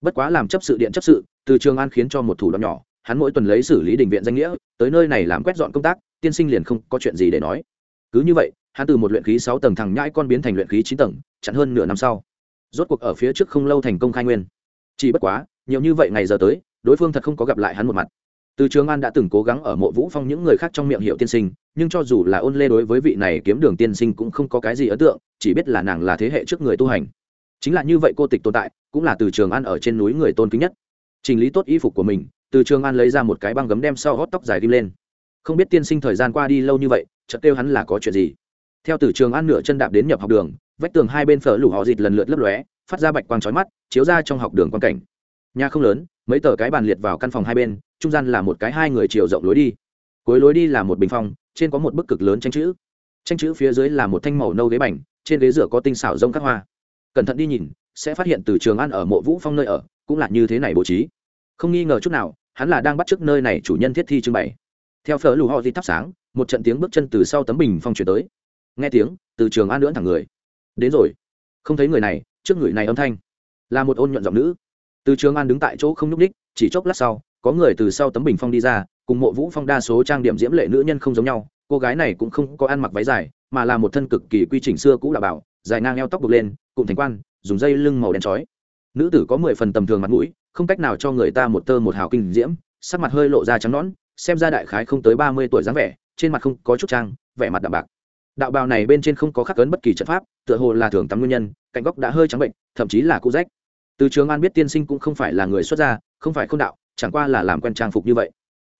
Bất quá làm chấp sự điện chấp sự, từ trường an khiến cho một thủ đoạn nhỏ, hắn mỗi tuần lấy xử lý đình viện danh nghĩa, tới nơi này làm quét dọn công tác, tiên sinh liền không có chuyện gì để nói. Cứ như vậy, hắn từ một luyện khí sáu tầng thằng nhãi con biến thành luyện khí chín tầng chặn hơn nửa năm sau. Rốt cuộc ở phía trước không lâu thành công khai nguyên. Chỉ bất quá, nhiều như vậy ngày giờ tới, đối phương thật không có gặp lại hắn một mặt. Từ trường an đã từng cố gắng ở mộ vũ phong những người khác trong miệng hiệu tiên sinh, nhưng cho dù là ôn lê đối với vị này kiếm đường tiên sinh cũng không có cái gì ấn tượng, chỉ biết là nàng là thế hệ trước người tu hành. Chính là như vậy cô tịch tồn tại, cũng là từ trường an ở trên núi người tôn kính nhất. Trình lý tốt y phục của mình, từ trường an lấy ra một cái băng gấm đem sau gót tóc dài đi lên. Không biết tiên sinh thời gian qua đi lâu như vậy, chợt kêu hắn là có chuyện gì theo từ trường an nửa chân đạp đến nhập học đường, vách tường hai bên phở lủ họ dịt lần lượt lấp lóe, phát ra bạch quang trói mắt, chiếu ra trong học đường quan cảnh. Nhà không lớn, mấy tờ cái bàn liệt vào căn phòng hai bên, trung gian là một cái hai người chiều rộng lối đi. Cuối lối đi là một bình phong, trên có một bức cực lớn tranh chữ. Tranh chữ phía dưới là một thanh màu nâu ghế bành, trên ghế rửa có tinh xảo rông các hoa. Cẩn thận đi nhìn, sẽ phát hiện từ trường ăn ở mộ vũ phong nơi ở, cũng là như thế này bố trí. Không nghi ngờ chút nào, hắn là đang bắt chước nơi này chủ nhân thiết thi trưng bày. Theo phở lù họ di thắp sáng, một trận tiếng bước chân từ sau tấm bình phong chuyển tới nghe tiếng, từ trường an lưỡn thẳng người. Đến rồi. Không thấy người này, trước người này âm thanh. Là một ôn nhuận giọng nữ. Từ trường an đứng tại chỗ không nhúc ních chỉ chốc lát sau, có người từ sau tấm bình phong đi ra, cùng mộ vũ phong đa số trang điểm diễm lệ nữ nhân không giống nhau. Cô gái này cũng không có ăn mặc váy dài, mà là một thân cực kỳ quy trình xưa cũ là bảo, dài ngang eo tóc buộc lên, cụm thành quan, dùng dây lưng màu đen trói nữ tử có mười phần tầm thường mặt mũi, không cách nào cho người ta một tơ một hào kinh diễm, sắc mặt hơi lộ ra trắng nõn, xem ra đại khái không tới ba mươi tuổi dáng vẻ, trên mặt không có chút trang, vẻ mặt đạm bạc đạo bào này bên trên không có khắc cấn bất kỳ trận pháp, tựa hồ là thường tắm nguyên nhân, cạnh góc đã hơi trắng bệnh, thậm chí là cũ rách. Từ trường an biết tiên sinh cũng không phải là người xuất gia, không phải không đạo, chẳng qua là làm quen trang phục như vậy.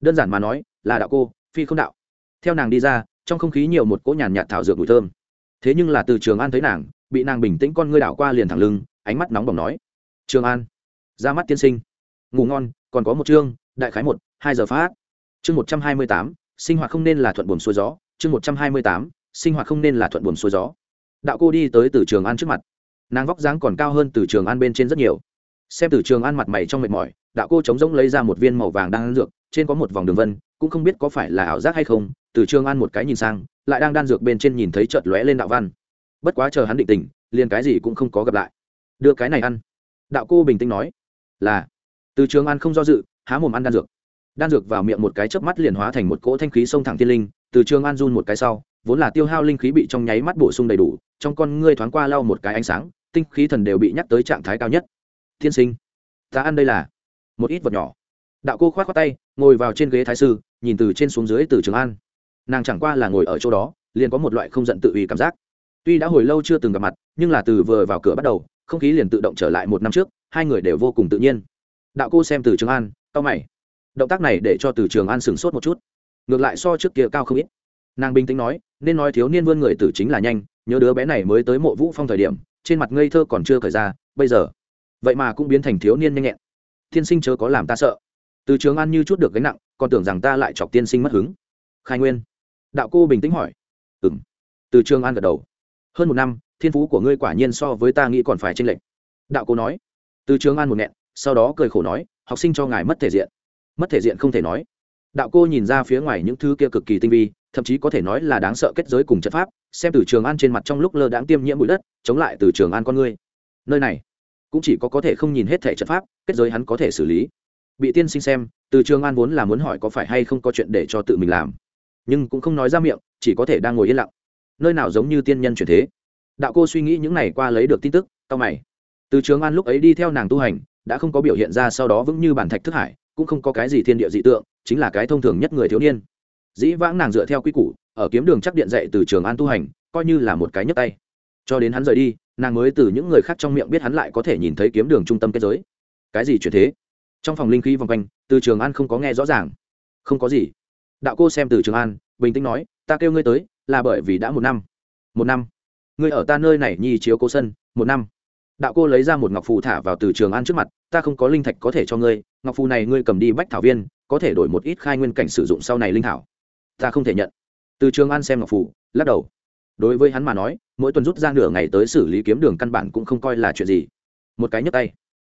Đơn giản mà nói, là đạo cô, phi không đạo. Theo nàng đi ra, trong không khí nhiều một cỗ nhàn nhạt thảo dược mùi thơm. Thế nhưng là từ trường an thấy nàng, bị nàng bình tĩnh con ngươi đảo qua liền thẳng lưng, ánh mắt nóng bỏng nói, trường an, ra mắt tiên sinh. Ngủ ngon, còn có một chương, đại khái một, hai giờ phát. Chương một trăm hai mươi tám, sinh hoạt không nên là thuận buồm xuôi gió. Chương một trăm hai mươi tám sinh hoạt không nên là thuận buồm xuôi gió. Đạo cô đi tới từ trường an trước mặt. Nàng vóc dáng còn cao hơn từ trường an bên trên rất nhiều. Xem từ trường an mặt mày trong mệt mỏi, đạo cô chống rỗng lấy ra một viên màu vàng đang ăn dược, trên có một vòng đường vân, cũng không biết có phải là ảo giác hay không, từ trường an một cái nhìn sang, lại đang đan dược bên trên nhìn thấy chợt lóe lên đạo văn. Bất quá chờ hắn định tình liền cái gì cũng không có gặp lại. Đưa cái này ăn. Đạo cô bình tĩnh nói, là. Từ trường an không do dự, há mồm ăn đan dược. Đan dược vào miệng một cái chớp mắt liền hóa thành một cỗ thanh khí sông thẳng tiên linh, từ trường an run một cái sau vốn là tiêu hao linh khí bị trong nháy mắt bổ sung đầy đủ, trong con ngươi thoáng qua lau một cái ánh sáng, tinh khí thần đều bị nhắc tới trạng thái cao nhất. Thiên sinh, ta ăn đây là một ít vật nhỏ. Đạo cô khoát khoát tay, ngồi vào trên ghế thái sư, nhìn từ trên xuống dưới từ trường an. Nàng chẳng qua là ngồi ở chỗ đó, liền có một loại không giận tự ủy cảm giác. Tuy đã hồi lâu chưa từng gặp mặt, nhưng là từ vừa vào cửa bắt đầu, không khí liền tự động trở lại một năm trước, hai người đều vô cùng tự nhiên. Đạo cô xem từ trường an cao mày. Động tác này để cho từ trường an sửng sốt một chút. Ngược lại so trước kia cao không ít nàng bình tĩnh nói, nên nói thiếu niên vươn người tử chính là nhanh, nhớ đứa bé này mới tới mộ vũ phong thời điểm, trên mặt ngây thơ còn chưa khởi ra, bây giờ, vậy mà cũng biến thành thiếu niên nhanh nhẹn. Tiên sinh chớ có làm ta sợ. Từ trường an như chút được gánh nặng, còn tưởng rằng ta lại chọc tiên sinh mất hứng. Khai nguyên, đạo cô bình tĩnh hỏi. Ừ m từ trường an gật đầu. Hơn một năm, thiên phú của ngươi quả nhiên so với ta nghĩ còn phải tranh lệch. Đạo cô nói. Từ trường an một nghẹn, sau đó cười khổ nói, học sinh cho ngài mất thể diện. Mất thể diện không thể nói. Đạo cô nhìn ra phía ngoài những thứ kia cực kỳ tinh vi thậm chí có thể nói là đáng sợ kết giới cùng trận pháp, xem từ trường an trên mặt trong lúc lơ đãng tiêm nhiễm bụi đất, chống lại từ trường an con ngươi. Nơi này, cũng chỉ có có thể không nhìn hết thể trận pháp, kết giới hắn có thể xử lý. Bị tiên sinh xem, từ trường an vốn là muốn hỏi có phải hay không có chuyện để cho tự mình làm. Nhưng cũng không nói ra miệng, chỉ có thể đang ngồi yên lặng. Nơi nào giống như tiên nhân chuyển thế. Đạo cô suy nghĩ những ngày qua lấy được tin tức tao mày. Từ trường an lúc ấy đi theo nàng tu hành, đã không có biểu hiện ra sau đó vững như bản thạch thức hải, cũng không có cái gì thiên địa dị tượng, chính là cái thông thường nhất người thiếu niên dĩ vãng nàng dựa theo quy củ, ở kiếm đường chắc điện dạy từ trường an tu hành, coi như là một cái nhấp tay. Cho đến hắn rời đi, nàng mới từ những người khác trong miệng biết hắn lại có thể nhìn thấy kiếm đường trung tâm kết giới. Cái gì chuyển thế? Trong phòng linh khí vòng quanh, từ trường an không có nghe rõ ràng. Không có gì. Đạo cô xem từ trường an, bình tĩnh nói, ta kêu ngươi tới, là bởi vì đã một năm. Một năm? Ngươi ở ta nơi này nhi chiếu cố sân, một năm. Đạo cô lấy ra một ngọc phù thả vào từ trường an trước mặt, ta không có linh thạch có thể cho ngươi, ngọc phù này ngươi cầm đi bách thảo viên, có thể đổi một ít khai nguyên cảnh sử dụng sau này linh thảo ta không thể nhận. Từ trường an xem ngọc phủ, lắc đầu. Đối với hắn mà nói, mỗi tuần rút ra nửa ngày tới xử lý kiếm đường căn bản cũng không coi là chuyện gì. Một cái nhấp tay.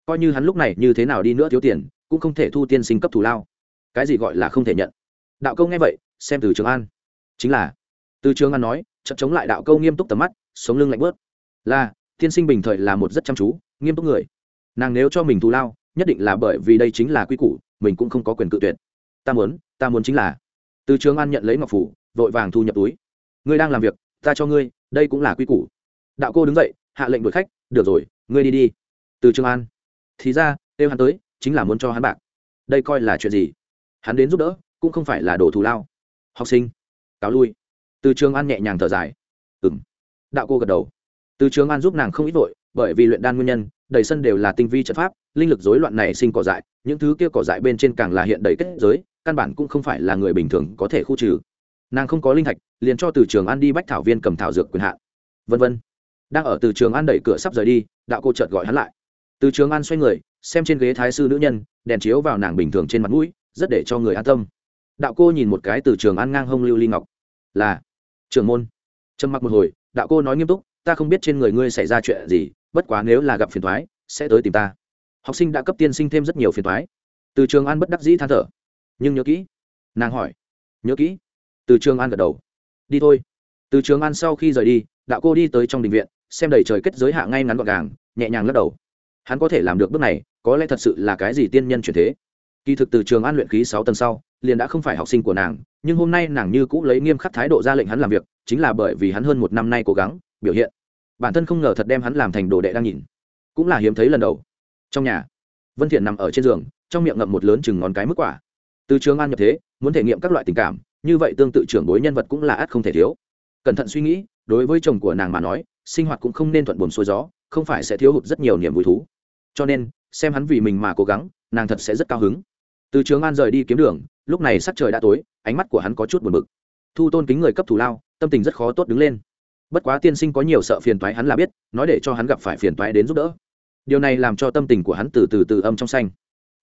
Coi như hắn lúc này như thế nào đi nữa thiếu tiền, cũng không thể thu tiên sinh cấp thù lao. Cái gì gọi là không thể nhận? Đạo câu nghe vậy, xem từ trường an. Chính là, từ trường an nói chậm chống lại đạo câu nghiêm túc tầm mắt, sống lưng lạnh bớt. Là, tiên sinh bình thời là một rất chăm chú, nghiêm túc người. Nàng nếu cho mình thù lao, nhất định là bởi vì đây chính là quy củ, mình cũng không có quyền cự tuyệt. Ta muốn ta muốn chính là từ trường an nhận lấy ngọc phủ, vội vàng thu nhập túi. Ngươi đang làm việc, ta cho ngươi, đây cũng là quy củ. Đạo cô đứng dậy, hạ lệnh đuổi khách, được rồi, ngươi đi đi. Từ trường an. Thì ra, kêu hắn tới, chính là muốn cho hắn bạc. Đây coi là chuyện gì? Hắn đến giúp đỡ, cũng không phải là đồ thù lao. Học sinh. Cáo lui. Từ trường an nhẹ nhàng thở dài. Ừ m đạo cô gật đầu. Từ trường an giúp nàng không ít vội, bởi vì luyện đan nguyên nhân, đầy sân đều là tinh vi trận pháp, linh lực rối loạn này sinh cỏ dại, những thứ kia cỏ dại bên trên càng là hiện đầy kết giới căn bản cũng không phải là người bình thường có thể khu trừ. Nàng không có linh thạch, liền cho từ trường an đi bách thảo viên cầm thảo dược quyền hạn. Vân vân. Đang ở từ trường an đẩy cửa sắp rời đi, đạo cô chợt gọi hắn lại. Từ trường an xoay người, xem trên ghế thái sư nữ nhân, đèn chiếu vào nàng bình thường trên mặt mũi, rất để cho người an tâm. Đạo cô nhìn một cái từ trường an ngang hông lưu ly ngọc. Là trường môn. Trầm mặc một hồi, đạo cô nói nghiêm túc, ta không biết trên người ngươi xảy ra chuyện gì, bất quá nếu là gặp phiền thoái sẽ tới tìm ta. Học sinh đã cấp tiên sinh thêm rất nhiều phiền thoái từ trường an bất đắc dĩ than thở nhưng nhớ kỹ. Nàng hỏi, nhớ kỹ? Từ trường an gật đầu. Đi thôi. Từ trường an sau khi rời đi, đạo cô đi tới trong đình viện, xem đầy trời kết giới hạ ngay ngắn gọn gàng, nhẹ nhàng lắc đầu. Hắn có thể làm được bước này, có lẽ thật sự là cái gì tiên nhân chuyển thế. Kỳ thực từ trường an luyện khí sáu tầng sau, liền đã không phải học sinh của nàng, nhưng hôm nay nàng như cũ lấy nghiêm khắc thái độ ra lệnh hắn làm việc, chính là bởi vì hắn hơn một năm nay cố gắng, biểu hiện. Bản thân không ngờ thật đem hắn làm thành đồ đệ đang nhìn. Cũng là hiếm thấy lần đầu. Trong nhà, vân thiện nằm ở trên giường, trong miệng ngậm một lớn chừng ngón cái mức quả từ trường an nhập thế, muốn thể nghiệm các loại tình cảm, như vậy tương tự trưởng bối nhân vật cũng là ắt không thể thiếu. Cẩn thận suy nghĩ, đối với chồng của nàng mà nói, sinh hoạt cũng không nên thuận buồm xuôi gió, không phải sẽ thiếu hụt rất nhiều niềm vui thú. Cho nên, xem hắn vì mình mà cố gắng, nàng thật sẽ rất cao hứng. Từ trường an rời đi kiếm đường, lúc này sắc trời đã tối, ánh mắt của hắn có chút buồn bực. Thu tôn kính người cấp thủ lao, tâm tình rất khó tốt đứng lên. Bất quá tiên sinh có nhiều sợ phiền toái hắn là biết, nói để cho hắn gặp phải phiền toái đến giúp đỡ. Điều này làm cho tâm tình của hắn từ từ từ âm trong xanh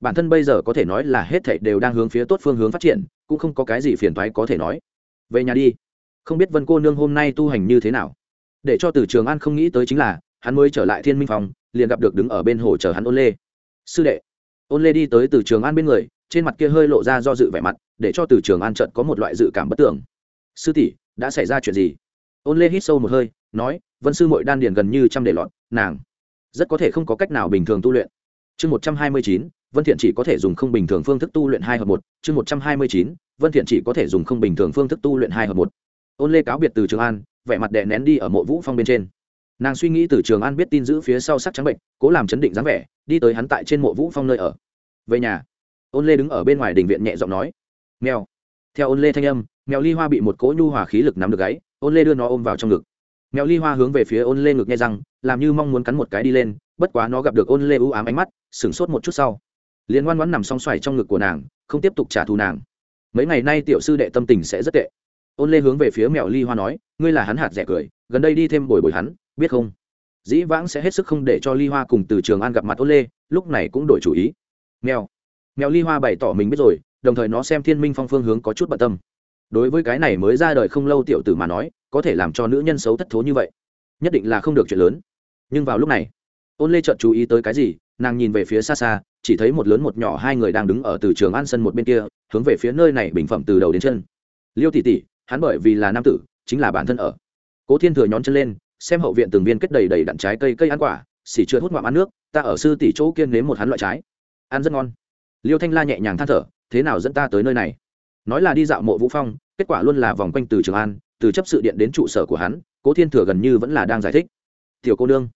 bản thân bây giờ có thể nói là hết thảy đều đang hướng phía tốt phương hướng phát triển, cũng không có cái gì phiền toái có thể nói. Về nhà đi. Không biết vân cô nương hôm nay tu hành như thế nào. Để cho từ trường an không nghĩ tới chính là, hắn mới trở lại thiên minh phòng, liền gặp được đứng ở bên hồ chờ hắn ôn lê. Sư đệ. Ôn lê đi tới từ trường an bên người, trên mặt kia hơi lộ ra do dự vẻ mặt, để cho từ trường an trận có một loại dự cảm bất tưởng. Sư tỷ, đã xảy ra chuyện gì? Ôn lê hít sâu một hơi, nói, vân sư mội đan điền gần như trăm để lọt, nàng rất có thể không có cách nào bình thường tu luyện. Chương một trăm hai mươi chín vân thiện chỉ có thể dùng không bình thường phương thức tu luyện hai hợp một, chương một trăm hai mươi chín, vân thiện chỉ có thể dùng không bình thường phương thức tu luyện hai hợp một. Ôn lê cáo biệt từ trường an, vẻ mặt đè nén đi ở mộ vũ phong bên trên. Nàng suy nghĩ từ trường an biết tin giữ phía sau sắc trắng bệnh, cố làm chấn định dáng vẻ, đi tới hắn tại trên mộ vũ phong nơi ở. Về nhà, ôn lê đứng ở bên ngoài đình viện nhẹ giọng nói, Mèo. theo ôn lê thanh âm, mèo ly hoa bị một cỗ nhu hòa khí lực nắm được gáy, ôn lê đưa nó ôm vào trong ngực. Mèo ly hoa hướng về phía ôn lê ngực nghe răng làm như mong muốn cắn một cái đi lên, bất quá nó gặp được ôn lê ưu ám ánh mắt, sửng sốt một chút sau liền ngoan ngoãn nằm song xoài trong ngực của nàng, không tiếp tục trả thù nàng. Mấy ngày nay tiểu sư đệ tâm tình sẽ rất tệ. Ôn lê hướng về phía mèo ly hoa nói, ngươi là hắn hạt rẻ cười, gần đây đi thêm bồi bồi hắn, biết không? Dĩ vãng sẽ hết sức không để cho ly hoa cùng từ trường an gặp mặt ôn lê, lúc này cũng đổi chủ ý. Mèo mèo ly hoa bày tỏ mình biết rồi, đồng thời nó xem thiên minh phong phương hướng có chút bận tâm. Đối với cái này mới ra đời không lâu tiểu tử mà nói, có thể làm cho nữ nhân xấu thất thố như vậy, nhất định là không được chuyện lớn. Nhưng vào lúc này, ôn lê chợt chú ý tới cái gì? Nàng nhìn về phía xa xa, chỉ thấy một lớn một nhỏ hai người đang đứng ở từ trường an sân một bên kia, hướng về phía nơi này bình phẩm từ đầu đến chân. Liêu tỷ tỷ, hắn bởi vì là nam tử, chính là bản thân ở. Cố thiên thừa nhón chân lên, xem hậu viện từng viên kết đầy đầy đặn trái cây cây ăn quả, xỉ chưa hút ngoạm ăn nước, ta ở sư tỷ chỗ kiên nếm một hắn loại trái. Ăn rất ngon. Liêu thanh la nhẹ nhàng than thở, thế nào dẫn ta tới nơi này? Nói là đi dạo mộ vũ phong, kết quả luôn là vòng quanh từ trường an, từ chấp sự điện đến trụ sở của hắn, cố thiên thừa gần như vẫn là đang giải thích. Tiểu cô nương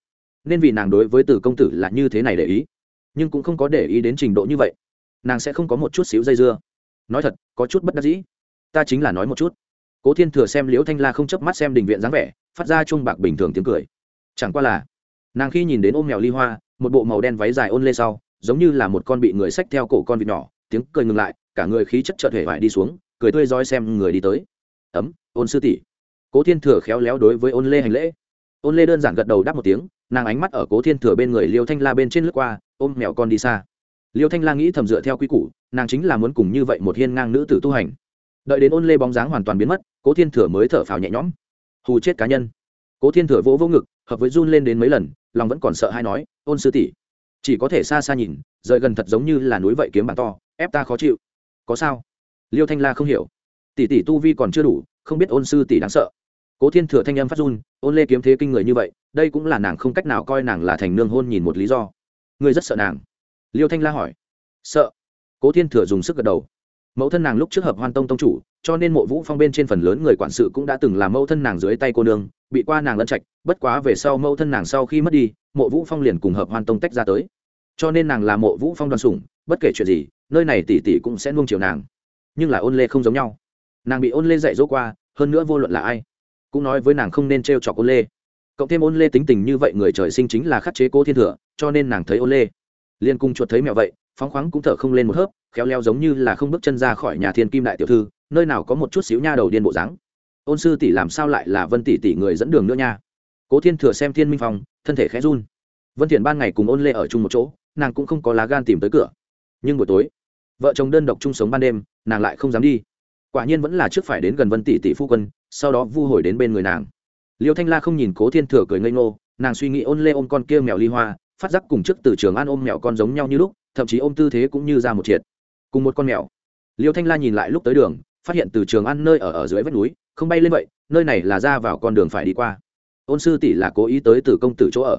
nên vì nàng đối với từ công tử là như thế này để ý. Nhưng cũng không có để ý đến trình độ như vậy. Nàng sẽ không có một chút xíu dây dưa. Nói thật, có chút bất đắc dĩ. Ta chính là nói một chút. Cố thiên thừa xem liễu thanh la không chớp mắt xem đình viện dáng vẻ, phát ra chuông bạc bình thường tiếng cười. Chẳng qua là, nàng khi nhìn đến ôm mèo ly hoa, một bộ màu đen váy dài ôn lê sau, giống như là một con bị người xách theo cổ con vịt nhỏ, tiếng cười ngừng lại, cả người khí chất chợt hể vải đi xuống, cười tươi roi xem người đi tới. Ấm, ôn sư tỷ. Cố thiên thừa khéo léo đối với ôn lê hành lễ ôn lê đơn giản gật đầu đáp một tiếng, nàng ánh mắt ở cố thiên thừa bên người liêu thanh la bên trên lướt qua, ôm mèo con đi xa. Liêu thanh la nghĩ thầm dựa theo quy củ, nàng chính là muốn cùng như vậy một hiên ngang nữ tử tu hành. Đợi đến ôn lê bóng dáng hoàn toàn biến mất, cố thiên thừa mới thở phào nhẹ nhõm. Hù chết cá nhân. Cố thiên thừa vỗ vỗ ngực, hợp với run lên đến mấy lần, lòng vẫn còn sợ hay nói, ôn sư tỷ, chỉ có thể xa xa nhìn, rời gần thật giống như là núi vậy kiếm bản to, ép ta khó chịu. Có sao? Liêu thanh la không hiểu. Tỷ tỷ tu vi còn chưa đủ, không biết ôn sư tỷ đáng sợ cố thiên thừa thanh âm phát run, ôn lê kiếm thế kinh người như vậy, đây cũng là nàng không cách nào coi nàng là thành nương hôn nhìn một lý do. Ngươi rất sợ nàng. Liêu thanh la hỏi. Sợ. Cố thiên thừa dùng sức gật đầu. Mẫu thân nàng lúc trước hợp hoan tông tông chủ, cho nên mộ vũ phong bên trên phần lớn người quản sự cũng đã từng làm mẫu thân nàng dưới tay cô nương, bị qua nàng lẫn trạch, bất quá về sau mẫu thân nàng sau khi mất đi, mộ vũ phong liền cùng hợp hoan tông tách ra tới. Cho nên nàng là mộ vũ phong đoàn sủng, bất kể chuyện gì, nơi này tỷ tỷ cũng sẽ nuông chiều nàng. Nhưng là ôn lê không giống nhau. Nàng bị ôn lê dạy dỗ qua, hơn nữa vô luận là ai cũng nói với nàng không nên t r e o chọc ôn lê cộng thêm ôn lê tính tình như vậy người trời sinh chính là khắc chế cố thiên thừa, cho nên nàng thấy ôn lê liên cung chuột thấy mẹo vậy, phóng khoáng cũng thở không lên một hớp, khéo leo giống như là không bước chân ra khỏi nhà thiên kim đại tiểu thư, nơi nào có một chút xíu nha đầu điên bộ dáng. Ôn sư tỷ làm sao lại là vân tỷ tỷ người dẫn đường nữa nha? Cố thiên thừa xem thiên minh phong, thân thể khẽ run. Vân thiện ban ngày cùng ôn lê ở chung một chỗ, nàng cũng không có lá gan tìm tới cửa. Nhưng buổi tối, vợ chồng đơn độc chung sống ban đêm, nàng lại không dám đi. Quả nhiên vẫn là trước phải đến gần vân tỷ tỷ phu quân sau đó vu hồi đến bên người nàng. Liêu thanh la không nhìn cố thiên thừa cười ngây ngô, nàng suy nghĩ ôn lê ôm con kia mèo ly hoa, phát giác cùng trước từ trường an ôm mèo con giống nhau như lúc, thậm chí ôm tư thế cũng như ra một triệt. Cùng một con mèo. Liêu thanh la nhìn lại lúc tới đường, phát hiện từ trường an nơi ở ở dưới vách núi, không bay lên vậy, nơi này là ra vào con đường phải đi qua. Ôn sư tỷ là cố ý tới từ công tử chỗ ở.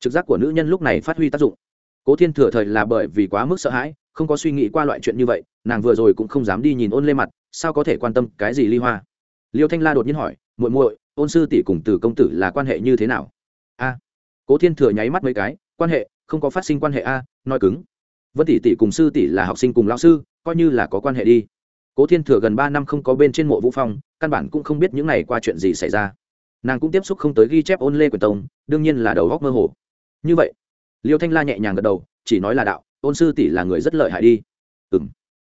Trực giác của nữ nhân lúc này phát huy tác dụng. Cố thiên thừa thời là bởi vì quá mức sợ hãi, không có suy nghĩ qua loại chuyện như vậy, nàng vừa rồi cũng không dám đi nhìn ôn lê mặt, sao có thể quan tâm cái gì ly hoa? Liêu thanh la đột nhiên hỏi, muội muội, ôn sư tỷ cùng từ công tử là quan hệ như thế nào? A. Cố thiên thừa nháy mắt mấy cái, quan hệ, không có phát sinh quan hệ a, nói cứng. Vân tỷ tỷ cùng sư tỷ là học sinh cùng lão sư, coi như là có quan hệ đi. Cố thiên thừa gần ba năm không có bên trên mộ vũ phong, căn bản cũng không biết những ngày qua chuyện gì xảy ra. Nàng cũng tiếp xúc không tới ghi chép ôn lê quyền tông, đương nhiên là đầu góc mơ hồ. Như vậy. Liêu thanh la nhẹ nhàng gật đầu, chỉ nói là đạo, ôn sư tỷ là người rất lợi hại đi. Ừ m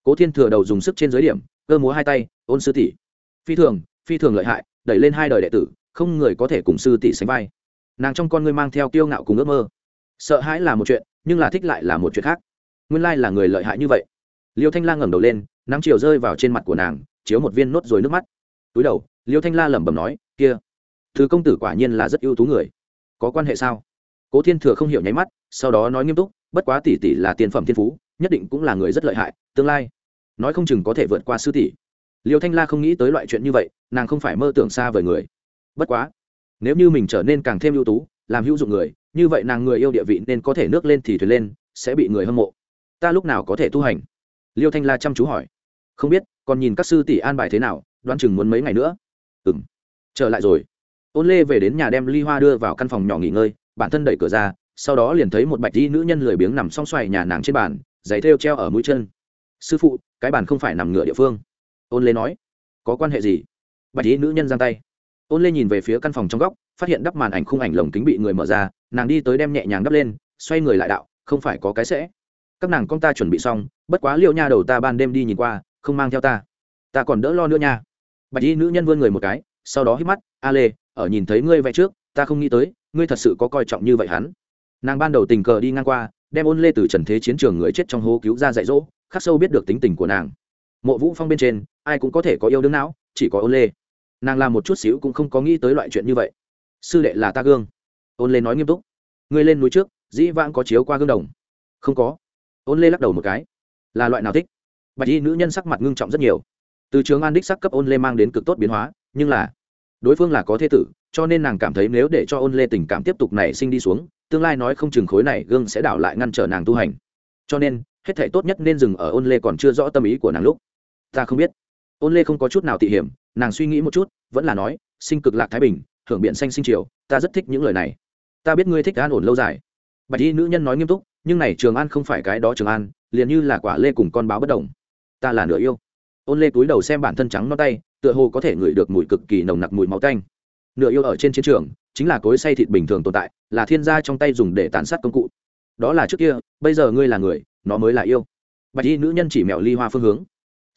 cố thiên thừa đầu dùng sức trên giới điểm, cơ múa hai tay, ôn sư tỷ. Phi thường phi thường lợi hại, đẩy lên hai đời đệ tử, không người có thể cùng sư tỷ sánh vai. Nàng trong con ngươi mang theo kiêu ngạo cùng ước mơ. Sợ hãi là một chuyện, nhưng là thích lại là một chuyện khác. Nguyên lai là người lợi hại như vậy. Liêu thanh la ngẩng đầu lên, nắng chiều rơi vào trên mặt của nàng, chiếu một viên nốt rồi nước mắt. Túi đầu, liêu thanh la lẩm bẩm nói, kia, thứ công tử quả nhiên là rất ưu tú người. Có quan hệ sao? Cố thiên thừa không hiểu nháy mắt, sau đó nói nghiêm túc, bất quá tỷ tỷ là tiền phẩm thiên phú, nhất định cũng là người rất lợi hại, tương lai, nói không chừng có thể vượt qua sư tỷ liêu thanh la không nghĩ tới loại chuyện như vậy, nàng không phải mơ tưởng xa vời người. Bất quá, nếu như mình trở nên càng thêm ưu tú, làm hữu dụng người, như vậy nàng người yêu địa vị nên có thể nước lên thì thuyền lên, sẽ bị người hâm mộ. Ta lúc nào có thể tu hành? Liêu thanh la chăm chú hỏi. Không biết, còn nhìn các sư tỷ an bài thế nào, đoán chừng muốn mấy ngày nữa. Ừ m trở lại rồi. Ôn lê về đến nhà đem ly hoa đưa vào căn phòng nhỏ nghỉ ngơi, bản thân đẩy cửa ra, sau đó liền thấy một bạch di nữ nhân lười biếng nằm xong xoài nhà nàng trên bàn giấy thêu treo ở mũi chân. Sư phụ, cái bàn không phải nằm ngửa địa phương ôn lê nói, có quan hệ gì? Bạch ý nữ nhân giang tay. Ôn lê nhìn về phía căn phòng trong góc, phát hiện đắp màn ảnh khung ảnh lồng kính bị người mở ra, nàng đi tới đem nhẹ nhàng đắp lên, xoay người lại đạo, không phải có cái sẽ. Các nàng con ta chuẩn bị xong, bất quá liệu nha đầu ta ban đêm đi nhìn qua, không mang theo ta. Ta còn đỡ lo nữa nha. Bạch y nữ nhân vươn người một cái, sau đó hít mắt, a lê, ở nhìn thấy ngươi vẽ trước, ta không nghĩ tới, ngươi thật sự có coi trọng như vậy hắn. Nàng ban đầu tình cờ đi ngang qua, đem ôn lê từ trần thế chiến trường người chết trong hố cứu ra dạy dỗ, khắc sâu biết được tính tình của nàng mộ vũ phong bên trên, ai cũng có thể có yêu đương não, chỉ có ôn lê. Nàng làm một chút xíu cũng không có nghĩ tới loại chuyện như vậy. Sư đệ là ta gương. Ôn lê nói nghiêm túc. Ngươi lên núi trước, dĩ vãng có chiếu qua gương đồng. Không có. Ôn lê lắc đầu một cái. Là loại nào thích? Bạch y nữ nhân sắc mặt ngưng trọng rất nhiều. Từ trường an đích sắc cấp ôn lê mang đến cực tốt biến hóa, nhưng là, đối phương là có thế tử, cho nên nàng cảm thấy nếu để cho ôn lê tình cảm tiếp tục nảy sinh đi xuống, tương lai nói không chừng khối này gương sẽ đảo lại ngăn trở nàng tu hành. Cho nên, hết thể tốt nhất nên dừng ở ôn lê còn chưa rõ tâm ý của nàng lúc ta không biết. Ôn lê không có chút nào tị hiểm, nàng suy nghĩ một chút, vẫn là nói, sinh cực lạc thái bình hưởng biện xanh sinh triều, ta rất thích những lời này. Ta biết ngươi thích an ổn lâu dài. Bạch y nữ nhân nói nghiêm túc, nhưng này trường an không phải cái đó trường an, liền như là quả lê cùng con báo bất đồng. Ta là nửa yêu. Ôn lê túi đầu xem bản thân trắng no tay, tựa hồ có thể ngửi được mùi cực kỳ nồng nặc mùi máu tanh. Nửa yêu ở trên chiến trường, chính là cối say thịt bình thường tồn tại, là thiên gia trong tay dùng để tàn sát công cụ. Đó là trước kia, bây giờ ngươi là người, nó mới là yêu. Bạch y nữ nhân chỉ mẹo ly hoa phương hướng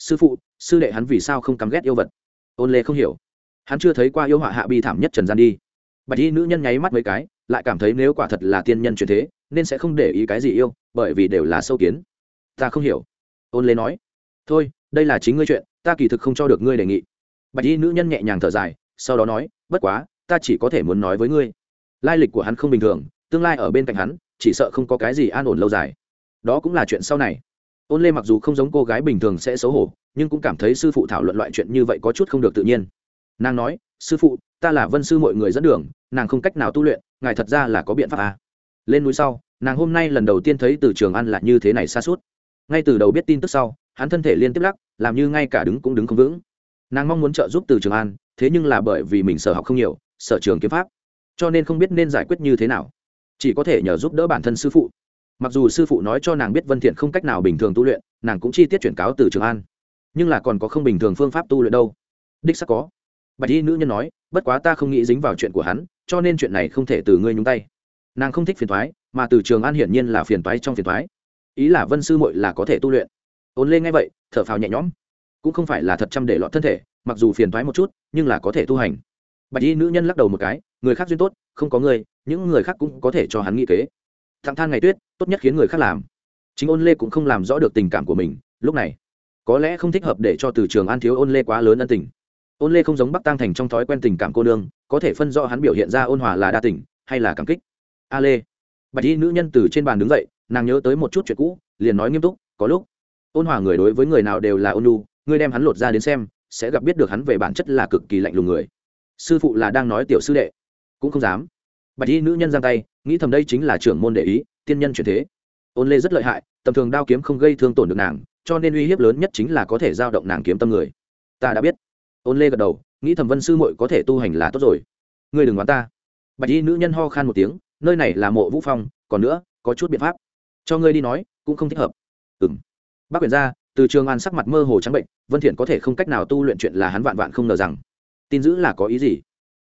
sư phụ, sư đệ hắn vì sao không căm ghét yêu vật? Ôn lê không hiểu. Hắn chưa thấy qua yêu họa hạ bi thảm nhất trần gian đi. Bạch y nữ nhân nháy mắt mấy cái, lại cảm thấy nếu quả thật là tiên nhân truyền thế, nên sẽ không để ý cái gì yêu, bởi vì đều là sâu kiến. Ta không hiểu. Ôn lê nói. Thôi, đây là chính ngươi chuyện, ta kỳ thực không cho được ngươi đề nghị. Bạch y nữ nhân nhẹ nhàng thở dài, sau đó nói, bất quá, ta chỉ có thể muốn nói với ngươi. Lai lịch của hắn không bình thường, tương lai ở bên cạnh hắn, chỉ sợ không có cái gì an ổn lâu dài. Đó cũng là chuyện sau này ôn lê mặc dù không giống cô gái bình thường sẽ xấu hổ, nhưng cũng cảm thấy sư phụ thảo luận loại chuyện như vậy có chút không được tự nhiên. Nàng nói, sư phụ, ta là vân sư mọi người dẫn đường, nàng không cách nào tu luyện, ngài thật ra là có biện pháp à. lên núi sau, nàng hôm nay lần đầu tiên thấy từ trường ăn là như thế này xa suốt. Ngay từ đầu biết tin tức sau, hắn thân thể liên tiếp lắc, làm như ngay cả đứng cũng đứng không vững. Nàng mong muốn trợ giúp từ trường an thế nhưng là bởi vì mình sở học không nhiều, sở trường kiếm pháp, cho nên không biết nên giải quyết như thế nào. Chỉ có thể nhờ giúp đỡ bản thân sư phụ mặc dù sư phụ nói cho nàng biết vân thiện không cách nào bình thường tu luyện, nàng cũng chi tiết chuyển cáo từ trường an. Nhưng là còn có không bình thường phương pháp tu luyện đâu. Đích xác có. Bạch y nữ nhân nói, bất quá ta không nghĩ dính vào chuyện của hắn, cho nên chuyện này không thể từ ngươi nhúng tay. Nàng không thích phiền toái, mà từ trường an hiển nhiên là phiền toái trong phiền toái. Ý là vân sư muội là có thể tu luyện. Ôn lên ngay vậy, thở phào nhẹ nhõm. Cũng không phải là thật chăm để lọt thân thể, mặc dù phiền toái một chút, nhưng là có thể tu hành. Bạch y nữ nhân lắc đầu một cái, người khác duyên tốt, không có người, những người khác cũng có thể cho hắn nghĩ kế thẳng than ngày tuyết, tốt nhất khiến người khác làm. Chính ôn lê cũng không làm rõ được tình cảm của mình, lúc này, có lẽ không thích hợp để cho từ trường an thiếu ôn lê quá lớn ân tình. Ôn lê không giống bắc tăng thành trong thói quen tình cảm cô nương, có thể phân rõ hắn biểu hiện ra ôn hòa là đa tình, hay là cảm kích. A lê, bạch y nữ nhân từ trên bàn đứng dậy, nàng nhớ tới một chút chuyện cũ, liền nói nghiêm túc, có lúc, ôn hòa người đối với người nào đều là ôn lu ngươi đem hắn lột ra đến xem, sẽ gặp biết được hắn về bản chất là cực kỳ lạnh lùng người. Sư phụ là đang nói tiểu sư đệ, cũng không dám. Bạch y nữ nhân giang tay nghĩ thầm đây chính là trưởng môn để ý, tiên nhân chuyển thế. Ôn lê rất lợi hại, tầm thường đao kiếm không gây thương tổn được nàng, cho nên uy hiếp lớn nhất chính là có thể giao động nàng kiếm tâm người. Ta đã biết. Ôn lê gật đầu, nghĩ thầm vân sư muội có thể tu hành là tốt rồi. Ngươi đừng đoán ta. Bạch y nữ nhân ho khan một tiếng, nơi này là mộ vũ phong, còn nữa, có chút biện pháp. Cho ngươi đi nói, cũng không thích hợp. Ừng bác quyền ra từ trường an sắc mặt mơ hồ trắng bệnh, vân thiện có thể không cách nào tu luyện chuyện là hắn vạn vạn không ngờ rằng. Tin giữ là có ý gì?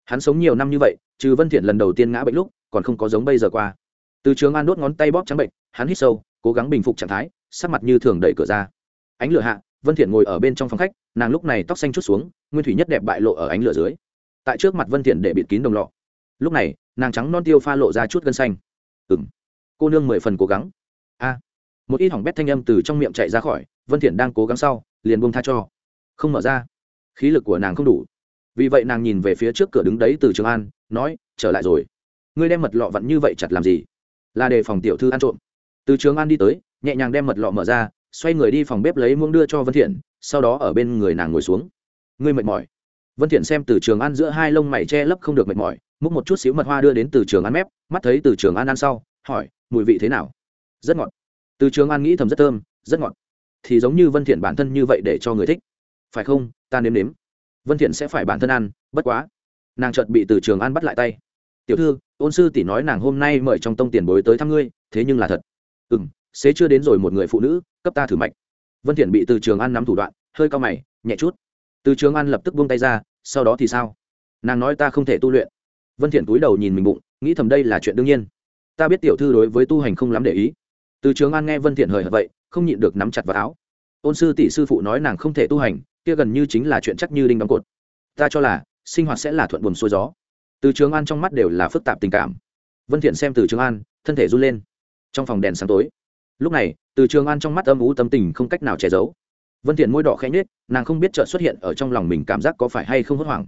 Hắn sống nhiều năm như vậy, trừ vân thiện lần đầu tiên ngã bệnh lúc còn không có giống bây giờ qua. Từ trường an đốt ngón tay bóp trắng bệnh, hắn hít sâu, cố gắng bình phục trạng thái, sắc mặt như thường đẩy cửa ra. Ánh lửa hạ, vân thiện ngồi ở bên trong phòng khách, nàng lúc này tóc xanh chút xuống, nguyên thủy nhất đẹp bại lộ ở ánh lửa dưới. Tại trước mặt vân thiện để bịt kín đồng lọ. Lúc này, nàng trắng non tiêu pha lộ ra chút gân xanh. Ừm. Cô nương mười phần cố gắng. A. Một ít hỏng bét thanh âm từ trong miệng chạy ra khỏi, vân thiện đang cố gắng sau, liền buông tha cho. Không mở ra. Khí lực của nàng không đủ. Vì vậy nàng nhìn về phía trước cửa đứng đấy từ trường an, nói, trở lại rồi ngươi đem mật lọ vặn như vậy chặt làm gì? Là để phòng tiểu thư ăn trộm. Từ trường an đi tới, nhẹ nhàng đem mật lọ mở ra, xoay người đi phòng bếp lấy muỗng đưa cho vân thiện, sau đó ở bên người nàng ngồi xuống. Ngươi mệt mỏi. Vân thiện xem từ trường an giữa hai lông mày che lấp không được mệt mỏi, múc một chút xíu mật hoa đưa đến từ trường an mép, mắt thấy từ trường an ăn sau, hỏi, mùi vị thế nào? Rất ngọt. Từ trường an nghĩ thầm rất thơm, rất ngọt. Thì giống như vân thiện bản thân như vậy để cho người thích. Phải không? Ta nếm nếm. Vân thiện sẽ phải bản thân ăn, bất quá. Nàng chợt bị từ trường an bắt lại tay tiểu thư, ôn sư tỷ nói nàng hôm nay mời trong tông tiền bối tới thăm ngươi, thế nhưng là thật. Ừm, xế chưa đến rồi một người phụ nữ, cấp ta thử mạch. Vân thiện bị từ trường an nắm thủ đoạn, hơi cao mày, nhẹ chút. Từ trường an lập tức buông tay ra, sau đó thì sao? Nàng nói ta không thể tu luyện. Vân thiện cúi đầu nhìn mình bụng, nghĩ thầm đây là chuyện đương nhiên. Ta biết tiểu thư đối với tu hành không lắm để ý. Từ trường an nghe vân thiện hời hợt vậy, không nhịn được nắm chặt vào áo. Ôn sư tỷ sư phụ nói nàng không thể tu hành, kia gần như chính là chuyện chắc như đinh đóng cột. Ta cho là, sinh hoạt sẽ là thuận buồm xuôi gió từ trường an trong mắt đều là phức tạp tình cảm. Vân thiện xem từ trường an, thân thể run lên. Trong phòng đèn sáng tối. Lúc này, từ trường an trong mắt âm u tâm tình không cách nào che giấu. Vân thiện môi đỏ khẽ nhếch, nàng không biết chợt xuất hiện ở trong lòng mình cảm giác có phải hay không hốt hoảng.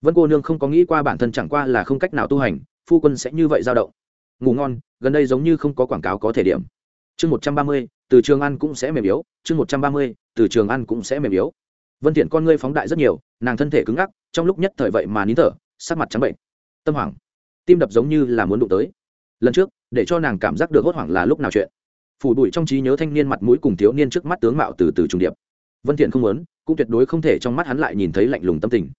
Vân cô nương không có nghĩ qua bản thân chẳng qua là không cách nào tu hành, phu quân sẽ như vậy dao động. Ngủ ngon, gần đây giống như không có quảng cáo có thể điểm. Chương một trăm ba mươi, từ trường ăn cũng sẽ mềm yếu, chương một trăm ba mươi, từ trường ăn cũng sẽ mềm yếu. Vân thiện con ngươi phóng đại rất nhiều, nàng thân thể cứng ngắc, trong lúc nhất thời vậy mà nín thở, sắc mặt trắng bệnh tâm hoảng. Tim đập giống như là muốn đụng tới. Lần trước, để cho nàng cảm giác được hốt hoảng là lúc nào chuyện. Phủ bụi trong trí nhớ thanh niên mặt mũi cùng thiếu niên trước mắt tướng mạo từ từ trùng điệp. Vân thiện không muốn, cũng tuyệt đối không thể trong mắt hắn lại nhìn thấy lạnh lùng tâm tình.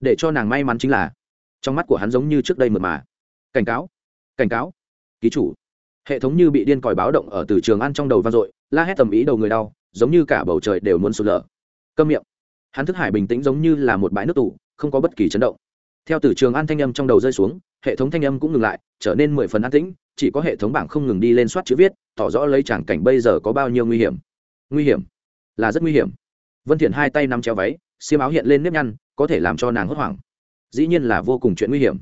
Để cho nàng may mắn chính là, trong mắt của hắn giống như trước đây mượt mà. Cảnh cáo cảnh cáo, ký chủ. Hệ thống như bị điên còi báo động ở từ trường ăn trong đầu vang dội, la hét tầm ý đầu người đau, giống như cả bầu trời đều muốn sụt lở. Câm miệng. Hắn thức hải bình tĩnh giống như là một bãi nước tù, không có bất kỳ chấn động theo từ trường an thanh âm trong đầu rơi xuống, hệ thống thanh âm cũng ngừng lại, trở nên mười phần an tĩnh, chỉ có hệ thống bảng không ngừng đi lên soát chữ viết, tỏ rõ lấy tràng cảnh bây giờ có bao nhiêu nguy hiểm. Nguy hiểm? Là rất nguy hiểm. Vân thiện hai tay nắm treo váy, xiêm áo hiện lên nếp nhăn, có thể làm cho nàng hốt hoảng. Dĩ nhiên là vô cùng chuyện nguy hiểm.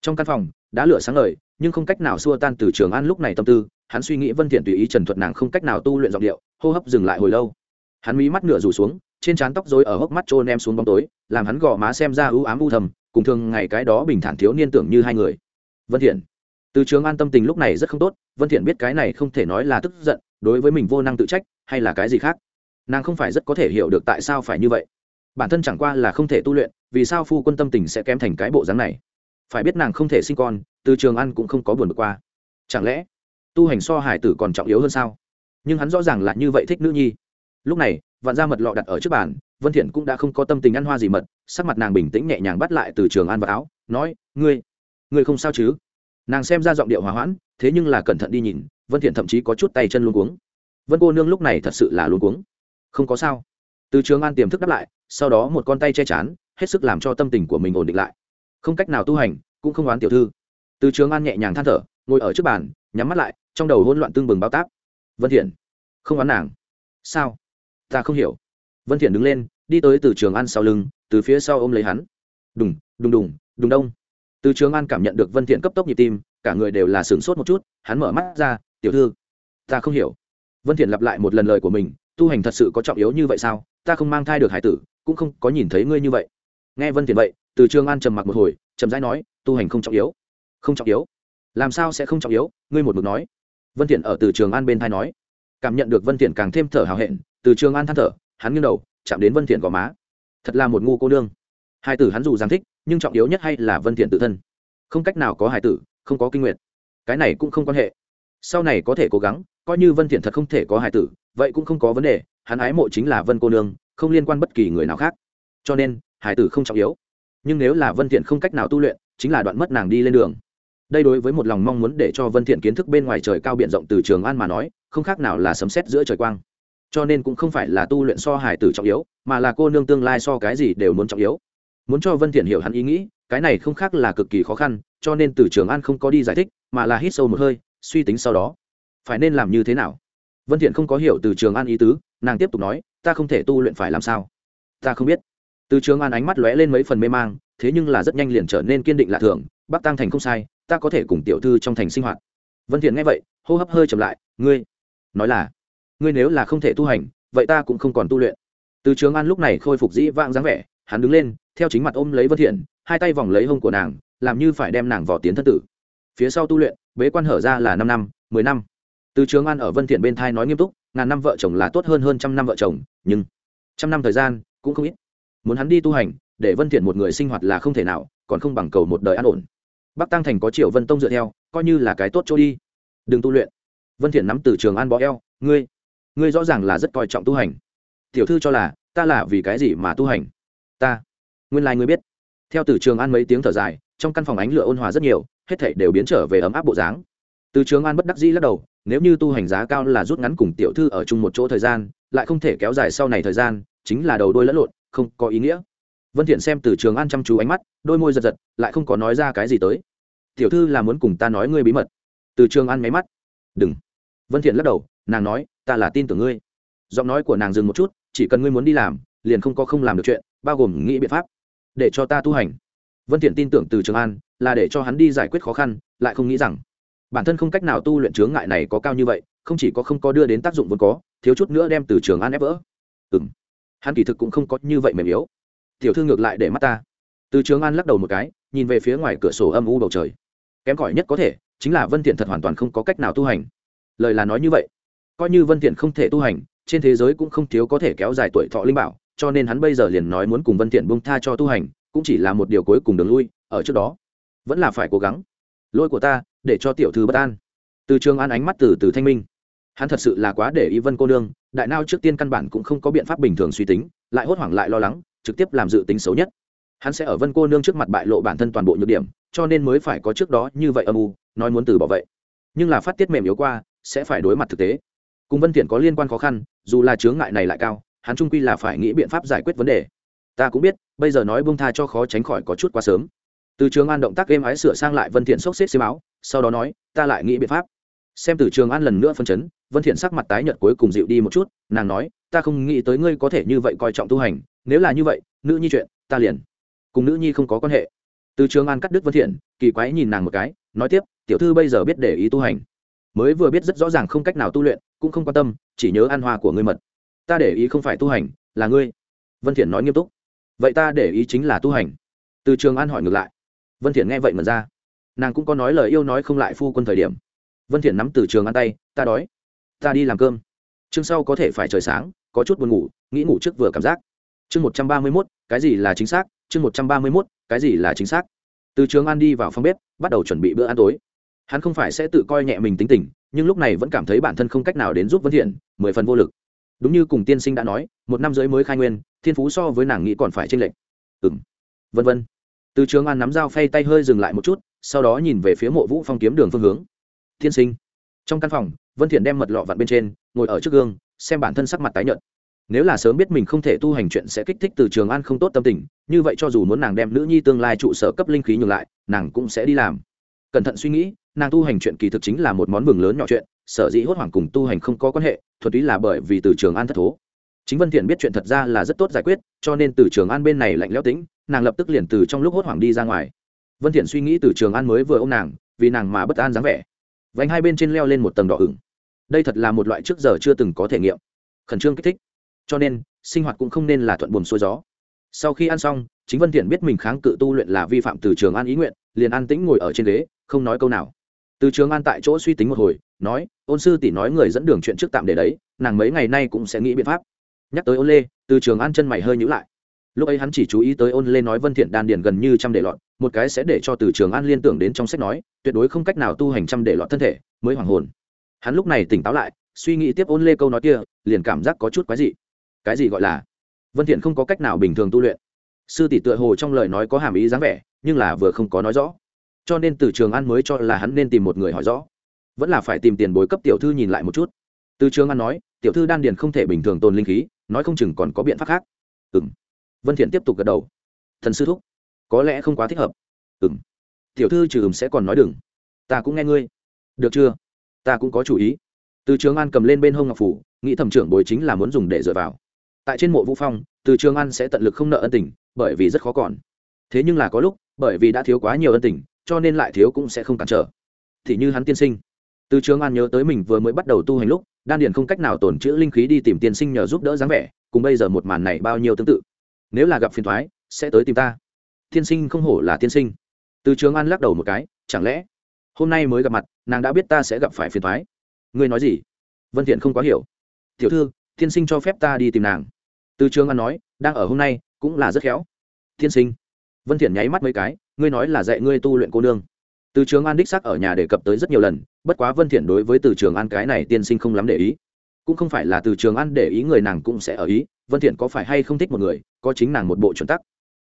Trong căn phòng, đã lửa sáng ngời, nhưng không cách nào xua tan từ trường an lúc này tâm tư, hắn suy nghĩ vân thiện tùy ý trần thuật nàng không cách nào tu luyện giọng điệu, hô hấp dừng lại hồi lâu. Hắn mí mắt nửa rủ xuống, trên trán tóc rối ở hốc mắt trôn em xuống bóng tối, làm hắn gò má xem ra ưu ám u thầm cùng thường ngày cái đó bình thản thiếu niên tưởng như hai người. Vân thiện, từ trường an tâm tình lúc này rất không tốt, vân thiện biết cái này không thể nói là tức giận, đối với mình vô năng tự trách, hay là cái gì khác? Nàng không phải rất có thể hiểu được tại sao phải như vậy. Bản thân chẳng qua là không thể tu luyện, vì sao phu quân tâm tình sẽ kém thành cái bộ dáng này? Phải biết nàng không thể sinh con, từ trường ăn cũng không có buồn bực qua. Chẳng lẽ tu hành so hải tử còn trọng yếu hơn sao? Nhưng hắn rõ ràng là như vậy thích nữ nhi. Lúc này vạn ra mật lọ đặt ở trước bàn, vân thiện cũng đã không có tâm tình ăn hoa gì mật, sắc mặt nàng bình tĩnh nhẹ nhàng bắt lại từ trường an vào áo, nói, ngươi ngươi không sao chứ? Nàng xem ra giọng điệu hòa hoãn, thế nhưng là cẩn thận đi nhìn, vân thiện thậm chí có chút tay chân luống cuống. Vân cô nương lúc này thật sự là luống cuống. Không có sao. Từ trường an tiềm thức đáp lại, sau đó một con tay che chắn hết sức làm cho tâm tình của mình ổn định lại. Không cách nào tu hành, cũng không oán tiểu thư. Từ trường an nhẹ nhàng than thở, ngồi ở trước bàn, nhắm mắt lại, trong đầu hỗn loạn tương bừng bao táp. Vân thiện, không oán nàng. Sao? Ta không hiểu. Vân thiện đứng lên, đi tới từ trường an sau lưng, từ phía sau ôm lấy hắn. Đùng đùng đùng đùng đông. Từ trường an cảm nhận được vân thiện cấp tốc nhịp tim, cả người đều là sướng sốt một chút, hắn mở mắt ra, tiểu thư, ta không hiểu. Vân thiện lặp lại một lần lời của mình, tu hành thật sự có trọng yếu như vậy sao? Ta không mang thai được hải tử, cũng không có nhìn thấy ngươi như vậy. Nghe vân thiện vậy, từ trường an trầm mặc một hồi trầm rãi nói, tu hành không trọng yếu. Không trọng yếu? Làm sao sẽ không trọng yếu? Ngươi một mực nói. Vân thiện ở từ trường an bên thai nói. Cảm nhận được vân thiện càng thêm thở hào hẹn từ trường an than thở, hắn nghiêng đầu, chạm đến vân thiện gò má. Thật là một ngu cô nương. Hai tử hắn dù giang thích, nhưng trọng yếu nhất hay là vân thiện tự thân. Không cách nào có hài tử, không có kinh nguyện cái này cũng không quan hệ. Sau này có thể cố gắng, coi như vân thiện thật không thể có hài tử, vậy cũng không có vấn đề, hắn ái mộ chính là vân cô nương, không liên quan bất kỳ người nào khác. Cho nên hài tử không trọng yếu. Nhưng nếu là vân thiện không cách nào tu luyện, chính là đoạn mất nàng đi lên đường. Đây đối với một lòng mong muốn để cho vân thiện kiến thức bên ngoài trời cao biển rộng từ trường an mà nói, không khác nào là sấm sét giữa trời quang cho nên cũng không phải là tu luyện so hài tử trọng yếu, mà là cô nương tương lai so cái gì đều muốn trọng yếu. Muốn cho vân thiện hiểu hắn ý nghĩ, cái này không khác là cực kỳ khó khăn, cho nên từ trường an không có đi giải thích, mà là hít sâu một hơi, suy tính sau đó. Phải nên làm như thế nào? Vân thiện không có hiểu từ trường an ý tứ, nàng tiếp tục nói, ta không thể tu luyện phải làm sao? Ta không biết. Từ trường an ánh mắt lóe lên mấy phần mê mang, thế nhưng là rất nhanh liền trở nên kiên định lạ thường bắc tăng thành không sai, ta có thể cùng tiểu thư trong thành sinh hoạt. Vân thiện nghe vậy, hô hấp hơi chậm lại, ngươi, nói là ngươi nếu là không thể tu hành, vậy ta cũng không còn tu luyện. Từ trường an lúc này khôi phục dĩ vãng dáng vẻ, hắn đứng lên, theo chính mặt ôm lấy vân thiện, hai tay vòng lấy hông của nàng, làm như phải đem nàng vào tiến thân tử. Phía sau tu luyện, bế quan hở ra là năm năm, mười năm. Từ trường an ở vân thiện bên thai nói nghiêm túc, ngàn năm vợ chồng là tốt hơn hơn trăm năm vợ chồng, nhưng trăm năm thời gian cũng không ít. Muốn hắn đi tu hành, để vân thiện một người sinh hoạt là không thể nào, còn không bằng cầu một đời an ổn. Bắc tăng thành có triệu vân tông dựa theo, coi như là cái tốt chỗ đi. Đừng tu luyện. Vân thiện nắm từ trường an bó eo, ngươi ngươi rõ ràng là rất coi trọng tu hành. Tiểu thư cho là, ta là vì cái gì mà tu hành? Ta, nguyên lai ngươi biết. Theo từ trường an mấy tiếng thở dài, trong căn phòng ánh lửa ôn hòa rất nhiều, hết thảy đều biến trở về ấm áp bộ dáng. Từ trường an bất đắc dĩ lắc đầu, nếu như tu hành giá cao là rút ngắn cùng tiểu thư ở chung một chỗ thời gian, lại không thể kéo dài sau này thời gian, chính là đầu đôi lẫn lộn, không có ý nghĩa. Vân thiện xem từ trường an chăm chú ánh mắt, đôi môi giật giật, lại không có nói ra cái gì tới. Tiểu thư là muốn cùng ta nói ngươi bí mật. Từ trường an máy mắt. Đừng vân thiện lắc đầu, nàng nói, ta là tin tưởng ngươi. Giọng nói của nàng dừng một chút, chỉ cần ngươi muốn đi làm, liền không có không làm được chuyện, bao gồm nghĩ biện pháp để cho ta tu hành. Vân thiện tin tưởng từ trường an, là để cho hắn đi giải quyết khó khăn, lại không nghĩ rằng bản thân không cách nào tu luyện chướng ngại này có cao như vậy, không chỉ có không có đưa đến tác dụng vốn có, thiếu chút nữa đem từ trường an ép vỡ. Ừm, hắn kỳ thực cũng không có như vậy mềm yếu. Tiểu thư ngược lại để mắt ta. Từ trường an lắc đầu một cái, nhìn về phía ngoài cửa sổ âm u bầu trời. Kém cỏi nhất có thể chính là vân thiện thật hoàn toàn không có cách nào tu hành lời là nói như vậy. Coi như vân thiện không thể tu hành, trên thế giới cũng không thiếu có thể kéo dài tuổi thọ linh bảo, cho nên hắn bây giờ liền nói muốn cùng vân thiện buông tha cho tu hành, cũng chỉ là một điều cuối cùng đường lui, ở trước đó. Vẫn là phải cố gắng. Lỗi của ta, để cho tiểu thư bất an. Từ trường an ánh mắt từ từ thanh minh. Hắn thật sự là quá để ý vân cô nương, đại nao trước tiên căn bản cũng không có biện pháp bình thường suy tính, lại hốt hoảng lại lo lắng, trực tiếp làm dự tính xấu nhất. Hắn sẽ ở vân cô nương trước mặt bại lộ bản thân toàn bộ nhược điểm, cho nên mới phải có trước đó như vậy âm u, nói muốn từ bỏ vậy. Nhưng là phát tiết mềm yếu qua sẽ phải đối mặt thực tế. Cùng vân thiện có liên quan khó khăn, dù là chướng ngại này lại cao, hắn trung quy là phải nghĩ biện pháp giải quyết vấn đề. Ta cũng biết, bây giờ nói buông tha cho khó tránh khỏi có chút quá sớm. Từ trường an động tác êm ái sửa sang lại vân thiện sốc xếp xi máu sau đó nói, ta lại nghĩ biện pháp. Xem từ trường an lần nữa phân chấn, vân thiện sắc mặt tái nhợt cuối cùng dịu đi một chút, nàng nói, ta không nghĩ tới ngươi có thể như vậy coi trọng tu hành, nếu là như vậy, nữ nhi chuyện, ta liền cùng nữ nhi không có quan hệ. Từ trường an cắt đứt vân thiện, kỳ quái nhìn nàng một cái, nói tiếp, tiểu thư bây giờ biết để ý tu hành mới vừa biết rất rõ ràng không cách nào tu luyện cũng không quan tâm chỉ nhớ ăn hoa của ngươi mật. Ta để ý không phải tu hành là ngươi. Vân thiện nói nghiêm túc. Vậy ta để ý chính là tu hành. Từ trường an hỏi ngược lại. Vân thiện nghe vậy mà ra. Nàng cũng có nói lời yêu nói không lại phu quân thời điểm. Vân thiện nắm từ trường an tay ta đói. Ta đi làm cơm. Chương sau có thể phải trời sáng có chút buồn ngủ nghĩ ngủ trước vừa cảm giác. Chương 131, cái gì là chính xác? Chương 131, cái gì là chính xác? Từ trường an đi vào phòng bếp bắt đầu chuẩn bị bữa ăn tối hắn không phải sẽ tự coi nhẹ mình tính tình, nhưng lúc này vẫn cảm thấy bản thân không cách nào đến giúp vân thiện, mười phần vô lực. Đúng như cùng tiên sinh đã nói, một năm dưới mới khai nguyên, thiên phú so với nàng nghĩ còn phải tranh lệch. Ừm. Vân vân. Từ trường an nắm dao phay tay hơi dừng lại một chút, sau đó nhìn về phía mộ vũ phong kiếm đường phương hướng. Tiên sinh. Trong căn phòng, vân thiện đem mật lọ vặn bên trên, ngồi ở trước gương, xem bản thân sắc mặt tái nhợt. Nếu là sớm biết mình không thể tu hành chuyện sẽ kích thích từ trường an không tốt tâm tình, như vậy cho dù muốn nàng đem nữ nhi tương lai trụ sở cấp linh khí nhường lại, nàng cũng sẽ đi làm. Cẩn thận suy nghĩ nàng tu hành chuyện kỳ thực chính là một món mừng lớn nhỏ chuyện, sở dĩ hốt hoảng cùng tu hành không có quan hệ thuật ý là bởi vì từ trường an thất thố. Chính vân thiện biết chuyện thật ra là rất tốt giải quyết, cho nên từ trường an bên này lạnh lẽo tĩnh, nàng lập tức liền từ trong lúc hốt hoảng đi ra ngoài. Vân thiện suy nghĩ từ trường an mới vừa ôm nàng, vì nàng mà bất an dáng vẻ. Vành hai bên trên leo lên một tầng đỏ ửng. Đây thật là một loại trước giờ chưa từng có thể nghiệm. Khẩn trương kích thích. Cho nên, sinh hoạt cũng không nên là thuận buồm xuôi gió. Sau khi ăn xong, chính vân thiện biết mình kháng cự tu luyện là vi phạm từ trường an ý nguyện, liền an tĩnh ngồi ở trên ghế, không nói câu nào từ trường an tại chỗ suy tính một hồi, nói, ôn sư tỷ nói người dẫn đường chuyện trước tạm để đấy, nàng mấy ngày nay cũng sẽ nghĩ biện pháp. Nhắc tới ôn lê, từ trường an chân mày hơi nhữ lại. Lúc ấy hắn chỉ chú ý tới ôn lê nói vân thiện đan điền gần như trăm để lọt một cái sẽ để cho từ trường an liên tưởng đến trong sách nói, tuyệt đối không cách nào tu hành trăm để lọt thân thể, mới hoàng hồn. Hắn lúc này tỉnh táo lại, suy nghĩ tiếp ôn lê câu nói kia, liền cảm giác có chút quái dị. Cái gì gọi là? Vân thiện không có cách nào bình thường tu luyện. Sư tỷ tựa hồ trong lời nói có hàm ý dáng vẻ, nhưng là vừa không có nói rõ cho nên từ trường an mới cho là hắn nên tìm một người hỏi rõ. Vẫn là phải tìm tiền bối cấp tiểu thư nhìn lại một chút. Từ trường an nói, tiểu thư đan điền không thể bình thường tồn linh khí, nói không chừng còn có biện pháp khác. Ừ m vân thiện tiếp tục gật đầu. Thần sư thúc, có lẽ không quá thích hợp. Ừ m tiểu thư trừ ừm sẽ còn nói đừng. Ta cũng nghe ngươi. Được chưa? Ta cũng có chủ ý. Từ trường an cầm lên bên hông ngọc phủ, nghĩ thẩm trưởng bồi chính là muốn dùng để dựa vào. Tại trên mộ vũ phong, từ trường an sẽ tận lực không nợ ân tình, bởi vì rất khó còn. Thế nhưng là có lúc, bởi vì đã thiếu quá nhiều ân tình cho nên lại thiếu cũng sẽ không cản trở. Thì như hắn tiên sinh. Từ trường an nhớ tới mình vừa mới bắt đầu tu hành lúc, đan điền không cách nào tổn chữ linh khí đi tìm tiên sinh nhờ giúp đỡ dáng vẻ, cùng bây giờ một màn này bao nhiêu tương tự. Nếu là gặp phiền thoái, sẽ tới tìm ta. Tiên sinh không hổ là tiên sinh. Từ trường an lắc đầu một cái, chẳng lẽ hôm nay mới gặp mặt, nàng đã biết ta sẽ gặp phải phiền thoái? Ngươi nói gì? Vân thiện không quá hiểu. Tiểu thư, tiên sinh cho phép ta đi tìm nàng. Từ trường an nói, đang ở hôm nay, cũng là rất khéo. Tiên sinh. Vân thiện nháy mắt mấy cái ngươi nói là dạy ngươi tu luyện cô nương. Từ trường an đích xác ở nhà đề cập tới rất nhiều lần, bất quá vân thiện đối với từ trường an cái này tiên sinh không lắm để ý. Cũng không phải là từ trường an để ý người nàng cũng sẽ ở ý, vân thiện có phải hay không thích một người, có chính nàng một bộ chuẩn tắc.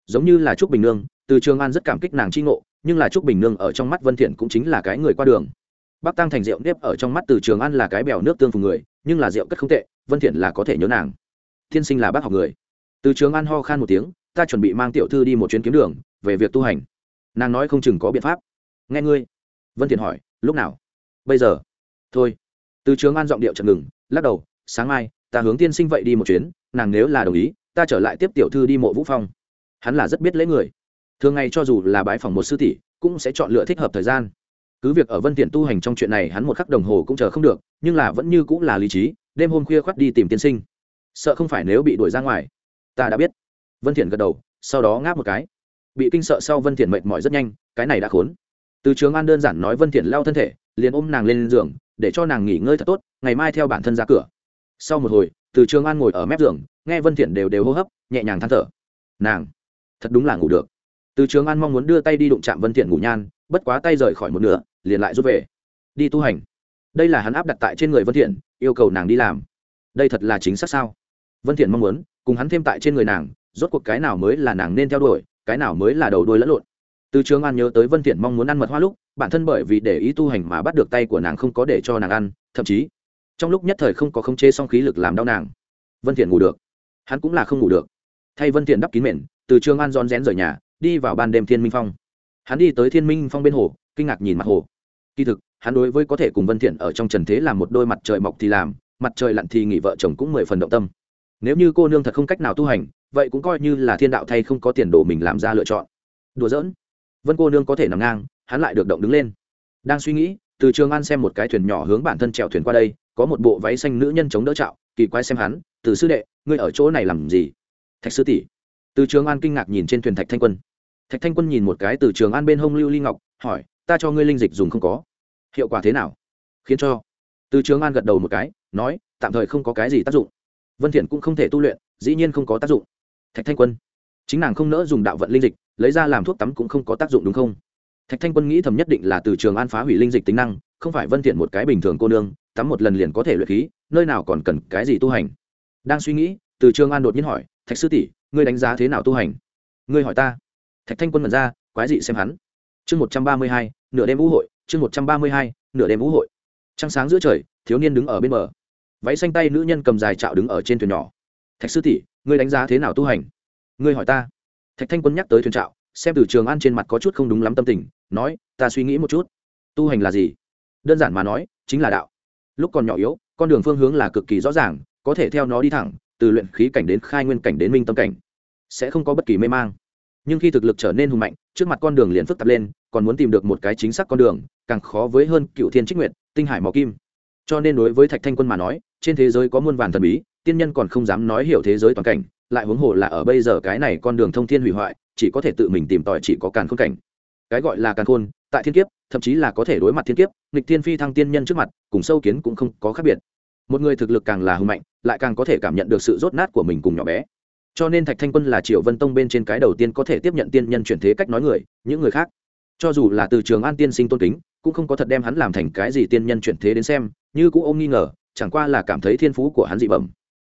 Giống như là trúc bình nương, từ trường an rất cảm kích nàng chi ngộ, nhưng là trúc bình nương ở trong mắt vân thiện cũng chính là cái người qua đường. Bắc tăng thành rượu nếp ở trong mắt từ trường an là cái bèo nước tương phùng người, nhưng là rượu cất không tệ, vân thiện là có thể nhớ nàng. Tiên sinh là bác học người. Từ trường an ho khan một tiếng, ta chuẩn bị mang tiểu thư đi một chuyến kiếm đường, về việc tu hành nàng nói không chừng có biện pháp. Nghe ngươi. Vân thiện hỏi, lúc nào? Bây giờ. Thôi. Từ trường an giọng điệu chậm ngừng, lắc đầu, sáng mai, ta hướng tiên sinh vậy đi một chuyến, nàng nếu là đồng ý, ta trở lại tiếp tiểu thư đi mộ vũ phong. Hắn là rất biết lễ người. Thường ngày cho dù là bái phòng một sư tỷ, cũng sẽ chọn lựa thích hợp thời gian. Cứ việc ở vân tiện tu hành trong chuyện này hắn một khắc đồng hồ cũng chờ không được, nhưng là vẫn như cũng là lý trí, đêm hôm khuya khoắt đi tìm tiên sinh. Sợ không phải nếu bị đuổi ra ngoài. Ta đã biết. Vân thiện gật đầu, sau đó ngáp một cái bị kinh sợ sau vân thiện mệt mỏi rất nhanh, cái này đã khốn. Từ trường an đơn giản nói vân thiện lao thân thể, liền ôm nàng lên giường, để cho nàng nghỉ ngơi thật tốt, ngày mai theo bản thân ra cửa. Sau một hồi, từ trường an ngồi ở mép giường, nghe vân thiện đều đều hô hấp, nhẹ nhàng than thở. Nàng, thật đúng là ngủ được. Từ trường an mong muốn đưa tay đi đụng chạm vân thiện ngủ nhan, bất quá tay rời khỏi một nửa, liền lại rút về. Đi tu hành. Đây là hắn áp đặt tại trên người vân thiện, yêu cầu nàng đi làm. Đây thật là chính xác sao? Vân thiện mong muốn, cùng hắn thêm tại trên người nàng, rốt cuộc cái nào mới là nàng nên theo đuổi cái nào mới là đầu đuôi lẫn lộn. Từ trường an nhớ tới vân thiện mong muốn ăn mật hoa lúc, bản thân bởi vì để ý tu hành mà bắt được tay của nàng không có để cho nàng ăn, thậm chí, trong lúc nhất thời không có khống chế song khí lực làm đau nàng, vân thiện ngủ được. Hắn cũng là không ngủ được. Thay vân thiện đắp kín mền, từ trường an rón rén rời nhà, đi vào ban đêm thiên minh phong. Hắn đi tới thiên minh phong bên hồ, kinh ngạc nhìn mặt hồ. Kỳ thực, hắn đối với có thể cùng vân thiện ở trong trần thế làm một đôi mặt trời mọc thì làm, mặt trời lặn thì nghỉ vợ chồng cũng mười phần động tâm nếu như cô nương thật không cách nào tu hành, vậy cũng coi như là thiên đạo thay không có tiền đồ mình làm ra lựa chọn. Đùa giỡn. Vân cô nương có thể nằm ngang, hắn lại được động đứng lên. Đang suy nghĩ, từ trường an xem một cái thuyền nhỏ hướng bản thân trèo thuyền qua đây, có một bộ váy xanh nữ nhân chống đỡ trạo, kỳ quái xem hắn, từ sư đệ, ngươi ở chỗ này làm gì? Thạch sư tỷ. Từ trường an kinh ngạc nhìn trên thuyền thạch thanh quân. Thạch thanh quân nhìn một cái từ trường an bên hông lưu ly ngọc, hỏi, ta cho ngươi linh dịch dùng không có. Hiệu quả thế nào? Khiến cho. Từ trường an gật đầu một cái, nói, tạm thời không có cái gì tác dụng vân thiện cũng không thể tu luyện, dĩ nhiên không có tác dụng. Thạch thanh quân, chính nàng không nỡ dùng đạo vận linh dịch, lấy ra làm thuốc tắm cũng không có tác dụng đúng không? Thạch thanh quân nghĩ thầm nhất định là từ trường an phá hủy linh dịch tính năng, không phải vân thiện một cái bình thường cô nương, tắm một lần liền có thể luyện khí, nơi nào còn cần cái gì tu hành. Đang suy nghĩ, từ trường an đột nhiên hỏi, thạch sư tỷ, ngươi đánh giá thế nào tu hành? Ngươi hỏi ta. Thạch thanh quân mật ra, quái dị xem hắn. Chương một trăm ba mươi hai, nửa đêm vũ hội, chương một trăm ba mươi hai, nửa đêm vũ hội. Trăng sáng giữa trời, thiếu niên đứng ở bên bờ váy xanh tay nữ nhân cầm dài chạo đứng ở trên thuyền nhỏ. Thạch sư tỷ, ngươi đánh giá thế nào tu hành? Ngươi hỏi ta. Thạch thanh quân nhắc tới thuyền trạo xem từ trường an trên mặt có chút không đúng lắm tâm tình, nói, ta suy nghĩ một chút. Tu hành là gì? Đơn giản mà nói, chính là đạo. Lúc còn nhỏ yếu, con đường phương hướng là cực kỳ rõ ràng, có thể theo nó đi thẳng, từ luyện khí cảnh đến khai nguyên cảnh đến minh tâm cảnh, sẽ không có bất kỳ mê mang. Nhưng khi thực lực trở nên hùng mạnh, trước mặt con đường liền phức tạp lên, còn muốn tìm được một cái chính xác con đường, càng khó với hơn cựu thiên trích nguyện tinh hải mò kim. Cho nên đối với thạch thanh quân mà nói trên thế giới có muôn vàn thần bí, tiên nhân còn không dám nói hiểu thế giới toàn cảnh, lại huống hồ là ở bây giờ cái này con đường thông thiên hủy hoại, chỉ có thể tự mình tìm tòi chỉ có càn khôn cảnh. Cái gọi là càn khôn, tại thiên kiếp, thậm chí là có thể đối mặt thiên kiếp, nghịch thiên phi thăng tiên nhân trước mặt, cùng sâu kiến cũng không có khác biệt. Một người thực lực càng là hùng mạnh, lại càng có thể cảm nhận được sự rốt nát của mình cùng nhỏ bé. Cho nên thạch thanh quân là triệu vân tông bên trên cái đầu tiên có thể tiếp nhận tiên nhân chuyển thế cách nói người, những người khác. Cho dù là từ trường an tiên sinh tôn kính, cũng không có thật đem hắn làm thành cái gì tiên nhân chuyển thế đến xem, như cũng ôm nghi ngờ chẳng qua là cảm thấy thiên phú của hắn dị bẩm.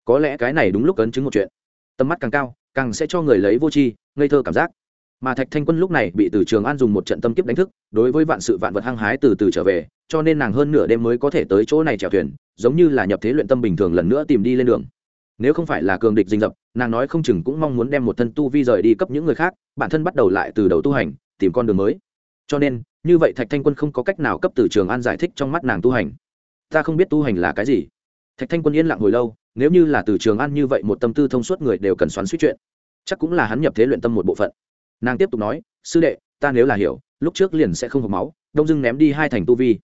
Có lẽ cái này đúng lúc ấn chứng một chuyện. Tầm mắt càng cao, càng sẽ cho người lấy vô tri, ngây thơ cảm giác. Mà thạch thanh quân lúc này bị từ trường an dùng một trận tâm kiếp đánh thức, đối với vạn sự vạn vật hăng hái từ từ trở về, cho nên nàng hơn nửa đêm mới có thể tới chỗ này chèo thuyền, giống như là nhập thế luyện tâm bình thường lần nữa tìm đi lên đường. Nếu không phải là cường địch dình dập, nàng nói không chừng cũng mong muốn đem một thân tu vi rời đi cấp những người khác, bản thân bắt đầu lại từ đầu tu hành, tìm con đường mới. Cho nên, như vậy thạch thanh quân không có cách nào cấp từ trường an giải thích trong mắt nàng tu hành ta không biết tu hành là cái gì. Thạch thanh quân yên lặng hồi lâu, nếu như là từ trường an như vậy một tâm tư thông suốt người đều cần xoắn suýt chuyện. Chắc cũng là hắn nhập thế luyện tâm một bộ phận. Nàng tiếp tục nói, sư đệ, ta nếu là hiểu, lúc trước liền sẽ không hộp máu, đông dưng ném đi hai thành tu vi.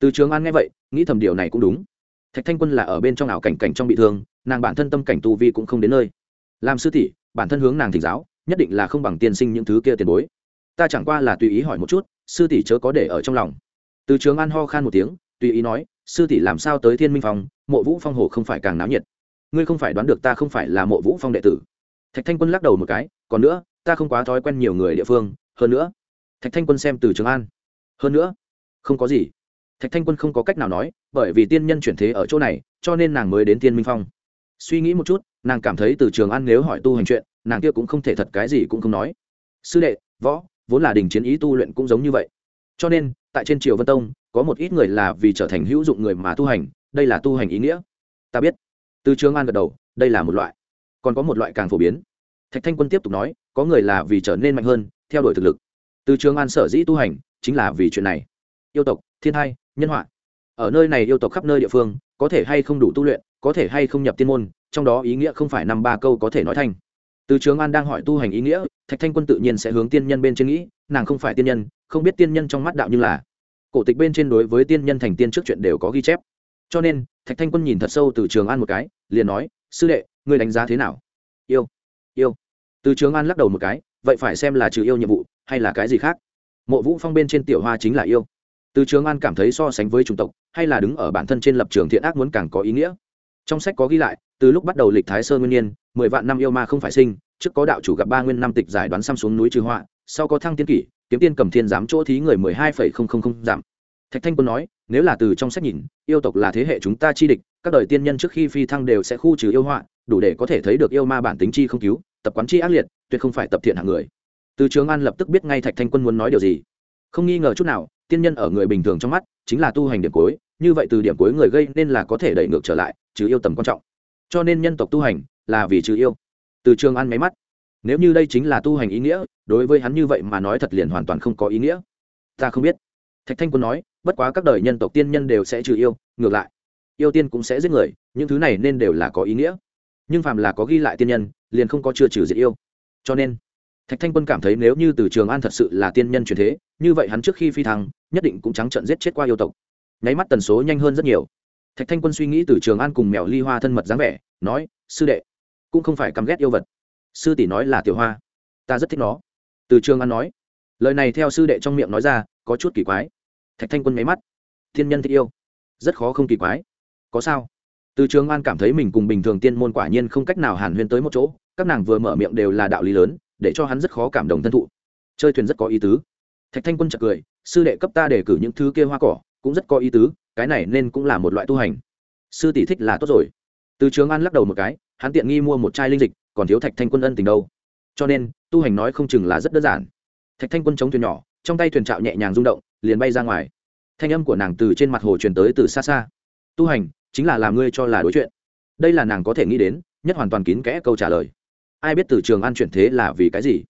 Từ trường an nghe vậy, nghĩ thầm điều này cũng đúng. Thạch thanh quân là ở bên trong ảo cảnh cảnh trong bị thương, nàng bản thân tâm cảnh tu vi cũng không đến nơi. Làm sư tỷ, bản thân hướng nàng thỉnh giáo, nhất định là không bằng tiên sinh những thứ kia tiền bối. Ta chẳng qua là tùy ý hỏi một chút, sư tỷ chớ có để ở trong lòng. Từ trường an ho khan một tiếng, tùy ý nói sư tỷ làm sao tới thiên minh phong, mộ vũ phong hồ không phải càng náo nhiệt. Ngươi không phải đoán được ta không phải là mộ vũ phong đệ tử. Thạch thanh quân lắc đầu một cái, còn nữa, ta không quá thói quen nhiều người địa phương, hơn nữa, thạch thanh quân xem từ trường an. Hơn nữa, không có gì. Thạch thanh quân không có cách nào nói, bởi vì tiên nhân chuyển thế ở chỗ này, cho nên nàng mới đến tiên minh phong. Suy nghĩ một chút, nàng cảm thấy từ trường an nếu hỏi tu hành chuyện, nàng kia cũng không thể thật cái gì cũng không nói. Sư đệ, võ, vốn là đình chiến ý tu luyện cũng giống như vậy. Cho nên tại trên triều vân tông, có một ít người là vì trở thành hữu dụng người mà tu hành, đây là tu hành ý nghĩa. Ta biết. Từ trường an gật đầu, đây là một loại. Còn có một loại càng phổ biến. Thạch thanh quân tiếp tục nói, có người là vì trở nên mạnh hơn, theo đuổi thực lực. Từ trường an sở dĩ tu hành, chính là vì chuyện này. Yêu tộc, thiên hai nhân họa. Ở nơi này yêu tộc khắp nơi địa phương, có thể hay không đủ tu luyện, có thể hay không nhập tiên môn, trong đó ý nghĩa không phải năm ba câu có thể nói thành. Từ trường an đang hỏi tu hành ý nghĩa, thạch thanh quân tự nhiên sẽ hướng tiên nhân bên trên nghĩ, nàng không phải tiên nhân, không biết tiên nhân trong mắt đạo như là cổ tịch bên trên đối với tiên nhân thành tiên trước chuyện đều có ghi chép. Cho nên, thạch thanh quân nhìn thật sâu từ trường an một cái, liền nói, sư đệ, ngươi đánh giá thế nào? Yêu yêu. Từ trường an lắc đầu một cái, vậy phải xem là trừ yêu nhiệm vụ, hay là cái gì khác? Mộ vũ phong bên trên tiểu hoa chính là yêu. Từ trường an cảm thấy so sánh với chủng tộc, hay là đứng ở bản thân trên lập trường thiện ác muốn càng có ý nghĩa. Trong sách có ghi lại, từ lúc bắt đầu lịch thái sơ nguyên nhiên mười vạn năm yêu ma không phải sinh, trước có đạo chủ gặp ba nguyên năm tịch giải đoán xăm xuống núi trừ họa, sau có thăng tiến kỷ kiếm tiên cầm thiên giám chỗ thí người mười hai phẩy không không không giảm. Thạch thanh quân nói, nếu là từ trong sách nhìn, yêu tộc là thế hệ chúng ta chi địch, các đời tiên nhân trước khi phi thăng đều sẽ khu trừ yêu họa, đủ để có thể thấy được yêu ma bản tính chi không cứu, tập quán chi ác liệt, tuyệt không phải tập thiện hạng người. Từ trường an lập tức biết ngay thạch thanh quân muốn nói điều gì. Không nghi ngờ chút nào, tiên nhân ở người bình thường trong mắt, chính là tu hành điểm cuối, như vậy từ điểm cuối người gây nên là có thể đẩy ngược trở lại, trừ yêu tầm quan trọng. Cho nên nhân tộc tu hành, là vì trừ yêu. Từ trường an máy mắt nếu như đây chính là tu hành ý nghĩa, đối với hắn như vậy mà nói thật liền hoàn toàn không có ý nghĩa. Ta không biết. Thạch thanh quân nói, bất quá các đời nhân tộc tiên nhân đều sẽ trừ yêu, ngược lại. Yêu tiên cũng sẽ giết người, những thứ này nên đều là có ý nghĩa. Nhưng phàm là có ghi lại tiên nhân, liền không có chưa trừ diệt yêu. Cho nên, thạch thanh quân cảm thấy nếu như từ trường an thật sự là tiên nhân truyền thế, như vậy hắn trước khi phi thăng, nhất định cũng trắng trận giết chết qua yêu tộc. Nháy mắt tần số nhanh hơn rất nhiều. Thạch thanh quân suy nghĩ từ trường an cùng mèo ly hoa thân mật dáng vẻ, nói, sư đệ, cũng không phải căm ghét yêu vật sư tỷ nói là tiểu hoa. Ta rất thích nó. Từ trường an nói. Lời này theo sư đệ trong miệng nói ra, có chút kỳ quái. Thạch thanh quân nháy mắt. Thiên nhân thích yêu. Rất khó không kỳ quái. Có sao? Từ trường an cảm thấy mình cùng bình thường tiên môn quả nhiên không cách nào hàn huyên tới một chỗ, các nàng vừa mở miệng đều là đạo lý lớn, để cho hắn rất khó cảm động thân thụ. Chơi thuyền rất có ý tứ. Thạch thanh quân chợt cười, sư đệ cấp ta để cử những thứ kia hoa cỏ, cũng rất có ý tứ, cái này nên cũng là một loại tu hành. Sư tỷ thích là tốt rồi. Từ trường an lắc đầu một cái, hắn tiện nghi mua một chai linh dịch còn thiếu thạch thanh quân ân tình đâu. Cho nên, tu hành nói không chừng là rất đơn giản. Thạch thanh quân chống thuyền nhỏ, trong tay thuyền trạo nhẹ nhàng rung động, liền bay ra ngoài. Thanh âm của nàng từ trên mặt hồ truyền tới từ xa xa. Tu hành, chính là làm ngươi cho là đối chuyện. Đây là nàng có thể nghĩ đến, nhất hoàn toàn kín kẽ câu trả lời. Ai biết từ trường an chuyển thế là vì cái gì?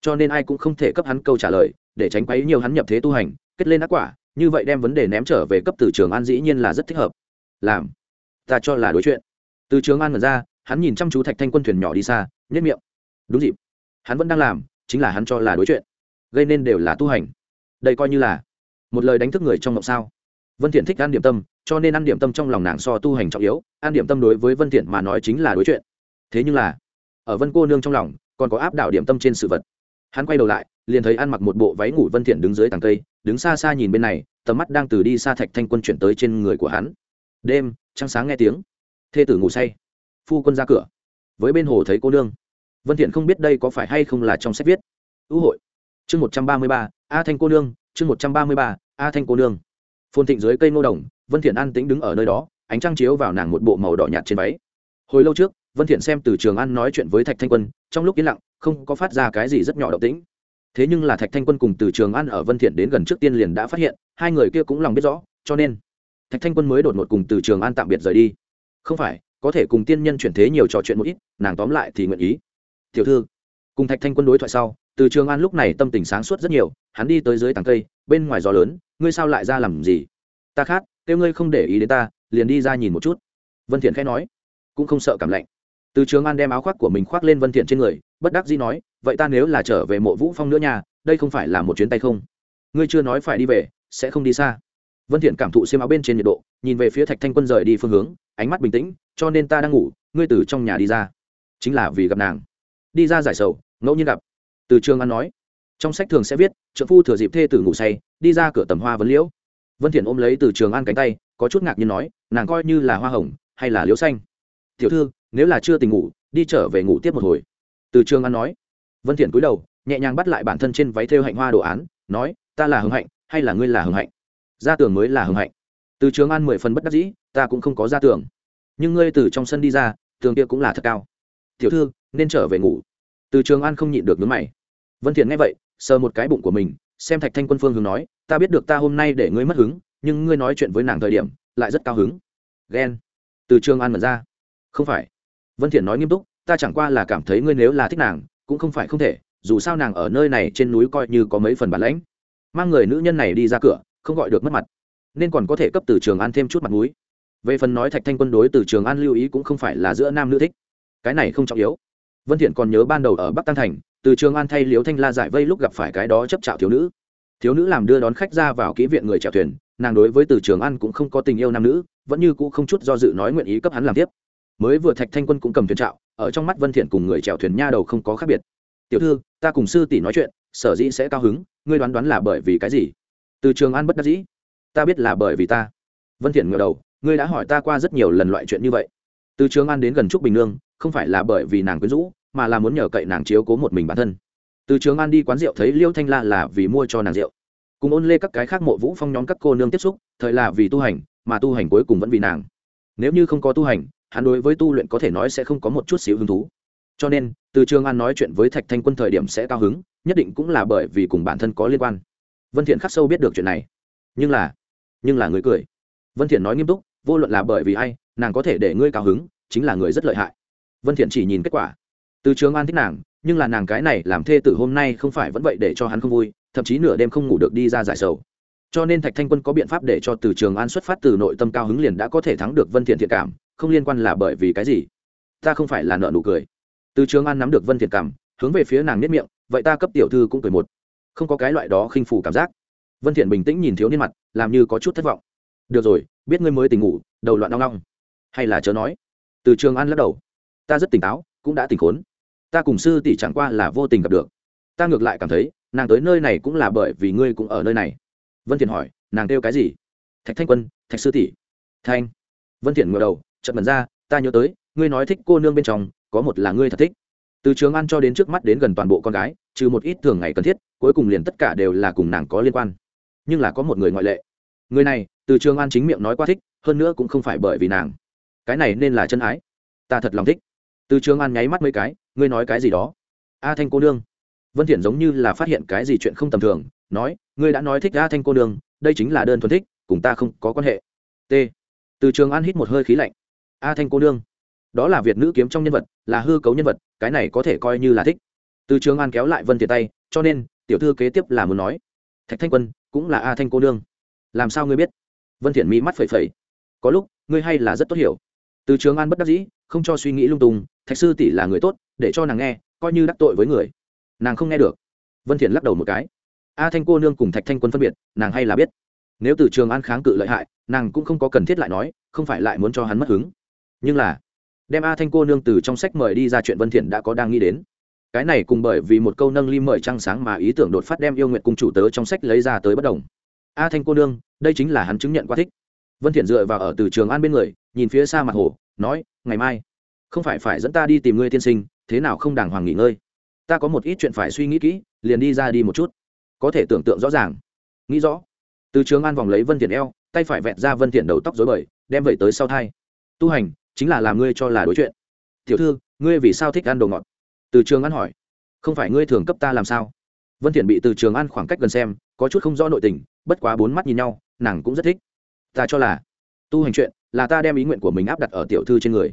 Cho nên ai cũng không thể cấp hắn câu trả lời, để tránh quấy nhiều hắn nhập thế tu hành, kết lên ác quả, như vậy đem vấn đề ném trở về cấp từ trường an dĩ nhiên là rất thích hợp. Làm, ta cho là đối chuyện. Từ trường an ngẩn ra hắn nhìn chăm chú thạch thanh quân thuyền nhỏ đi xa nhất miệng. Đúng dịp. Hắn vẫn đang làm, chính là hắn cho là đối chuyện. Gây nên đều là tu hành. Đây coi như là một lời đánh thức người trong mộng sao. Vân thiện thích ăn điểm tâm, cho nên ăn điểm tâm trong lòng nàng so tu hành trọng yếu, ăn điểm tâm đối với vân thiện mà nói chính là đối chuyện. Thế nhưng là, ở vân cô nương trong lòng, còn có áp đảo điểm tâm trên sự vật. Hắn quay đầu lại, liền thấy ăn mặc một bộ váy ngủ vân thiện đứng dưới tàng cây, đứng xa xa nhìn bên này, tầm mắt đang từ đi xa thạch thanh quân chuyển tới trên người của hắn. Đêm, trăng sáng nghe tiếng. Thê tử ngủ say phu quân ra cửa. Với bên hồ thấy cô nương. Vân thiện không biết đây có phải hay không là trong sách viết. Ưu hội. Chương một trăm ba mươi ba, a thanh cô nương, chương một trăm ba mươi ba, a thanh cô nương. Phồn thịnh dưới cây ngô đồng, vân thiện an tĩnh đứng ở nơi đó, ánh trăng chiếu vào nàng một bộ màu đỏ nhạt trên váy. Hồi lâu trước, vân thiện xem từ trường an nói chuyện với thạch thanh quân, trong lúc yên lặng, không có phát ra cái gì rất nhỏ động tĩnh. Thế nhưng là thạch thanh quân cùng từ trường an ở vân thiện đến gần trước tiên liền đã phát hiện, hai người kia cũng lòng biết rõ, cho nên thạch thanh quân mới đột ngột cùng từ trường an tạm biệt rời đi. Không phải có thể cùng tiên nhân chuyển thế nhiều trò chuyện một ít, nàng tóm lại thì nguyện ý. Tiểu thư, cùng thạch thanh quân đối thoại sau, từ trường an lúc này tâm tình sáng suốt rất nhiều, hắn đi tới dưới tàng cây, bên ngoài gió lớn, ngươi sao lại ra làm gì? Ta khát, kêu ngươi không để ý đến ta, liền đi ra nhìn một chút. Vân thiện khẽ nói, cũng không sợ cảm lạnh. Từ trường an đem áo khoác của mình khoác lên vân thiện trên người, bất đắc dĩ nói, vậy ta nếu là trở về mộ vũ phong nữa nha, đây không phải là một chuyến tay không? Ngươi chưa nói phải đi về, sẽ không đi xa. Vân thiện cảm thụ xiêm áo bên trên nhiệt độ nhìn về phía thạch thanh quân rời đi phương hướng, ánh mắt bình tĩnh, cho nên ta đang ngủ, ngươi từ trong nhà đi ra. Chính là vì gặp nàng. Đi ra giải sầu, ngẫu nhiên gặp. Từ trường an nói. Trong sách thường sẽ viết, trợ phu thừa dịp thê tử ngủ say, đi ra cửa tầm hoa vấn liễu. Vân thiện ôm lấy từ trường an cánh tay, có chút ngạc nhiên nói, nàng coi như là hoa hồng, hay là liễu xanh? Tiểu thư, nếu là chưa tỉnh ngủ, đi trở về ngủ tiếp một hồi. Từ trường an nói. Vân thiện cúi đầu, nhẹ nhàng bắt lại bản thân trên váy thêu hạnh hoa đồ án, nói, ta là hưng hạnh, hay là ngươi là hưng hạnh? Gia tường mới là hưng hạnh từ trường an mười phần bất đắc dĩ, ta cũng không có ra tường. Nhưng ngươi từ trong sân đi ra, tường kia cũng là thật cao. Tiểu thư, nên trở về ngủ. Từ trường an không nhịn được nhướng mày. Vân thiện nghe vậy, sờ một cái bụng của mình, xem thạch thanh quân phương hướng nói, ta biết được ta hôm nay để ngươi mất hứng, nhưng ngươi nói chuyện với nàng thời điểm, lại rất cao hứng. Ghen. Từ trường an mở ra. Không phải. Vân thiện nói nghiêm túc, ta chẳng qua là cảm thấy ngươi nếu là thích nàng, cũng không phải không thể, dù sao nàng ở nơi này trên núi coi như có mấy phần bản lãnh. Mang người nữ nhân này đi ra cửa, không gọi được mất mặt nên còn có thể cấp từ trường an thêm chút mặt mũi. Về phần nói thạch thanh quân đối từ trường an lưu ý cũng không phải là giữa nam nữ thích. Cái này không trọng yếu. Vân thiện còn nhớ ban đầu ở bắc tăng thành, từ trường an thay liếu thanh la giải vây lúc gặp phải cái đó chấp chảo thiếu nữ. Thiếu nữ làm đưa đón khách ra vào kỹ viện người chèo thuyền, nàng đối với từ trường an cũng không có tình yêu nam nữ, vẫn như cũ không chút do dự nói nguyện ý cấp hắn làm tiếp. Mới vừa thạch thanh quân cũng cầm thuyền trạo ở trong mắt vân thiện cùng người chèo thuyền nha đầu không có khác biệt. Tiểu thư, ta cùng sư tỷ nói chuyện, sở dĩ sẽ cao hứng, ngươi đoán đoán là bởi vì cái gì? Từ trường an bất đắc dĩ ta biết là bởi vì ta. Vân thiện ngửa đầu, ngươi đã hỏi ta qua rất nhiều lần loại chuyện như vậy. Từ trường an đến gần trúc bình nương, không phải là bởi vì nàng quyến rũ, mà là muốn nhờ cậy nàng chiếu cố một mình bản thân. Từ trường an đi quán rượu thấy liêu thanh la là vì mua cho nàng rượu. Cùng ôn lê các cái khác mộ vũ phong nhóm các cô nương tiếp xúc, thời là vì tu hành, mà tu hành cuối cùng vẫn vì nàng. Nếu như không có tu hành, hắn đối với tu luyện có thể nói sẽ không có một chút xíu hứng thú. Cho nên, từ trường an nói chuyện với thạch thanh quân thời điểm sẽ cao hứng, nhất định cũng là bởi vì cùng bản thân có liên quan. Vân thiện khắc sâu biết được chuyện này. Nhưng là nhưng là người cười. Vân thiện nói nghiêm túc, vô luận là bởi vì ai, nàng có thể để ngươi cao hứng, chính là người rất lợi hại. Vân thiện chỉ nhìn kết quả. Từ trường an thích nàng, nhưng là nàng cái này làm thê tử hôm nay không phải vẫn vậy để cho hắn không vui, thậm chí nửa đêm không ngủ được đi ra giải sầu. Cho nên thạch thanh quân có biện pháp để cho từ trường an xuất phát từ nội tâm cao hứng liền đã có thể thắng được vân thiện thiện cảm, không liên quan là bởi vì cái gì. Ta không phải là nợ nụ cười. Từ trường an nắm được vân thiện cảm, hướng về phía nàng nhất miệng, vậy ta cấp tiểu thư cũng cười một. Không có cái loại đó khinh phủ cảm giác vân thiện bình tĩnh nhìn thiếu niên mặt, làm như có chút thất vọng. Được rồi, biết ngươi mới tỉnh ngủ, đầu loạn đau ngong hay là chớ nói. Từ trường an lắc đầu. Ta rất tỉnh táo, cũng đã tỉnh khốn. Ta cùng sư tỷ chẳng qua là vô tình gặp được. Ta ngược lại cảm thấy, nàng tới nơi này cũng là bởi vì ngươi cũng ở nơi này. Vân thiện hỏi, nàng kêu cái gì? Thạch thanh quân, thạch sư tỷ. Thanh. Vân thiện ngửa đầu, chợt mẩn ra, ta nhớ tới, ngươi nói thích cô nương bên trong, có một là ngươi thật thích. Từ trường an cho đến trước mắt đến gần toàn bộ con gái, trừ một ít thường ngày cần thiết, cuối cùng liền tất cả đều là cùng nàng có liên quan nhưng là có một người ngoại lệ. Người này, từ trường an chính miệng nói quá thích, hơn nữa cũng không phải bởi vì nàng. Cái này nên là chân ái. Ta thật lòng thích. Từ trường an nháy mắt mấy cái, ngươi nói cái gì đó? A thanh cô nương. Vân thiện giống như là phát hiện cái gì chuyện không tầm thường, nói, ngươi đã nói thích a thanh cô nương, đây chính là đơn thuần thích, cùng ta không có quan hệ. T. Từ trường an hít một hơi khí lạnh. A thanh cô nương. Đó là việt nữ kiếm trong nhân vật, là hư cấu nhân vật, cái này có thể coi như là thích. Từ trường an kéo lại vân thiện tay, cho nên, tiểu thư kế tiếp là muốn nói. Thạch thanh quân cũng là a thanh cô nương. Làm sao ngươi biết? Vân thiện mỹ mắt phẩy phẩy. Có lúc, ngươi hay là rất tốt hiểu. Từ trường an bất đắc dĩ, không cho suy nghĩ lung tung, thạch sư tỷ là người tốt, để cho nàng nghe, coi như đắc tội với người. Nàng không nghe được. Vân thiện lắc đầu một cái. A thanh cô nương cùng thạch thanh quân phân biệt, nàng hay là biết. Nếu từ trường an kháng cự lợi hại, nàng cũng không có cần thiết lại nói, không phải lại muốn cho hắn mất hứng. Nhưng là, đem a thanh cô nương từ trong sách mời đi ra chuyện vân thiện đã có đang nghĩ đến cái này cùng bởi vì một câu nâng ly mời trăng sáng mà ý tưởng đột phát đem yêu nguyện cung chủ tớ trong sách lấy ra tới bất đồng. A thanh cô nương, đây chính là hắn chứng nhận quá thích. Vân thiện dựa vào ở từ trường an bên người, nhìn phía xa mặt hồ, nói, ngày mai, không phải phải dẫn ta đi tìm ngươi tiên sinh, thế nào không đàng hoàng nghỉ ngơi? Ta có một ít chuyện phải suy nghĩ kỹ, liền đi ra đi một chút. Có thể tưởng tượng rõ ràng. Nghĩ rõ, từ trường an vòng lấy vân thiện eo, tay phải vẹn ra vân thiện đầu tóc rối bời, đem vậy tới sau thai. Tu hành, chính là làm ngươi cho là đối chuyện. Tiểu thư, ngươi vì sao thích ăn đồ ngọt? Từ trường an hỏi. Không phải ngươi thường cấp ta làm sao? Vân thiện bị từ trường an khoảng cách gần xem có chút không rõ nội tình bất quá bốn mắt nhìn nhau nàng cũng rất thích. Ta cho là tu hành chuyện là ta đem ý nguyện của mình áp đặt ở tiểu thư trên người.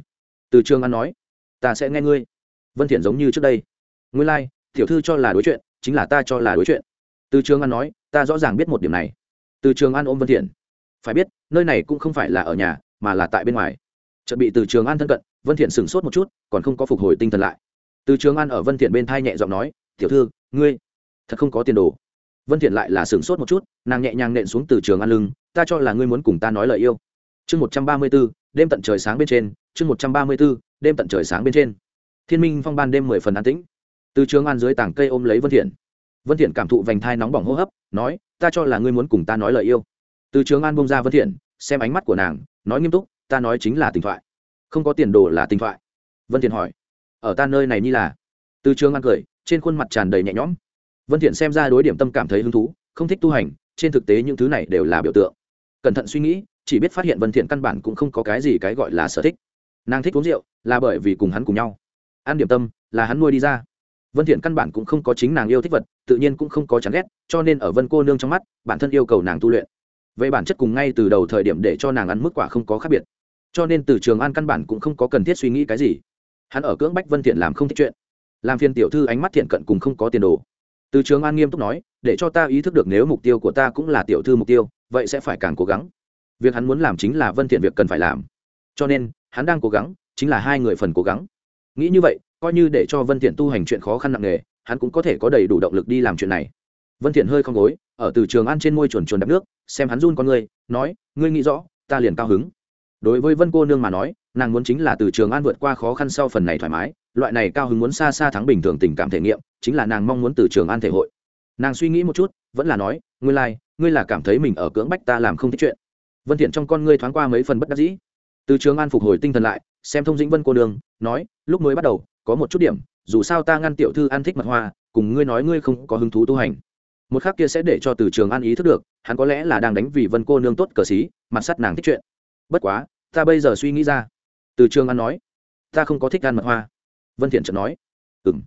Từ trường an nói. Ta sẽ nghe ngươi. Vân thiện giống như trước đây. Nguyên lai like, tiểu thư cho là đối chuyện chính là ta cho là đối chuyện. Từ trường an nói ta rõ ràng biết một điểm này. Từ trường an ôm vân thiện phải biết nơi này cũng không phải là ở nhà mà là tại bên ngoài. Chợt bị từ trường an thân cận vân thiện sửng sốt một chút còn không có phục hồi tinh thần lại từ trường an ở vân thiện bên thai nhẹ giọng nói tiểu thư ngươi thật không có tiền đồ. Vân thiện lại là sửng sốt một chút nàng nhẹ nhàng nện xuống từ trường an lưng ta cho là ngươi muốn cùng ta nói lời yêu. Chương 134, đêm tận trời sáng bên trên chương 134, đêm tận trời sáng bên trên. Thiên minh phong ban đêm mười phần an tĩnh. Từ trường an dưới tảng cây ôm lấy vân thiện. Vân thiện cảm thụ vành thai nóng bỏng hô hấp nói ta cho là ngươi muốn cùng ta nói lời yêu. Từ trường an bông ra vân thiện xem ánh mắt của nàng nói nghiêm túc ta nói chính là tình thoại. Không có tiền đồ là tình thoại. Vân thiện hỏi ở ta nơi này như là. Từ trường ăn cười, trên khuôn mặt tràn đầy nhẹ nhõm. Vân thiện xem ra đối điểm tâm cảm thấy hứng thú, không thích tu hành, trên thực tế những thứ này đều là biểu tượng. Cẩn thận suy nghĩ, chỉ biết phát hiện vân thiện căn bản cũng không có cái gì cái gọi là sở thích. Nàng thích uống rượu, là bởi vì cùng hắn cùng nhau. Ăn điểm tâm, là hắn nuôi đi ra. Vân thiện căn bản cũng không có chính nàng yêu thích vật, tự nhiên cũng không có chán ghét, cho nên ở vân cô nương trong mắt, bản thân yêu cầu nàng tu luyện. Về bản chất cùng ngay từ đầu thời điểm để cho nàng ăn mức quả không có khác biệt. Cho nên từ trường an căn bản cũng không có cần thiết suy nghĩ cái gì hắn ở cưỡng bách vân thiện làm không thích chuyện. Làm phiền tiểu thư ánh mắt thiện cận cùng không có tiền đồ. Từ trường an nghiêm túc nói, để cho ta ý thức được nếu mục tiêu của ta cũng là tiểu thư mục tiêu, vậy sẽ phải càng cố gắng. Việc hắn muốn làm chính là vân thiện việc cần phải làm. Cho nên, hắn đang cố gắng, chính là hai người phần cố gắng. Nghĩ như vậy, coi như để cho vân thiện tu hành chuyện khó khăn nặng nề, hắn cũng có thể có đầy đủ động lực đi làm chuyện này. Vân thiện hơi không gối, ở từ trường an trên môi chuồn chuồn đắp nước, xem hắn run con người, nói, ngươi nghĩ rõ, ta liền cao hứng. Đối với vân cô nương mà nói nàng muốn chính là từ trường an vượt qua khó khăn sau phần này thoải mái loại này cao hứng muốn xa xa thắng bình thường tình cảm thể nghiệm chính là nàng mong muốn từ trường an thể hội. Nàng suy nghĩ một chút vẫn là nói ngươi lai、like, ngươi là cảm thấy mình ở cưỡng bách ta làm không thích chuyện. Vân thiện trong con ngươi thoáng qua mấy phần bất đắc dĩ. Từ trường an phục hồi tinh thần lại xem thông dĩnh vân cô nương nói lúc mới bắt đầu có một chút điểm dù sao ta ngăn tiểu thư an thích mật hoa cùng ngươi nói ngươi không có hứng thú tu hành. Một khác kia sẽ để cho từ trường an ý thức được hắn có lẽ là đang đánh vì vân cô nương tốt cờ xí mặt sắt nàng thích chuyện. Bất quá ta bây giờ suy nghĩ ra từ trường an nói, ta không có thích ăn mật hoa. Vân thiện chợt nói, ừm.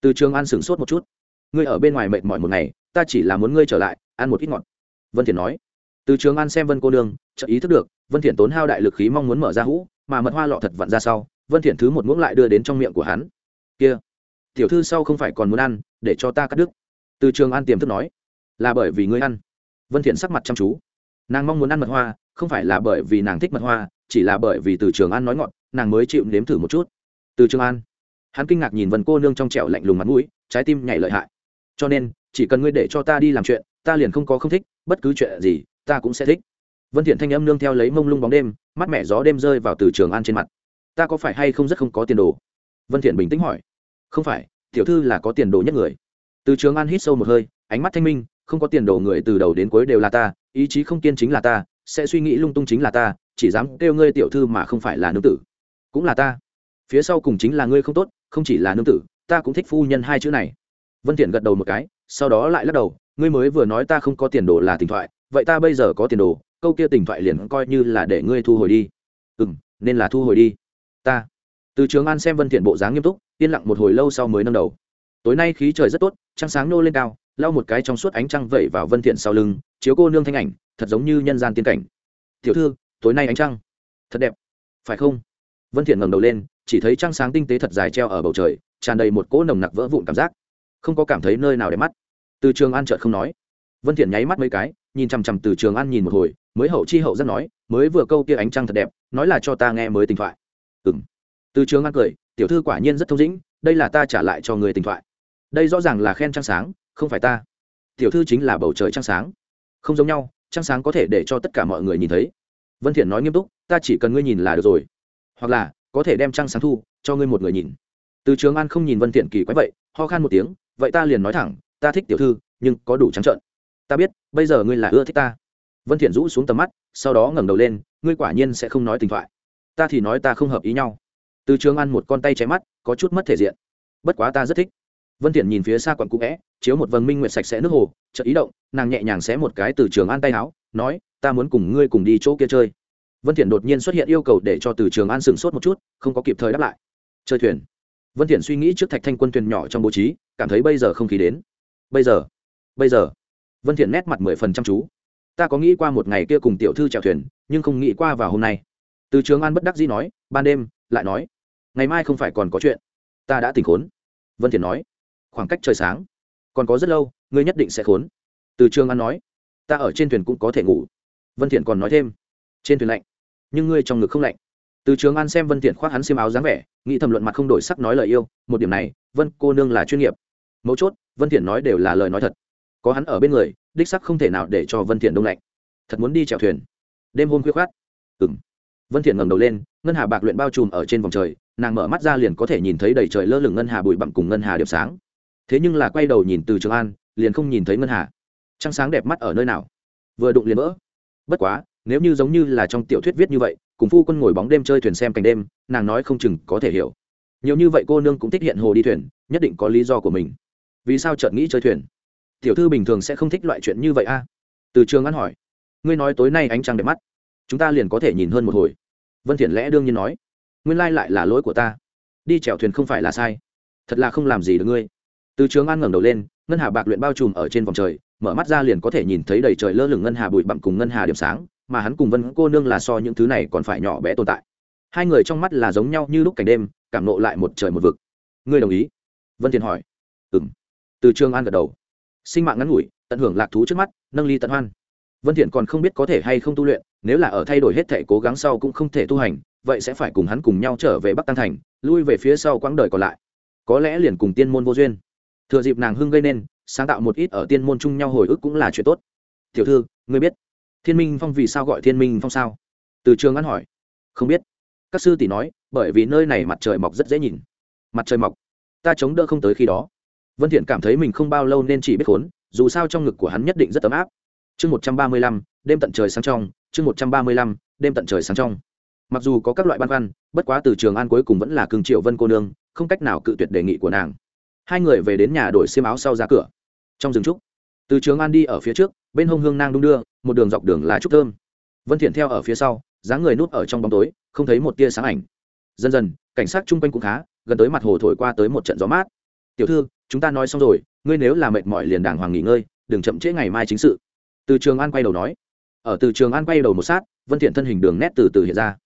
Từ trường an sửng sốt một chút, ngươi ở bên ngoài mệt mỏi một ngày, ta chỉ là muốn ngươi trở lại, ăn một ít ngọt. Vân thiện nói, từ trường an xem vân cô nương, chợt ý thức được, vân thiện tốn hao đại lực khí mong muốn mở ra hũ, mà mật hoa lọ thật vặn ra sau, vân thiện thứ một muỗng lại đưa đến trong miệng của hắn. Kia, tiểu thư sau không phải còn muốn ăn, để cho ta cắt đứt. Từ trường an tiềm thức nói, là bởi vì ngươi ăn. Vân thiện sắc mặt chăm chú, nàng mong muốn ăn mật hoa không phải là bởi vì nàng thích mật hoa, chỉ là bởi vì từ trường an nói ngọt nàng mới chịu nếm thử một chút. Từ trường an. Hắn kinh ngạc nhìn vân cô nương trong trẻo lạnh lùng mặt mũi, trái tim nhảy lợi hại. Cho nên, chỉ cần ngươi để cho ta đi làm chuyện, ta liền không có không thích, bất cứ chuyện gì, ta cũng sẽ thích. Vân thiện thanh âm nương theo lấy mông lung bóng đêm, mắt mẹ gió đêm rơi vào từ trường an trên mặt. Ta có phải hay không rất không có tiền đồ? Vân thiện bình tĩnh hỏi. Không phải, tiểu thư là có tiền đồ nhất người. Từ trường an hít sâu một hơi, ánh mắt thanh minh, không có tiền đồ người từ đầu đến cuối đều là ta, ý chí không kiên chính là ta sẽ suy nghĩ lung tung chính là ta, chỉ dám kêu ngươi tiểu thư mà không phải là nương tử. Cũng là ta. Phía sau cùng chính là ngươi không tốt, không chỉ là nương tử, ta cũng thích phu nhân hai chữ này. Vân thiện gật đầu một cái, sau đó lại lắc đầu, ngươi mới vừa nói ta không có tiền đồ là tình thoại, vậy ta bây giờ có tiền đồ, câu kia tình thoại liền coi như là để ngươi thu hồi đi. Ừm, nên là thu hồi đi. Ta. Từ trường an xem vân thiện bộ dáng nghiêm túc, yên lặng một hồi lâu sau mới nâng đầu. Tối nay khí trời rất tốt, trăng sáng nô lên cao, lau một cái trong suốt ánh trăng vẩy vào vân thiện sau lưng, chiếu cô nương thanh ảnh thật giống như nhân gian tiên cảnh. Tiểu thư, tối nay ánh trăng. Thật đẹp. Phải không? Vân thiện ngẩng đầu lên, chỉ thấy trăng sáng tinh tế thật dài treo ở bầu trời, tràn đầy một cỗ nồng nặc vỡ vụn cảm giác. Không có cảm thấy nơi nào để mắt. Từ trường an chợt không nói. Vân thiện nháy mắt mấy cái, nhìn chằm chằm từ trường an nhìn một hồi, mới hậu chi hậu rất nói, mới vừa câu kia ánh trăng thật đẹp, nói là cho ta nghe mới tình thoại. Ừm. Từ trường an cười, tiểu thư quả nhiên rất thông dĩnh, đây là ta trả lại cho người tình thoại. Đây rõ ràng là khen trăng sáng, không phải ta. Tiểu thư chính là bầu trời trăng sáng. Không giống nhau trăng sáng có thể để cho tất cả mọi người nhìn thấy. Vân thiện nói nghiêm túc, ta chỉ cần ngươi nhìn là được rồi. Hoặc là, có thể đem trăng sáng thu, cho ngươi một người nhìn. Từ trường an không nhìn vân thiện kỳ quái vậy, ho khan một tiếng, vậy ta liền nói thẳng, ta thích tiểu thư, nhưng có đủ trắng trợn. Ta biết, bây giờ ngươi là ưa thích ta. Vân thiện rũ xuống tầm mắt, sau đó ngẩng đầu lên, ngươi quả nhiên sẽ không nói tình thoại. Ta thì nói ta không hợp ý nhau. Từ trường an một con tay chém mắt, có chút mất thể diện. Bất quá ta rất thích vân thiện nhìn phía xa quận cũ vẽ chiếu một vầng minh nguyệt sạch sẽ nước hồ, chợt ý động, nàng nhẹ nhàng xé một cái từ trường an tay áo, nói, ta muốn cùng ngươi cùng đi chỗ kia chơi. Vân thiện đột nhiên xuất hiện yêu cầu để cho từ trường an sừng sốt một chút, không có kịp thời đáp lại. Chơi thuyền. Vân thiện suy nghĩ trước thạch thanh quân thuyền nhỏ trong bố trí, cảm thấy bây giờ không khí đến. Bây giờ bây giờ. Vân thiện nét mặt mười phần chăm chú. Ta có nghĩ qua một ngày kia cùng tiểu thư chèo thuyền, nhưng không nghĩ qua vào hôm nay. Từ trường an bất đắc dĩ nói, ban đêm, lại nói, ngày mai không phải còn có chuyện. Ta đã tỉnh khốn. Vân thiện nói khoảng cách trời sáng. Còn có rất lâu, ngươi nhất định sẽ khốn. Từ trường an nói, ta ở trên thuyền cũng có thể ngủ. Vân thiện còn nói thêm, trên thuyền lạnh, nhưng ngươi trong ngực không lạnh. Từ trường an xem vân thiện khoác hắn xiêm áo dáng vẻ, nghĩ thầm luận mặt không đổi sắc nói lời yêu, một điểm này, vân cô nương là chuyên nghiệp. Mấu chốt, vân thiện nói đều là lời nói thật. Có hắn ở bên người, đích sắc không thể nào để cho vân thiện đông lạnh. Thật muốn đi chèo thuyền. Đêm hôm khuya khoát, ừm. Vân thiện ngẩng đầu lên, ngân hà bạc luyện bao trùm ở trên vòng trời, nàng mở mắt ra liền có thể nhìn thấy đầy trời lơ lửng ngân hà bụi bặm cùng ngân hà điểm sáng thế nhưng là quay đầu nhìn từ trường an, liền không nhìn thấy ngân hà. Trăng sáng đẹp mắt ở nơi nào? Vừa đụng liền vỡ. Bất quá, nếu như giống như là trong tiểu thuyết viết như vậy, cùng phu quân ngồi bóng đêm chơi thuyền xem cảnh đêm, nàng nói không chừng có thể hiểu. Nhiều như vậy cô nương cũng thích hiện hồ đi thuyền, nhất định có lý do của mình. Vì sao chợt nghĩ chơi thuyền? Tiểu thư bình thường sẽ không thích loại chuyện như vậy a? Từ trường an hỏi. Ngươi nói tối nay ánh trăng đẹp mắt. Chúng ta liền có thể nhìn hơn một hồi. Vân thiện lẽ đương nhiên nói. Nguyên lai lại là lỗi của ta. Đi chèo thuyền không phải là sai. Thật là không làm gì được ngươi từ trường an ngẩng đầu lên, ngân hà bạc luyện bao trùm ở trên vòng trời, mở mắt ra liền có thể nhìn thấy đầy trời lơ lửng ngân hà bụi bặm cùng ngân hà điểm sáng, mà hắn cùng vân cô nương là so những thứ này còn phải nhỏ bé tồn tại. Hai người trong mắt là giống nhau như lúc cảnh đêm, cảm nộ lại một trời một vực. Ngươi đồng ý? Vân thiền hỏi. Ừm. Từ trường an gật đầu. Sinh mạng ngắn ngủi, tận hưởng lạc thú trước mắt, nâng ly tận hoan. Vân thiện còn không biết có thể hay không tu luyện, nếu là ở thay đổi hết thể cố gắng sau cũng không thể tu hành, vậy sẽ phải cùng hắn cùng nhau trở về bắc tăng thành, lui về phía sau quãng đời còn lại. Có lẽ liền cùng tiên môn vô duyên thừa dịp nàng hưng gây nên, sáng tạo một ít ở tiên môn chung nhau hồi ức cũng là chuyện tốt. Tiểu thư, ngươi biết, thiên minh phong vì sao gọi thiên minh phong sao? Từ trường an hỏi. Không biết. Các sư tỷ nói, bởi vì nơi này mặt trời mọc rất dễ nhìn. Mặt trời mọc. Ta chống đỡ không tới khi đó. Vân thiện cảm thấy mình không bao lâu nên chỉ biết khốn, dù sao trong ngực của hắn nhất định rất ấm áp. Chương một trăm ba mươi lăm, đêm tận trời sáng trong. Chương một trăm ba mươi lăm, đêm tận trời sáng trong. Mặc dù có các loại băn khoăn, bất quá từ trường an cuối cùng vẫn là cường triệu vân cô nương, không cách nào cự tuyệt đề nghị của nàng hai người về đến nhà đổi xiêm áo sau ra cửa. Trong rừng trúc, từ trường an đi ở phía trước, bên hông hương nang đung đưa, một đường dọc đường lá trúc thơm. Vân thiện theo ở phía sau, dáng người núp ở trong bóng tối, không thấy một tia sáng ảnh. Dần dần, cảnh sát chung quanh cũng khá, gần tới mặt hồ thổi qua tới một trận gió mát. Tiểu thư, chúng ta nói xong rồi, ngươi nếu là mệt mỏi liền đàng hoàng nghỉ ngơi, đừng chậm trễ ngày mai chính sự. Từ trường an quay đầu nói. Ở từ trường an quay đầu một sát, vân thiện thân hình đường nét từ từ hiện ra.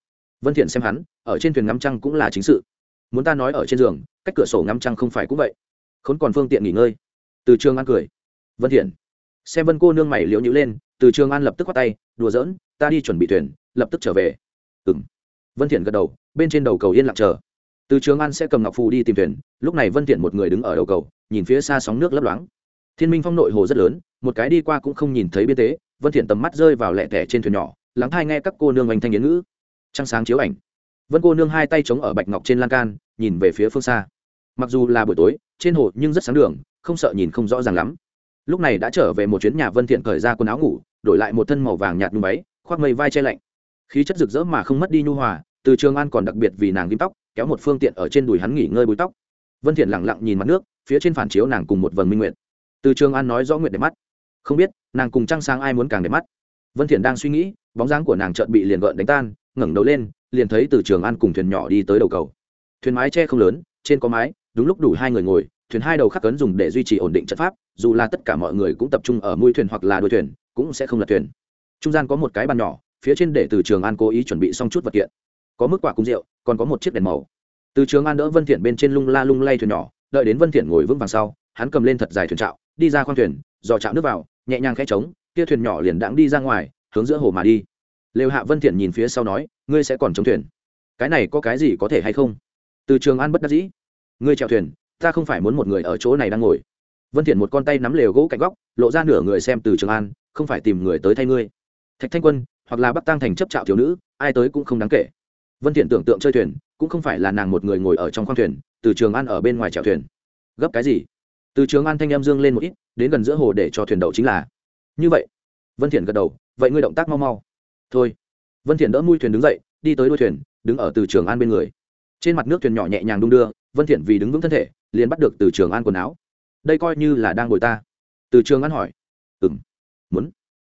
Vân thiện xem hắn, ở trên thuyền ngắm trăng cũng là chính sự. Muốn ta nói ở trên giường, cách cửa sổ ngắm trăng không phải cũng vậy khốn còn phương tiện nghỉ ngơi. Từ trường an cười. Vân thiện. Xem vân cô nương mày liễu nhữ lên, từ trường an lập tức quát tay, đùa giỡn, ta đi chuẩn bị thuyền, lập tức trở về. Ừm. Vân thiện gật đầu, bên trên đầu cầu yên lặng chờ. Từ trường an sẽ cầm ngọc phù đi tìm thuyền, lúc này vân thiện một người đứng ở đầu cầu, nhìn phía xa sóng nước lấp loáng. Thiên minh phong nội hồ rất lớn, một cái đi qua cũng không nhìn thấy biên tế, vân thiện tầm mắt rơi vào lẹ tẻ trên thuyền nhỏ, lắng thai nghe các cô nương anh thanh yến ngữ. Trăng sáng chiếu ảnh. Vân cô nương hai tay chống ở bạch ngọc trên lan can, nhìn về phía phương xa. Mặc dù là buổi tối trên hồ nhưng rất sáng đường, không sợ nhìn không rõ ràng lắm. Lúc này đã trở về một chuyến nhà vân thiện cởi ra quần áo ngủ, đổi lại một thân màu vàng nhạt nhung váy, khoác mây vai che lạnh. Khí chất rực rỡ mà không mất đi nhu hòa, từ trường an còn đặc biệt vì nàng ghim tóc, kéo một phương tiện ở trên đùi hắn nghỉ ngơi búi tóc. Vân thiện lặng lặng nhìn mặt nước, phía trên phản chiếu nàng cùng một vầng minh nguyện từ trường an nói rõ nguyện đẹp mắt. Không biết, nàng cùng trăng sáng ai muốn càng đẹp mắt. Vân thiện đang suy nghĩ, bóng dáng của nàng chợt bị liền gợn đánh tan, ngẩng đầu lên, liền thấy từ trường an cùng thuyền nhỏ đi tới đầu cầu. Thuyền mái che không lớn, trên có mái đúng lúc đủ hai người ngồi, thuyền hai đầu khắc cấn dùng để duy trì ổn định trận pháp, dù là tất cả mọi người cũng tập trung ở mũi thuyền hoặc là đuôi thuyền, cũng sẽ không lật thuyền. Trung gian có một cái bàn nhỏ, phía trên để từ trường an cố ý chuẩn bị xong chút vật kiện. Có mức quả cung rượu, còn có một chiếc đèn màu. Từ trường an đỡ vân thiện bên trên lung la lung lay thuyền nhỏ, đợi đến vân thiện ngồi vững vàng sau, hắn cầm lên thật dài thuyền trạo đi ra khoang thuyền, dò chạm nước vào, nhẹ nhàng khẽ trống, kia thuyền nhỏ liền đãng đi ra ngoài, hướng giữa hồ mà đi. Lều hạ vân thiện nhìn phía sau nói, ngươi sẽ còn chống thuyền. Cái này có cái gì có thể hay không? Từ trường an bất đắc dĩ ngươi chèo thuyền, ta không phải muốn một người ở chỗ này đang ngồi. Vân thiện một con tay nắm lều gỗ cạnh góc, lộ ra nửa người xem từ trường an, không phải tìm người tới thay ngươi. Thạch thanh quân, hoặc là bắc tăng thành chấp trạo thiếu nữ, ai tới cũng không đáng kể. Vân thiện tưởng tượng chơi thuyền, cũng không phải là nàng một người ngồi ở trong khoang thuyền, từ trường an ở bên ngoài chèo thuyền. Gấp cái gì? Từ trường an thanh em dương lên một ít, đến gần giữa hồ để cho thuyền đậu chính là. Như vậy. Vân thiện gật đầu, vậy ngươi động tác mau mau. Thôi. Vân thiện đỡ mũi thuyền đứng dậy, đi tới đuôi thuyền, đứng ở từ trường an bên người trên mặt nước thuyền nhỏ nhẹ nhàng đung đưa, vân thiện vì đứng vững thân thể, liền bắt được từ trường an quần áo. Đây coi như là đang ngồi ta. Từ trường an hỏi. Ừm, muốn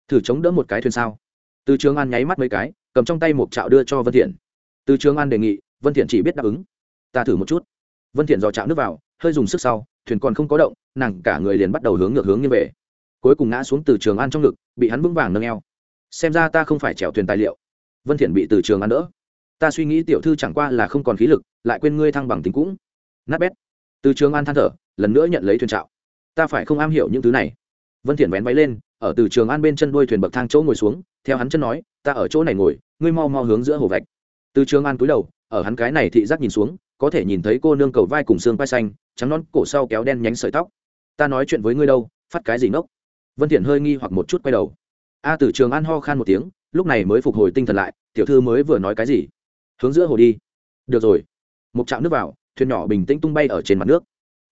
thử chống đỡ một cái thuyền sao? Từ trường an nháy mắt mấy cái, cầm trong tay một chạo đưa cho vân thiện. Từ trường an đề nghị, vân thiện chỉ biết đáp ứng. Ta thử một chút. Vân thiện dò chạo nước vào, hơi dùng sức sau, thuyền còn không có động, nàng cả người liền bắt đầu hướng ngược hướng như về. Cuối cùng ngã xuống từ trường an trong ngực, bị hắn vững vàng nâng eo. Xem ra ta không phải chèo thuyền tài liệu. Vân thiện bị từ trường an đỡ ta suy nghĩ tiểu thư chẳng qua là không còn khí lực, lại quên ngươi thăng bằng tính cũng. Nát bét. Từ trường an than thở, lần nữa nhận lấy thuyền trạo. Ta phải không am hiểu những thứ này. Vân thiện vén váy lên, ở từ trường an bên chân đuôi thuyền bậc thang chỗ ngồi xuống, theo hắn chân nói, ta ở chỗ này ngồi, ngươi mau mau hướng giữa hồ vạch. Từ trường an cúi đầu, ở hắn cái này thị giác nhìn xuống, có thể nhìn thấy cô nương cầu vai cùng xương vai xanh, trắng nón cổ sau kéo đen nhánh sợi tóc. Ta nói chuyện với ngươi đâu, phát cái gì ngốc? Vân thiện hơi nghi hoặc một chút quay đầu. A, từ trường an ho khan một tiếng, lúc này mới phục hồi tinh thần lại, tiểu thư mới vừa nói cái gì? Hướng giữa hồ đi. Được rồi. Một chạm nước vào, thuyền nhỏ bình tĩnh tung bay ở trên mặt nước.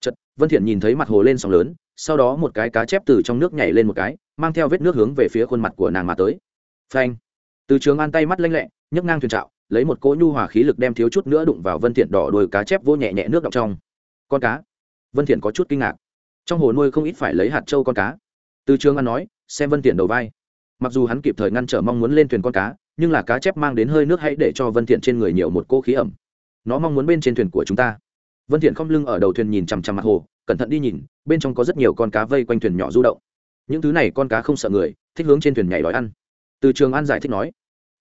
Chật vân thiện nhìn thấy mặt hồ lên sóng lớn, sau đó một cái cá chép từ trong nước nhảy lên một cái, mang theo vết nước hướng về phía khuôn mặt của nàng mà tới. Phanh. Từ trường an tay mắt lanh lẹ, nhấc ngang thuyền trạo lấy một cỗ nhu hòa khí lực đem thiếu chút nữa đụng vào vân thiện đỏ đuôi cá chép vô nhẹ nhẹ nước động trong. Con cá. Vân thiện có chút kinh ngạc. Trong hồ nuôi không ít phải lấy hạt châu con cá. Từ trường an nói, xem vân thiện đầu vai. Mặc dù hắn kịp thời ngăn trở mong muốn lên thuyền con cá nhưng là cá chép mang đến hơi nước hãy để cho vân thiện trên người nhiều một cô khí ẩm. Nó mong muốn bên trên thuyền của chúng ta. Vân thiện không lưng ở đầu thuyền nhìn chằm chằm mặt hồ, cẩn thận đi nhìn, bên trong có rất nhiều con cá vây quanh thuyền nhỏ du động. Những thứ này con cá không sợ người, thích hướng trên thuyền nhảy đòi ăn. Từ trường an giải thích nói.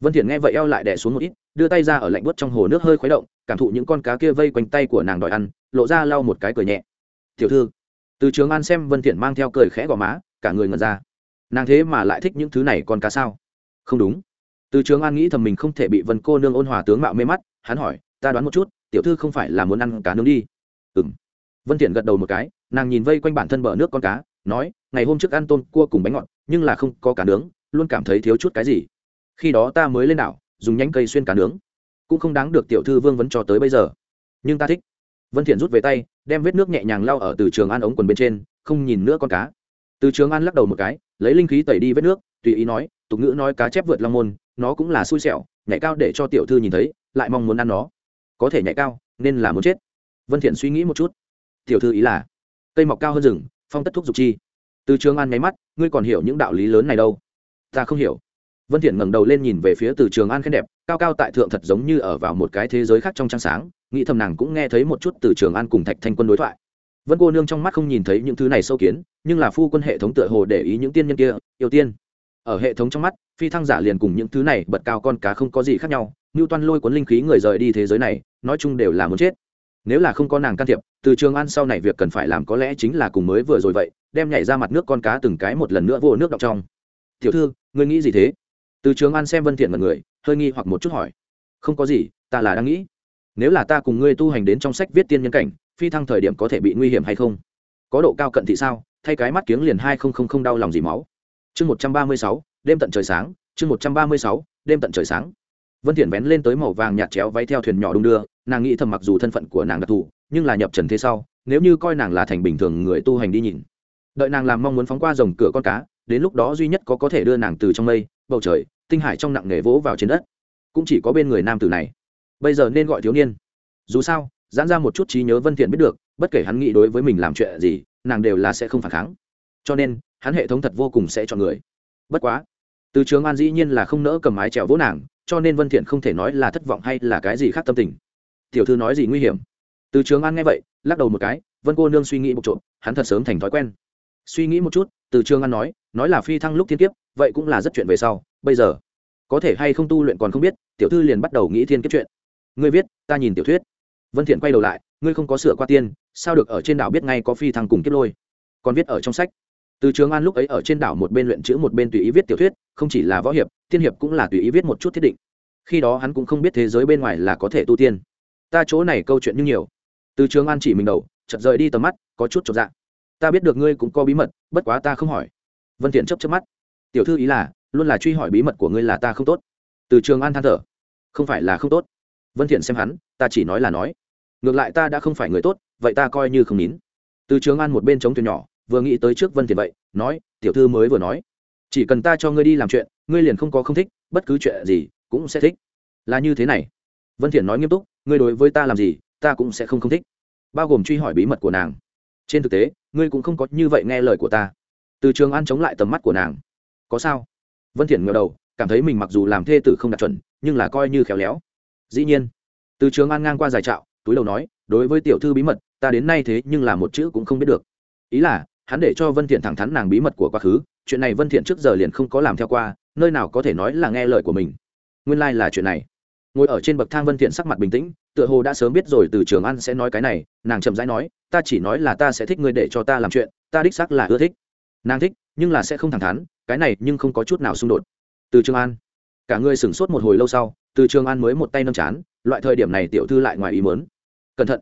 Vân thiện nghe vậy eo lại đè xuống một ít, đưa tay ra ở lạnh buốt trong hồ nước hơi khuấy động, cảm thụ những con cá kia vây quanh tay của nàng đòi ăn, lộ ra lau một cái cười nhẹ. Tiểu thư. Từ trường an xem vân thiện mang theo cười khẽ gò má, cả người ngẩn ra. Nàng thế mà lại thích những thứ này con cá sao? Không đúng từ trường an nghĩ thầm mình không thể bị vân cô nương ôn hòa tướng mạo mê mắt, hắn hỏi, ta đoán một chút, tiểu thư không phải là muốn ăn cá nướng đi? Ừm. Vân thiện gật đầu một cái, nàng nhìn vây quanh bản thân bờ nước con cá, nói, ngày hôm trước ăn tôm cua cùng bánh ngọt, nhưng là không có cá nướng, luôn cảm thấy thiếu chút cái gì. Khi đó ta mới lên đảo, dùng nhánh cây xuyên cá nướng. Cũng không đáng được tiểu thư vương vấn cho tới bây giờ. Nhưng ta thích. Vân thiện rút về tay, đem vết nước nhẹ nhàng lau ở từ trường an ống quần bên trên, không nhìn nữa con cá. Từ trường an lắc đầu một cái, lấy linh khí tẩy đi vết nước, tùy ý nói, tục ngữ nói cá chép vượt long môn nó cũng là xui xẻo, nhảy cao để cho tiểu thư nhìn thấy, lại mong muốn ăn nó. Có thể nhảy cao, nên là muốn chết. Vân thiện suy nghĩ một chút. Tiểu thư ý là, cây mọc cao hơn rừng, phong tất thúc dục chi. Từ trường an nháy mắt, ngươi còn hiểu những đạo lý lớn này đâu. Ta không hiểu. Vân thiện ngẩng đầu lên nhìn về phía từ trường an khen đẹp, cao cao tại thượng thật giống như ở vào một cái thế giới khác trong trăng sáng, nghĩ thầm nàng cũng nghe thấy một chút từ trường an cùng thạch thanh quân đối thoại. Vân cô nương trong mắt không nhìn thấy những thứ này sâu kiến, nhưng là phu quân hệ thống tựa hồ để ý những tiên nhân kia, yêu tiên ở hệ thống trong mắt, phi thăng giả liền cùng những thứ này bật cao con cá không có gì khác nhau. Như toan lôi cuốn linh khí người rời đi thế giới này, nói chung đều là muốn chết. Nếu là không có nàng can thiệp, từ trường an sau này việc cần phải làm có lẽ chính là cùng mới vừa rồi vậy, đem nhảy ra mặt nước con cá từng cái một lần nữa vô nước đọng trong. Tiểu thư, ngươi nghĩ gì thế? Từ trường an xem vân thiện mật người, hơi nghi hoặc một chút hỏi. Không có gì, ta là đang nghĩ. Nếu là ta cùng ngươi tu hành đến trong sách viết tiên nhân cảnh, phi thăng thời điểm có thể bị nguy hiểm hay không? Có độ cao cận thị sao? Thay cái mắt kiếng liền hai không không không đau lòng gì máu chương một trăm ba mươi sáu, đêm tận trời sáng. Chương một trăm ba mươi sáu, đêm tận trời sáng. Vân thiện vén lên tới màu vàng nhạt chéo váy theo thuyền nhỏ đung đưa. Nàng nghĩ thầm mặc dù thân phận của nàng đặc thù, nhưng là nhập trần thế sau, nếu như coi nàng là thành bình thường người tu hành đi nhìn. Đợi nàng làm mong muốn phóng qua rồng cửa con cá, đến lúc đó duy nhất có có thể đưa nàng từ trong mây, bầu trời, tinh hải trong nặng nề vỗ vào trên đất. Cũng chỉ có bên người nam tử này. Bây giờ nên gọi thiếu niên. Dù sao, giãn ra một chút trí nhớ vân thiện biết được, bất kể hắn nghĩ đối với mình làm chuyện gì, nàng đều là sẽ không phản kháng. Cho nên hắn hệ thống thật vô cùng sẽ chọn người. Bất quá, từ trường an dĩ nhiên là không nỡ cầm mái trèo vỗ nàng, cho nên vân thiện không thể nói là thất vọng hay là cái gì khác tâm tình. Tiểu thư nói gì nguy hiểm? Từ trường an nghe vậy, lắc đầu một cái, vân cô nương suy nghĩ một trộm hắn thật sớm thành thói quen. Suy nghĩ một chút, từ trường an nói nói là phi thăng lúc thiên kiếp, vậy cũng là rất chuyện về sau, bây giờ, có thể hay không tu luyện còn không biết, tiểu thư liền bắt đầu nghĩ thiên kiếp chuyện. Ngươi viết, ta nhìn tiểu thuyết. Vân thiện quay đầu lại, ngươi không có sửa qua tiên, sao được ở trên đảo biết ngay có phi thăng cùng kiếp lôi. Còn viết ở trong sách từ trường an lúc ấy ở trên đảo một bên luyện chữ, một bên tùy ý viết tiểu thuyết, không chỉ là võ hiệp tiên hiệp cũng là tùy ý viết một chút thiết định. Khi đó hắn cũng không biết thế giới bên ngoài là có thể tu tiên. Ta chỗ này câu chuyện như nhiều. Từ trường an chỉ mình đầu, chợt rời đi tầm mắt, có chút chột dạ. Ta biết được ngươi cũng có bí mật, bất quá ta không hỏi. Vân thiện chớp chớp mắt. Tiểu thư ý là, luôn là truy hỏi bí mật của ngươi là ta không tốt. Từ trường an than thở. Không phải là không tốt. Vân thiện xem hắn, ta chỉ nói là nói. Ngược lại ta đã không phải người tốt, vậy ta coi như không nín. Từ trường an một bên chống thuyền nhỏ vừa nghĩ tới trước vân thiện vậy, nói, tiểu thư mới vừa nói, chỉ cần ta cho ngươi đi làm chuyện, ngươi liền không có không thích, bất cứ chuyện gì cũng sẽ thích. Là như thế này. Vân thiện nói nghiêm túc, ngươi đối với ta làm gì, ta cũng sẽ không không thích. Bao gồm truy hỏi bí mật của nàng. Trên thực tế, ngươi cũng không có như vậy nghe lời của ta. Từ trường an chống lại tầm mắt của nàng. Có sao? Vân thiện ngẩng đầu, cảm thấy mình mặc dù làm thê tử không đạt chuẩn, nhưng là coi như khéo léo. Dĩ nhiên, từ trường an ngang qua giải trạo, túi đầu nói, đối với tiểu thư bí mật, ta đến nay thế nhưng là một chữ cũng không biết được. Ý là hắn để cho vân thiện thẳng thắn nàng bí mật của quá khứ, chuyện này vân thiện trước giờ liền không có làm theo qua, nơi nào có thể nói là nghe lời của mình. Nguyên lai like là chuyện này. Ngồi ở trên bậc thang vân thiện sắc mặt bình tĩnh, tựa hồ đã sớm biết rồi từ trường an sẽ nói cái này, nàng chậm rãi nói, ta chỉ nói là ta sẽ thích ngươi để cho ta làm chuyện, ta đích xác là ưa thích. Nàng thích, nhưng là sẽ không thẳng thắn, cái này nhưng không có chút nào xung đột. Từ trường an cả người sửng sốt một hồi lâu sau, từ trường an mới một tay nâng chán, loại thời điểm này tiểu thư lại ngoài ý muốn. Cẩn thận.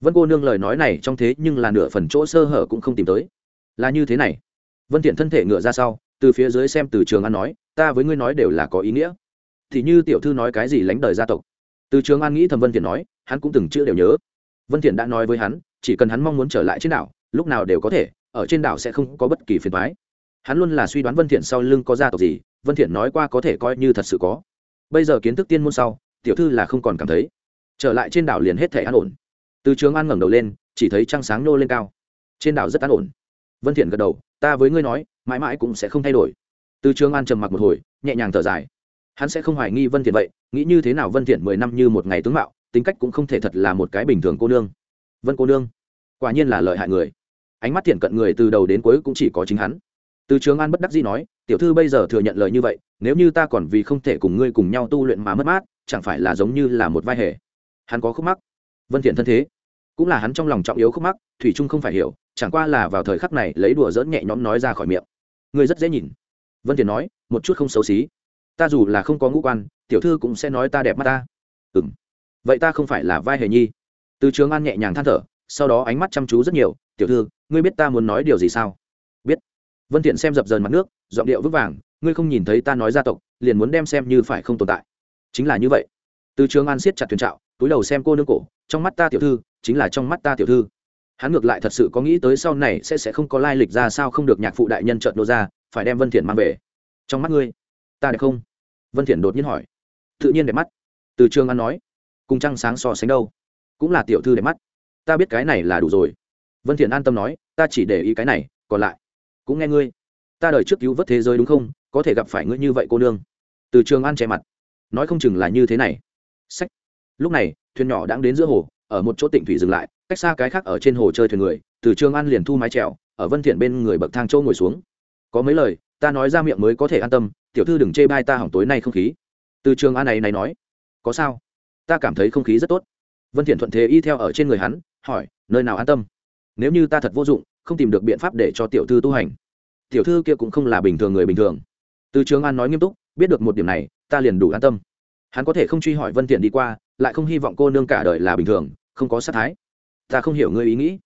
Vân cô nương lời nói này trong thế nhưng là nửa phần chỗ sơ hở cũng không tìm tới là như thế này. Vân thiện thân thể ngựa ra sau, từ phía dưới xem từ trường an nói, ta với ngươi nói đều là có ý nghĩa. Thì như tiểu thư nói cái gì lánh đời gia tộc. Từ trường an nghĩ thầm vân thiện nói, hắn cũng từng chưa đều nhớ. Vân thiện đã nói với hắn, chỉ cần hắn mong muốn trở lại trên đảo, lúc nào đều có thể, ở trên đảo sẽ không có bất kỳ phiền toái. Hắn luôn là suy đoán vân thiện sau lưng có gia tộc gì, vân thiện nói qua có thể coi như thật sự có. Bây giờ kiến thức tiên môn sau, tiểu thư là không còn cảm thấy. Trở lại trên đảo liền hết thể an ổn. Từ trường an ngẩng đầu lên, chỉ thấy trăng sáng nô lên cao. Trên đảo rất an ổn vân thiện gật đầu, ta với ngươi nói, mãi mãi cũng sẽ không thay đổi. Từ trường an trầm mặc một hồi, nhẹ nhàng thở dài. Hắn sẽ không hoài nghi vân thiện vậy, nghĩ như thế nào vân thiện mười năm như một ngày tướng mạo, tính cách cũng không thể thật là một cái bình thường cô nương. Vân cô nương, quả nhiên là lợi hại người. Ánh mắt thiện cận người từ đầu đến cuối cũng chỉ có chính hắn. Từ trường an bất đắc dĩ nói, tiểu thư bây giờ thừa nhận lời như vậy, nếu như ta còn vì không thể cùng ngươi cùng nhau tu luyện mà mất mát, chẳng phải là giống như là một vai hề. Hắn có khúc mắc. Vân thiện thân thế cũng là hắn trong lòng trọng yếu khúc mắc, thủy trung không phải hiểu, chẳng qua là vào thời khắc này lấy đùa dỡn nhẹ nhõm nói ra khỏi miệng. Ngươi rất dễ nhìn. Vân thiền nói, một chút không xấu xí. Ta dù là không có ngũ quan, tiểu thư cũng sẽ nói ta đẹp mắt ta. Ừm. Vậy ta không phải là vai hề nhi. Từ trường an nhẹ nhàng than thở, sau đó ánh mắt chăm chú rất nhiều. Tiểu thư, ngươi biết ta muốn nói điều gì sao? Biết. Vân thiện xem dập dờn mặt nước, giọng điệu vững vàng, ngươi không nhìn thấy ta nói gia tộc, liền muốn đem xem như phải không tồn tại. Chính là như vậy. Từ trường an siết chặt thuyền trạo, túi đầu xem cô nương cổ, trong mắt ta tiểu thư chính là trong mắt ta tiểu thư. Hắn ngược lại thật sự có nghĩ tới sau này sẽ sẽ không có lai lịch ra sao không được nhạc phụ đại nhân trợn nô ra, phải đem vân thiện mang về. Trong mắt ngươi, ta đẹp không? Vân thiện đột nhiên hỏi. Tự nhiên đẹp mắt. Từ trường an nói. Cùng trăng sáng so sánh đâu? Cũng là tiểu thư đẹp mắt. Ta biết cái này là đủ rồi. Vân thiện an tâm nói, ta chỉ để ý cái này, còn lại. Cũng nghe ngươi. Ta đời trước cứu vớt thế giới đúng không? Có thể gặp phải ngươi như vậy cô nương. Từ trường an che mặt. Nói không chừng là như thế này. Sách. Lúc này, thuyền nhỏ đang đến giữa hồ ở một chỗ tịnh thủy dừng lại, cách xa cái khác ở trên hồ chơi thuyền người, từ trường an liền thu mái trèo ở vân thiện bên người bậc thang châu ngồi xuống. Có mấy lời, ta nói ra miệng mới có thể an tâm, tiểu thư đừng chê bai ta hỏng tối nay không khí. Từ trường an này này nói, có sao? Ta cảm thấy không khí rất tốt. Vân thiện thuận thế y theo ở trên người hắn, hỏi, nơi nào an tâm? Nếu như ta thật vô dụng, không tìm được biện pháp để cho tiểu thư tu hành. Tiểu thư kia cũng không là bình thường người bình thường. Từ trường an nói nghiêm túc, biết được một điểm này, ta liền đủ an tâm. Hắn có thể không truy hỏi vân thiện đi qua, lại không hy vọng cô nương cả đời là bình thường không có sát thái. Ta không hiểu ngươi ý nghĩ.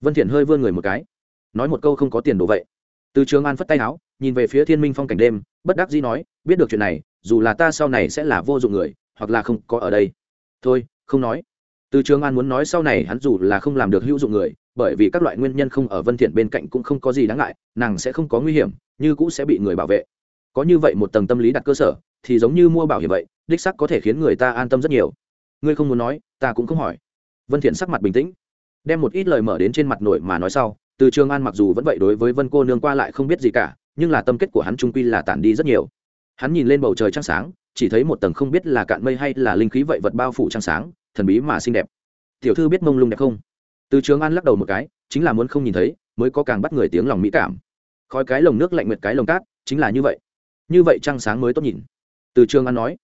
Vân thiện hơi vươn người một cái. Nói một câu không có tiền đồ vậy. Từ trường an phất tay áo, nhìn về phía thiên minh phong cảnh đêm, bất đắc dĩ nói, biết được chuyện này, dù là ta sau này sẽ là vô dụng người, hoặc là không có ở đây. Thôi, không nói. Từ trường an muốn nói sau này hắn dù là không làm được hữu dụng người, bởi vì các loại nguyên nhân không ở vân thiện bên cạnh cũng không có gì đáng ngại, nàng sẽ không có nguy hiểm, như cũ sẽ bị người bảo vệ. Có như vậy một tầng tâm lý đặt cơ sở, thì giống như mua bảo hiểm vậy, đích sắc có thể khiến người ta an tâm rất nhiều. Ngươi không muốn nói, ta cũng không hỏi vân thiện sắc mặt bình tĩnh, đem một ít lời mở đến trên mặt nổi mà nói sau, từ trường an mặc dù vẫn vậy đối với vân cô nương qua lại không biết gì cả, nhưng là tâm kết của hắn trung quy là tản đi rất nhiều. Hắn nhìn lên bầu trời trăng sáng, chỉ thấy một tầng không biết là cạn mây hay là linh khí vậy vật bao phủ trăng sáng, thần bí mà xinh đẹp. Tiểu thư biết mông lung đẹp không? Từ trường an lắc đầu một cái, chính là muốn không nhìn thấy, mới có càng bắt người tiếng lòng mỹ cảm. Khói cái lồng nước lạnh nguyệt cái lồng cát, chính là như vậy. Như vậy trăng sáng mới tốt nhìn. Từ trường an nói.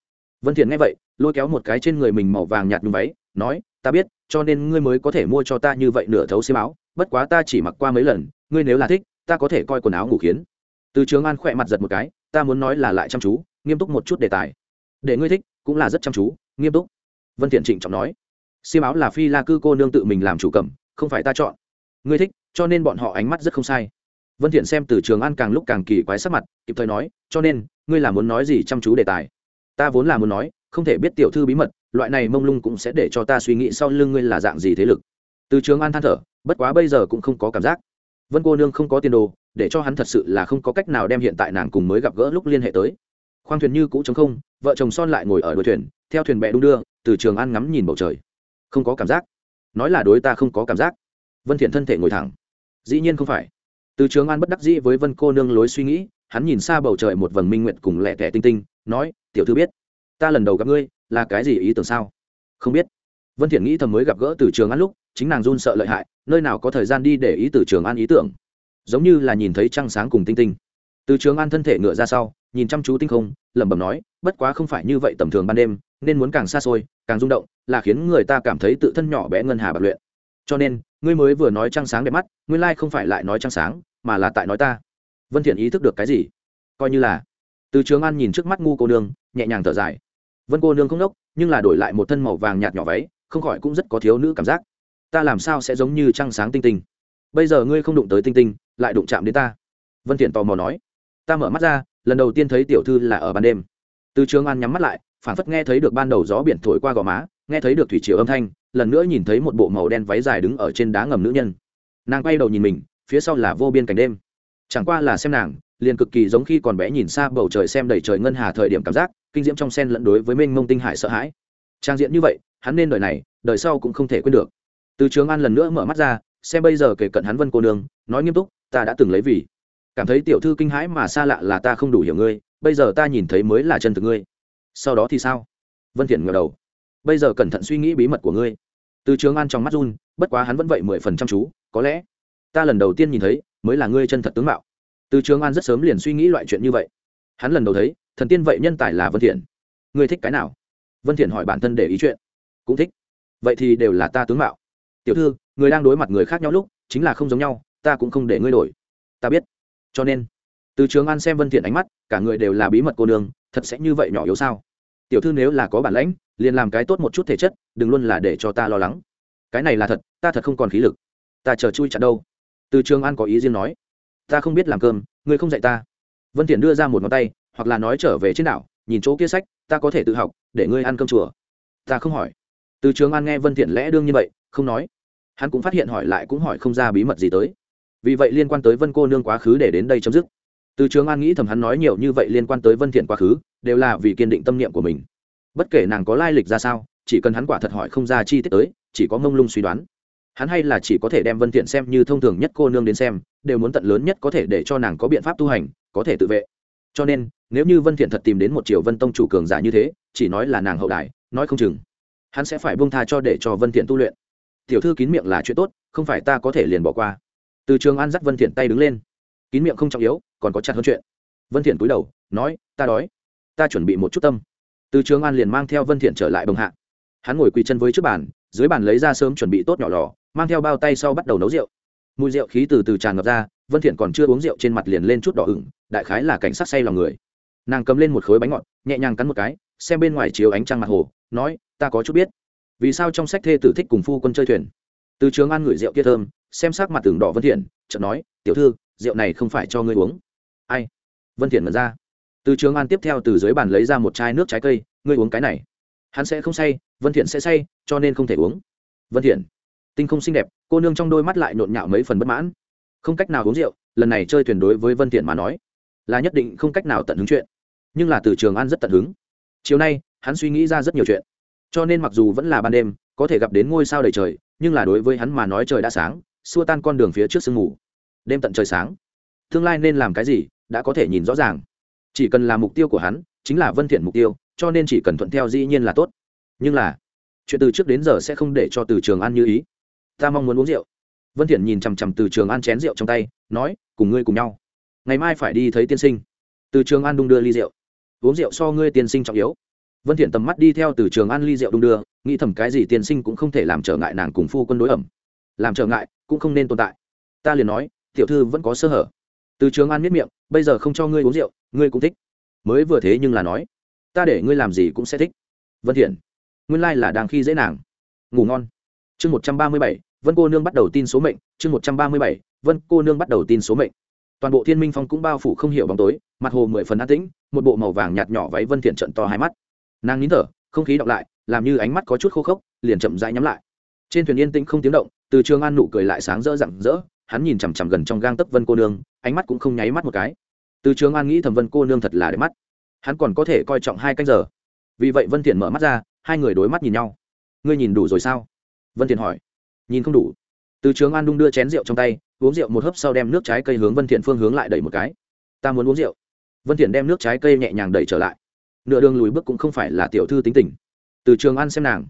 Vân thiện nghe vậy, lôi kéo một cái trên người mình màu vàng nhạt nhung váy, nói ta biết, cho nên ngươi mới có thể mua cho ta như vậy nửa thấu xiêm áo, bất quá ta chỉ mặc qua mấy lần, ngươi nếu là thích, ta có thể coi quần áo ngủ khiến từ trường an khỏe mặt giật một cái, ta muốn nói là lại chăm chú, nghiêm túc một chút đề tài. Để ngươi thích, cũng là rất chăm chú, nghiêm túc. Vân thiện trịnh trọng nói. Xiêm áo là phi la cư cô nương tự mình làm chủ cầm, không phải ta chọn. Ngươi thích, cho nên bọn họ ánh mắt rất không sai. Vân thiện xem từ trường an càng lúc càng kỳ quái sắc mặt, kịp thời nói, cho nên, ngươi là muốn nói gì chăm chú đề tài? Ta vốn là muốn nói, không thể biết tiểu thư bí mật loại này mông lung cũng sẽ để cho ta suy nghĩ sau lưng ngươi là dạng gì thế lực. Từ trường an than thở, bất quá bây giờ cũng không có cảm giác. Vân cô nương không có tiền đồ, để cho hắn thật sự là không có cách nào đem hiện tại nàng cùng mới gặp gỡ lúc liên hệ tới. Khoang thuyền như cũ chống không, vợ chồng son lại ngồi ở đuôi thuyền, theo thuyền bè đung đưa, từ trường an ngắm nhìn bầu trời. Không có cảm giác. Nói là đối ta không có cảm giác. Vân thiện thân thể ngồi thẳng. Dĩ nhiên không phải. Từ trường an bất đắc dĩ với vân cô nương lối suy nghĩ, hắn nhìn xa bầu trời một vầng minh nguyện cùng lẻ tẻ tinh tinh, nói, tiểu thư biết, ta lần đầu gặp ngươi là cái gì ý tưởng sao? Không biết. Vân thiện nghĩ thầm mới gặp gỡ từ trường an lúc, chính nàng run sợ lợi hại, nơi nào có thời gian đi để ý từ trường an ý tưởng. Giống như là nhìn thấy trăng sáng cùng tinh tinh. Từ trường an thân thể ngựa ra sau, nhìn chăm chú tinh không, lẩm bẩm nói, bất quá không phải như vậy tầm thường ban đêm, nên muốn càng xa xôi, càng rung động, là khiến người ta cảm thấy tự thân nhỏ bé ngân hà bạc luyện. Cho nên, ngươi mới vừa nói trăng sáng đẹp mắt, nguyên lai không phải lại nói trăng sáng, mà là tại nói ta. Vân thiện ý thức được cái gì? Coi như là. Từ trường an nhìn trước mắt ngu cô nương, nhẹ nhàng thở dài vân cô nương không nốc, nhưng là đổi lại một thân màu vàng nhạt nhỏ váy, không khỏi cũng rất có thiếu nữ cảm giác. Ta làm sao sẽ giống như trăng sáng tinh tinh? Bây giờ ngươi không đụng tới tinh tinh, lại đụng chạm đến ta. Vân thiện tò mò nói. Ta mở mắt ra, lần đầu tiên thấy tiểu thư là ở ban đêm. Từ trường an nhắm mắt lại phản phất nghe thấy được ban đầu gió biển thổi qua gò má, nghe thấy được thủy triều âm thanh, lần nữa nhìn thấy một bộ màu đen váy dài đứng ở trên đá ngầm nữ nhân. Nàng quay đầu nhìn mình, phía sau là vô biên cảnh đêm. Chẳng qua là xem nàng, liền cực kỳ giống khi còn bé nhìn xa bầu trời xem đầy trời ngân hà thời điểm cảm giác kinh diễm trong sen lẫn đối với mênh mông tinh hải sợ hãi. Trang diện như vậy, hắn nên đời này, đời sau cũng không thể quên được. Từ trường an lần nữa mở mắt ra, xem bây giờ kể cận hắn vân cô nương, nói nghiêm túc, ta đã từng lấy vì. Cảm thấy tiểu thư kinh hãi mà xa lạ là ta không đủ hiểu ngươi, bây giờ ta nhìn thấy mới là chân thực ngươi. Sau đó thì sao? Vân thiện ngửa đầu. Bây giờ cẩn thận suy nghĩ bí mật của ngươi. Từ trường an trong mắt run, bất quá hắn vẫn vậy mười phần trăm chú, có lẽ ta lần đầu tiên nhìn thấy mới là ngươi chân thật tướng mạo. Từ trường an rất sớm liền suy nghĩ loại chuyện như vậy. Hắn lần đầu thấy thần tiên vậy nhân tài là vân thiện. Ngươi thích cái nào? Vân thiện hỏi bản thân để ý chuyện. Cũng thích. Vậy thì đều là ta tướng mạo. Tiểu thư, người đang đối mặt người khác nhau lúc, chính là không giống nhau, ta cũng không để ngươi đổi. Ta biết. Cho nên, từ trường an xem vân thiện ánh mắt, cả người đều là bí mật cô đường thật sẽ như vậy nhỏ yếu sao? Tiểu thư nếu là có bản lãnh, liền làm cái tốt một chút thể chất, đừng luôn là để cho ta lo lắng. Cái này là thật, ta thật không còn khí lực. Ta chờ chui chặt đâu? Từ trường an có ý riêng nói. Ta không biết làm cơm, ngươi không dạy ta. Vân thiện đưa ra một ngón tay hoặc là nói trở về trên đảo, nhìn chỗ kia sách, ta có thể tự học, để ngươi ăn cơm chùa. Ta không hỏi. Từ trường an nghe vân thiện lẽ đương như vậy, không nói. Hắn cũng phát hiện hỏi lại cũng hỏi không ra bí mật gì tới. Vì vậy liên quan tới vân cô nương quá khứ để đến đây chấm dứt. Từ trường an nghĩ thầm hắn nói nhiều như vậy liên quan tới vân thiện quá khứ, đều là vì kiên định tâm niệm của mình. Bất kể nàng có lai lịch ra sao, chỉ cần hắn quả thật hỏi không ra chi tiết tới, chỉ có mông lung suy đoán. Hắn hay là chỉ có thể đem vân thiện xem như thông thường nhất cô nương đến xem, đều muốn tận lớn nhất có thể để cho nàng có biện pháp tu hành, có thể tự vệ cho nên, nếu như vân thiện thật tìm đến một triều vân tông chủ cường giả như thế, chỉ nói là nàng hậu đại nói không chừng, hắn sẽ phải buông tha cho để cho vân thiện tu luyện. Tiểu thư kín miệng là chuyện tốt, không phải ta có thể liền bỏ qua. Từ trường an dắt vân thiện tay đứng lên. Kín miệng không trọng yếu, còn có chặt hơn chuyện. Vân thiện cúi đầu, nói, ta đói. Ta chuẩn bị một chút tâm. Từ trường an liền mang theo vân thiện trở lại bồng hạ. Hắn ngồi quỳ chân với trước bàn, dưới bàn lấy ra sớm chuẩn bị tốt nhỏ lò, mang theo bao tay sau bắt đầu nấu rượu. Mùi rượu khí từ từ tràn ngập ra vân thiện còn chưa uống rượu trên mặt liền lên chút đỏ ửng, đại khái là cảnh sát say lòng người. Nàng cầm lên một khối bánh ngọt, nhẹ nhàng cắn một cái, xem bên ngoài chiếu ánh trăng mặt hồ, nói, ta có chút biết. Vì sao trong sách thê tử thích cùng phu quân chơi thuyền? Từ trường an ngửi rượu kia thơm, xem sắc mặt tường đỏ vân thiện, chợt nói, tiểu thư, rượu này không phải cho ngươi uống. Ai? Vân thiện mở ra. Từ trường an tiếp theo từ dưới bàn lấy ra một chai nước trái cây, ngươi uống cái này. Hắn sẽ không say, vân thiện sẽ say, cho nên không thể uống. Vân thiện, tinh không xinh đẹp. Cô nương trong đôi mắt lại nhộn nhạo mấy phần bất mãn không cách nào uống rượu, lần này chơi thuyền đối với vân thiện mà nói, là nhất định không cách nào tận hứng chuyện. Nhưng là từ trường an rất tận hứng. Chiều nay, hắn suy nghĩ ra rất nhiều chuyện. Cho nên mặc dù vẫn là ban đêm, có thể gặp đến ngôi sao đầy trời, nhưng là đối với hắn mà nói trời đã sáng, xua tan con đường phía trước sương mù. Đêm tận trời sáng. Tương lai nên làm cái gì, đã có thể nhìn rõ ràng. Chỉ cần là mục tiêu của hắn, chính là vân thiện mục tiêu, cho nên chỉ cần thuận theo dĩ nhiên là tốt. Nhưng là, chuyện từ trước đến giờ sẽ không để cho từ trường an như ý. Ta mong muốn uống rượu vân thiện nhìn chằm chằm từ trường an chén rượu trong tay, nói, cùng ngươi cùng nhau. Ngày mai phải đi thấy tiên sinh. Từ trường an đung đưa ly rượu. Uống rượu so ngươi tiên sinh trọng yếu. Vân thiện tầm mắt đi theo từ trường an ly rượu đung đưa, nghĩ thầm cái gì tiên sinh cũng không thể làm trở ngại nàng cùng phu quân đối ẩm. Làm trở ngại cũng không nên tồn tại. Ta liền nói, tiểu thư vẫn có sơ hở. Từ trường an miết miệng, bây giờ không cho ngươi uống rượu, ngươi cũng thích. Mới vừa thế nhưng là nói, ta để ngươi làm gì cũng sẽ thích. Vân thiện, nguyên lai là đang khi dễ nàng. Ngủ ngon. Chương một trăm ba mươi bảy vân cô nương bắt đầu tin số mệnh, chương một trăm ba mươi bảy, vân cô nương bắt đầu tin số mệnh. Toàn bộ thiên minh phong cũng bao phủ không hiểu bóng tối, mặt hồ mười phần an tĩnh, một bộ màu vàng nhạt nhỏ váy vân thiện trận to hai mắt. Nàng nín thở, không khí đọc lại, làm như ánh mắt có chút khô khốc, liền chậm rãi nhắm lại. Trên thuyền yên tĩnh không tiếng động, từ trường an nụ cười lại sáng rỡ rạng rỡ, hắn nhìn chằm chằm gần trong gang tấc vân cô nương, ánh mắt cũng không nháy mắt một cái. Từ trường an nghĩ thầm vân cô nương thật là đẹp mắt. Hắn còn có thể coi trọng hai canh giờ. Vì vậy vân thiện mở mắt ra, hai người đối mắt nhìn nhau. Ngươi nhìn đủ rồi sao? Vân thiện hỏi nhìn không đủ. Từ trường an đung đưa chén rượu trong tay, uống rượu một hớp sau đem nước trái cây hướng vân thiện phương hướng lại đẩy một cái. Ta muốn uống rượu. Vân thiện đem nước trái cây nhẹ nhàng đẩy trở lại. Nửa đường lùi bước cũng không phải là tiểu thư tính tình. Từ trường an xem nàng.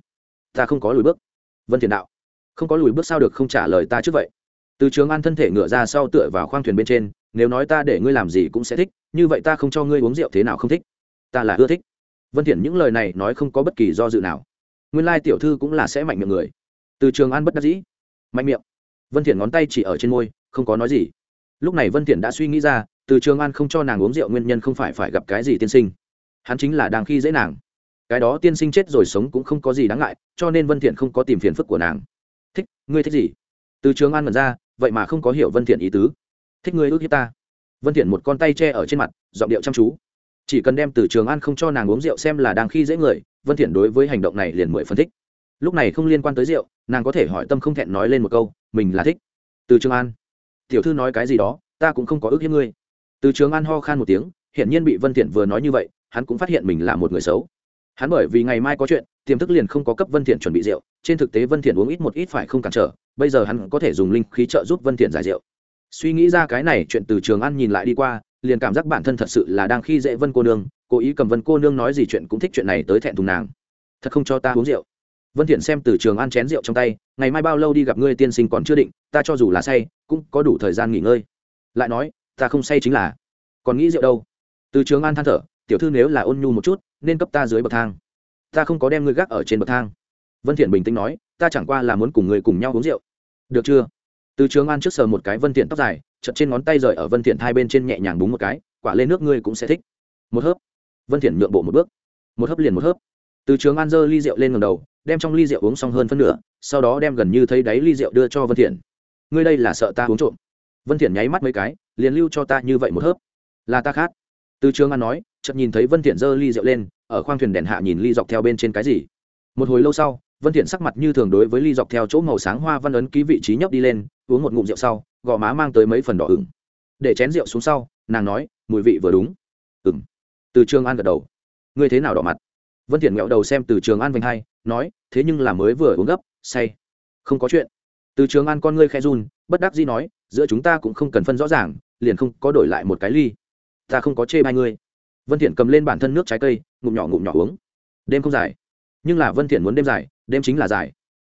Ta không có lùi bước. Vân thiện đạo. Không có lùi bước sao được không trả lời ta trước vậy? Từ trường an thân thể ngửa ra sau tựa vào khoang thuyền bên trên, nếu nói ta để ngươi làm gì cũng sẽ thích, như vậy ta không cho ngươi uống rượu thế nào không thích. Ta là ưa thích. Vân thiện những lời này nói không có bất kỳ do dự nào. Nguyên lai tiểu thư cũng là sẽ mạnh miệng người từ trường an bất đắc dĩ. Mạnh miệng. Vân thiện ngón tay chỉ ở trên môi, không có nói gì. Lúc này vân thiện đã suy nghĩ ra, từ trường an không cho nàng uống rượu nguyên nhân không phải phải gặp cái gì tiên sinh. Hắn chính là đang khi dễ nàng. Cái đó tiên sinh chết rồi sống cũng không có gì đáng ngại, cho nên vân thiện không có tìm phiền phức của nàng. Thích, ngươi thích gì? Từ trường an mở ra, vậy mà không có hiểu vân thiện ý tứ. Thích ngươi ước hiếp ta. Vân thiện một con tay che ở trên mặt, giọng điệu chăm chú. Chỉ cần đem từ trường an không cho nàng uống rượu xem là đang khi dễ người, vân thiện đối với hành động này liền mười phân thích lúc này không liên quan tới rượu, nàng có thể hỏi tâm không thẹn nói lên một câu, mình là thích. Từ trường an. Tiểu thư nói cái gì đó, ta cũng không có ước hiếp ngươi. Từ trường an ho khan một tiếng hiện nhiên bị vân thiện vừa nói như vậy, hắn cũng phát hiện mình là một người xấu. Hắn bởi vì ngày mai có chuyện, tiềm thức liền không có cấp vân thiện chuẩn bị rượu, trên thực tế vân thiện uống ít một ít phải không cản trở, bây giờ hắn có thể dùng linh khí trợ giúp vân thiện giải rượu. Suy nghĩ ra cái này, chuyện từ trường an nhìn lại đi qua, liền cảm giác bản thân thật sự là đang khi dễ vân cô nương, cố ý cầm vân cô nương nói gì chuyện cũng thích chuyện này tới thẹn thùng nàng. Thật không cho ta uống rượu vân thiện xem từ trường an chén rượu trong tay, ngày mai bao lâu đi gặp ngươi tiên sinh còn chưa định, ta cho dù là say, cũng có đủ thời gian nghỉ ngơi. Lại nói, ta không say chính là. Còn nghĩ rượu đâu? Từ trường an than thở, tiểu thư nếu là ôn nhu một chút, nên cấp ta dưới bậc thang. Ta không có đem ngươi gác ở trên bậc thang. Vân thiện bình tĩnh nói, ta chẳng qua là muốn cùng người cùng nhau uống rượu. Được chưa? Từ trường an trước sờ một cái vân thiện tóc dài, chợt trên ngón tay rời ở vân thiện hai bên trên nhẹ nhàng búng một cái, quả lên nước ngươi cũng sẽ thích. Một hớp. Vân thiện nhượng bộ một bước. Một hớp liền một hớp từ trường an giơ ly rượu lên ngầm đầu, đem trong ly rượu uống xong hơn phân nửa, sau đó đem gần như thấy đáy ly rượu đưa cho vân thiện ngươi đây là sợ ta uống trộm. Vân thiện nháy mắt mấy cái, liền lưu cho ta như vậy một hớp. Là ta khát từ trường an nói, chợt nhìn thấy vân thiện giơ ly rượu lên, ở khoang thuyền đèn hạ nhìn ly dọc theo bên trên cái gì. Một hồi lâu sau, vân thiện sắc mặt như thường đối với ly dọc theo chỗ màu sáng hoa văn ấn ký vị trí nhấp đi lên, uống một ngụm rượu sau, gò má mang tới mấy phần đỏ ửng. Để chén rượu xuống sau, nàng nói, mùi vị vừa đúng. Ừm. Từ trường an gật đầu. Ngươi thế nào đỏ mặt? Vân thiện ngẹo đầu xem từ trường an vành hai, nói, thế nhưng là mới vừa uống gấp, say. Không có chuyện. Từ trường an con ngươi khẽ run, bất đắc dĩ nói, giữa chúng ta cũng không cần phân rõ ràng, liền không có đổi lại một cái ly. Ta không có chê bai ngươi. Vân thiện cầm lên bản thân nước trái cây, ngụm nhỏ ngụm nhỏ uống. Đêm không dài. Nhưng là vân thiện muốn đêm dài, đêm chính là dài.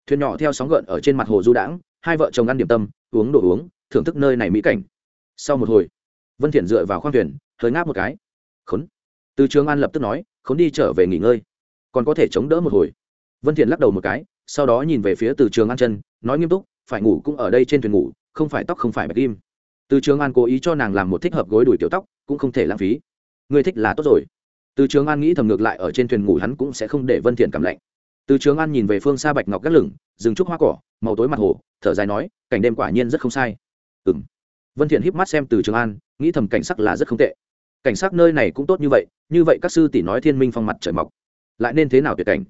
Thuyền nhỏ theo sóng gợn ở trên mặt hồ du đãng, hai vợ chồng ăn điểm tâm, uống đồ uống, thưởng thức nơi này mỹ cảnh. Sau một hồi, vân thiện dựa vào khoang thuyền, hơi ngáp một cái. Khốn. Từ trường an lập tức nói khốn đi trở về nghỉ ngơi, còn có thể chống đỡ một hồi. Vân thiện lắc đầu một cái, sau đó nhìn về phía từ trường an chân, nói nghiêm túc, phải ngủ cũng ở đây trên thuyền ngủ, không phải tóc không phải bạch kim. Từ trường an cố ý cho nàng làm một thích hợp gối đuổi tiểu tóc, cũng không thể lãng phí. Người thích là tốt rồi. Từ trường an nghĩ thầm ngược lại ở trên thuyền ngủ hắn cũng sẽ không để vân thiện cảm lạnh. Từ trường an nhìn về phương xa bạch ngọc gác lửng rừng trúc hoa cỏ, màu tối mặt hồ, thở dài nói, cảnh đêm quả nhiên rất không sai. Ừm. Vân thiện híp mắt xem từ trường an, nghĩ thầm cảnh sắc là rất không tệ cảnh sát nơi này cũng tốt như vậy như vậy các sư tỷ nói thiên minh phong mặt trời mọc, lại nên thế nào tuyệt cảnh?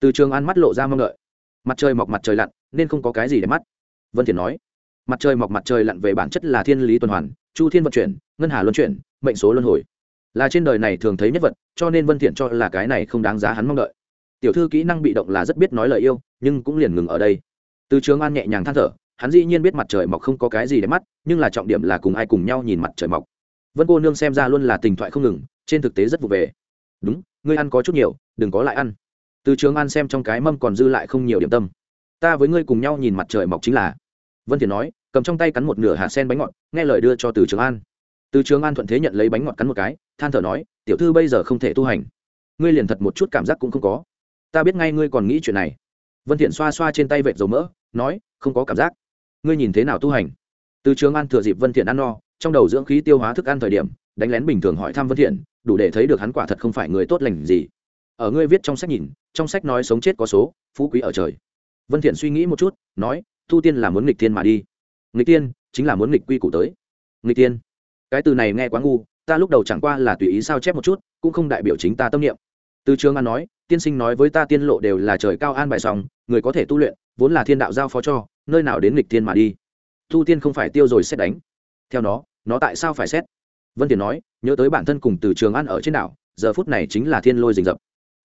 Từ trường an mắt lộ ra mong đợi. Mặt trời mọc mặt trời lặn, nên không có cái gì để mắt. Vân thiền nói, mặt trời mọc mặt trời lặn về bản chất là thiên lý tuần hoàn, chu thiên vận chuyển, ngân hà luân chuyển, mệnh số luân hồi. Là trên đời này thường thấy nhất vật, cho nên vân thiện cho là cái này không đáng giá hắn mong đợi. Tiểu thư kỹ năng bị động là rất biết nói lời yêu, nhưng cũng liền ngừng ở đây. Từ trường an nhẹ nhàng than thở, hắn dĩ nhiên biết mặt trời mọc không có cái gì để mắt, nhưng là trọng điểm là cùng ai cùng nhau nhìn mặt trời mọc vân cô nương xem ra luôn là tình thoại không ngừng, trên thực tế rất vụ về. Đúng, ngươi ăn có chút nhiều, đừng có lại ăn. Từ trường an xem trong cái mâm còn dư lại không nhiều điểm tâm. Ta với ngươi cùng nhau nhìn mặt trời mọc chính là. Vân thiền nói, cầm trong tay cắn một nửa hạt sen bánh ngọt, nghe lời đưa cho từ trường an từ trường an thuận thế nhận lấy bánh ngọt cắn một cái, than thở nói, tiểu thư bây giờ không thể tu hành. Ngươi liền thật một chút cảm giác cũng không có. Ta biết ngay ngươi còn nghĩ chuyện này. Vân thiện xoa xoa trên tay vệt dầu mỡ, nói, không có cảm giác. Ngươi nhìn thế nào tu hành? Từ trường an thừa dịp vân thiện ăn no trong đầu dưỡng khí tiêu hóa thức ăn thời điểm, đánh lén bình thường hỏi thăm vân thiện, đủ để thấy được hắn quả thật không phải người tốt lành gì. Ở ngươi viết trong sách nhìn, trong sách nói sống chết có số, phú quý ở trời. Vân thiện suy nghĩ một chút, nói tu tiên là muốn nghịch tiên mà đi. Nghịch tiên chính là muốn nghịch quy củ tới. Nghịch tiên cái từ này nghe quá ngu, ta lúc đầu chẳng qua là tùy ý sao chép một chút, cũng không đại biểu chính ta tâm niệm. Từ trường an nói, tiên sinh nói với ta tiên lộ đều là trời cao an bài sòng người có thể tu luyện, vốn là thiên đạo giao phó cho, nơi nào đến nghịch tiên mà đi. Tu tiên không phải tiêu rồi xét đánh. Theo nó nó tại sao phải xét? Vân tiền nói, nhớ tới bản thân cùng từ trường an ở trên đảo, giờ phút này chính là thiên lôi rình rập.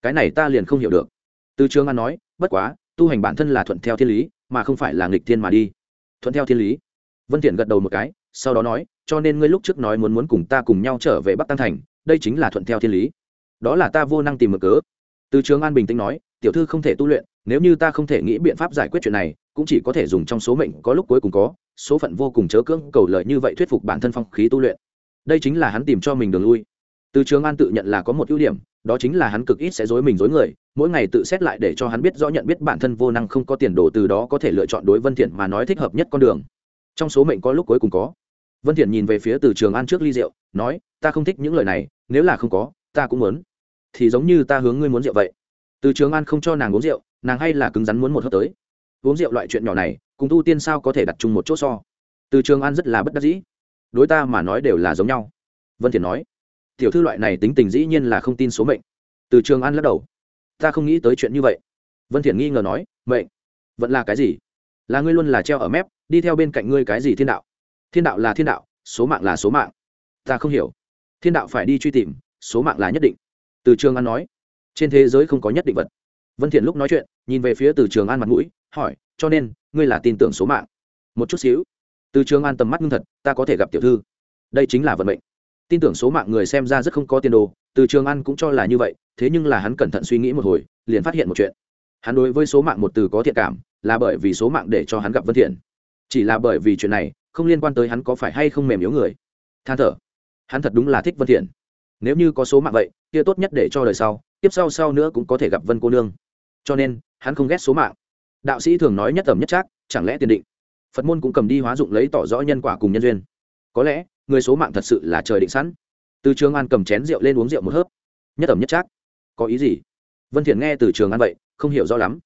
Cái này ta liền không hiểu được. Từ trường an nói, bất quá, tu hành bản thân là thuận theo thiên lý, mà không phải là nghịch thiên mà đi. Thuận theo thiên lý? Vân thiện gật đầu một cái, sau đó nói, cho nên ngươi lúc trước nói muốn muốn cùng ta cùng nhau trở về bắc tăng thành, đây chính là thuận theo thiên lý. Đó là ta vô năng tìm một cớ. Từ trường an bình tĩnh nói, tiểu thư không thể tu luyện, nếu như ta không thể nghĩ biện pháp giải quyết chuyện này, cũng chỉ có thể dùng trong số mệnh có lúc cuối cùng có số phận vô cùng chớ cưỡng cầu lợi như vậy thuyết phục bản thân phong khí tu luyện. Đây chính là hắn tìm cho mình đường lui. Từ trường an tự nhận là có một ưu điểm, đó chính là hắn cực ít sẽ dối mình dối người, mỗi ngày tự xét lại để cho hắn biết rõ nhận biết bản thân vô năng không có tiền đồ từ đó có thể lựa chọn đối vân thiện mà nói thích hợp nhất con đường. Trong số mệnh có lúc cuối cùng có. Vân thiện nhìn về phía từ trường an trước ly rượu, nói, ta không thích những lời này, nếu là không có, ta cũng muốn. Thì giống như ta hướng ngươi muốn rượu vậy. Từ trường an không cho nàng uống rượu, nàng hay là cứng rắn muốn một hớp tới uống rượu loại chuyện nhỏ này, cùng tu tiên sao có thể đặt chung một chỗ so? Từ trường an rất là bất đắc dĩ. Đối ta mà nói đều là giống nhau. Vân thiện nói, tiểu thư loại này tính tình dĩ nhiên là không tin số mệnh. Từ trường an lắc đầu, ta không nghĩ tới chuyện như vậy. Vân thiện nghi ngờ nói, mệnh? Vẫn là cái gì? Là ngươi luôn là treo ở mép, đi theo bên cạnh ngươi cái gì thiên đạo? Thiên đạo là thiên đạo, số mạng là số mạng. Ta không hiểu. Thiên đạo phải đi truy tìm, số mạng là nhất định. Từ trường an nói, trên thế giới không có nhất định vật. Vân thiện lúc nói chuyện, nhìn về phía từ trường an mặt mũi hỏi, cho nên, ngươi là tin tưởng số mạng. Một chút xíu. Từ trường an tầm mắt ngưng thật, ta có thể gặp tiểu thư. Đây chính là vận mệnh. Tin tưởng số mạng người xem ra rất không có tiền đồ, từ trường an cũng cho là như vậy, thế nhưng là hắn cẩn thận suy nghĩ một hồi, liền phát hiện một chuyện. Hắn đối với số mạng một từ có thiện cảm, là bởi vì số mạng để cho hắn gặp vân thiện. Chỉ là bởi vì chuyện này, không liên quan tới hắn có phải hay không mềm yếu người. Than thở. Hắn thật đúng là thích vân thiện. Nếu như có số mạng vậy, kia tốt nhất để cho đời sau, tiếp sau sau nữa cũng có thể gặp vân cô nương. Cho nên, hắn không ghét số mạng đạo sĩ thường nói nhất tầm nhất trác, chẳng lẽ tiền định? Phật môn cũng cầm đi hóa dụng lấy tỏ rõ nhân quả cùng nhân duyên. Có lẽ, người số mạng thật sự là trời định sẵn. Từ trường an cầm chén rượu lên uống rượu một hớp. Nhất tầm nhất trác. Có ý gì? Vân thiện nghe từ trường an vậy, không hiểu rõ lắm.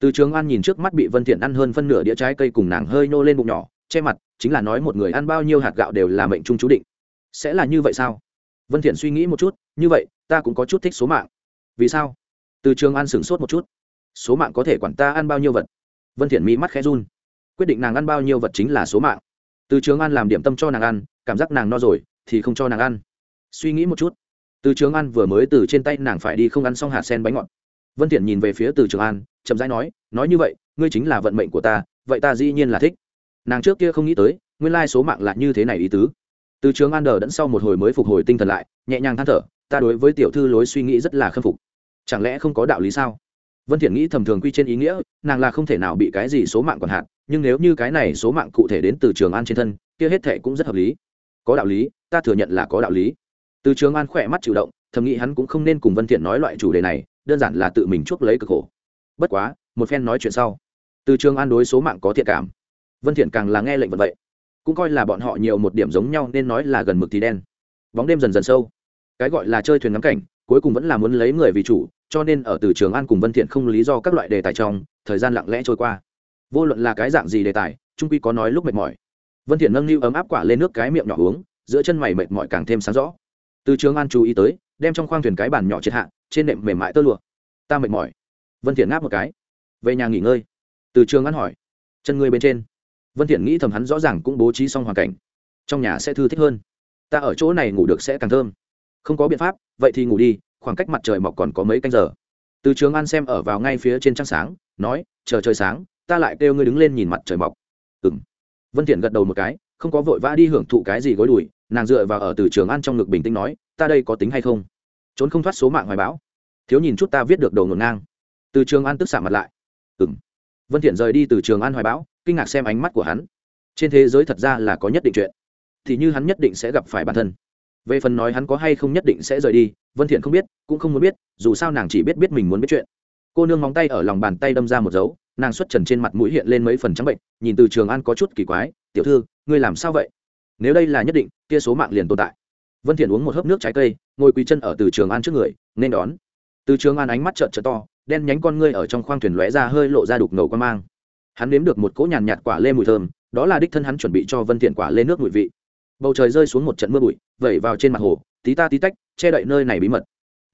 Từ trường an nhìn trước mắt bị vân thiện ăn hơn phân nửa đĩa trái cây cùng nàng hơi nô lên bụng nhỏ, che mặt, chính là nói một người ăn bao nhiêu hạt gạo đều là mệnh trung chú định. Sẽ là như vậy sao? Vân thiện suy nghĩ một chút, như vậy, ta cũng có chút thích số mạng. Vì sao? Từ trường an sửng sốt một chút số mạng có thể quản ta ăn bao nhiêu vật? Vân thiện mỹ mắt khẽ run. Quyết định nàng ăn bao nhiêu vật chính là số mạng. Từ trường an làm điểm tâm cho nàng ăn, cảm giác nàng no rồi, thì không cho nàng ăn. Suy nghĩ một chút. Từ trường an vừa mới từ trên tay nàng phải đi không ăn xong hạt sen bánh ngọt. Vân thiện nhìn về phía từ trường an, chậm rãi nói nói như vậy, ngươi chính là vận mệnh của ta, vậy ta dĩ nhiên là thích. Nàng trước kia không nghĩ tới, nguyên lai số mạng là như thế này ý tứ. Từ trường an đờ đẫn sau một hồi mới phục hồi tinh thần lại, nhẹ nhàng than thở, ta đối với tiểu thư lối suy nghĩ rất là khâm phục. Chẳng lẽ không có đạo lý sao? Vân thiện nghĩ thầm thường quy trên ý nghĩa, nàng là không thể nào bị cái gì số mạng còn hạn nhưng nếu như cái này số mạng cụ thể đến từ trường an trên thân, kia hết thệ cũng rất hợp lý. Có đạo lý, ta thừa nhận là có đạo lý. Từ trường an khỏe mắt chịu động, thầm nghĩ hắn cũng không nên cùng vân thiện nói loại chủ đề này, đơn giản là tự mình chuốc lấy cực khổ. Bất quá, một phen nói chuyện sau, từ trường an đối số mạng có thiện cảm. Vân thiện càng là nghe lệnh vật vậy. Cũng coi là bọn họ nhiều một điểm giống nhau nên nói là gần mực thì đen. Bóng đêm dần dần sâu. Cái gọi là chơi thuyền ngắm cảnh, cuối cùng vẫn là muốn lấy người vì chủ cho nên ở từ trường an cùng vân thiện không lý do các loại đề tài trong, thời gian lặng lẽ trôi qua. Vô luận là cái dạng gì đề tài, trung quy có nói lúc mệt mỏi. Vân thiện nâng niu ấm áp quả lên nước cái miệng nhỏ uống, giữa chân mày mệt mỏi càng thêm sáng rõ. Từ trường an chú ý tới, đem trong khoang thuyền cái bàn nhỏ triệt hạ, trên nệm mềm mại tơ lụa. Ta mệt mỏi. Vân thiện ngáp một cái. Về nhà nghỉ ngơi. Từ trường an hỏi. Chân ngươi bên trên. Vân thiện nghĩ thầm hắn rõ ràng cũng bố trí xong hoàn cảnh. Trong nhà sẽ thư thích hơn. Ta ở chỗ này ngủ được sẽ càng thơm. Không có biện pháp, vậy thì ngủ đi khoảng cách mặt trời mọc còn có mấy canh giờ. Từ trường an xem ở vào ngay phía trên trăng sáng, nói, chờ trời sáng, ta lại kêu ngươi đứng lên nhìn mặt trời mọc. Ừm. Vân thiện gật đầu một cái, không có vội vã đi hưởng thụ cái gì gối đùi, nàng dựa vào ở từ trường an trong ngực bình tĩnh nói, ta đây có tính hay không? Trốn không thoát số mạng hoài bão. Thiếu nhìn chút ta viết được đầu ngổn ngang. Từ trường an tức xạ mặt lại. Ừm. Vân thiện rời đi từ trường an hoài bão, kinh ngạc xem ánh mắt của hắn. Trên thế giới thật ra là có nhất định chuyện. Thì như hắn nhất định sẽ gặp phải bản thân về phần nói hắn có hay không nhất định sẽ rời đi, vân thiện không biết, cũng không muốn biết, dù sao nàng chỉ biết biết mình muốn biết chuyện. Cô nương móng tay ở lòng bàn tay đâm ra một dấu, nàng xuất trần trên mặt mũi hiện lên mấy phần trắng bệnh, nhìn từ trường an có chút kỳ quái, tiểu thư, ngươi làm sao vậy? Nếu đây là nhất định, kia số mạng liền tồn tại. Vân thiện uống một hớp nước trái cây, ngồi quỳ chân ở từ trường an trước người, nên đón. Từ trường an ánh mắt trợn trợn to, đen nhánh con ngươi ở trong khoang thuyền lóe ra hơi lộ ra đục ngầu quan mang. Hắn nếm được một cỗ nhàn nhạt quả lê mùi thơm, đó là đích thân hắn chuẩn bị cho vân thiện quả lê nước mùi vị bầu trời rơi xuống một trận mưa bụi vẩy vào trên mặt hồ tí ta tí tách che đậy nơi này bí mật.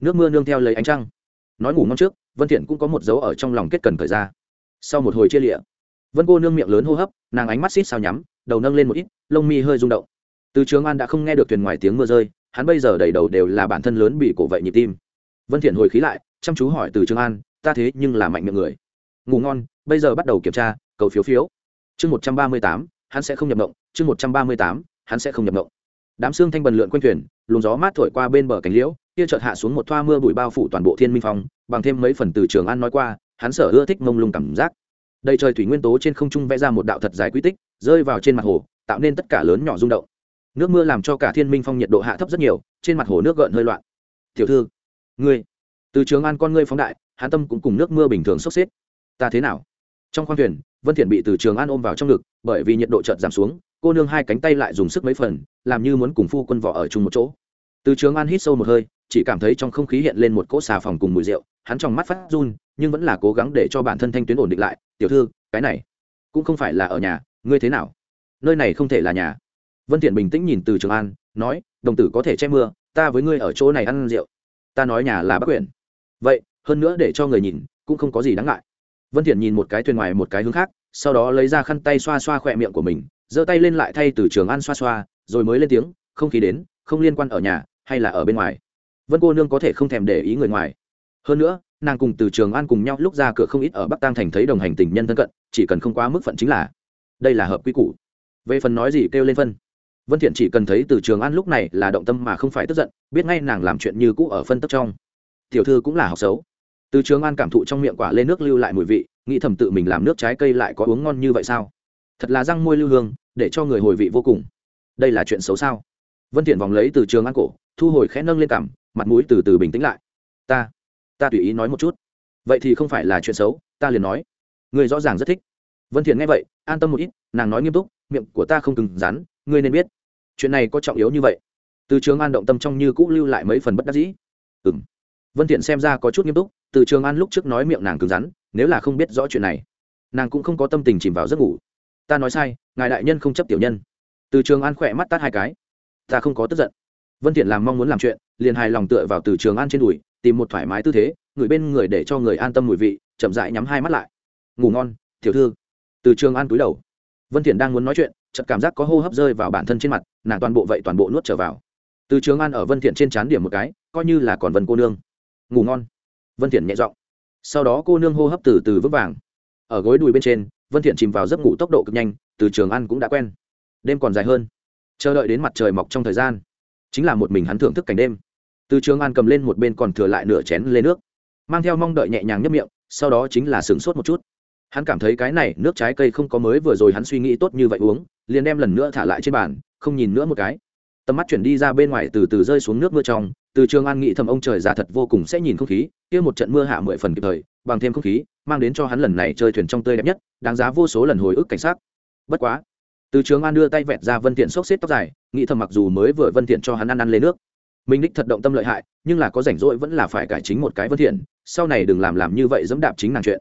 Nước mưa nương theo lấy ánh trăng. Nói ngủ ngon trước vân thiện cũng có một dấu ở trong lòng kết cần thời ra. Sau một hồi chia lịa vân cô nương miệng lớn hô hấp nàng ánh mắt xít sao nhắm đầu nâng lên một ít lông mi hơi rung động. Từ trường an đã không nghe được thuyền ngoài tiếng mưa rơi hắn bây giờ đầy đầu đều là bản thân lớn bị cổ vậy nhịp tim. Vân thiện hồi khí lại chăm chú hỏi từ trường an ta thế nhưng là mạnh miệng người. Ngủ ngon bây giờ bắt đầu kiểm tra cầu phiếu phiếu. Chương 138, hắn sẽ không nhập động chương 138, hắn sẽ không nhập động đám xương thanh bần lượn quanh thuyền, luồng gió mát thổi qua bên bờ cánh liễu, kia chợt hạ xuống một thoa mưa bụi bao phủ toàn bộ thiên minh phong, bằng thêm mấy phần từ trường an nói qua, hắn sở ưa thích mông lung cảm giác. Đầy trời thủy nguyên tố trên không trung vẽ ra một đạo thật dài quy tích, rơi vào trên mặt hồ, tạo nên tất cả lớn nhỏ rung động. Nước mưa làm cho cả thiên minh phong nhiệt độ hạ thấp rất nhiều, trên mặt hồ nước gợn hơi loạn. Tiểu thư, ngươi. Từ trường an con ngươi phóng đại, hắn tâm cũng cùng nước mưa bình thường sốc xếp. Ta thế nào? Trong khoang thuyền, vân thiện bị từ trường an ôm vào trong ngực, bởi vì nhiệt độ chợt giảm xuống cô nương hai cánh tay lại dùng sức mấy phần, làm như muốn cùng phu quân vỏ ở chung một chỗ. Từ trường an hít sâu một hơi, chỉ cảm thấy trong không khí hiện lên một cỗ xà phòng cùng mùi rượu, hắn trong mắt phát run, nhưng vẫn là cố gắng để cho bản thân thanh tuyến ổn định lại, tiểu thư, cái này cũng không phải là ở nhà, ngươi thế nào? Nơi này không thể là nhà. Vân thiện bình tĩnh nhìn từ trường an, nói, đồng tử có thể che mưa, ta với ngươi ở chỗ này ăn rượu. Ta nói nhà là bắc quyển vậy, hơn nữa để cho người nhìn, cũng không có gì đáng ngại. Vân thiện nhìn một cái thuyền ngoài một cái hướng khác, sau đó lấy ra khăn tay xoa xoa khỏe miệng của mình giơ tay lên lại thay từ trường an xoa xoa, rồi mới lên tiếng, không khí đến, không liên quan ở nhà, hay là ở bên ngoài? Vân cô nương có thể không thèm để ý người ngoài. Hơn nữa, nàng cùng từ trường an cùng nhau lúc ra cửa không ít ở bắc tăng thành thấy đồng hành tình nhân thân cận, chỉ cần không quá mức phận chính là đây là hợp quy củ. Về phần nói gì kêu lên phân. Vân thiện chỉ cần thấy từ trường an lúc này là động tâm mà không phải tức giận, biết ngay nàng làm chuyện như cũ ở phân tức trong. Tiểu thư cũng là học xấu. Từ trường an cảm thụ trong miệng quả lên nước lưu lại mùi vị, nghĩ thầm tự mình làm nước trái cây lại có uống ngon như vậy sao? Thật là răng môi lưu hương, để cho người hồi vị vô cùng. Đây là chuyện xấu sao? Vân thiện vòng lấy từ trường an cổ, thu hồi khẽ nâng lên cằm, mặt mũi từ từ bình tĩnh lại. Ta ta tùy ý nói một chút. Vậy thì không phải là chuyện xấu, ta liền nói. Người rõ ràng rất thích. Vân thiện nghe vậy, an tâm một ít, nàng nói nghiêm túc, miệng của ta không cứng rắn, ngươi nên biết. Chuyện này có trọng yếu như vậy. Từ trường an động tâm trong như cũ lưu lại mấy phần bất đắc dĩ. Ừm. Vân thiện xem ra có chút nghiêm túc, từ trường an lúc trước nói miệng nàng cứng rắn, nếu là không biết rõ chuyện này, nàng cũng không có tâm tình chìm vào giấc ngủ ta nói sai, ngài đại nhân không chấp tiểu nhân. Từ trường an khỏe mắt tát hai cái. Ta không có tức giận. Vân thiện làm mong muốn làm chuyện, liền hài lòng tựa vào từ trường an trên đùi, tìm một thoải mái tư thế, người bên người để cho người an tâm mùi vị, chậm rãi nhắm hai mắt lại. Ngủ ngon, tiểu thư. Từ trường an cúi đầu. Vân thiện đang muốn nói chuyện, chợt cảm giác có hô hấp rơi vào bản thân trên mặt, nàng toàn bộ vậy toàn bộ nuốt trở vào. Từ trường an ở vân thiện trên chán điểm một cái, coi như là còn vân cô nương. Ngủ ngon. Vân thiện nhẹ giọng. Sau đó cô nương hô hấp từ từ vững vàng. Ở gối đùi bên trên vân thiện chìm vào giấc ngủ tốc độ cực nhanh, từ trường an cũng đã quen. Đêm còn dài hơn. Chờ đợi đến mặt trời mọc trong thời gian, chính là một mình hắn thưởng thức cảnh đêm. Từ trường an cầm lên một bên còn thừa lại nửa chén lên nước, mang theo mong đợi nhẹ nhàng nhấp miệng, sau đó chính là sửng sốt một chút. Hắn cảm thấy cái này nước trái cây không có mới vừa rồi hắn suy nghĩ tốt như vậy uống, liền đem lần nữa thả lại trên bàn, không nhìn nữa một cái. Tầm mắt chuyển đi ra bên ngoài từ từ rơi xuống nước mưa trong, từ trường an nghĩ thầm ông trời già thật vô cùng sẽ nhìn không khí, kia một trận mưa hạ mười phần kịp thời bằng thêm không khí, mang đến cho hắn lần này chơi thuyền trong tươi đẹp nhất, đáng giá vô số lần hồi ức cảnh sát. Bất quá, từ trường an đưa tay vẹt ra vân thiện xốc xếp tóc dài, nghĩ thầm mặc dù mới vừa vân thiện cho hắn ăn ăn lấy nước. Mình đích thật động tâm lợi hại, nhưng là có rảnh rỗi vẫn là phải cải chính một cái vân thiện, sau này đừng làm làm như vậy dẫm đạp chính nàng chuyện.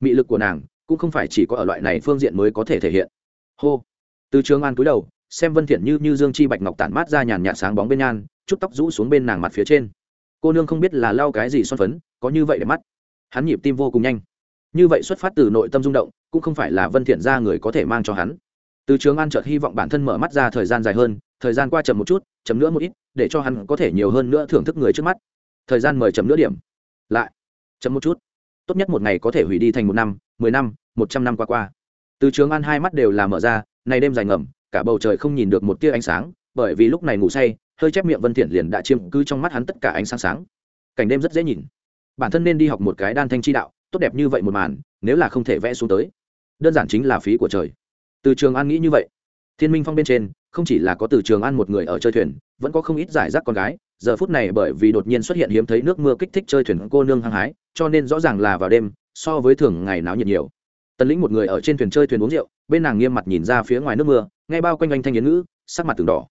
Mị lực của nàng cũng không phải chỉ có ở loại này phương diện mới có thể thể hiện. Hô. Từ trường an cúi đầu, xem vân thiện như như dương chi bạch ngọc tản mát ra nhàn nhạt sáng bóng bên nhan, chút tóc rũ xuống bên nàng mặt phía trên. Cô nương không biết là lau cái gì son phấn, có như vậy để mắt hắn nhịp tim vô cùng nhanh. Như vậy xuất phát từ nội tâm rung động, cũng không phải là vân thiện ra người có thể mang cho hắn. Từ trường an chợt hy vọng bản thân mở mắt ra thời gian dài hơn, thời gian qua chậm một chút, chậm nữa một ít, để cho hắn có thể nhiều hơn nữa thưởng thức người trước mắt. Thời gian mời chậm nữa điểm. Lại. Chậm một chút. Tốt nhất một ngày có thể hủy đi thành một năm, mười năm, một trăm năm qua qua. Từ trường an hai mắt đều là mở ra, nay đêm dài ngầm, cả bầu trời không nhìn được một tia ánh sáng, bởi vì lúc này ngủ say, hơi chép miệng vân thiện liền đã chiếm cứ trong mắt hắn tất cả ánh sáng sáng. Cảnh đêm rất dễ nhìn bản thân nên đi học một cái đan thanh chi đạo, tốt đẹp như vậy một màn, nếu là không thể vẽ xuống tới, đơn giản chính là phí của trời. Từ trường an nghĩ như vậy. Thiên minh phong bên trên, không chỉ là có từ trường an một người ở chơi thuyền, vẫn có không ít giải rác con gái. Giờ phút này bởi vì đột nhiên xuất hiện hiếm thấy nước mưa kích thích chơi thuyền cô nương hăng hái, cho nên rõ ràng là vào đêm, so với thường ngày náo nhiệt nhiều. Tần lĩnh một người ở trên thuyền chơi thuyền uống rượu, bên nàng nghiêm mặt nhìn ra phía ngoài nước mưa ngay bao quanh anh thanh yến ngữ, sắc mặt từng đỏ.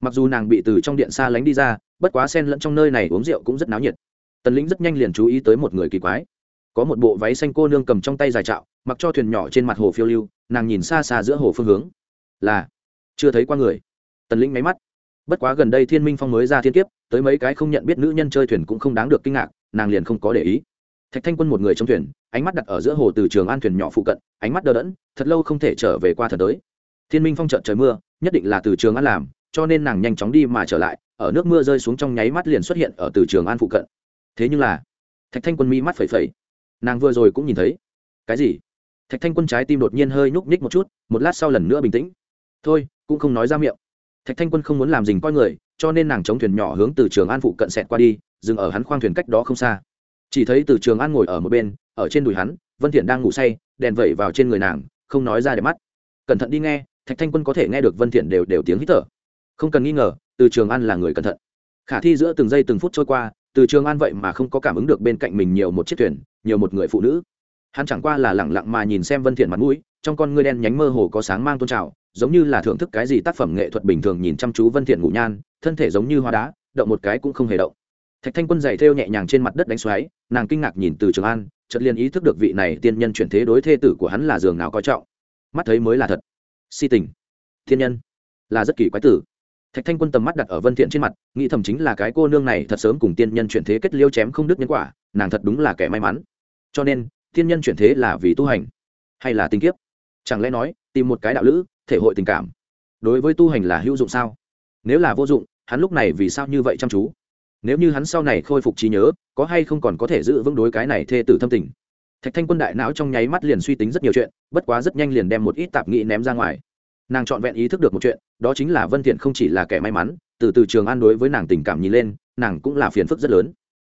Mặc dù nàng bị từ trong điện xa lánh đi ra, bất quá sen lẫn trong nơi này uống rượu cũng rất náo nhiệt tần lĩnh rất nhanh liền chú ý tới một người kỳ quái. Có một bộ váy xanh cô nương cầm trong tay dài trạo, mặc cho thuyền nhỏ trên mặt hồ phiêu lưu, nàng nhìn xa xa giữa hồ phương hướng. Là, chưa thấy qua người. Tần lĩnh máy mắt. Bất quá gần đây thiên minh phong mới ra thiên kiếp, tới mấy cái không nhận biết nữ nhân chơi thuyền cũng không đáng được kinh ngạc, nàng liền không có để ý. Thạch thanh quân một người trong thuyền, ánh mắt đặt ở giữa hồ từ trường an thuyền nhỏ phụ cận, ánh mắt đờ đẫn, thật lâu không thể trở về qua thật tới. Thiên minh phong trận trời mưa, nhất định là từ trường an làm, cho nên nàng nhanh chóng đi mà trở lại, ở nước mưa rơi xuống trong nháy mắt liền xuất hiện ở từ trường an phụ cận thế nhưng là, thạch thanh quân mi mắt phẩy phẩy. Nàng vừa rồi cũng nhìn thấy. Cái gì? Thạch thanh quân trái tim đột nhiên hơi nhúc nhích một chút, một lát sau lần nữa bình tĩnh. Thôi, cũng không nói ra miệng. Thạch thanh quân không muốn làm dình coi người, cho nên nàng chống thuyền nhỏ hướng từ trường an phụ cận xẹt qua đi, dừng ở hắn khoang thuyền cách đó không xa. Chỉ thấy từ trường an ngồi ở một bên, ở trên đùi hắn, vân thiện đang ngủ say, đèn vẩy vào trên người nàng, không nói ra để mắt. Cẩn thận đi nghe, thạch thanh quân có thể nghe được vân thiện đều đều tiếng hít thở. Không cần nghi ngờ, từ trường an là người cẩn thận. Khả thi giữa từng giây từng phút trôi qua từ trường an vậy mà không có cảm ứng được bên cạnh mình nhiều một chiếc thuyền, nhiều một người phụ nữ. Hắn chẳng qua là lẳng lặng mà nhìn xem vân thiện mặt mũi, trong con ngươi đen nhánh mơ hồ có sáng mang tôn trào, giống như là thưởng thức cái gì tác phẩm nghệ thuật bình thường nhìn chăm chú vân thiện ngủ nhan, thân thể giống như hoa đá, động một cái cũng không hề động. Thạch thanh quân giày thêu nhẹ nhàng trên mặt đất đánh xoáy, nàng kinh ngạc nhìn từ trường an, chợt liền ý thức được vị này tiên nhân chuyển thế đối thê tử của hắn là giường nào coi trọng. Mắt thấy mới là thật. Si tình. Thiên nhân. Là rất kỳ quái tử thạch thanh quân tầm mắt đặt ở vân thiện trên mặt, nghĩ thầm chính là cái cô nương này thật sớm cùng tiên nhân chuyển thế kết liêu chém không đứt nhân quả, nàng thật đúng là kẻ may mắn. Cho nên, tiên nhân chuyển thế là vì tu hành hay là tình kiếp? Chẳng lẽ nói, tìm một cái đạo lữ, thể hội tình cảm, đối với tu hành là hữu dụng sao? Nếu là vô dụng, hắn lúc này vì sao như vậy chăm chú? Nếu như hắn sau này khôi phục trí nhớ, có hay không còn có thể giữ vững đối cái này thê tử thâm tình? Thạch thanh quân đại não trong nháy mắt liền suy tính rất nhiều chuyện, bất quá rất nhanh liền đem một ít tạp nghị ném ra ngoài nàng trọn vẹn ý thức được một chuyện, đó chính là vân thiện không chỉ là kẻ may mắn, từ từ trường an đối với nàng tình cảm nhìn lên, nàng cũng là phiền phức rất lớn.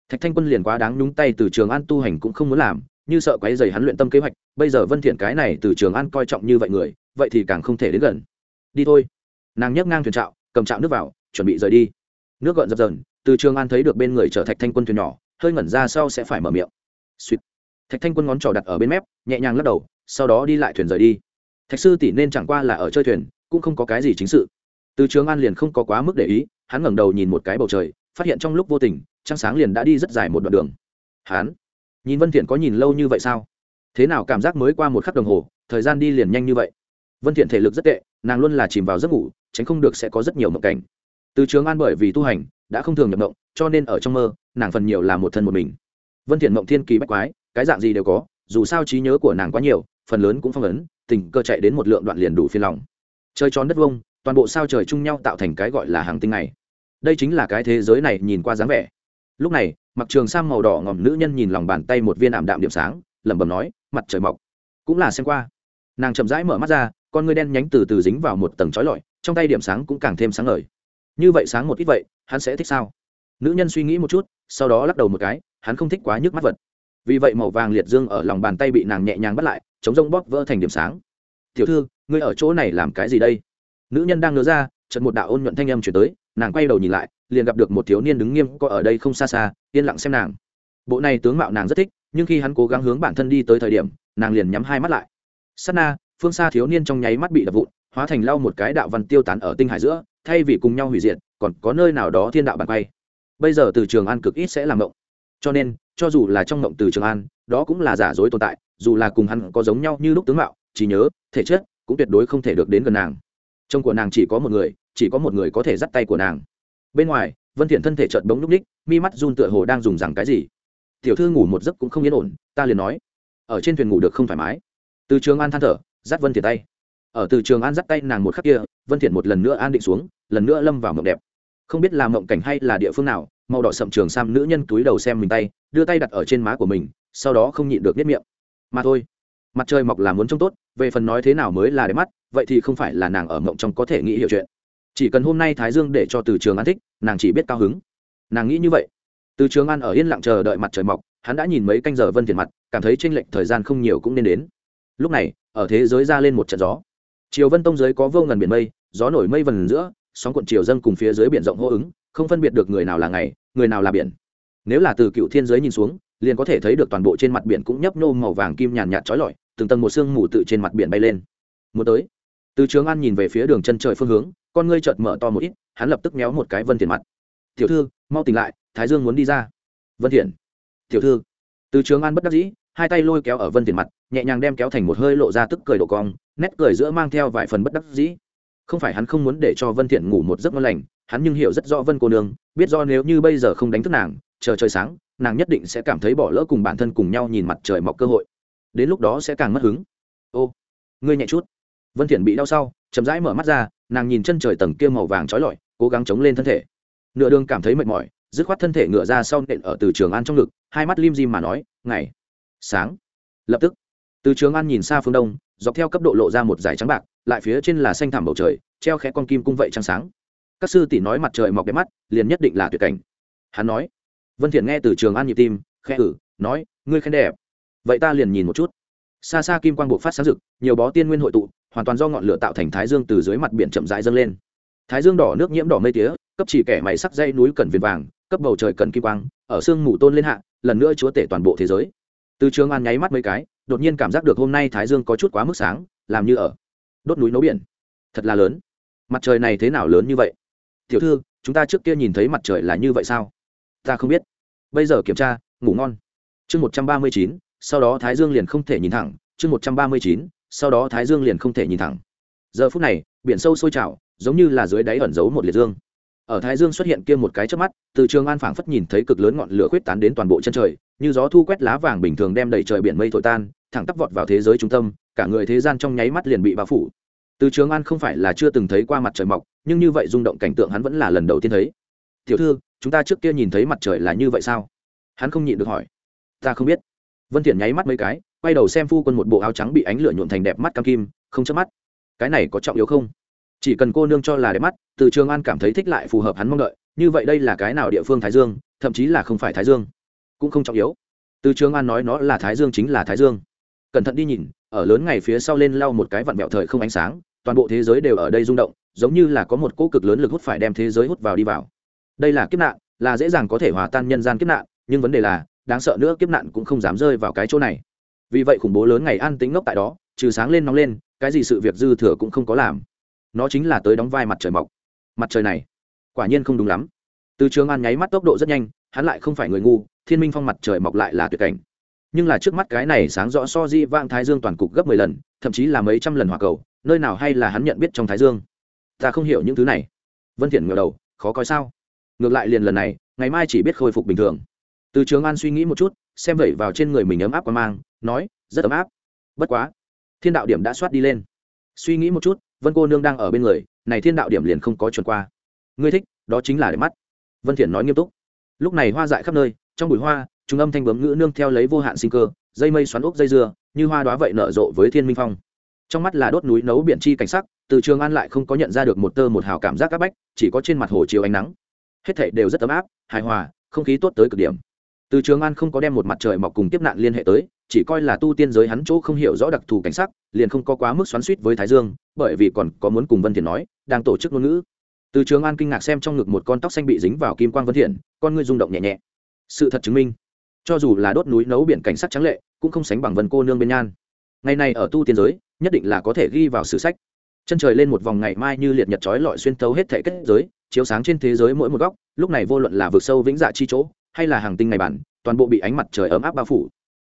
Thạch thanh quân liền quá đáng nhúng tay từ trường an tu hành cũng không muốn làm, như sợ quấy rầy hắn luyện tâm kế hoạch, bây giờ vân thiện cái này từ trường an coi trọng như vậy người, vậy thì càng không thể đến gần. Đi thôi. Nàng nhấc ngang thuyền trạo, cầm trạo nước vào, chuẩn bị rời đi. Nước gợn dập dờn, từ trường an thấy được bên người chở thạch thanh quân thuyền nhỏ, hơi ngẩn ra sau sẽ phải mở miệng. Suýt. Thạch thanh quân ngón trỏ đặt ở bên mép, nhẹ nhàng lắc đầu, sau đó đi lại thuyền rời đi thạch sư tỷ nên chẳng qua là ở chơi thuyền, cũng không có cái gì chính sự. Từ trường an liền không có quá mức để ý, hắn ngẩng đầu nhìn một cái bầu trời, phát hiện trong lúc vô tình, trăng sáng liền đã đi rất dài một đoạn đường. Hắn, nhìn vân thiện có nhìn lâu như vậy sao? Thế nào cảm giác mới qua một khắc đồng hồ, thời gian đi liền nhanh như vậy? Vân thiện thể lực rất tệ, nàng luôn là chìm vào giấc ngủ, tránh không được sẽ có rất nhiều mộng cảnh. Từ trường an bởi vì tu hành, đã không thường nhập mộng, cho nên ở trong mơ, nàng phần nhiều là một thân một mình. Vân thiện mộng thiên kỳ bách quái, cái dạng gì đều có, dù sao trí nhớ của nàng quá nhiều phần lớn cũng phong ấn, tình cơ chạy đến một lượng đoạn liền đủ phiên lòng. Chơi tròn đất vông toàn bộ sao trời chung nhau tạo thành cái gọi là hàng tinh này. Đây chính là cái thế giới này nhìn qua dáng vẻ. Lúc này, mặc trường sam màu đỏ ngòm nữ nhân nhìn lòng bàn tay một viên ảm đạm điểm sáng, lẩm bẩm nói, mặt trời mọc. Cũng là xem qua. Nàng chậm rãi mở mắt ra, con ngươi đen nhánh từ từ dính vào một tầng trói lọi, trong tay điểm sáng cũng càng thêm sáng ngời. Như vậy sáng một ít vậy, hắn sẽ thích sao? Nữ nhân suy nghĩ một chút, sau đó lắc đầu một cái, hắn không thích quá nhức mắt vật vì vậy màu vàng liệt dương ở lòng bàn tay bị nàng nhẹ nhàng bắt lại, chống rông bóp vỡ thành điểm sáng. Tiểu thư, ngươi ở chỗ này làm cái gì đây? Nữ nhân đang ngớ ra trận một đạo ôn nhuận thanh âm chuyển tới, nàng quay đầu nhìn lại, liền gặp được một thiếu niên đứng nghiêm có ở đây không xa xa, yên lặng xem nàng. Bộ này tướng mạo nàng rất thích, nhưng khi hắn cố gắng hướng bản thân đi tới thời điểm, nàng liền nhắm hai mắt lại. Sát na, phương xa thiếu niên trong nháy mắt bị đập vụn, hóa thành lau một cái đạo văn tiêu tán ở tinh hải giữa, thay vì cùng nhau hủy diệt, còn có nơi nào đó thiên đạo bàn quay. Bây giờ từ trường an cực ít sẽ làm mộng cho nên, cho dù là trong mộng từ trường an, đó cũng là giả dối tồn tại, dù là cùng hắn có giống nhau như lúc tướng mạo, trí nhớ, thể chất, cũng tuyệt đối không thể được đến gần nàng. Chồng của nàng chỉ có một người, chỉ có một người có thể dắt tay của nàng. Bên ngoài, vân thiện thân thể chợt bỗng núp ních, mi mắt run tựa hồ đang dùng rằng cái gì. Tiểu thư ngủ một giấc cũng không yên ổn, ta liền nói. Ở trên thuyền ngủ được không thoải mái. Từ trường an than thở, dắt vân thiện tay. Ở từ trường an dắt tay nàng một khắc kia, vân thiện một lần nữa an định xuống, lần nữa lâm vào mộng đẹp không biết là mộng cảnh hay là địa phương nào, màu đỏ sậm trường sam nữ nhân túi đầu xem mình tay, đưa tay đặt ở trên má của mình, sau đó không nhịn được nếp miệng. Mà thôi, mặt trời mọc là muốn trông tốt, về phần nói thế nào mới là đẹp mắt, vậy thì không phải là nàng ở mộng trong có thể nghĩ hiểu chuyện. Chỉ cần hôm nay thái dương để cho từ trường an thích, nàng chỉ biết cao hứng. Nàng nghĩ như vậy. Từ trường an ở yên lặng chờ đợi mặt trời mọc, hắn đã nhìn mấy canh giờ vân tiền mặt, cảm thấy tranh lệch thời gian không nhiều cũng nên đến. Lúc này, ở thế giới ra lên một trận gió. Chiều vân tông giới có vô ngần biển mây, gió nổi mây vần giữa sóng cuộn chiều dâng cùng phía dưới biển rộng hô ứng, không phân biệt được người nào là ngày, người nào là biển. Nếu là từ cựu thiên giới nhìn xuống, liền có thể thấy được toàn bộ trên mặt biển cũng nhấp nô màu vàng kim nhàn nhạt trói lọi, từng tầng một sương mù tự trên mặt biển bay lên. Muốn tới, từ trường an nhìn về phía đường chân trời phương hướng, con ngươi chợt mở to một ít, hắn lập tức méo một cái vân thiện mặt. Tiểu thư, mau tỉnh lại, thái dương muốn đi ra. Vân thiện tiểu thư. Từ trường an bất đắc dĩ, hai tay lôi kéo ở vân thiện mặt, nhẹ nhàng đem kéo thành một hơi lộ ra tức cười độ cong, nét cười giữa mang theo vài phần bất đắc dĩ không phải hắn không muốn để cho vân thiện ngủ một giấc ngon lành, hắn nhưng hiểu rất rõ vân cô nương, biết do nếu như bây giờ không đánh thức nàng, chờ trời sáng, nàng nhất định sẽ cảm thấy bỏ lỡ cùng bản thân cùng nhau nhìn mặt trời mọc cơ hội. Đến lúc đó sẽ càng mất hứng. Ô, ngươi nhẹ chút. Vân thiện bị đau sau, chậm rãi mở mắt ra, nàng nhìn chân trời tầng kia màu vàng trói lọi, cố gắng chống lên thân thể. Nửa đường cảm thấy mệt mỏi, dứt khoát thân thể ngựa ra sau nện ở từ trường an trong ngực, hai mắt lim dim mà nói, ngày sáng. Lập tức, từ trường an nhìn xa phương đông, dọc theo cấp độ lộ ra một dải trắng bạc lại phía trên là xanh thẳm bầu trời, treo khẽ con kim cung vậy trăng sáng. Các sư tỷ nói mặt trời mọc đẹp mắt, liền nhất định là tuyệt cảnh. Hắn nói. Vân thiện nghe từ trường an nhịp tim, khẽ ử nói, ngươi khen đẹp. Vậy ta liền nhìn một chút. Xa xa kim quang bộ phát sáng rực, nhiều bó tiên nguyên hội tụ, hoàn toàn do ngọn lửa tạo thành thái dương từ dưới mặt biển chậm rãi dâng lên. Thái dương đỏ, nước nhiễm đỏ mây tía, cấp chỉ kẻ mày sắc dây núi cần viền vàng, cấp bầu trời cần kim quang, ở sương mù tôn lên hạ, lần nữa chúa tể toàn bộ thế giới. Từ trường an nháy mắt mấy cái, đột nhiên cảm giác được hôm nay thái dương có chút quá mức sáng, làm như ở đốt núi nấu biển. Thật là lớn. Mặt trời này thế nào lớn như vậy? Tiểu thư, chúng ta trước kia nhìn thấy mặt trời là như vậy sao? Ta không biết. Bây giờ kiểm tra, ngủ ngon. Chương một trăm ba mươi chín, sau đó thái dương liền không thể nhìn thẳng. Chương một trăm ba mươi chín, sau đó thái dương liền không thể nhìn thẳng. Giờ phút này, biển sâu sôi trào, giống như là dưới đáy ẩn giấu một liệt dương. Ở thái dương xuất hiện kia một cái trước mắt, từ trường an phảng phất nhìn thấy cực lớn ngọn lửa khuyết tán đến toàn bộ chân trời, như gió thu quét lá vàng bình thường đem đầy trời biển mây thổi tan, thẳng tắp vọt vào thế giới trung tâm cả người thế gian trong nháy mắt liền bị bao phủ. Từ trường an không phải là chưa từng thấy qua mặt trời mọc, nhưng như vậy rung động cảnh tượng hắn vẫn là lần đầu tiên thấy. Tiểu thư, chúng ta trước kia nhìn thấy mặt trời là như vậy sao? Hắn không nhịn được hỏi. Ta không biết. Vân thiện nháy mắt mấy cái, quay đầu xem phu quân một bộ áo trắng bị ánh lửa nhuộn thành đẹp mắt cam kim, không chớp mắt. Cái này có trọng yếu không? Chỉ cần cô nương cho là đẹp mắt, từ trường an cảm thấy thích lại phù hợp hắn mong đợi, như vậy đây là cái nào địa phương thái dương, thậm chí là không phải thái dương, cũng không trọng yếu. Từ trường an nói nó là thái dương chính là thái dương cẩn thận đi nhìn, ở lớn ngày phía sau lên lau một cái vặn vẹo thời không ánh sáng, toàn bộ thế giới đều ở đây rung động, giống như là có một cỗ cực lớn lực hút phải đem thế giới hút vào đi vào. Đây là kiếp nạn, là dễ dàng có thể hòa tan nhân gian kiếp nạn, nhưng vấn đề là, đáng sợ nữa kiếp nạn cũng không dám rơi vào cái chỗ này. Vì vậy khủng bố lớn ngày an tính ngốc tại đó, trừ sáng lên nóng lên, cái gì sự việc dư thừa cũng không có làm. Nó chính là tới đóng vai mặt trời mọc. Mặt trời này, quả nhiên không đúng lắm. Từ trường an nháy mắt tốc độ rất nhanh, hắn lại không phải người ngu, thiên minh phong mặt trời mọc lại là tuyệt cảnh nhưng là trước mắt cái này sáng rõ so di vang thái dương toàn cục gấp mười lần, thậm chí là mấy trăm lần hòa cầu, nơi nào hay là hắn nhận biết trong thái dương. Ta không hiểu những thứ này. Vân thiện ngửa đầu, khó coi sao? Ngược lại liền lần này, ngày mai chỉ biết khôi phục bình thường. Từ trường an suy nghĩ một chút, xem vẩy vào trên người mình ấm áp qua mang, nói, rất ấm áp. Bất quá, thiên đạo điểm đã soát đi lên. Suy nghĩ một chút, vân cô nương đang ở bên người, này thiên đạo điểm liền không có chuẩn qua. Ngươi thích, đó chính là để mắt. Vân thiện nói nghiêm túc. Lúc này hoa dại khắp nơi, trong bụi hoa trung âm thanh bướm ngữ nương theo lấy vô hạn sinh cơ, dây mây xoắn ốc dây dưa, như hoa đóa vậy nở rộ với thiên minh phong. Trong mắt là đốt núi nấu biển chi cảnh sắc, từ trường an lại không có nhận ra được một tơ một hào cảm giác áp bách, chỉ có trên mặt hồ chiều ánh nắng. Hết thảy đều rất ấm áp, hài hòa, không khí tốt tới cực điểm. Từ trường an không có đem một mặt trời mọc cùng tiếp nạn liên hệ tới, chỉ coi là tu tiên giới hắn chỗ không hiểu rõ đặc thù cảnh sắc, liền không có quá mức xoắn suýt với thái dương, bởi vì còn có muốn cùng vân thiện nói, đang tổ chức ngôn ngữ. Từ trường an kinh ngạc xem trong ngực một con tóc xanh bị dính vào kim quang vân thiện, con ngươi rung động nhẹ nhẹ. Sự thật chứng minh cho dù là đốt núi nấu biển cảnh sắc trắng lệ, cũng không sánh bằng vân cô nương bên nhan. Ngày này ở tu tiên giới, nhất định là có thể ghi vào sử sách. Chân trời lên một vòng ngày mai như liệt nhật chói lọi xuyên thấu hết thể kết giới, chiếu sáng trên thế giới mỗi một góc, lúc này vô luận là vực sâu vĩnh dạ chi chỗ, hay là hàng tinh ngày bản, toàn bộ bị ánh mặt trời ấm áp bao phủ.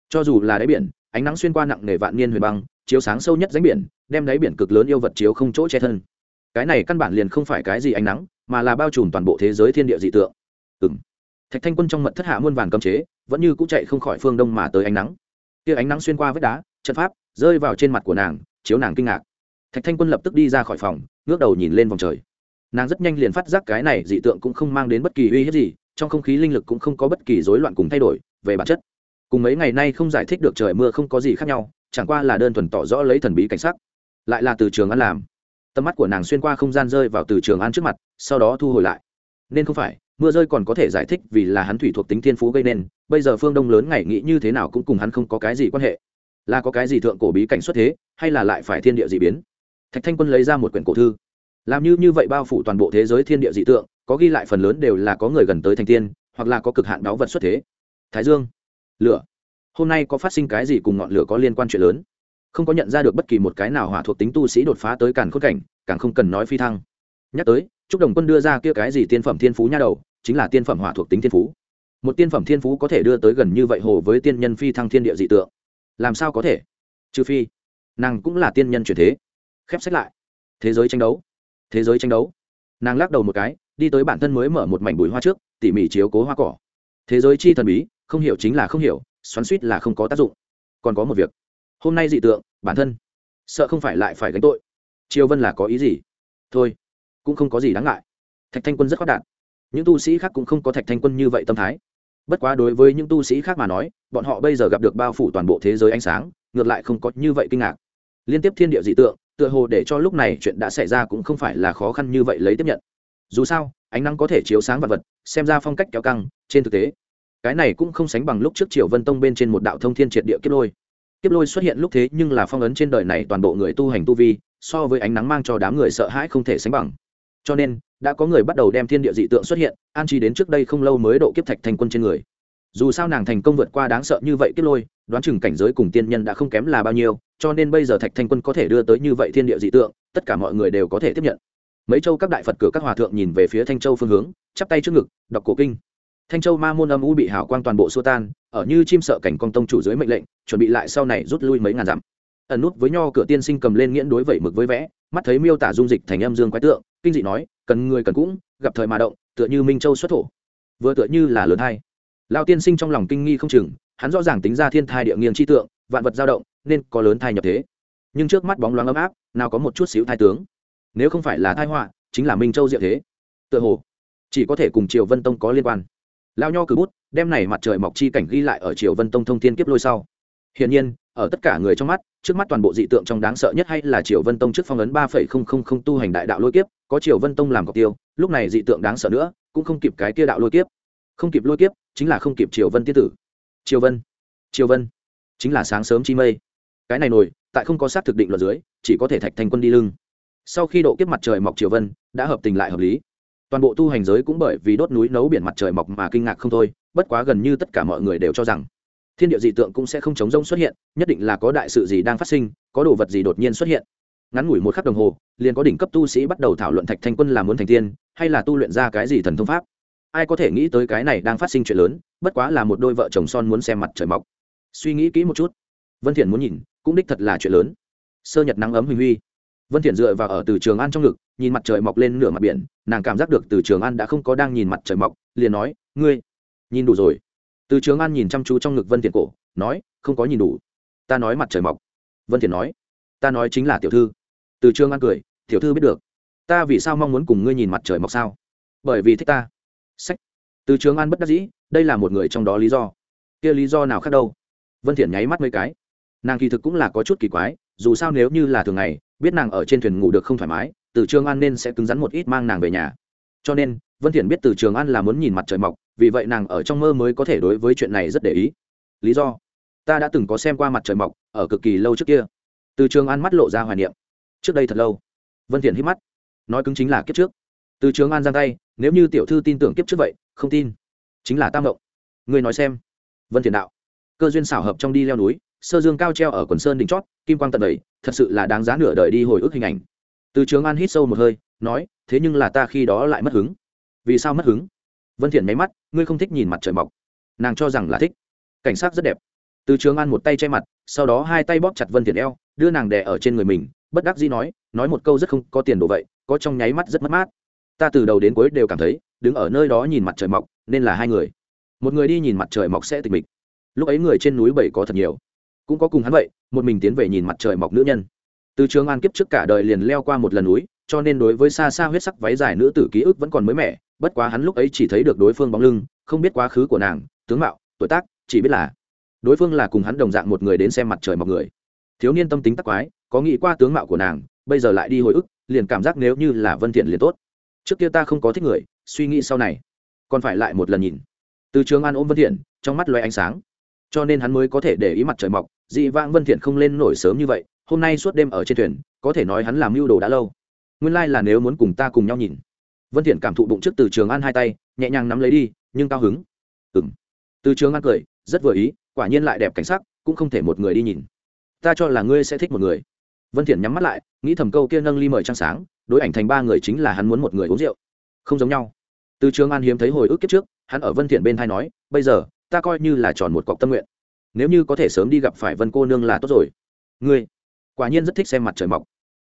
Cho dù là đáy biển, ánh nắng xuyên qua nặng nề vạn niên huyền băng, chiếu sáng sâu nhất ránh biển, đem đáy biển cực lớn yêu vật chiếu không chỗ che thân. Cái này căn bản liền không phải cái gì ánh nắng, mà là bao trùm toàn bộ thế giới thiên địa dị tượng. Ừng thạch thanh quân trong mật thất hạ muôn vàn cấm chế, vẫn như cũng chạy không khỏi phương đông mà tới ánh nắng. Kia ánh nắng xuyên qua vết đá, trận pháp rơi vào trên mặt của nàng, chiếu nàng kinh ngạc. Thạch thanh quân lập tức đi ra khỏi phòng, ngước đầu nhìn lên vòng trời. Nàng rất nhanh liền phát giác cái này dị tượng cũng không mang đến bất kỳ uy hiếp gì, trong không khí linh lực cũng không có bất kỳ rối loạn cùng thay đổi, về bản chất. Cùng mấy ngày nay không giải thích được trời mưa không có gì khác nhau, chẳng qua là đơn thuần tỏ rõ lấy thần bí cảnh sắc. Lại là từ trường an làm. Tầm mắt của nàng xuyên qua không gian rơi vào từ trường an trước mặt, sau đó thu hồi lại. Nên không phải mưa rơi còn có thể giải thích vì là hắn thủy thuộc tính thiên phú gây nên, bây giờ phương đông lớn ngày nghĩ như thế nào cũng cùng hắn không có cái gì quan hệ. Là có cái gì thượng cổ bí cảnh xuất thế, hay là lại phải thiên địa d ị biến? Thạch thanh quân lấy ra một quyển cổ thư. Làm như như vậy bao phủ toàn bộ thế giới thiên địa dị tượng, có ghi lại phần lớn đều là có người gần tới thành tiên, hoặc là có cực hạn đáo vật xuất thế. Thái dương. Lửa. Hôm nay có phát sinh cái gì cùng ngọn lửa có liên quan chuyện lớn? Không có nhận ra được bất kỳ một cái nào hỏa thuộc tính tu sĩ đột phá tới càn khốt cảnh, càng không cần nói phi thăng. Nhắc tới chúc đồng quân đưa ra kia cái gì tiên phẩm thiên phú nha đầu chính là tiên phẩm hỏa thuộc tính thiên phú. Một tiên phẩm thiên phú có thể đưa tới gần như vậy hồ với tiên nhân phi thăng thiên địa dị tượng. Làm sao có thể? Trừ phi, nàng cũng là tiên nhân chuyển thế. Khép sách lại. Thế giới tranh đấu. Thế giới tranh đấu. Nàng lắc đầu một cái, đi tới bản thân mới mở một mảnh bụi hoa trước, tỉ mỉ chiếu cố hoa cỏ. Thế giới chi thần bí, không hiểu chính là không hiểu, xoắn suýt là không có tác dụng. Còn có một việc. Hôm nay dị tượng, bản thân, sợ không phải lại phải gánh tội. Triều vân là có ý gì? Thôi, cũng không có gì đáng ngại. Thạch thanh quân rất khoát đạt những tu sĩ khác cũng không có thạch thanh quân như vậy tâm thái. Bất quá đối với những tu sĩ khác mà nói, bọn họ bây giờ gặp được bao phủ toàn bộ thế giới ánh sáng, ngược lại không có như vậy kinh ngạc. Liên tiếp thiên địa dị tượng, tựa hồ để cho lúc này chuyện đã xảy ra cũng không phải là khó khăn như vậy lấy tiếp nhận. Dù sao, ánh nắng có thể chiếu sáng vật vật, xem ra phong cách kéo căng, trên thực tế, cái này cũng không sánh bằng lúc trước triều vân tông bên trên một đạo thông thiên triệt địa kiếp lôi. Kiếp lôi xuất hiện lúc thế nhưng là phong ấn trên đời này toàn bộ người tu hành tu vi, so với ánh nắng mang cho đám người sợ hãi không thể sánh bằng. Cho nên đã có người bắt đầu đem thiên địa dị tượng xuất hiện, an chi đến trước đây không lâu mới độ kiếp thạch thành quân trên người. Dù sao nàng thành công vượt qua đáng sợ như vậy kiếp lôi, đoán chừng cảnh giới cùng tiên nhân đã không kém là bao nhiêu, cho nên bây giờ thạch thanh quân có thể đưa tới như vậy thiên địa dị tượng, tất cả mọi người đều có thể tiếp nhận. Mấy châu các đại phật cửa các hòa thượng nhìn về phía thanh châu phương hướng, chắp tay trước ngực, đọc cổ kinh. Thanh châu ma môn âm u bị hảo quang toàn bộ xua tan, ở như chim sợ cảnh con tông chủ dưới mệnh lệnh, chuẩn bị lại sau này rút lui mấy ngàn dặm. Ẩn nút với nho cửa tiên sinh cầm lên nghiễn đối vẩy mực với vẽ, mắt thấy miêu tả dung dịch thành âm dương quái tượng, kinh dị nói cần người cần cũng, gặp thời mà động, tựa như minh châu xuất thổ. Vừa tựa như là lớn hai. Lao tiên sinh trong lòng kinh nghi không chừng, hắn rõ ràng tính ra thiên thai địa nghiêng chi tượng, vạn vật dao động, nên có lớn thai nhập thế. Nhưng trước mắt bóng loáng ấm áp, nào có một chút xíu thai tướng. Nếu không phải là thai họa, chính là minh châu diệu thế. Tựa hồ, chỉ có thể cùng triều vân tông có liên quan. Lao nho cử bút, đem này mặt trời mọc chi cảnh ghi lại ở triều vân tông thông thiên kiếp lôi sau. Hiển nhiên ở tất cả người trong mắt, trước mắt toàn bộ dị tượng trong đáng sợ nhất hay là triều vân tông trước phong ấn ba phẩy không không không tu hành đại đạo lôi kiếp, có triều vân tông làm cọc tiêu, lúc này dị tượng đáng sợ nữa, cũng không kịp cái kia đạo lôi kiếp. Không kịp lôi kiếp, chính là không kịp triều vân tiên tử. Triều vân triều vân, chính là sáng sớm chi mây. Cái này nổi tại không có xác thực định luật dưới, chỉ có thể thạch thành quân đi lưng. Sau khi độ kiếp mặt trời mọc triều vân, đã hợp tình lại hợp lý. Toàn bộ tu hành giới cũng bởi vì đốt núi nấu biển mặt trời mọc mà kinh ngạc không thôi, bất quá gần như tất cả mọi người đều cho rằng thiên địa dị tượng cũng sẽ không chống rông xuất hiện, nhất định là có đại sự gì đang phát sinh, có đồ vật gì đột nhiên xuất hiện. Ngắn ngủi một khắc đồng hồ, liền có đỉnh cấp tu sĩ bắt đầu thảo luận thạch thanh quân là muốn thành tiên, hay là tu luyện ra cái gì thần thông pháp. Ai có thể nghĩ tới cái này đang phát sinh chuyện lớn, bất quá là một đôi vợ chồng son muốn xem mặt trời mọc. Suy nghĩ kỹ một chút. Vân thiện muốn nhìn, cũng đích thật là chuyện lớn. Sơ nhật nắng ấm huỳnh huy. Vân thiện dựa vào ở từ trường an trong ngực, nhìn mặt trời mọc lên nửa mặt biển, nàng cảm giác được từ trường an đã không có đang nhìn mặt trời mọc, liền nói, ngươi, nhìn đủ rồi từ trường an nhìn chăm chú trong ngực vân thiện cổ, nói, không có nhìn đủ. Ta nói mặt trời mọc. Vân thiện nói, ta nói chính là tiểu thư. Từ trường an cười, tiểu thư biết được. Ta vì sao mong muốn cùng ngươi nhìn mặt trời mọc sao? Bởi vì thích ta. Sách. Từ trường an bất đắc dĩ, đây là một người trong đó lý do. Kia lý do nào khác đâu? Vân thiện nháy mắt mấy cái. Nàng kỳ thực cũng là có chút kỳ quái, dù sao nếu như là thường ngày, biết nàng ở trên thuyền ngủ được không thoải mái, từ trường an nên sẽ cứng rắn một ít mang nàng về nhà. Cho nên, vân thiện biết từ trường an là muốn nhìn mặt trời mọc vì vậy nàng ở trong mơ mới có thể đối với chuyện này rất để ý. Lý do? Ta đã từng có xem qua mặt trời mọc, ở cực kỳ lâu trước kia. Từ trường an mắt lộ ra hoài niệm. Trước đây thật lâu. Vân thiện hít mắt. Nói cứng chính là kiếp trước. Từ trường an giang tay, nếu như tiểu thư tin tưởng kiếp trước vậy, không tin. Chính là tam động. Ngươi nói xem. Vân thiện đạo. Cơ duyên xảo hợp trong đi leo núi, sơ dương cao treo ở quần sơn đỉnh chót, kim quang tận đầy, thật sự là đáng giá nửa đời đi hồi ức hình ảnh. Từ trường an hít sâu một hơi, nói, thế nhưng là ta khi đó lại mất hứng. Vì sao mất hứng? Vân thiện mấy mắt, ngươi không thích nhìn mặt trời mọc. Nàng cho rằng là thích. Cảnh sát rất đẹp. Từ trường an một tay che mặt, sau đó hai tay bóp chặt vân thiện eo, đưa nàng đè ở trên người mình, bất đắc dĩ nói nói một câu rất không có tiền đồ vậy, có trong nháy mắt rất mất mát. Ta từ đầu đến cuối đều cảm thấy, đứng ở nơi đó nhìn mặt trời mọc, nên là hai người. Một người đi nhìn mặt trời mọc sẽ tịch mịch. Lúc ấy người trên núi bảy có thật nhiều. Cũng có cùng hắn vậy, một mình tiến về nhìn mặt trời mọc nữ nhân. Từ trường an kiếp trước cả đời liền leo qua một lần núi, cho nên đối với xa xa huyết sắc váy dài nữ tử ký ức vẫn còn mới mẻ bất quá hắn lúc ấy chỉ thấy được đối phương bóng lưng, không biết quá khứ của nàng, tướng mạo, tuổi tác, chỉ biết là đối phương là cùng hắn đồng dạng một người đến xem mặt trời mọc người. Thiếu niên tâm tính tắc quái, có nghĩ qua tướng mạo của nàng, bây giờ lại đi hồi ức, liền cảm giác nếu như là vân thiện liền tốt. Trước kia ta không có thích người, suy nghĩ sau này, còn phải lại một lần nhìn. Từ trường an ôm vân thiện, trong mắt loay ánh sáng. Cho nên hắn mới có thể để ý mặt trời mọc, dị vãng vân thiện không lên nổi sớm như vậy, hôm nay suốt đêm ở trên thuyền, có thể nói hắn làm mưu đồ đã lâu. Nguyên lai like là nếu muốn cùng ta cùng nhau nhìn vân thiện cảm thụ bụng trước từ trường an hai tay, nhẹ nhàng nắm lấy đi, nhưng cao hứng. Ừm. Từ trường an cười, rất vừa ý, quả nhiên lại đẹp cảnh sắc, cũng không thể một người đi nhìn. Ta cho là ngươi sẽ thích một người. Vân thiện nhắm mắt lại, nghĩ thầm câu kia nâng ly mời trăng sáng, đối ảnh thành ba người chính là hắn muốn một người uống rượu. Không giống nhau. Từ trường an hiếm thấy hồi ức kiếp trước, hắn ở vân thiện bên thay nói, bây giờ, ta coi như là tròn một cọc tâm nguyện. Nếu như có thể sớm đi gặp phải vân cô nương là tốt rồi. Ngươi? Quả nhiên rất thích xem mặt trời mọc.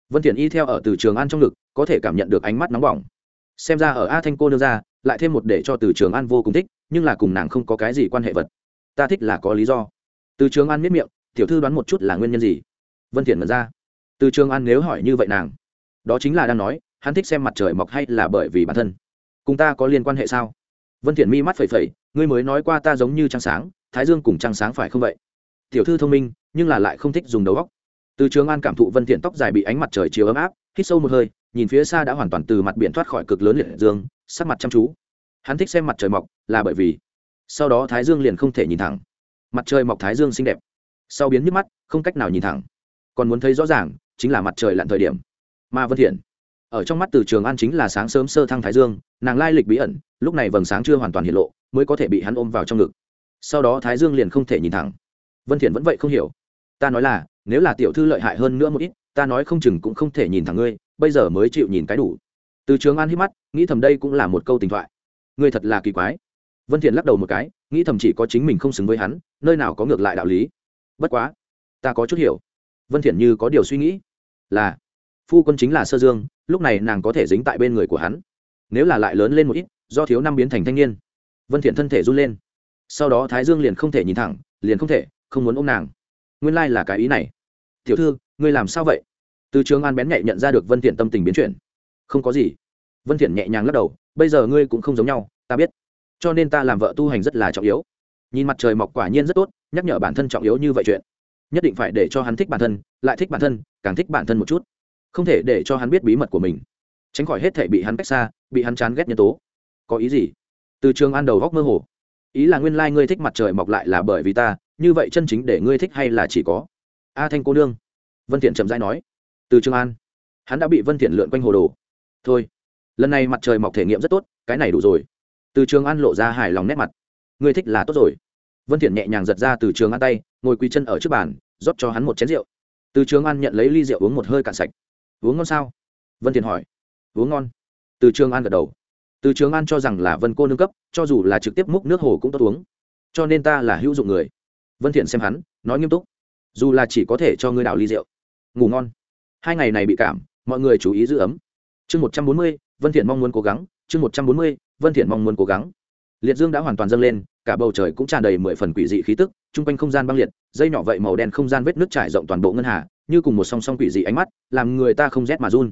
Vân thiện y theo ở từ trường an trong ngực, có thể cảm nhận được ánh mắt nóng bỏng xem ra ở a thanh cô đưa ra, lại thêm một để cho từ trường an vô cùng thích, nhưng là cùng nàng không có cái gì quan hệ vật. Ta thích là có lý do. Từ trường an miết miệng, tiểu thư đoán một chút là nguyên nhân gì? Vân thiện mở ra. Từ trường an nếu hỏi như vậy nàng, đó chính là đang nói, hắn thích xem mặt trời mọc hay là bởi vì bản thân. Cùng ta có liên quan hệ sao? Vân thiện mi mắt phẩy phẩy, ngươi mới nói qua ta giống như trăng sáng, thái dương cùng trăng sáng phải không vậy? Tiểu thư thông minh, nhưng là lại không thích dùng đầu óc. Từ trường an cảm thụ vân thiện tóc dài bị ánh mặt trời chiếu ấm áp, hít sâu một hơi nhìn phía xa đã hoàn toàn từ mặt biển thoát khỏi cực lớn liệt dương, sắc mặt chăm chú. Hắn thích xem mặt trời mọc, là bởi vì sau đó thái dương liền không thể nhìn thẳng. Mặt trời mọc thái dương xinh đẹp. Sau biến nhức mắt, không cách nào nhìn thẳng. Còn muốn thấy rõ ràng, chính là mặt trời lặn thời điểm. Mà vân thiện. Ở trong mắt từ trường an chính là sáng sớm sơ thăng thái dương, nàng lai lịch bí ẩn, lúc này vầng sáng chưa hoàn toàn hiện lộ, mới có thể bị hắn ôm vào trong ngực. Sau đó thái dương liền không thể nhìn thẳng. Vân thiện vẫn vậy không hiểu. Ta nói là, nếu là tiểu thư lợi hại hơn nữa một ít, ta nói không chừng cũng không thể nhìn thẳng ngươi bây giờ mới chịu nhìn cái đủ. Từ trường an hít mắt, nghĩ thầm đây cũng là một câu tình thoại. Ngươi thật là kỳ quái. Vân thiện lắc đầu một cái, nghĩ thầm chỉ có chính mình không xứng với hắn, nơi nào có ngược lại đạo lý. Bất quá, ta có chút hiểu. Vân thiện như có điều suy nghĩ. Là, phu quân chính là sơ dương, lúc này nàng có thể dính tại bên người của hắn. Nếu là lại lớn lên một ít, do thiếu năm biến thành thanh niên. Vân thiện thân thể run lên. Sau đó thái dương liền không thể nhìn thẳng, liền không thể, không muốn ôm nàng. Nguyên lai like là cái ý này. Tiểu thư, ngươi làm sao vậy? Từ trường an bén nhạy nhận ra được vân thiện tâm tình biến chuyển. Không có gì. Vân thiện nhẹ nhàng lắc đầu, bây giờ ngươi cũng không giống nhau, ta biết. Cho nên ta làm vợ tu hành rất là trọng yếu. Nhìn mặt trời mọc quả nhiên rất tốt, nhắc nhở bản thân trọng yếu như vậy chuyện. Nhất định phải để cho hắn thích bản thân, lại thích bản thân, càng thích bản thân một chút. Không thể để cho hắn biết bí mật của mình. Tránh khỏi hết thể bị hắn cách xa, bị hắn chán ghét nhân tố. Có ý gì? Từ trường an đầu góc mơ hồ. Ý là nguyên lai ngươi thích mặt trời mọc lại là bởi vì ta, như vậy chân chính để ngươi thích hay là chỉ có? A thanh cô nương. Vân thiện chậm rãi nói từ trường an. Hắn đã bị vân thiện lượn quanh hồ đồ. Thôi, lần này mặt trời mọc thể nghiệm rất tốt, cái này đủ rồi. Từ trường an lộ ra hài lòng nét mặt. Ngươi thích là tốt rồi. Vân thiện nhẹ nhàng giật ra từ trường an tay, ngồi quỳ chân ở trước bàn, rót cho hắn một chén rượu. Từ trường an nhận lấy ly rượu uống một hơi cạn sạch. Uống ngon sao? Vân thiện hỏi. Uống ngon. Từ trường an gật đầu. Từ trường an cho rằng là vân cô nâng cấp, cho dù là trực tiếp múc nước hồ cũng tốt uống. Cho nên ta là hữu dụng người. Vân thiện xem hắn, nói nghiêm túc. Dù là chỉ có thể cho ngươi đảo ly rượu. Ngủ ngon hai ngày này bị cảm, mọi người chú ý giữ ấm. Chương một trăm bốn mươi, vân thiện mong muốn cố gắng. Chương một trăm bốn mươi, vân thiện mong muốn cố gắng. Liệt dương đã hoàn toàn dâng lên, cả bầu trời cũng tràn đầy mười phần quỷ dị khí tức trung quanh không gian băng liệt, dây nhỏ vậy màu đen không gian vết nước trải rộng toàn bộ ngân hà, như cùng một song song quỷ dị ánh mắt, làm người ta không rét mà run.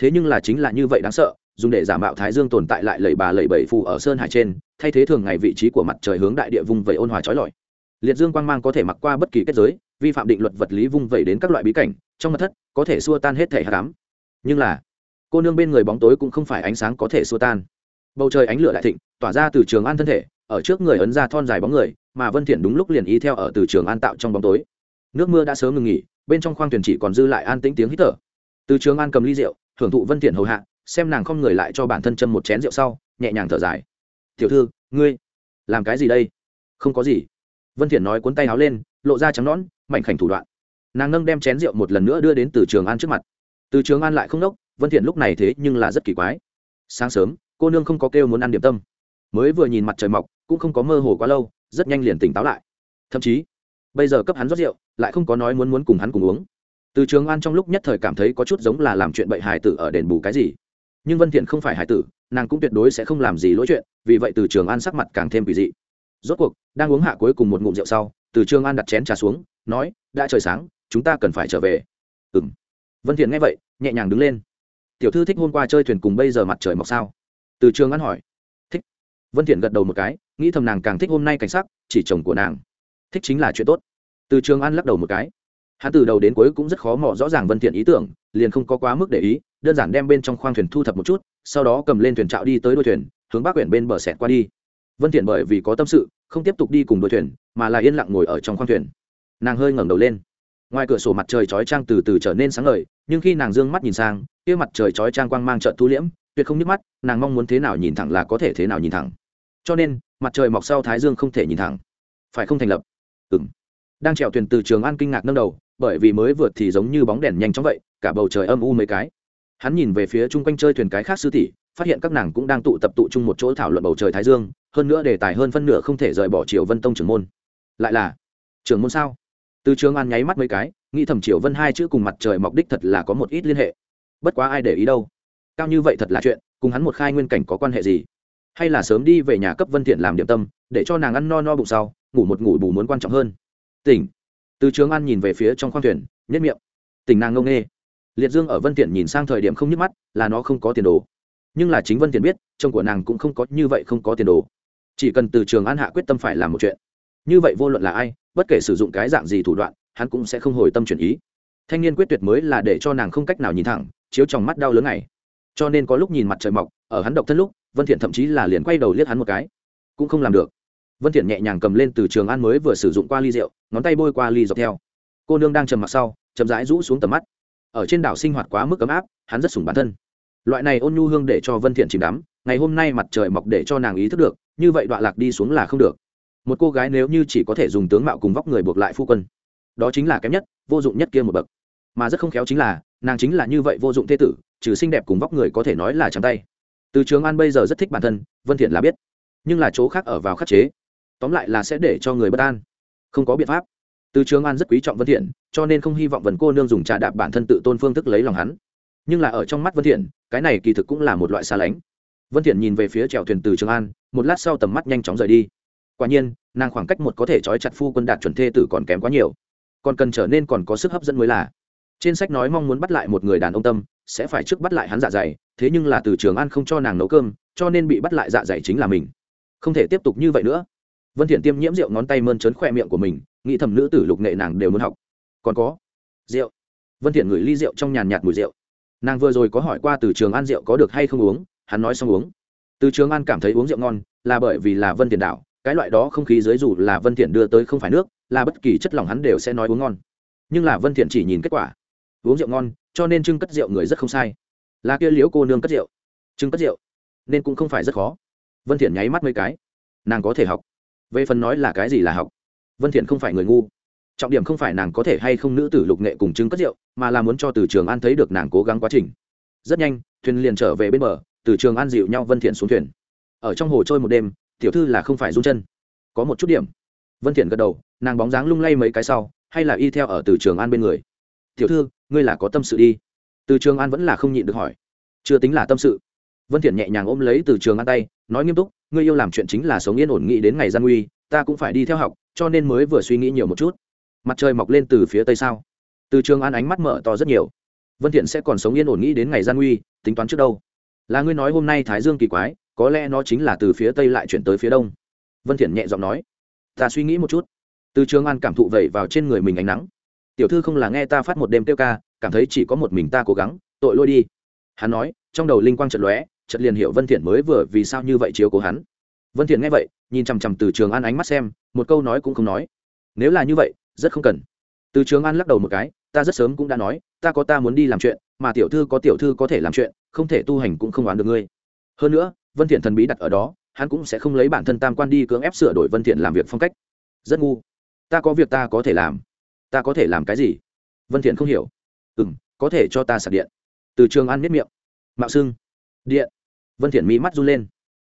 Thế nhưng là chính là như vậy đáng sợ, dùng để giả mạo thái dương tồn tại lại lầy bà lầy bầy phù ở sơn hải trên, thay thế thường ngày vị trí của mặt trời hướng đại địa vùng vẩy ôn hòa trói lọi. Liệt dương quang mang có thể mặc qua bất kỳ kết giới, vi phạm định luật vật lý vung vẩy đến các loại bí cảnh trong mặt thất có thể xua tan hết thể hạ cám nhưng là, cô nương bên người bóng tối cũng không phải ánh sáng có thể xua tan. Bầu trời ánh lửa đại thịnh, tỏa ra từ trường an thân thể, ở trước người ấn ra thon dài bóng người, mà vân thiện đúng lúc liền ý theo ở từ trường an tạo trong bóng tối. Nước mưa đã sớm ngừng nghỉ, bên trong khoang thuyền chỉ còn dư lại an tĩnh tiếng hít thở. Từ trường an cầm ly rượu, thưởng thụ vân thiện hầu hạ, xem nàng không người lại cho bản thân châm một chén rượu sau, nhẹ nhàng thở dài. Tiểu thư, ngươi làm cái gì đây? Không có gì. Vân thiện nói cuốn tay áo lên, lộ ra trắng nõn, mảnh khảnh thủ đoạn nàng nâng đem chén rượu một lần nữa đưa đến từ trường an trước mặt từ trường an lại không đốc vân thiện lúc này thế nhưng là rất kỳ quái. sáng sớm, cô nương không có kêu muốn ăn điểm tâm, mới vừa nhìn mặt trời mọc, cũng không có mơ hồ quá lâu, rất nhanh liền tỉnh táo lại. thậm chí, bây giờ cấp hắn rót rượu, lại không có nói muốn muốn cùng hắn cùng uống. từ trường an trong lúc nhất thời cảm thấy có chút giống là làm chuyện bậy hài tử ở đền bù cái gì. nhưng vân thiện không phải hài tử, nàng cũng tuyệt đối sẽ không làm gì lỗi chuyện, vì vậy từ trường an sắc mặt càng thêm kỳ dị. rốt cuộc, đang uống hạ cuối cùng một ngụm rượu sau, từ trường an đặt chén trà xuống, nói, đã trời sáng chúng ta cần phải trở về. Ừ m vân thiện nghe vậy, nhẹ nhàng đứng lên. Tiểu thư thích hôm qua chơi thuyền cùng bây giờ mặt trời mọc sao? Từ trường ăn hỏi. Thích. Vân thiện gật đầu một cái, nghĩ thầm nàng càng thích hôm nay cảnh sắc, chỉ chồng của nàng. Thích chính là chuyện tốt. Từ trường an lắc đầu một cái. Hắn từ đầu đến cuối cũng rất khó mò rõ ràng vân thiện ý tưởng, liền không có quá mức để ý, đơn giản đem bên trong khoang thuyền thu thập một chút, sau đó cầm lên thuyền trạo đi tới đuôi thuyền, hướng bắc quyển bên bờ sẹt qua đi. Vân thiện bởi vì có tâm sự, không tiếp tục đi cùng đuôi thuyền, mà là yên lặng ngồi ở trong khoang thuyền. Nàng hơi ngẩng đầu lên ngoài cửa sổ mặt trời chói chang từ từ trở nên sáng ngời, nhưng khi nàng dương mắt nhìn sang, kia mặt trời chói chang quang mang trợn thu liễm, tuyệt không nhức mắt, nàng mong muốn thế nào nhìn thẳng là có thể thế nào nhìn thẳng. Cho nên, mặt trời mọc sau thái dương không thể nhìn thẳng. Phải không thành lập? Ừm. Đang trèo thuyền từ trường an kinh ngạc nâng đầu, bởi vì mới vượt thì giống như bóng đèn nhanh chóng vậy, cả bầu trời âm u mấy cái. Hắn nhìn về phía chung quanh chơi thuyền cái khác sư tỷ, phát hiện các nàng cũng đang tụ tập tụ chung một chỗ thảo luận bầu trời thái dương, hơn nữa đề tài hơn phân nửa không thể rời bỏ triều vân tông trưởng môn. Lại là, trưởng môn sao? Từ trường an nháy mắt mấy cái, nghĩ thầm triều vân hai chữ cùng mặt trời mọc đích thật là có một ít liên hệ. Bất quá ai để ý đâu? Cao như vậy thật là chuyện, cùng hắn một khai nguyên cảnh có quan hệ gì? Hay là sớm đi về nhà cấp vân thiện làm điểm tâm, để cho nàng ăn no no bụng sau, ngủ một ngủ bù muốn quan trọng hơn. Tỉnh. Từ trường an nhìn về phía trong khoang thuyền nhất miệng. Tỉnh nàng ngông nghê. Liệt dương ở vân thiện nhìn sang thời điểm không nhức mắt, là nó không có tiền đồ. Nhưng là chính vân thiện biết, chồng của nàng cũng không có như vậy không có tiền đồ. Chỉ cần từ trường an hạ quyết tâm phải làm một chuyện như vậy vô luận là ai, bất kể sử dụng cái dạng gì thủ đoạn, hắn cũng sẽ không hồi tâm chuyển ý. Thanh niên quyết tuyệt mới là để cho nàng không cách nào nhìn thẳng, chiếu trong mắt đau lớn này. Cho nên có lúc nhìn mặt trời mọc, ở hắn độc thân lúc, vân thiện thậm chí là liền quay đầu liếc hắn một cái. Cũng không làm được. Vân thiện nhẹ nhàng cầm lên từ trường an mới vừa sử dụng qua ly rượu, ngón tay bôi qua ly dọc theo. Cô nương đang trầm mặc sau, chậm rãi rũ xuống tầm mắt. Ở trên đảo sinh hoạt quá mức ấm áp, hắn rất sủng bản thân. Loại này ôn nhu hương để cho vân thiện chìm đắm, ngày hôm nay mặt trời mọc để cho nàng ý thức được, như vậy đoạn lạc đi xuống là không được một cô gái nếu như chỉ có thể dùng tướng mạo cùng vóc người buộc lại phu quân, đó chính là kém nhất, vô dụng nhất kia một bậc. Mà rất không khéo chính là, nàng chính là như vậy vô dụng thế tử, trừ xinh đẹp cùng vóc người có thể nói là trắng tay. Từ trường an bây giờ rất thích bản thân, vân thiện là biết, nhưng là chỗ khác ở vào khắc chế. Tóm lại là sẽ để cho người bất an. Không có biện pháp. Từ trường an rất quý trọng vân thiện, cho nên không hy vọng vần cô nương dùng trà đạp bản thân tự tôn phương thức lấy lòng hắn. Nhưng là ở trong mắt vân thiện, cái này kỳ thực cũng là một loại xa lánh. Vân thiện nhìn về phía chèo thuyền từ trường an, một lát sau tầm mắt nhanh chóng rời đi quả nhiên, nàng khoảng cách một có thể trói chặt phu quân đạt chuẩn thê tử còn kém quá nhiều. Còn cần trở nên còn có sức hấp dẫn mới là. Trên sách nói mong muốn bắt lại một người đàn ông tâm, sẽ phải trước bắt lại hắn dạ dày, thế nhưng là từ trường an không cho nàng nấu cơm, cho nên bị bắt lại dạ dày chính là mình. Không thể tiếp tục như vậy nữa. Vân thiện tiêm nhiễm rượu ngón tay mơn trớn khoe miệng của mình, nghĩ thầm nữ tử lục nghệ nàng đều muốn học. Còn có, rượu. Vân thiện ngửi ly rượu trong nhàn nhạt mùi rượu. Nàng vừa rồi có hỏi qua từ trường an rượu có được hay không uống, hắn nói xong uống. Từ trường an cảm thấy uống rượu ngon là bởi vì là vân thiện đảo cái loại đó không khí dưới dù là vân thiện đưa tới không phải nước, là bất kỳ chất lỏng hắn đều sẽ nói uống ngon. Nhưng là vân thiện chỉ nhìn kết quả. Uống rượu ngon, cho nên trưng cất rượu người rất không sai. Là kia liễu cô nương cất rượu. Trưng cất rượu nên cũng không phải rất khó. Vân thiện nháy mắt mấy cái. Nàng có thể học. Về phần nói là cái gì là học, vân thiện không phải người ngu. Trọng điểm không phải nàng có thể hay không nữ tử lục nghệ cùng trưng cất rượu mà là muốn cho từ trường an thấy được nàng cố gắng quá trình. Rất nhanh, thuyền liền trở về bên bờ, từ trường an dịu nhau vân thiện xuống thuyền. Ở trong hồ trôi một đêm tiểu thư là không phải run chân. Có một chút điểm. Vân thiện gật đầu, nàng bóng dáng lung lay mấy cái sau, hay là y theo ở từ trường an bên người. Tiểu thư, ngươi là có tâm sự đi. Từ trường an vẫn là không nhịn được hỏi. Chưa tính là tâm sự. Vân thiện nhẹ nhàng ôm lấy từ trường an tay, nói nghiêm túc, ngươi yêu làm chuyện chính là sống yên ổn nghĩ đến ngày gian nguy, ta cũng phải đi theo học, cho nên mới vừa suy nghĩ nhiều một chút. Mặt trời mọc lên từ phía tây sao? Từ trường an ánh mắt mở to rất nhiều. Vân thiện sẽ còn sống yên ổn nghĩ đến ngày gian nguy, tính toán trước đâu? Là ngươi nói hôm nay thái dương kỳ quái có lẽ nó chính là từ phía tây lại chuyển tới phía đông. Vân thiện nhẹ giọng nói, ta suy nghĩ một chút. Từ trường an cảm thụ vậy vào trên người mình ánh nắng. Tiểu thư không là nghe ta phát một đêm tiêu ca, cảm thấy chỉ có một mình ta cố gắng, tội lỗi đi. Hắn nói, trong đầu linh quang trận lóe trận liền hiểu vân thiện mới vừa vì sao như vậy chiếu cố hắn. Vân thiện nghe vậy, nhìn chằm chằm từ trường an ánh mắt xem, một câu nói cũng không nói. Nếu là như vậy, rất không cần. Từ trường an lắc đầu một cái, ta rất sớm cũng đã nói, ta có ta muốn đi làm chuyện, mà tiểu thư có tiểu thư có thể làm chuyện, không thể tu hành cũng không đoán được ngươi. Hơn nữa vân thiện thần bí đặt ở đó, hắn cũng sẽ không lấy bản thân tam quan đi cưỡng ép sửa đổi vân thiện làm việc phong cách. Rất ngu. Ta có việc ta có thể làm. Ta có thể làm cái gì? Vân thiện không hiểu. Ừm, có thể cho ta sạc điện. Từ trường an miết miệng. Mạo xưng. Điện. Vân thiện mỹ mắt run lên.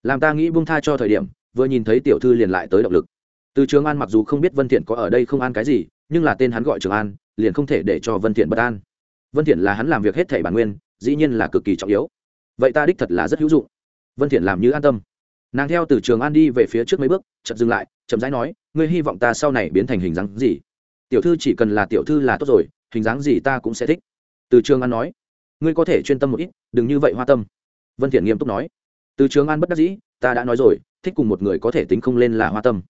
Làm ta nghĩ buông tha cho thời điểm, vừa nhìn thấy tiểu thư liền lại tới động lực. Từ trường an mặc dù không biết vân thiện có ở đây không an cái gì, nhưng là tên hắn gọi trường an liền không thể để cho vân thiện bất an. Vân thiện là hắn làm việc hết thảy bản nguyên, dĩ nhiên là cực kỳ trọng yếu. Vậy ta đích thật là rất hữu dụng vân thiện làm như an tâm. Nàng theo từ trường an đi về phía trước mấy bước, chậm dừng lại, chậm rãi nói, ngươi hy vọng ta sau này biến thành hình dáng gì? Tiểu thư chỉ cần là tiểu thư là tốt rồi, hình dáng gì ta cũng sẽ thích. Từ trường an nói, ngươi có thể chuyên tâm một ít, đừng như vậy hoa tâm. Vân thiện nghiêm túc nói, từ trường an bất đắc dĩ, ta đã nói rồi, thích cùng một người có thể tính không lên là hoa tâm.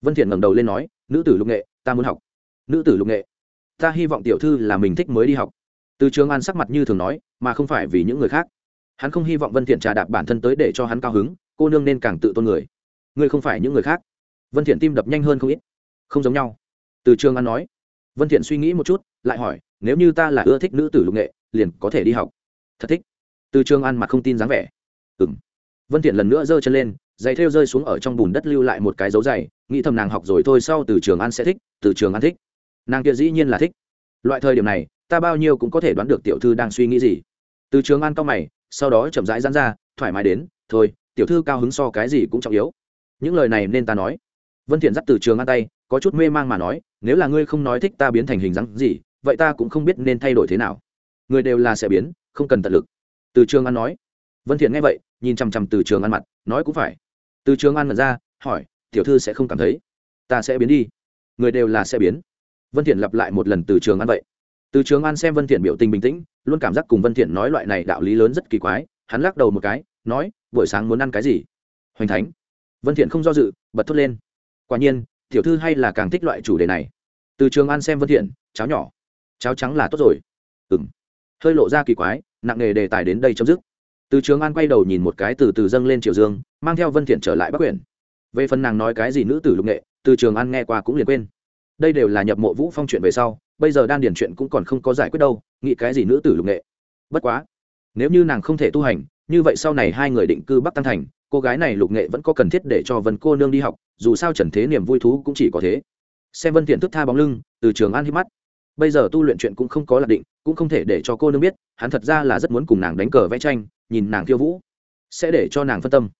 Vân thiện ngẩng đầu lên nói, nữ tử lục nghệ, ta muốn học. Nữ tử lục nghệ? Ta hy vọng tiểu thư là mình thích mới đi học. Từ trường an sắc mặt như thường nói, mà không phải vì những người khác hắn không hy vọng vân thiện trà đạp bản thân tới để cho hắn cao hứng, cô nương nên càng tự tôn người. Ngươi không phải những người khác. Vân thiện tim đập nhanh hơn không ít. Không giống nhau. Từ trường an nói. Vân thiện suy nghĩ một chút, lại hỏi, nếu như ta là ưa thích nữ tử lục nghệ, liền có thể đi học. Thật thích. Từ trường an mặt không tin dáng vẻ. Ừm. Vân thiện lần nữa giơ chân lên, giày thêu rơi xuống ở trong bùn đất lưu lại một cái dấu giày, nghĩ thầm nàng học rồi thôi sau từ trường an sẽ thích, từ trường an thích. Nàng kia dĩ nhiên là thích. Loại thời điểm này, ta bao nhiêu cũng có thể đoán được tiểu thư đang suy nghĩ gì. Từ trường an cao mày sau đó chậm rãi giãn ra, thoải mái đến, thôi, tiểu thư cao hứng so cái gì cũng trọng yếu. Những lời này nên ta nói. Vân thiện dắt từ trường ăn tay, có chút mê mang mà nói, nếu là ngươi không nói thích ta biến thành hình dáng gì, vậy ta cũng không biết nên thay đổi thế nào. Người đều là sẽ biến, không cần tận lực. Từ trường ăn nói. Vân thiện nghe vậy, nhìn chăm chăm từ trường ăn mặt, nói cũng phải. Từ trường ăn mở ra, hỏi, tiểu thư sẽ không cảm thấy ta sẽ biến đi? Người đều là sẽ biến. Vân thiện lặp lại một lần từ trường ăn vậy từ trường an xem vân thiện biểu tình bình tĩnh, luôn cảm giác cùng vân thiện nói loại này đạo lý lớn rất kỳ quái, hắn lắc đầu một cái, nói, buổi sáng muốn ăn cái gì? Hoành thánh. Vân thiện không do dự, bật thốt lên. Quả nhiên, tiểu thư hay là càng thích loại chủ đề này. Từ trường an xem vân thiện, cháo nhỏ. Cháo trắng là tốt rồi. Ừm. Hơi lộ ra kỳ quái, nặng nề đề tài đến đây chấm dứt. Từ trường an quay đầu nhìn một cái từ từ dâng lên triều dương, mang theo vân thiện trở lại bắc quyển về phần nàng nói cái gì nữ tử lục nghệ, từ trường an nghe qua cũng liền quên. Đây đều là nhập mộ vũ phong chuyện về sau bây giờ đan điển chuyện cũng còn không có giải quyết đâu, nghĩ cái gì nữ tử lục nghệ. Bất quá, nếu như nàng không thể tu hành, như vậy sau này hai người định cư bắc tăng thành, cô gái này lục nghệ vẫn có cần thiết để cho vân cô nương đi học, dù sao trần thế niềm vui thú cũng chỉ có thế. Xem vân thiện thức tha bóng lưng, từ trường an hít mắt. Bây giờ tu luyện chuyện cũng không có lạc định, cũng không thể để cho cô nương biết, hắn thật ra là rất muốn cùng nàng đánh cờ vẽ tranh, nhìn nàng khiêu vũ. Sẽ để cho nàng phân tâm.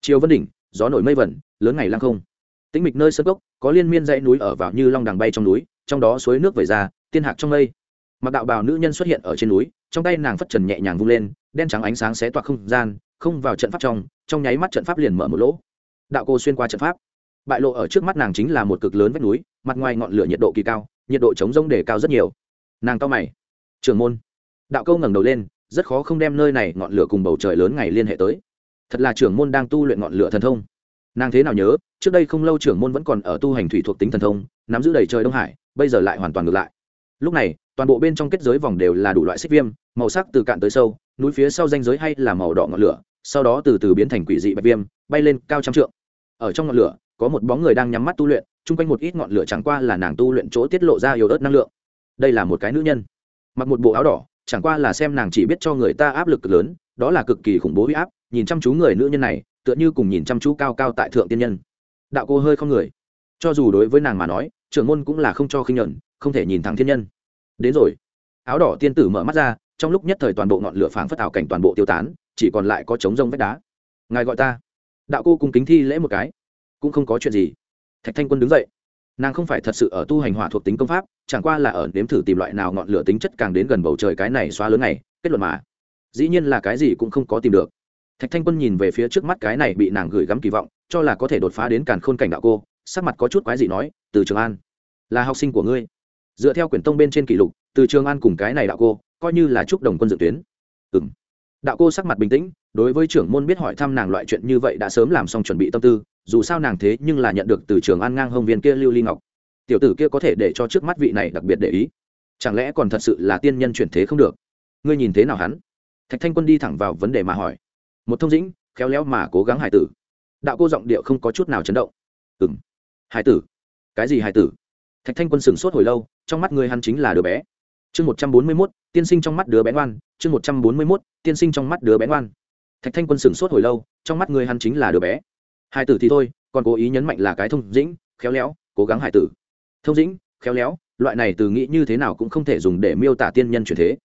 Chiều vân đỉnh, gió nổi mây vẩn, lớn ngày lang không. Tĩnh mịch nơi sân gốc có liên miên dãy núi ở vào như long đằng bay trong núi trong đó suối nước vẩy ra, tiên hạc trong mây. Mặc đạo bào nữ nhân xuất hiện ở trên núi, trong tay nàng phất trần nhẹ nhàng vung lên, đen trắng ánh sáng xé toạc không gian, không vào trận pháp trong trong nháy mắt trận pháp liền mở một lỗ. Đạo cô xuyên qua trận pháp. Bại lộ ở trước mắt nàng chính là một cực lớn vách núi, mặt ngoài ngọn lửa nhiệt độ kỳ cao, nhiệt độ chống rông đề cao rất nhiều. Nàng cao mày. Trường môn. Đạo câu ngẩng đầu lên, rất khó không đem nơi này ngọn lửa cùng bầu trời lớn ngày liên hệ tới. Thật là trưởng môn đang tu luyện ngọn lửa thần thông. Nàng thế nào nhớ, trước đây không lâu trưởng môn vẫn còn ở tu hành thủy thuộc tính thần thông, nắm giữ đầy trời đông hải bây giờ lại hoàn toàn ngược lại. Lúc này, toàn bộ bên trong kết giới vòng đều là đủ loại xích viêm, màu sắc từ cạn tới sâu, núi phía sau danh giới hay là màu đỏ ngọn lửa, sau đó từ từ biến thành quỷ dị bạch viêm, bay lên cao trăm trượng. Ở trong ngọn lửa, có một bóng người đang nhắm mắt tu luyện, chung quanh một ít ngọn lửa chẳng qua là nàng tu luyện chỗ tiết lộ ra yếu ớt năng lượng. Đây là một cái nữ nhân. Mặc một bộ áo đỏ, chẳng qua là xem nàng chỉ biết cho người ta áp lực lớn, đó là cực kỳ khủng bố huy áp, nhìn chăm chú người nữ nhân này, tựa như cùng nhìn chăm chú cao cao tại thượng tiên nhân. Đạo cô hơi không người. Cho dù đối với nàng mà nói trưởng môn cũng là không cho khinh nhẫn, không thể nhìn thẳng thiên nhân. Đến rồi. Áo đỏ tiên tử mở mắt ra trong lúc nhất thời toàn bộ ngọn lửa phảng phất ảo cảnh toàn bộ tiêu tán chỉ còn lại có trống rông vách đá. Ngài gọi ta. Đạo cô cùng kính thi lễ một cái. Cũng không có chuyện gì. Thạch thanh quân đứng dậy. Nàng không phải thật sự ở tu hành hỏa thuộc tính công pháp chẳng qua là ở nếm thử tìm loại nào ngọn lửa tính chất càng đến gần bầu trời cái này xóa lớn này kết luận mà. Dĩ nhiên là cái gì cũng không có tìm được. Thạch thanh quân nhìn về phía trước mắt cái này bị nàng gửi gắm kỳ vọng cho là có thể đột phá đến càn khôn cảnh đạo cô sắc mặt có chút quái gì nói từ trường an là học sinh của ngươi dựa theo quyển tông bên trên kỷ lục từ trường an cùng cái này đạo cô coi như là chúc đồng quân dự tuyến ừ m đạo cô sắc mặt bình tĩnh đối với trưởng môn biết hỏi thăm nàng loại chuyện như vậy đã sớm làm xong chuẩn bị tâm tư dù sao nàng thế nhưng là nhận được từ trường an ngang hông viên kia lưu ly ngọc tiểu tử kia có thể để cho trước mắt vị này đặc biệt để ý chẳng lẽ còn thật sự là tiên nhân chuyển thế không được ngươi nhìn thế nào hắn thạch thanh quân đi thẳng vào vấn đề mà hỏi một thông dĩnh khéo léo mà cố gắng hải tử đạo cô giọng điệu không có chút nào chấn động ừ m hải tử cái gì hải tử? Thạch thanh quân sửng sốt hồi lâu, trong mắt người hắn chính là đứa bé. Chương một trăm bốn mươi mốt, tiên sinh trong mắt đứa bé ngoan. Chương một trăm bốn mươi mốt, tiên sinh trong mắt đứa bé ngoan. Thạch thanh quân sửng sốt hồi lâu, trong mắt người hắn chính là đứa bé. Hải tử thì thôi, còn cố ý nhấn mạnh là cái thông dĩnh, khéo léo, cố gắng hải tử. Thông dĩnh, khéo léo, loại này từ nghĩ như thế nào cũng không thể dùng để miêu tả tiên nhân chuyển thế.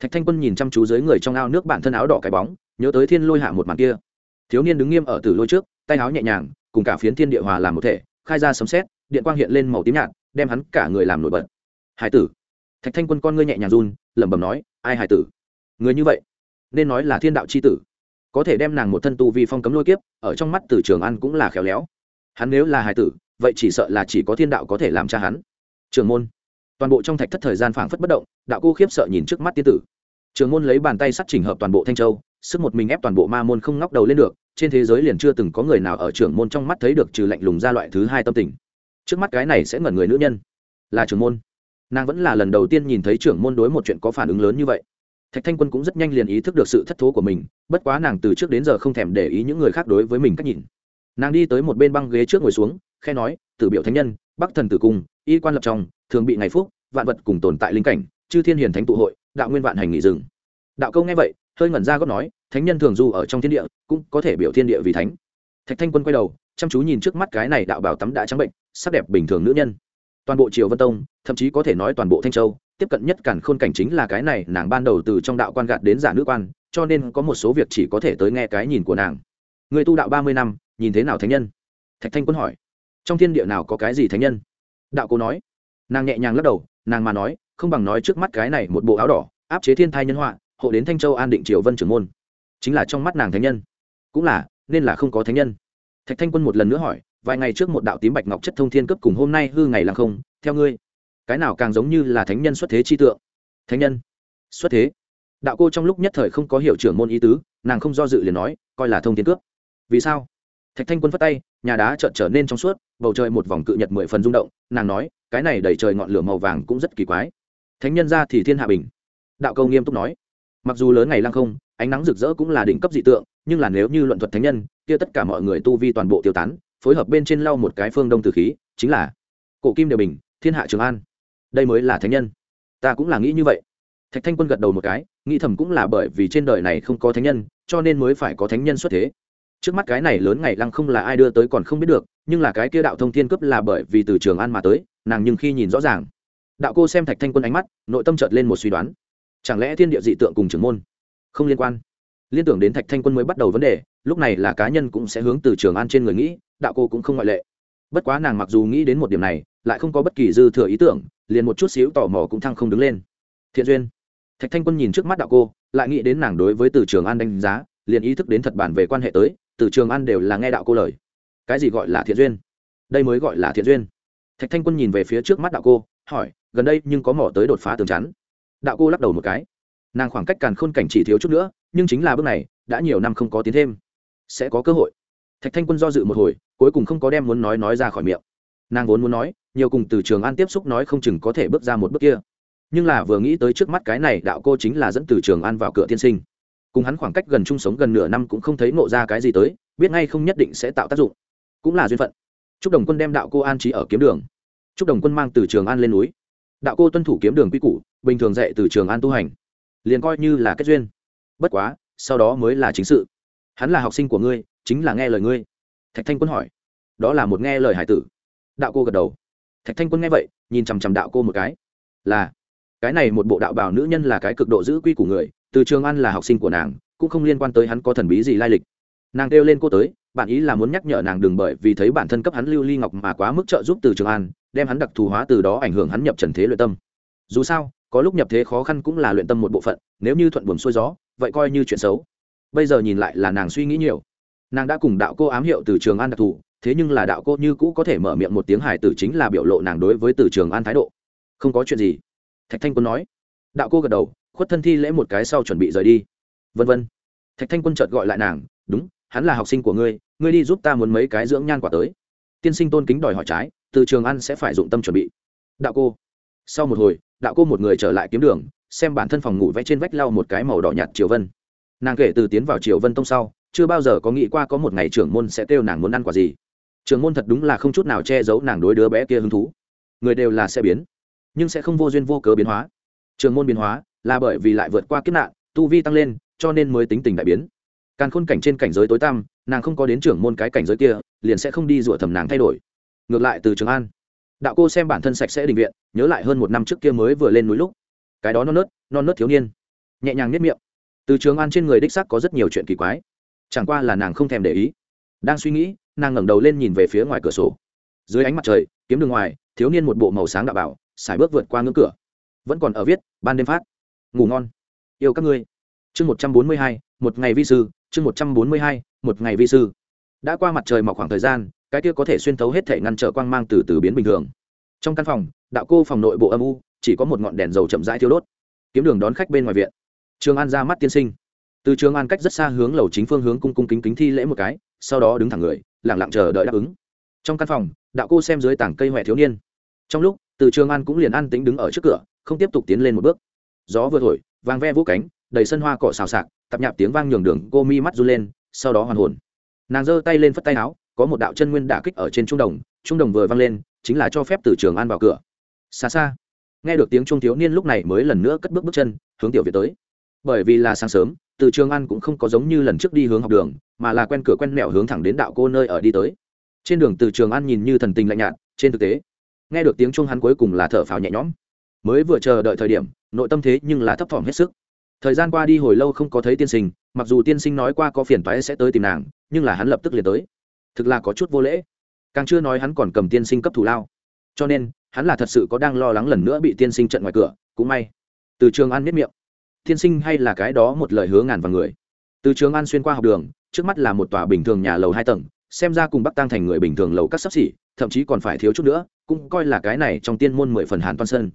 Thạch thanh quân nhìn chăm chú dưới người trong ao nước bản thân áo đỏ cái bóng, nhớ tới thiên lôi hạ một màn kia. Thiếu niên đứng nghiêm ở tử lôi trước, tay áo nhẹ nhàng, cùng cả phiến thiên địa hòa làm một thể, khai ra sấm xét điện quang hiện lên màu tím nhạt, đem hắn cả người làm nổi bật. Hải tử. Thạch thanh quân con ngươi nhẹ nhàng run, lẩm bẩm nói, ai hải tử? Người như vậy, nên nói là thiên đạo c h i tử. Có thể đem nàng một thân tu vi phong cấm lôi kiếp, ở trong mắt tử trường ăn cũng là khéo léo. Hắn nếu là hải tử, vậy chỉ sợ là chỉ có thiên đạo có thể làm cha hắn. Trường môn. Toàn bộ trong thạch thất thời gian phảng phất bất động, đạo cô khiếp sợ nhìn trước mắt tiên tử. Trường môn lấy bàn tay sắt chỉnh hợp toàn bộ thanh châu, sức một mình ép toàn bộ ma môn không ngóc đầu lên được, trên thế giới liền chưa từng có người nào ở trưởng môn trong mắt thấy được trừ lạnh lùng ra loại thứ hai tâm tình trước mắt cái này sẽ ngẩn người nữ nhân. Là trưởng môn. Nàng vẫn là lần đầu tiên nhìn thấy trưởng môn đối một chuyện có phản ứng lớn như vậy. Thạch thanh quân cũng rất nhanh liền ý thức được sự thất thố của mình, bất quá nàng từ trước đến giờ không thèm để ý những người khác đối với mình cách nhìn. Nàng đi tới một bên băng ghế trước ngồi xuống, khe nói, tử biểu thánh nhân, bắc thần tử cung, y quan lập trong thường bị ngày phúc, vạn vật cùng tồn tại linh cảnh, chư thiên hiền thánh tụ hội, đạo nguyên vạn hành nghỉ rừng. Đạo câu nghe vậy, hơi ngẩn ra góp nói, thánh nhân thường du ở trong thiên địa, cũng có thể biểu thiên địa vì thánh. Thạch thanh quân quay đầu, chăm chú nhìn trước mắt cái này đạo bảo tắm đã trắng bệnh sắc đẹp bình thường nữ nhân. Toàn bộ triều vân tông, thậm chí có thể nói toàn bộ thanh châu, tiếp cận nhất cản khôn cảnh chính là cái này, nàng ban đầu từ trong đạo quan gạt đến giả nữ quan, cho nên có một số việc chỉ có thể tới nghe cái nhìn của nàng. Người tu đạo ba mươi năm, nhìn thế nào thánh nhân? Thạch thanh quân hỏi. Trong thiên địa nào có cái gì thánh nhân? Đạo cô nói. Nàng nhẹ nhàng lắc đầu, nàng mà nói, không bằng nói trước mắt cái này một bộ áo đỏ, áp chế thiên thai nhân họa, hộ đến thanh châu an định triều vân trưởng môn. Chính là trong mắt nàng thánh nhân. Cũng là, nên là không có thánh nhân. Thạch thanh quân một lần nữa hỏi vài ngày trước một đạo tím bạch ngọc chất thông thiên cấp cùng hôm nay hư ngày lăng không, theo ngươi. Cái nào càng giống như là thánh nhân xuất thế chi tượng? Thánh nhân? Xuất thế? Đạo cô trong lúc nhất thời không có hiểu trưởng môn ý tứ, nàng không do dự liền nói, coi là thông thiên cướp. Vì sao? Thạch thanh quân phất tay, nhà đá trợn trở nên trong suốt, bầu trời một vòng cự nhật mười phần rung động, nàng nói, cái này đầy trời ngọn lửa màu vàng cũng rất kỳ quái. Thánh nhân ra thì thiên hạ bình. Đạo câu nghiêm túc nói, mặc dù lớn ngày lăng không, ánh nắng rực rỡ cũng là đỉnh cấp dị tượng, nhưng là nếu như luận thuật thánh nhân, kia tất cả mọi người tu vi toàn bộ tiêu tán phối hợp bên trên lau một cái phương đông tử khí, chính là cổ kim đều bình, thiên hạ trường an. Đây mới là thánh nhân. Ta cũng là nghĩ như vậy. Thạch thanh quân gật đầu một cái, nghĩ thầm cũng là bởi vì trên đời này không có thánh nhân, cho nên mới phải có thánh nhân xuất thế. Trước mắt cái này lớn ngày lăng không là ai đưa tới còn không biết được, nhưng là cái kia đạo thông thiên cướp là bởi vì từ trường an mà tới, nàng nhưng khi nhìn rõ ràng. Đạo cô xem thạch thanh quân ánh mắt, nội tâm chợt lên một suy đoán. Chẳng lẽ thiên địa dị tượng cùng trưởng môn không liên quan? Liên tưởng đến thạch thanh quân mới bắt đầu vấn đề, lúc này là cá nhân cũng sẽ hướng từ trường an trên người nghĩ, đạo cô cũng không ngoại lệ. Bất quá nàng mặc dù nghĩ đến một điểm này, lại không có bất kỳ dư thừa ý tưởng, liền một chút xíu tò mò cũng thăng không đứng lên. Thiện duyên. Thạch thanh quân nhìn trước mắt đạo cô, lại nghĩ đến nàng đối với từ trường an đánh giá, liền ý thức đến thật bản về quan hệ tới, từ trường an đều là nghe đạo cô lời. Cái gì gọi là thiện duyên? Đây mới gọi là thiện duyên. Thạch thanh quân nhìn về phía trước mắt đạo cô, hỏi, gần đây nhưng có mỏ tới đột phá tường chắn? Đạo cô lắc đầu một cái. Nàng khoảng cách càn khôn cảnh chỉ thiếu chút nữa nhưng chính là bước này, đã nhiều năm không có tiến thêm. Sẽ có cơ hội. Thạch thanh quân do dự một hồi, cuối cùng không có đem muốn nói nói ra khỏi miệng. Nàng vốn muốn nói, nhiều cùng từ trường an tiếp xúc nói không chừng có thể bước ra một bước kia. Nhưng là vừa nghĩ tới trước mắt cái này đạo cô chính là dẫn từ trường an vào cửa tiên sinh. Cùng hắn khoảng cách gần chung sống gần nửa năm cũng không thấy ngộ ra cái gì tới, biết ngay không nhất định sẽ tạo tác dụng. Cũng là duyên phận. Chúc đồng quân đem đạo cô an trí ở kiếm đường. Chúc đồng quân mang từ trường an lên núi. Đạo cô tuân thủ kiếm đường quy củ, bình thường dạy từ trường an tu hành. Liền coi như là kết duyên bất quá, sau đó mới là chính sự. Hắn là học sinh của ngươi, chính là nghe lời ngươi. Thạch thanh quân hỏi. Đó là một nghe lời hải tử. Đạo cô gật đầu. Thạch thanh quân nghe vậy, nhìn chằm chằm đạo cô một cái. Là, cái này một bộ đạo bảo nữ nhân là cái cực độ giữ quy của người, từ trường ăn là học sinh của nàng, cũng không liên quan tới hắn có thần bí gì lai lịch. Nàng kêu lên cô tới, bạn ý là muốn nhắc nhở nàng đừng bởi vì thấy bản thân cấp hắn lưu ly ngọc mà quá mức trợ giúp từ trường an đem hắn đặc thù hóa từ đó ảnh hưởng hắn nhập trần thế luyện tâm. Dù sao, có lúc nhập thế khó khăn cũng là luyện tâm một bộ phận, nếu như thuận buồm xuôi gió vậy coi như chuyện xấu. Bây giờ nhìn lại là nàng suy nghĩ nhiều. Nàng đã cùng đạo cô ám hiệu từ trường an đặc thù, thế nhưng là đạo cô như cũ có thể mở miệng một tiếng hài tử chính là biểu lộ nàng đối với từ trường an thái độ. Không có chuyện gì. Thạch thanh quân nói. Đạo cô gật đầu, khuất thân thi lễ một cái sau chuẩn bị rời đi. Vân vân. Thạch thanh quân chợt gọi lại nàng, đúng, hắn là học sinh của ngươi ngươi đi giúp ta muốn mấy cái dưỡng nhan quả tới. Tiên sinh tôn kính đòi hỏi trái, từ trường ăn sẽ phải dụng tâm chuẩn bị. Đạo cô. Sau một hồi, đạo cô một người trở lại kiếm đường xem bản thân phòng ngủ vẽ trên vách lau một cái màu đỏ nhạt triều vân. Nàng kể từ tiến vào triều vân tông sau, chưa bao giờ có nghĩ qua có một ngày trưởng môn sẽ kêu nàng muốn ăn quả gì. Trưởng môn thật đúng là không chút nào che giấu nàng đối đứa bé kia hứng thú. Người đều là sẽ biến, nhưng sẽ không vô duyên vô cớ biến hóa. Trường môn biến hóa là bởi vì lại vượt qua kiếp nạn, tu vi tăng lên, cho nên mới tính tình đại biến. Càn khôn cảnh trên cảnh giới tối tăm, nàng không có đến trưởng môn cái cảnh giới kia, liền sẽ không đi rủa thầm nàng thay đổi. Ngược lại từ trường an, đạo cô xem bản thân sạch sẽ định viện, nhớ lại hơn một năm trước kia mới vừa lên núi lúc cái đó non nớt non nớt thiếu niên. Nhẹ nhàng nếp miệng. Từ trường an trên người đích sắc có rất nhiều chuyện kỳ quái. Chẳng qua là nàng không thèm để ý. Đang suy nghĩ, nàng ngẩng đầu lên nhìn về phía ngoài cửa sổ. Dưới ánh mặt trời, kiếm đường ngoài, thiếu niên một bộ màu sáng đạo bảo xài bước vượt qua ngưỡng cửa. Vẫn còn ở viết, ban đêm phát. Ngủ ngon. Yêu các ngươi. Chương một trăm bốn mươi hai, một ngày vi sư. Chương một trăm bốn mươi hai, một ngày vi sư. Đã qua mặt trời mọc khoảng thời gian, cái kia có thể xuyên thấu hết thể ngăn trở quang mang từ từ biến bình thường. Trong căn phòng, đạo cô phòng nội bộ âm u chỉ có một ngọn đèn dầu chậm rãi thiêu đốt. Kiếm đường đón khách bên ngoài viện. Trường an ra mắt tiên sinh. Từ trường an cách rất xa hướng lầu chính phương hướng cung cung kính kính thi lễ một cái, sau đó đứng thẳng người lẳng lặng chờ đợi đáp ứng. Trong căn phòng, đạo cô xem dưới tảng cây huệ thiếu niên. Trong lúc, từ trường an cũng liền an tính đứng ở trước cửa, không tiếp tục tiến lên một bước. Gió vừa thổi vàng ve vũ cánh, đầy sân hoa cỏ xào xạc tập nhạp tiếng vang nhường đường cô mi mắt run lên, sau đó hoàn hồn. Nàng giơ tay lên phất tay áo, có một đạo chân nguyên đả kích ở trên trung đồng trung đồng vừa vang lên, chính là cho phép từ trường an vào cửa. Xa xa nghe được tiếng trung thiếu niên lúc này mới lần nữa cất bước bước chân, hướng tiểu việt tới. Bởi vì là sáng sớm, từ trường an cũng không có giống như lần trước đi hướng học đường, mà là quen cửa quen mẹo hướng thẳng đến đạo cô nơi ở đi tới. Trên đường từ trường an nhìn như thần tình lạnh nhạt, trên thực tế, nghe được tiếng trung hắn cuối cùng là thở phào nhẹ nhõm. Mới vừa chờ đợi thời điểm, nội tâm thế nhưng là thấp thỏm hết sức. Thời gian qua đi hồi lâu không có thấy tiên sinh, mặc dù tiên sinh nói qua có phiền toái sẽ tới tìm nàng, nhưng là hắn lập tức liền tới. Thực là có chút vô lễ. Càng chưa nói hắn còn cầm tiên sinh cấp thủ lao. Cho nên hắn là thật sự có đang lo lắng lần nữa bị tiên sinh trận ngoài cửa, cũng may. Từ trường an nếp miệng. Tiên sinh hay là cái đó một lời hứa ngàn vào người. Từ trường an xuyên qua học đường, trước mắt là một tòa bình thường nhà lầu hai tầng, xem ra cùng bắc tăng thành người bình thường lầu các sắp xỉ, thậm chí còn phải thiếu chút nữa, cũng coi là cái này trong tiên môn mười phần hàn toan sơn.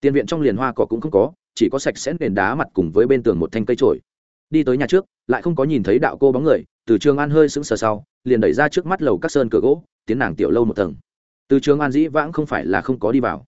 Tiền viện trong liền hoa cỏ cũng không có, chỉ có sạch sẽ nền đá mặt cùng với bên tường một thanh cây trổi đi tới nhà trước, lại không có nhìn thấy đạo cô bóng người, từ trường an hơi sững sờ sau, liền đẩy ra trước mắt lầu các sơn cửa gỗ, tiến nàng tiểu lâu một tầng từ trường an dĩ vãng không phải là không có đi vào.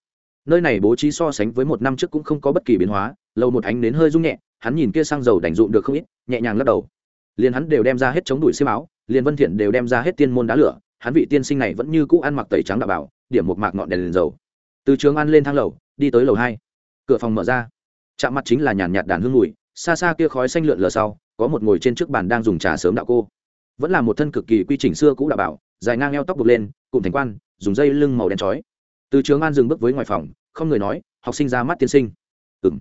Nơi này bố trí so sánh với một năm trước cũng không có bất kỳ biến hóa lâu một ánh nến hơi rung nhẹ hắn nhìn kia xăng dầu đành dụng được không ít nhẹ nhàng lắc đầu. Liền hắn đều đem ra hết chống đuổi xiêm áo liền vân thiện đều đem ra hết tiên môn đá lửa hắn vị tiên sinh này vẫn như cũ ăn mặc tẩy trắng đạo bảo điểm một mạc ngọn đèn, liền dầu. Từ trường an lên thang lầu đi tới lầu hai. Cửa phòng mở ra. Chạm mặt chính là nhàn nhạt đàn hương mùi xa xa kia khói xanh lượn lờ sau có một ngồi trên trước bàn đang dùng trà sớm đạo cô. Vẫn là một thân cực kỳ quy trình xưa cũ đạo bảo dài ngang eo tóc buộc lên cùng thành quan dùng dây lưng màu đen chói. Từ trường an dừng bước với ngoài phòng, không người nói, học sinh ra mắt tiên sinh. Ừng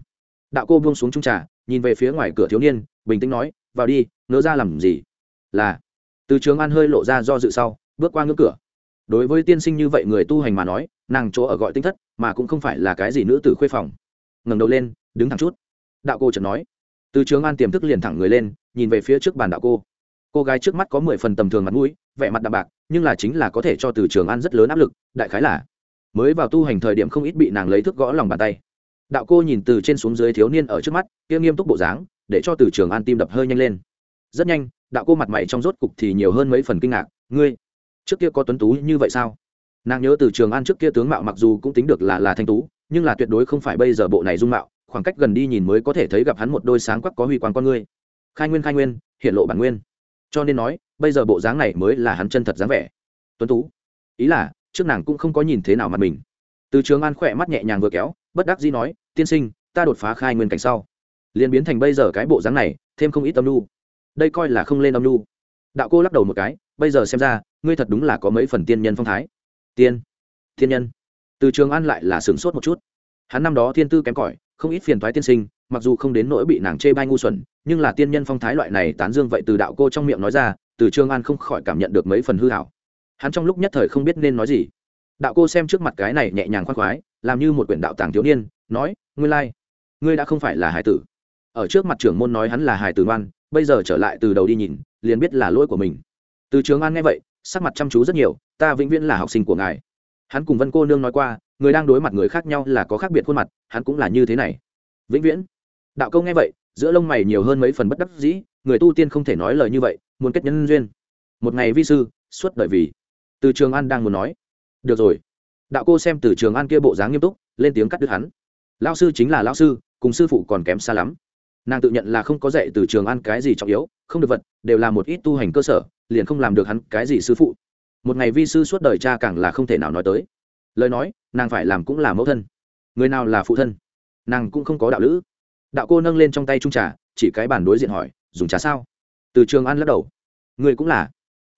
đạo cô buông xuống trung trà, nhìn về phía ngoài cửa thiếu niên, bình tĩnh nói, vào đi nỡ ra làm gì? Là. Từ trường an hơi lộ ra do dự sau, bước qua ngưỡng cửa. Đối với tiên sinh như vậy người tu hành mà nói, nàng chỗ ở gọi tinh thất, mà cũng không phải là cái gì nữ tử khuê phòng. Ngẩng đầu lên, đứng thẳng chút. Đạo cô chợt nói. Từ trường an tiềm thức liền thẳng người lên, nhìn về phía trước bàn đạo cô. Cô gái trước mắt có mười phần tầm thường mặt mũi vẻ mặt đạm bạc, nhưng là chính là có thể cho từ trường an rất lớn áp lực, đại khái là, mới vào tu hành thời điểm không ít bị nàng lấy thức gõ lòng bàn tay. Đạo cô nhìn từ trên xuống dưới thiếu niên ở trước mắt, kia nghiêm túc bộ dáng, để cho từ trường an tim đập hơi nhanh lên. Rất nhanh, đạo cô mặt mày trong rốt cục thì nhiều hơn mấy phần kinh ngạc, ngươi, trước kia có tuấn tú như vậy sao? Nàng nhớ từ trường an trước kia tướng mạo mặc dù cũng tính được là là thanh tú, nhưng là tuyệt đối không phải bây giờ bộ này dung mạo, khoảng cách gần đi nhìn mới có thể thấy gặp hắn một đôi sáng quắc có huy quang con ngươi. Khai nguyên khai nguyên hiện lộ bản nguyên cho nên nói, bây giờ bộ dáng này mới là hắn chân thật dáng vẻ. Tuấn tú, ý là, trước nàng cũng không có nhìn thế nào mặt mình. Từ trường an khỏe mắt nhẹ nhàng vừa kéo, bất đắc dĩ nói, tiên sinh, ta đột phá khai nguyên cảnh sau. Liền biến thành bây giờ cái bộ dáng này, thêm không ít âm nu đây coi là không lên âm nu đạo cô lắc đầu một cái, bây giờ xem ra, ngươi thật đúng là có mấy phần tiên nhân phong thái. Tiên thiên nhân? Từ trường an lại là sửng sốt một chút. Hắn năm đó thiên tư kém cỏi, không ít phiền thoái tiên sinh, mặc dù không đến nỗi bị nàng chê bai ngu xuẩn nhưng là tiên nhân phong thái loại này tán dương vậy từ đạo cô trong miệng nói ra, từ trương an không khỏi cảm nhận được mấy phần hư hảo. Hắn trong lúc nhất thời không biết nên nói gì. Đạo cô xem trước mặt cái này nhẹ nhàng khoác khoái, làm như một quyển đạo tàng thiếu niên, nói, ngươi lai、like. ngươi đã không phải là hải tử. Ở trước mặt trưởng môn nói hắn là hải tử ngoan, bây giờ trở lại từ đầu đi nhìn, liền biết là lỗi của mình. Từ trường an nghe vậy, sắc mặt chăm chú rất nhiều, ta vĩnh viễn là học sinh của ngài. Hắn cùng vân cô nương nói qua, người đang đối mặt người khác nhau là có khác biệt khuôn mặt, hắn cũng là như thế này. Vĩnh viễn. Đạo câu nghe vậy giữa lông mày nhiều hơn mấy phần bất đắc dĩ, người tu tiên không thể nói lời như vậy, muốn kết nhân duyên. Một ngày vi sư, suốt đời vì. Từ trường an đang muốn nói. Được rồi. Đạo cô xem từ trường an kia bộ dáng nghiêm túc, lên tiếng cắt đứt hắn. Lao sư chính là lao sư, cùng sư phụ còn kém xa lắm. Nàng tự nhận là không có dạy từ trường an cái gì trọng yếu, không được vật, đều là một ít tu hành cơ sở, liền không làm được hắn cái gì sư phụ. Một ngày vi sư suốt đời cha càng là không thể nào nói tới. Lời nói, nàng phải làm cũng là mẫu thân. Người nào là phụ thân? Nàng cũng không có đạo lữ đạo cô nâng lên trong tay trung trà, chỉ cái bàn đối diện hỏi, dùng trà sao? Từ trường an lắc đầu. Người cũng là.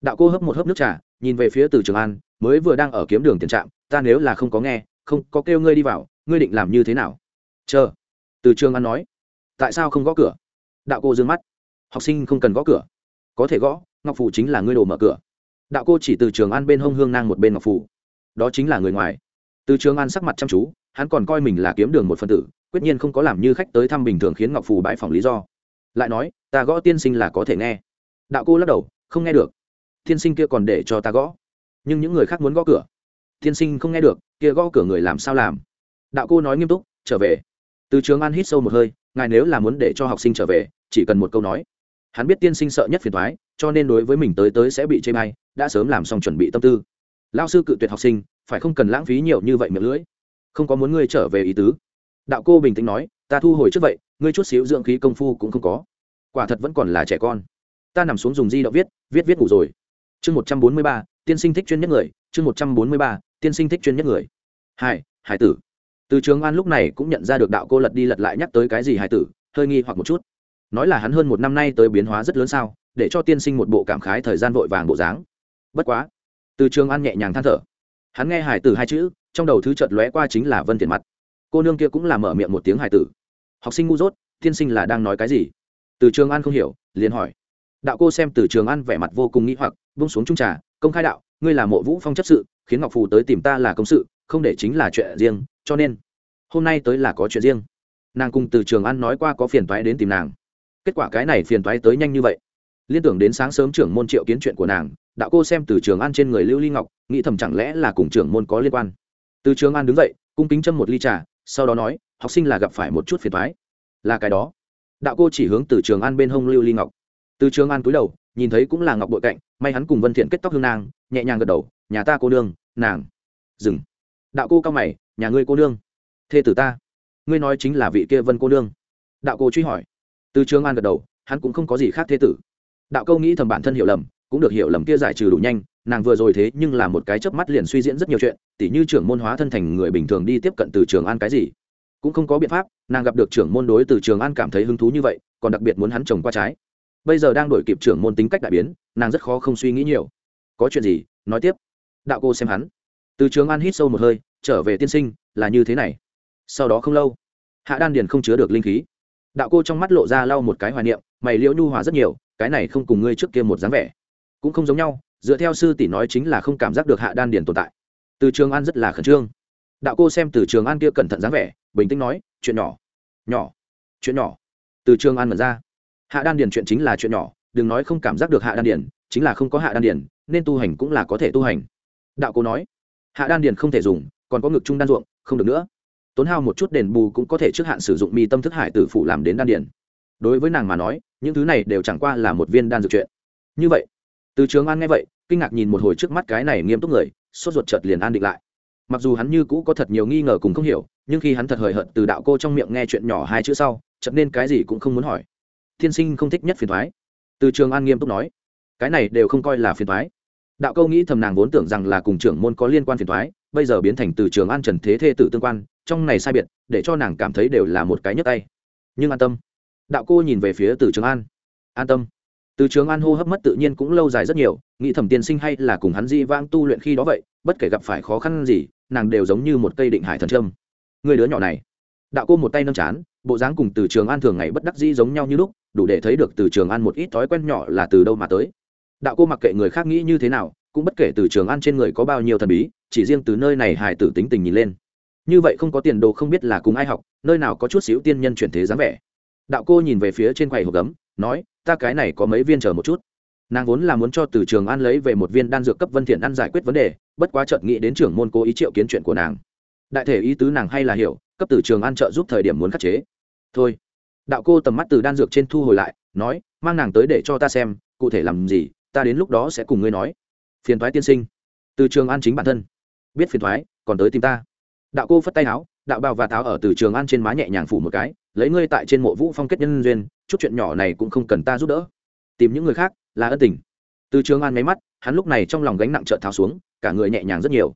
Đạo cô hấp một hớp nước trà, nhìn về phía từ trường an, mới vừa đang ở kiếm đường tiền trạm, ta nếu là không có nghe, không có kêu ngươi đi vào, ngươi định làm như thế nào? Chờ. Từ trường an nói. Tại sao không gõ cửa? Đạo cô d ư ơ n g mắt. Học sinh không cần gõ cửa. Có thể gõ, ngọc phủ chính là ngươi đồ mở cửa. Đạo cô chỉ từ trường an bên hông hương nang một bên ngọc phủ đó chính là người ngoài. Từ trường an sắc mặt chăm chú, hắn còn coi mình là kiếm đường một phần tử quyết nhiên không có làm như khách tới thăm bình thường khiến ngọc phù bãi phòng lý do. Lại nói, ta gõ tiên sinh là có thể nghe. Đạo cô lắc đầu, không nghe được. Tiên sinh kia còn để cho ta gõ. Nhưng những người khác muốn gõ cửa. Tiên sinh không nghe được, kia gõ cửa người làm sao làm? Đạo cô nói nghiêm túc, trở về. Từ trường an hít sâu một hơi, ngài nếu là muốn để cho học sinh trở về, chỉ cần một câu nói. Hắn biết tiên sinh sợ nhất phiền thoái cho nên đối với mình tới tới sẽ bị chê may đã sớm làm xong chuẩn bị tâm tư. Lao sư cự tuyệt học sinh, phải không cần lãng phí nhiều như vậy miệng lưỡi? Không có muốn ngươi trở về ý tứ đạo cô bình tĩnh nói, ta thu hồi trước vậy, ngươi chút xíu dưỡng khí công phu cũng không có. Quả thật vẫn còn là trẻ con. Ta nằm xuống dùng di động viết viết viết ngủ rồi. Chương một trăm bốn mươi ba, tiên sinh thích chuyên nhất người. Chương một trăm bốn mươi ba, tiên sinh thích chuyên nhất người. Hai hải tử. Từ trường an lúc này cũng nhận ra được đạo cô lật đi lật lại nhắc tới cái gì hải tử, hơi nghi hoặc một chút. Nói là hắn hơn một năm nay tới biến hóa rất lớn sao, để cho tiên sinh một bộ cảm khái thời gian vội vàng bộ dáng. Bất quá, từ trường an nhẹ nhàng than thở. Hắn nghe hải tử hai chữ, trong đầu thứ chợt lóe qua chính là vân tiền mặt cô nương kia cũng là mở miệng một tiếng hài tử. Học sinh ngu dốt, tiên sinh là đang nói cái gì? Từ trường an không hiểu, liền hỏi. Đạo cô xem từ trường an vẻ mặt vô cùng nghĩ hoặc bung xuống trung trà, công khai đạo, ngươi là mộ vũ phong chấp sự, khiến ngọc phù tới tìm ta là công sự, không để chính là chuyện riêng, cho nên, hôm nay tới là có chuyện riêng. Nàng cùng từ trường an nói qua có phiền toái đến tìm nàng. Kết quả cái này phiền toái tới nhanh như vậy. Liên tưởng đến sáng sớm trưởng môn triệu kiến chuyện của nàng, đạo cô xem từ trường an trên người lưu ly ngọc, nghĩ thầm chẳng lẽ là cùng trưởng môn có liên quan. Từ trường an đứng dậy, cung kính châm một ly trà sau đó nói, học sinh là gặp phải một chút phiền toái. Là cái đó. Đạo cô chỉ hướng từ trường an bên hông lưu ly ngọc. Từ trường an cúi đầu, nhìn thấy cũng là ngọc bội cạnh, may hắn cùng vân thiện kết tóc hương nàng nhẹ nhàng gật đầu, nhà ta cô nương, nàng. Dừng. Đạo cô cao mày, nhà ngươi cô nương? Thê tử ta. Ngươi nói chính là vị kia vân cô nương. Đạo cô truy hỏi. Từ trường an gật đầu, hắn cũng không có gì khác thê tử. Đạo câu nghĩ thầm bản thân hiểu lầm, cũng được hiểu lầm kia giải trừ đủ nhanh nàng vừa rồi thế nhưng là một cái chớp mắt liền suy diễn rất nhiều chuyện, tỉ như trưởng môn hóa thân thành người bình thường đi tiếp cận từ trường an cái gì. Cũng không có biện pháp, nàng gặp được trưởng môn đối từ trường an cảm thấy hứng thú như vậy, còn đặc biệt muốn hắn trồng qua trái. Bây giờ đang đổi kịp trưởng môn tính cách đại biến, nàng rất khó không suy nghĩ nhiều. Có chuyện gì, nói tiếp. Đạo cô xem hắn. Từ trường an hít sâu một hơi, trở về tiên sinh, là như thế này. Sau đó không lâu, hạ đan điền không chứa được linh khí. Đạo cô trong mắt lộ ra lau một cái hoài niệm, mày liễu nhu hòa rất nhiều, cái này không cùng ngươi trước kia một dáng vẻ. Cũng không giống nhau dựa theo sư tỷ nói chính là không cảm giác được hạ đan điền tồn tại. Từ trường an rất là khẩn trương. Đạo cô xem từ trường an kia cẩn thận dáng vẻ, bình tĩnh nói, chuyện nhỏ nhỏ, chuyện nhỏ. Từ trường an mở ra. Hạ đan điền chuyện chính là chuyện nhỏ, đừng nói không cảm giác được hạ đan điền, chính là không có hạ đan điền, nên tu hành cũng là có thể tu hành. Đạo cô nói. Hạ đan điền không thể dùng, còn có ngực trung đan ruộng, không được nữa. Tốn hao một chút đền bù cũng có thể trước hạn sử dụng mi tâm thức hải tử phụ làm đến đan điền. Đối với nàng mà nói, những thứ này đều chẳng qua là một viên đan dược chuyện. Như vậy từ trường an nghe vậy, kinh ngạc nhìn một hồi trước mắt cái này nghiêm túc người, sốt ruột chợt liền an định lại. Mặc dù hắn như cũ có thật nhiều nghi ngờ cùng không hiểu, nhưng khi hắn thật hời hợt từ đạo cô trong miệng nghe chuyện nhỏ hai chữ sau, chợt nên cái gì cũng không muốn hỏi. Thiên sinh không thích nhất phiền thoái. Từ trường an nghiêm túc nói, cái này đều không coi là phiền thoái. Đạo câu nghĩ thầm nàng vốn tưởng rằng là cùng trưởng môn có liên quan phiền thoái, bây giờ biến thành từ trường an trần thế thê tử tương quan, trong này sai biệt, để cho nàng cảm thấy đều là một cái nhấp tay. Nhưng an tâm. Đạo cô nhìn về phía từ trường an. An tâm từ trường an hô hấp mất tự nhiên cũng lâu dài rất nhiều, nghĩ thẩm tiên sinh hay là cùng hắn di vang tu luyện khi đó vậy, bất kể gặp phải khó khăn gì, nàng đều giống như một cây định hải thần trâm người đứa nhỏ này. Đạo cô một tay nâng chán, bộ dáng cùng từ trường an thường ngày bất đắc dĩ giống nhau như lúc, đủ để thấy được từ trường an một ít thói quen nhỏ là từ đâu mà tới. Đạo cô mặc kệ người khác nghĩ như thế nào, cũng bất kể từ trường an trên người có bao nhiêu thần bí, chỉ riêng từ nơi này hài tử tính tình nhìn lên. Như vậy không có tiền đồ không biết là cùng ai học, nơi nào có chút xíu tiên nhân chuyển thế dáng vẻ. Đạo cô nhìn về phía trên quầy hộp gấm, nói ta cái này có mấy viên chờ một chút. Nàng vốn là muốn cho từ trường an lấy về một viên đan dược cấp vân thiện ăn giải quyết vấn đề, bất quá chợt nghĩ đến trưởng môn cố ý triệu kiến chuyện của nàng. Đại thể ý tứ nàng hay là hiểu, cấp từ trường an trợ giúp thời điểm muốn khắc chế. Thôi. Đạo cô tầm mắt từ đan dược trên thu hồi lại, nói, mang nàng tới để cho ta xem, cụ thể làm gì, ta đến lúc đó sẽ cùng ngươi nói. Phiền thoái tiên sinh. Từ trường an chính bản thân. Biết phiền thoái còn tới tìm ta. Đạo cô phất tay áo, đạo bào và tháo ở từ trường an trên má nhẹ nhàng phủ một cái lấy ngươi tại trên mộ vũ phong kết nhân duyên, chút chuyện nhỏ này cũng không cần ta giúp đỡ. Tìm những người khác là ân tình. Từ trường an máy mắt, hắn lúc này trong lòng gánh nặng trợn tháo xuống, cả người nhẹ nhàng rất nhiều.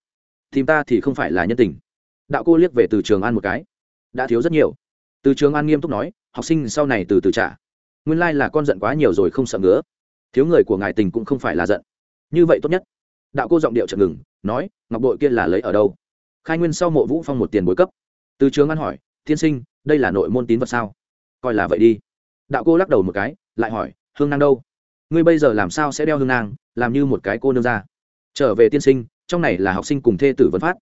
Tìm ta thì không phải là nhân tình. Đạo cô liếc về từ trường an một cái. Đã thiếu rất nhiều. Từ trường an nghiêm túc nói, học sinh sau này từ từ trả. Nguyên lai là con giận quá nhiều rồi không sợ ngứa. Thiếu người của ngài tình cũng không phải là giận. Như vậy tốt nhất. Đạo cô giọng điệu chợt ngừng, nói, ngọc bội kia là lấy ở đâu? Khai nguyên sau mộ vũ phong một tiền bối cấp. Từ trường an hỏi, tiên sinh đây là nội môn tín vật sao? Coi là vậy đi. Đạo cô lắc đầu một cái, lại hỏi, hương nang đâu? Ngươi bây giờ làm sao sẽ đeo hương nang, làm như một cái cô nương ra trở về tiên sinh, trong này là học sinh cùng thê tử vân phát.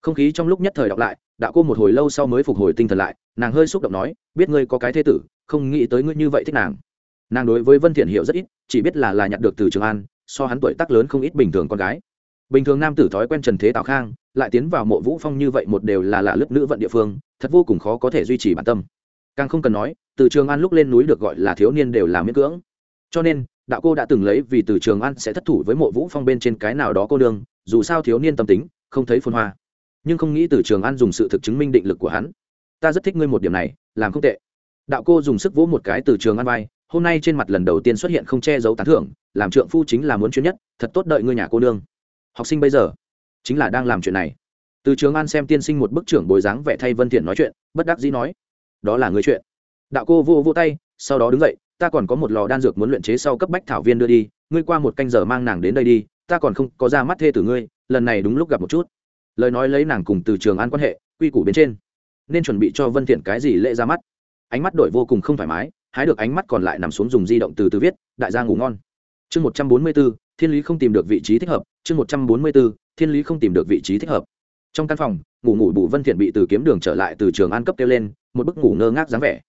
Không khí trong lúc nhất thời đọc lại, đạo cô một hồi lâu sau mới phục hồi tinh thần lại, nàng hơi xúc động nói, biết ngươi có cái thê tử, không nghĩ tới ngươi như vậy thích nàng. Nàng đối với vân thiện hiểu rất ít, chỉ biết là là nhặt được từ trường an, so hắn tuổi tác lớn không ít bình thường con gái. Bình thường nam tử thói quen trần thế tào khang lại tiến vào mộ vũ phong như vậy một đều là lạ lớp nữ vận địa phương, thật vô cùng khó có thể duy trì bản tâm. Càng không cần nói, từ trường an lúc lên núi được gọi là thiếu niên đều là miễn cưỡng. Cho nên, đạo cô đã từng lấy vì từ trường an sẽ thất thủ với mộ vũ phong bên trên cái nào đó cô đương dù sao thiếu niên tâm tính, không thấy phun hoa. Nhưng không nghĩ từ trường an dùng sự thực chứng minh định lực của hắn. Ta rất thích ngươi một điểm này, làm không tệ. Đạo cô dùng sức vỗ một cái từ trường an vai, hôm nay trên mặt lần đầu tiên xuất hiện không che giấu tán thưởng, làm trượng phu chính là muốn chuyên nhất, thật tốt đợi ngươi nhà cô nương. Học sinh bây giờ chính là đang làm chuyện này. Từ trường an xem tiên sinh một bức trưởng bồi dáng vẻ thay vân thiện nói chuyện bất đắc dĩ nói đó là người chuyện. Đạo cô vô vô tay sau đó đứng dậy ta còn có một lò đan dược muốn luyện chế sau cấp bách thảo viên đưa đi ngươi qua một canh giờ mang nàng đến đây đi ta còn không có ra mắt thê tử ngươi lần này đúng lúc gặp một chút. Lời nói lấy nàng cùng từ trường an quan hệ quy củ bên trên nên chuẩn bị cho vân thiện cái gì lễ ra mắt. Ánh mắt đổi vô cùng không thoải mái hái được ánh mắt còn lại nằm xuống dùng di động từ từ viết đại gia ngủ ngon. Chương 144, thiên lý không tìm được vị trí thích hợp chương 144, thiên lý không tìm được vị trí thích hợp. Trong căn phòng, ngủ ngủ bù vân thiện bị từ kiếm đường trở lại từ trường an cấp kêu lên, một bức ngủ ngơ ngác dáng vẻ.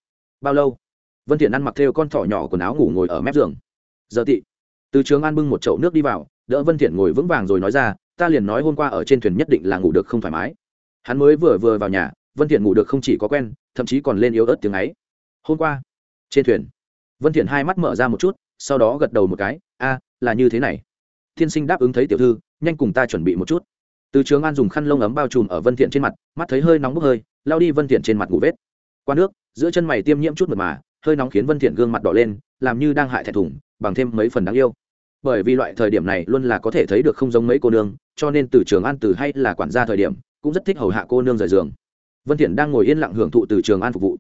Bao lâu? Vân thiện ăn mặc theo con thỏ nhỏ quần áo ngủ ngồi ở mép giường. Giờ tị. Từ trường an bưng một chậu nước đi vào, đỡ vân thiện ngồi vững vàng rồi nói ra, ta liền nói hôm qua ở trên thuyền nhất định là ngủ được không thoải mái. Hắn mới vừa vừa vào nhà, vân thiện ngủ được không chỉ có quen, thậm chí còn lên yếu ớt tiếng ấy. Hôm qua, trên thuyền. Vân thiện hai mắt mở ra một chút, sau đó gật đầu một cái, a, là như thế này. Thiên sinh đáp ứng thấy tiểu thư nhanh cùng ta chuẩn bị một chút. Từ trường an dùng khăn lông ấm bao trùm ở vân thiện trên mặt, mắt thấy hơi nóng bốc hơi, lao đi vân thiện trên mặt ngủ vết. Qua nước, giữa chân mày tiêm nhiễm chút mật mà, hơi nóng khiến vân thiện gương mặt đỏ lên, làm như đang hại thẹn thùng, bằng thêm mấy phần đáng yêu. Bởi vì loại thời điểm này luôn là có thể thấy được không giống mấy cô nương, cho nên từ trường an từ hay là quản gia thời điểm, cũng rất thích hầu hạ cô nương rời giường. Vân thiện đang ngồi yên lặng hưởng thụ từ trường an phục vụ.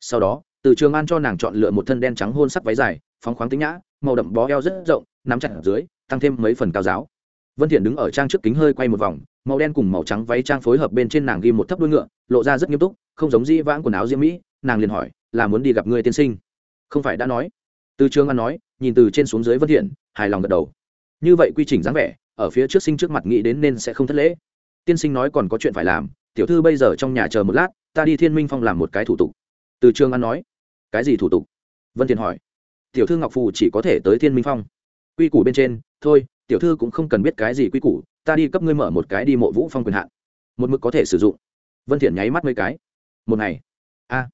Sau đó, từ trường an cho nàng chọn lựa một thân đen trắng hôn sắc váy dài, phóng khoáng tính nhã, màu đậm bó eo rất rộng, nắm chặt ở dưới, tăng thêm mấy phần cao giáo vân thiện đứng ở trang trước kính hơi quay một vòng, màu đen cùng màu trắng váy trang phối hợp bên trên nàng ghi một thấp đuôi ngựa, lộ ra rất nghiêm túc, không giống di vãng quần áo diễm mỹ, nàng liền hỏi, là muốn đi gặp người tiên sinh? Không phải, đã nói. Từ trường an nói, nhìn từ trên xuống dưới vân thiện, hài lòng gật đầu. Như vậy quy trình dáng vẻ, ở phía trước sinh trước mặt nghĩ đến nên sẽ không thất lễ. Tiên sinh nói còn có chuyện phải làm, tiểu thư bây giờ trong nhà chờ một lát, ta đi thiên minh phong làm một cái thủ tục. Từ trường an nói. Cái gì thủ tục? Vân thiện hỏi. Tiểu thư ngọc phù chỉ có thể tới thiên minh phong. Quy củ bên trên, thôi tiểu thư cũng không cần biết cái gì quy củ, ta đi cấp ngươi mở một cái đi mộ vũ phong quyền hạn. Một mực có thể sử dụng. Vân thiện nháy mắt mấy cái. Một ngày. A.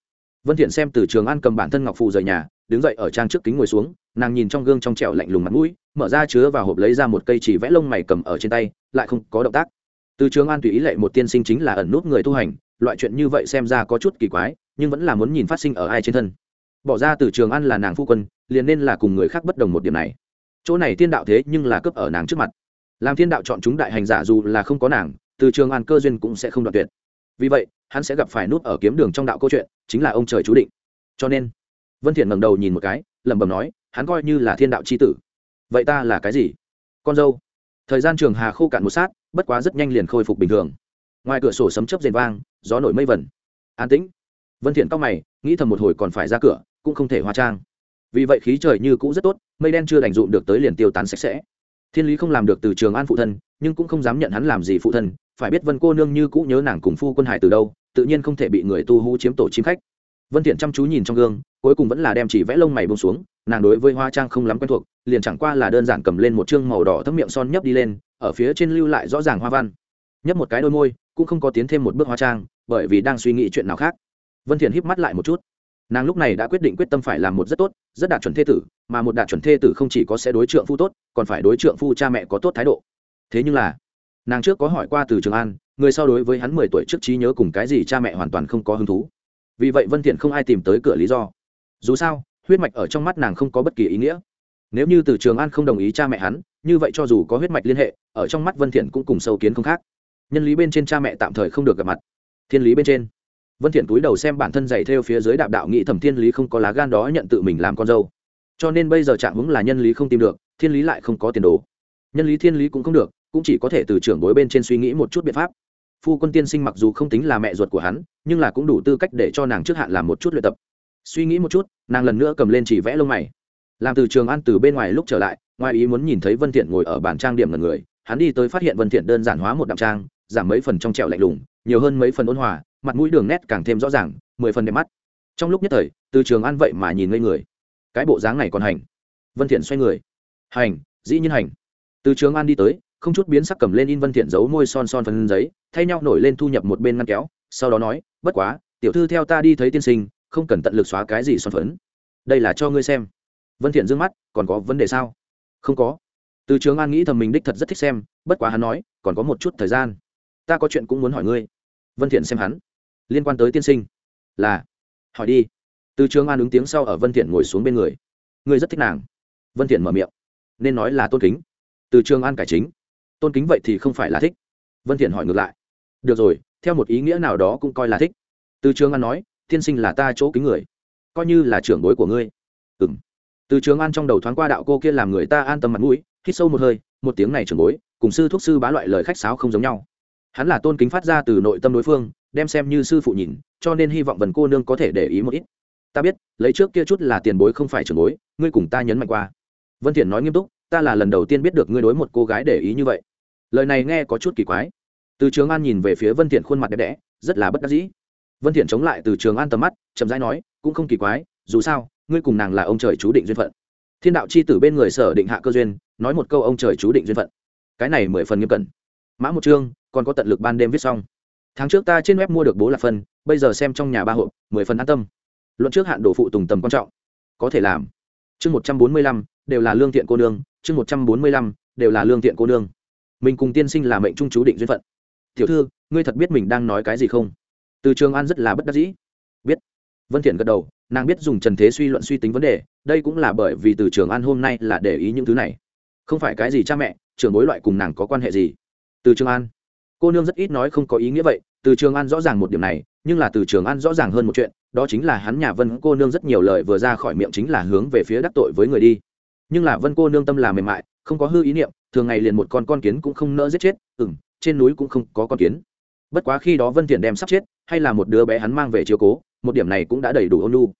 Vân thiện xem từ trường an cầm bản thân ngọc phù rời nhà, đứng dậy ở trang trước kính ngồi xuống, nàng nhìn trong gương trong trẻo lạnh lùng mặt mũi, mở ra chứa vào hộp lấy ra một cây chỉ vẽ lông mày cầm ở trên tay, lại không có động tác. Từ trường an tùy ý lệ một tiên sinh chính là ẩn nút người tu hành, loại chuyện như vậy xem ra có chút kỳ quái, nhưng vẫn là muốn nhìn phát sinh ở ai trên thân. Bỏ ra từ trường an là nàng phu quân, liền nên là cùng người khác bất đồng một điểm này chỗ này thiên đạo thế nhưng là cướp ở nàng trước mặt. Làm thiên đạo chọn chúng đại hành giả dù là không có nàng, từ trường an cơ duyên cũng sẽ không đoạt tuyệt. Vì vậy, hắn sẽ gặp phải nút ở kiếm đường trong đạo câu chuyện, chính là ông trời chú định. Cho nên, vân thiện ngẩng đầu nhìn một cái, lẩm bẩm nói, hắn coi như là thiên đạo chi tử. Vậy ta là cái gì? Con dâu. Thời gian trường hà khô cạn một sát, bất quá rất nhanh liền khôi phục bình thường. Ngoài cửa sổ sấm chớp rền vang, gió nổi mây vẩn an tĩnh. Vân thiện cao mày, nghĩ thầm một hồi còn phải ra cửa, cũng không thể hóa trang vì vậy khí trời như cũ rất tốt, mây đen chưa đành dụm được tới liền tiêu tán sạch sẽ. Thiên lý không làm được từ trường an phụ thân, nhưng cũng không dám nhận hắn làm gì phụ thân, phải biết vân cô nương như cũ nhớ nàng cùng phu quân hải từ đâu, tự nhiên không thể bị người tu hú chiếm tổ chim khách. Vân thiện chăm chú nhìn trong gương, cuối cùng vẫn là đem chỉ vẽ lông mày buông xuống, nàng đối với hoa trang không lắm quen thuộc, liền chẳng qua là đơn giản cầm lên một chương màu đỏ thấm miệng son nhấp đi lên, ở phía trên lưu lại rõ ràng hoa văn. Nhấp một cái đôi môi, cũng không có tiến thêm một bước hoa trang, bởi vì đang suy nghĩ chuyện nào khác. Vân thiện híp mắt lại một chút nàng lúc này đã quyết định quyết tâm phải làm một rất tốt, rất đạt chuẩn thê tử, mà một đạt chuẩn thê tử không chỉ có sẽ đối trượng phu tốt, còn phải đối trượng phu cha mẹ có tốt thái độ. Thế nhưng là, nàng trước có hỏi qua từ trường an, người sau đối với hắn mười tuổi trước trí nhớ cùng cái gì cha mẹ hoàn toàn không có hứng thú. Vì vậy vân thiện không ai tìm tới cửa lý do. Dù sao, huyết mạch ở trong mắt nàng không có bất kỳ ý nghĩa. Nếu như từ trường an không đồng ý cha mẹ hắn, như vậy cho dù có huyết mạch liên hệ, ở trong mắt vân thiện cũng cùng sâu kiến không khác. Nhân lý bên trên cha mẹ tạm thời không được gặp mặt. Thiên lý bên trên vân thiện túi đầu xem bản thân giày theo phía dưới đạo đạo nghĩ thẩm thiên lý không có lá gan đó nhận tự mình làm con dâu. Cho nên bây giờ trạng hướng là nhân lý không tìm được, thiên lý lại không có tiền đồ. Nhân lý thiên lý cũng không được, cũng chỉ có thể từ trưởng bối bên trên suy nghĩ một chút biện pháp. Phu quân tiên sinh mặc dù không tính là mẹ ruột của hắn, nhưng là cũng đủ tư cách để cho nàng trước hạn làm một chút luyện tập. Suy nghĩ một chút, nàng lần nữa cầm lên chỉ vẽ lông mày. Làm từ trường ăn từ bên ngoài lúc trở lại, ngoài ý muốn nhìn thấy vân thiện ngồi ở bàn trang điểm lần người, hắn đi tới phát hiện vân thiện đơn giản hóa một đạm trang, giảm mấy phần trong trẻo lạnh lùng, nhiều hơn mấy phần ôn hòa mặt mũi đường nét càng thêm rõ ràng, mười phần đẹp mắt. Trong lúc nhất thời, từ trường ăn vậy mà nhìn ngây người. Cái bộ dáng này còn hành. Vân thiện xoay người. Hành, dĩ nhiên hành. Từ trường an đi tới, không chút biến sắc cầm lên in vân thiện giấu môi son son phần giấy, thay nhau nổi lên thu nhập một bên ngăn kéo, sau đó nói, bất quá, tiểu thư theo ta đi thấy tiên sinh, không cần tận lực xóa cái gì son phấn. Đây là cho ngươi xem. Vân thiện dương mắt, còn có vấn đề sao? Không có. Từ trường an nghĩ thầm mình đích thật rất thích xem, bất quá hắn nói, còn có một chút thời gian. Ta có chuyện cũng muốn hỏi ngươi. Vân thiện xem hắn liên quan tới tiên sinh. Là, hỏi đi. Từ trường an ứng tiếng sau ở vân thiện ngồi xuống bên người. Người rất thích nàng. Vân thiện mở miệng. Nên nói là tôn kính. Từ trường an cải chính. Tôn kính vậy thì không phải là thích. Vân thiện hỏi ngược lại. Được rồi, theo một ý nghĩa nào đó cũng coi là thích. Từ trường an nói, tiên sinh là ta chỗ kính người. Coi như là trưởng bối của ngươi. Ừm. Từ trường an trong đầu thoáng qua đạo cô kia làm người ta an tâm mặt mũi, hít sâu một hơi, một tiếng này trưởng bối, cùng sư thuốc sư bá loại lời khách sáo không giống nhau hắn là tôn kính phát ra từ nội tâm đối phương, đem xem như sư phụ nhìn, cho nên hy vọng vần cô nương có thể để ý một ít. Ta biết, lấy trước kia chút là tiền bối không phải trưởng bối, ngươi cùng ta nhấn mạnh qua. Vân thiện nói nghiêm túc, ta là lần đầu tiên biết được ngươi đối một cô gái để ý như vậy. Lời này nghe có chút kỳ quái. Từ trường an nhìn về phía vân thiện khuôn mặt đẹp đẽ, rất là bất đắc dĩ. Vân thiện chống lại từ trường an tầm mắt, chậm rãi nói, cũng không kỳ quái, dù sao, ngươi cùng nàng là ông trời chú định duyên phận. Thiên đạo chi tử bên người sở định hạ cơ duyên, nói một câu ông trời chú định duyên phận. Cái này mười phần nghiêm cẩn. Mã một chương còn có tận lực ban đêm viết xong. Tháng trước ta trên web mua được bố lạc phân, bây giờ xem trong nhà ba hộp, mười phần an tâm. Luận trước hạn đồ phụ tùng tầm quan trọng. Có thể làm. Chương một trăm bốn mươi lăm, đều là lương thiện cô nương. Chương một trăm bốn mươi lăm, đều là lương thiện cô nương. Mình cùng tiên sinh là mệnh trung chú định duyên phận. Tiểu thư, ngươi thật biết mình đang nói cái gì không? Từ trường an rất là bất đắc dĩ. Biết. Vân thiện gật đầu, nàng biết dùng trần thế suy luận suy tính vấn đề, đây cũng là bởi vì từ trường an hôm nay là để ý những thứ này. Không phải cái gì cha mẹ trường bối loại cùng nàng có quan hệ gì? Từ trường an cô nương rất ít nói không có ý nghĩa vậy, từ trường an rõ ràng một điểm này, nhưng là từ trường an rõ ràng hơn một chuyện, đó chính là hắn nhà vân cô nương rất nhiều lời vừa ra khỏi miệng chính là hướng về phía đắc tội với người đi. Nhưng là vân cô nương tâm là mềm mại, không có hư ý niệm, thường ngày liền một con con kiến cũng không nỡ giết chết ừ m trên núi cũng không có con kiến. Bất quá khi đó vân thiện đem sắp chết, hay là một đứa bé hắn mang về chiếu cố, một điểm này cũng đã đầy đủ ôn lu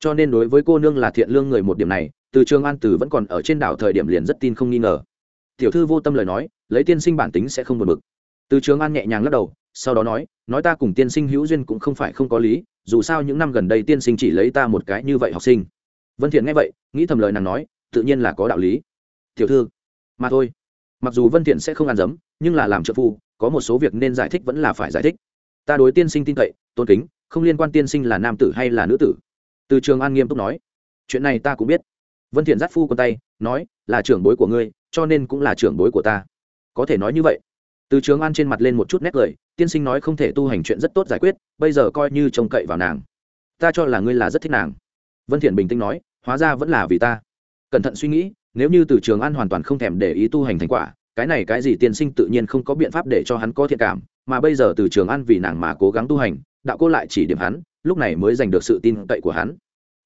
cho nên đối với cô nương là thiện lương người một điểm này, từ trường an tử vẫn còn ở trên đảo thời điểm liền rất tin không nghi ngờ. Tiểu thư vô tâm lời nói, lấy tiên sinh bản tính sẽ không buồn bực từ trường an nhẹ nhàng lắc đầu, sau đó nói nói ta cùng tiên sinh hữu duyên cũng không phải không có lý, dù sao những năm gần đây tiên sinh chỉ lấy ta một cái như vậy học sinh. Vân thiện nghe vậy, nghĩ thầm lời nàng nói, tự nhiên là có đạo lý. Tiểu thư, mà thôi. Mặc dù vân thiện sẽ không ăn dấm, nhưng là làm trợ phu, có một số việc nên giải thích vẫn là phải giải thích. Ta đối tiên sinh tin cậy, tôn kính, không liên quan tiên sinh là nam tử hay là nữ tử. Từ trường an nghiêm túc nói. Chuyện này ta cũng biết. Vân thiện giắt phu con tay, nói, là trưởng bối của ngươi, cho nên cũng là trưởng bối của ta. Có thể nói như vậy từ trường an trên mặt lên một chút nét cười, tiên sinh nói không thể tu hành chuyện rất tốt giải quyết, bây giờ coi như trông cậy vào nàng. Ta cho là ngươi là rất thích nàng. Vân thiện bình tĩnh nói, hóa ra vẫn là vì ta. Cẩn thận suy nghĩ, nếu như từ trường an hoàn toàn không thèm để ý tu hành thành quả, cái này cái gì tiên sinh tự nhiên không có biện pháp để cho hắn có thiện cảm, mà bây giờ từ trường an vì nàng mà cố gắng tu hành, đạo cô lại chỉ điểm hắn, lúc này mới giành được sự tin cậy của hắn.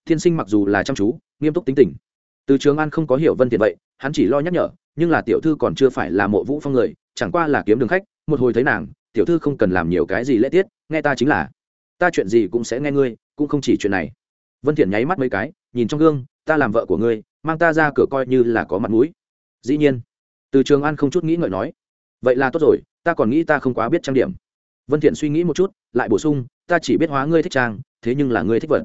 Tiên sinh mặc dù là chăm chú, nghiêm túc tính tình. Từ trường an không có hiểu vân thiện vậy, hắn chỉ lo nhắc nhở nhưng là tiểu thư còn chưa phải là mộ vũ phong người, chẳng qua là kiếm đường khách, một hồi thấy nàng, tiểu thư không cần làm nhiều cái gì lễ tiết, nghe ta chính là. Ta chuyện gì cũng sẽ nghe ngươi, cũng không chỉ chuyện này. Vân thiện nháy mắt mấy cái, nhìn trong gương, ta làm vợ của ngươi, mang ta ra cửa coi như là có mặt mũi. Dĩ nhiên. Từ trường an không chút nghĩ ngợi nói. Vậy là tốt rồi, ta còn nghĩ ta không quá biết trang điểm. Vân thiện suy nghĩ một chút, lại bổ sung, ta chỉ biết hóa ngươi thích trang, thế nhưng là ngươi thích vật.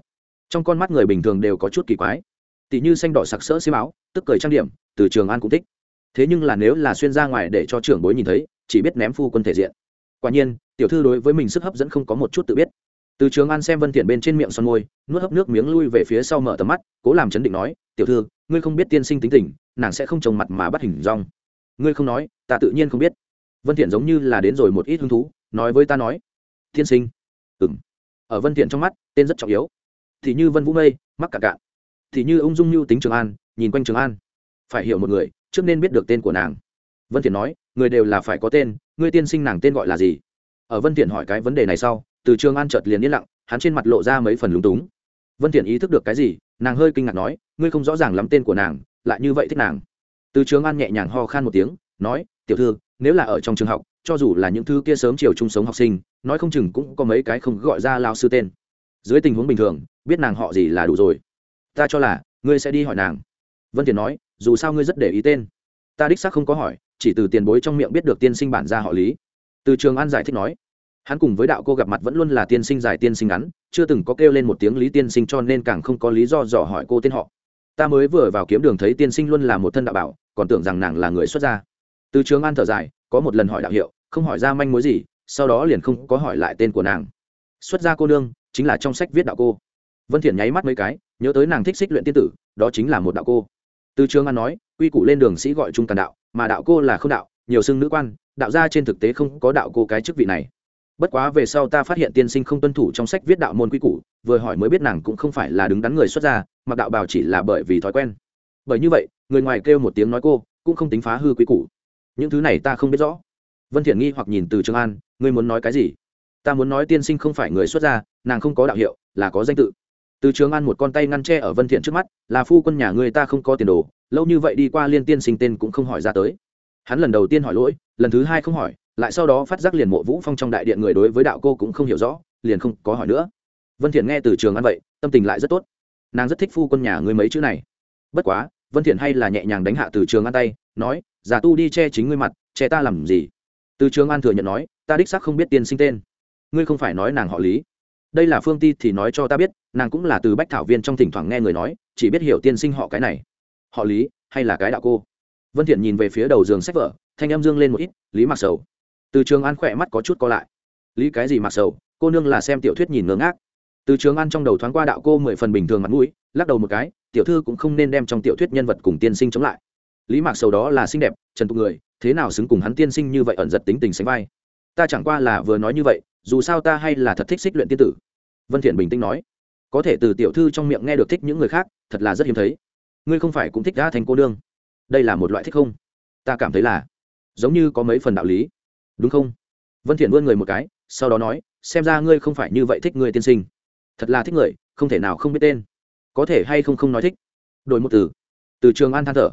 Trong con mắt người bình thường đều có chút kỳ quái. Tỷ như xanh đỏ sặc sỡ xiêm áo, tức cười trang điểm, từ trường an cũng thích thế nhưng là nếu là xuyên ra ngoài để cho trưởng bối nhìn thấy, chỉ biết ném phu quân thể diện. Quả nhiên, tiểu thư đối với mình sức hấp dẫn không có một chút tự biết. Từ trường an xem vân thiện bên trên miệng son môi, nuốt hấp nước miếng lui về phía sau mở tầm mắt, cố làm chấn định nói, tiểu thư, ngươi không biết tiên sinh tính tình, nàng sẽ không trồng mặt mà bắt hình rong. Ngươi không nói, ta tự nhiên không biết. Vân thiện giống như là đến rồi một ít hứng thú, nói với ta nói, tiên sinh. Ừm. Ở vân thiện trong mắt, tên rất trọng yếu. Thì như vân vũ mây, mắc cả cạn. Thì như ung dung như tính trường an, nhìn quanh trường an. Phải hiểu một người trước nên biết được tên của nàng. Vân thiện nói, người đều là phải có tên ngươi tiên sinh nàng tên gọi là gì? Ở vân thiện hỏi cái vấn đề này sau, từ trường an chợt liền yên lặng, hắn trên mặt lộ ra mấy phần lúng túng. Vân thiện ý thức được cái gì, nàng hơi kinh ngạc nói, ngươi không rõ ràng lắm tên của nàng, lại như vậy thích nàng. Từ trường an nhẹ nhàng ho khan một tiếng, nói, tiểu thư, nếu là ở trong trường học, cho dù là những thứ kia sớm chiều chung sống học sinh, nói không chừng cũng có mấy cái không gọi ra lao sư tên. Dưới tình huống bình thường, biết nàng họ gì là đủ rồi. Ta cho là, ngươi sẽ đi hỏi nàng. Vân thiện nói dù sao ngươi rất để ý tên. Ta đích xác không có hỏi, chỉ từ tiền bối trong miệng biết được tiên sinh bản gia họ lý. Từ trường an giải thích nói, hắn cùng với đạo cô gặp mặt vẫn luôn là tiên sinh dài tiên sinh ngắn, chưa từng có kêu lên một tiếng lý tiên sinh cho nên càng không có lý do dò hỏi cô tên họ. Ta mới vừa vào kiếm đường thấy tiên sinh luôn là một thân đạo bảo, còn tưởng rằng nàng là người xuất gia. Từ trường an thở dài, có một lần hỏi đạo hiệu, không hỏi ra manh mối gì, sau đó liền không có hỏi lại tên của nàng. Xuất gia cô nương, chính là trong sách viết đạo cô. Vân thiện nháy mắt mấy cái, nhớ tới nàng thích xích luyện tiên tử, đó chính là một đạo cô từ trường an nói, quy củ lên đường sĩ gọi trung tàn đạo, mà đạo cô là không đạo, nhiều xưng nữ quan, đạo gia trên thực tế không có đạo cô cái chức vị này. Bất quá về sau ta phát hiện tiên sinh không tuân thủ trong sách viết đạo môn quy củ, vừa hỏi mới biết nàng cũng không phải là đứng đắn người xuất gia, mặc đạo bào chỉ là bởi vì thói quen. Bởi như vậy, người ngoài kêu một tiếng nói cô, cũng không tính phá hư quy củ. Những thứ này ta không biết rõ. Vân thiện nghi hoặc nhìn từ trường an, ngươi muốn nói cái gì? Ta muốn nói tiên sinh không phải người xuất gia, nàng không có đạo hiệu, là có danh tự từ trường an một con tay ngăn tre ở vân thiện trước mắt, là phu quân nhà người ta không có tiền đồ, lâu như vậy đi qua liên tiên sinh tên cũng không hỏi ra tới. Hắn lần đầu tiên hỏi lỗi, lần thứ hai không hỏi, lại sau đó phát giác liền mộ vũ phong trong đại điện người đối với đạo cô cũng không hiểu rõ, liền không có hỏi nữa. Vân thiện nghe từ trường an vậy, tâm tình lại rất tốt. Nàng rất thích phu quân nhà người mấy chữ này. Bất quá, vân thiện hay là nhẹ nhàng đánh hạ từ trường an tay, nói giả tu đi che chính ngươi mặt, che ta làm gì? Từ trường an thừa nhận nói, ta đích xác không biết tiên sinh tên. Ngươi không phải nói nàng họ lý đây là phương ti thì nói cho ta biết, nàng cũng là từ bách thảo viên trong thỉnh thoảng nghe người nói, chỉ biết hiểu tiên sinh họ cái này. Họ lý, hay là cái đạo cô? Vân thiện nhìn về phía đầu giường sách vở, thanh em dương lên một ít, lý mặc sầu. Từ trường an khỏe mắt có chút co lại. Lý cái gì mặc sầu? Cô nương là xem tiểu thuyết nhìn ngớ ngác. Từ trường an trong đầu thoáng qua đạo cô mười phần bình thường mặt mũi, lắc đầu một cái, tiểu thư cũng không nên đem trong tiểu thuyết nhân vật cùng tiên sinh chống lại. Lý mạc sầu đó là xinh đẹp, trần tục người, thế nào xứng cùng hắn tiên sinh như vậy ẩn giật tính tình sánh vai? Ta chẳng qua là vừa nói như vậy dù sao ta hay là thật thích xích luyện tiên tử. Vân thiện bình tĩnh nói. Có thể từ tiểu thư trong miệng nghe được thích những người khác, thật là rất hiếm thấy. Ngươi không phải cũng thích đã thành cô đương đây là một loại thích không? Ta cảm thấy là. Giống như có mấy phần đạo lý. Đúng không? Vân thiện vươn người một cái, sau đó nói, xem ra ngươi không phải như vậy thích người tiên sinh. Thật là thích người, không thể nào không biết tên. Có thể hay không không nói thích. Đổi một từ. Từ trường an than thở.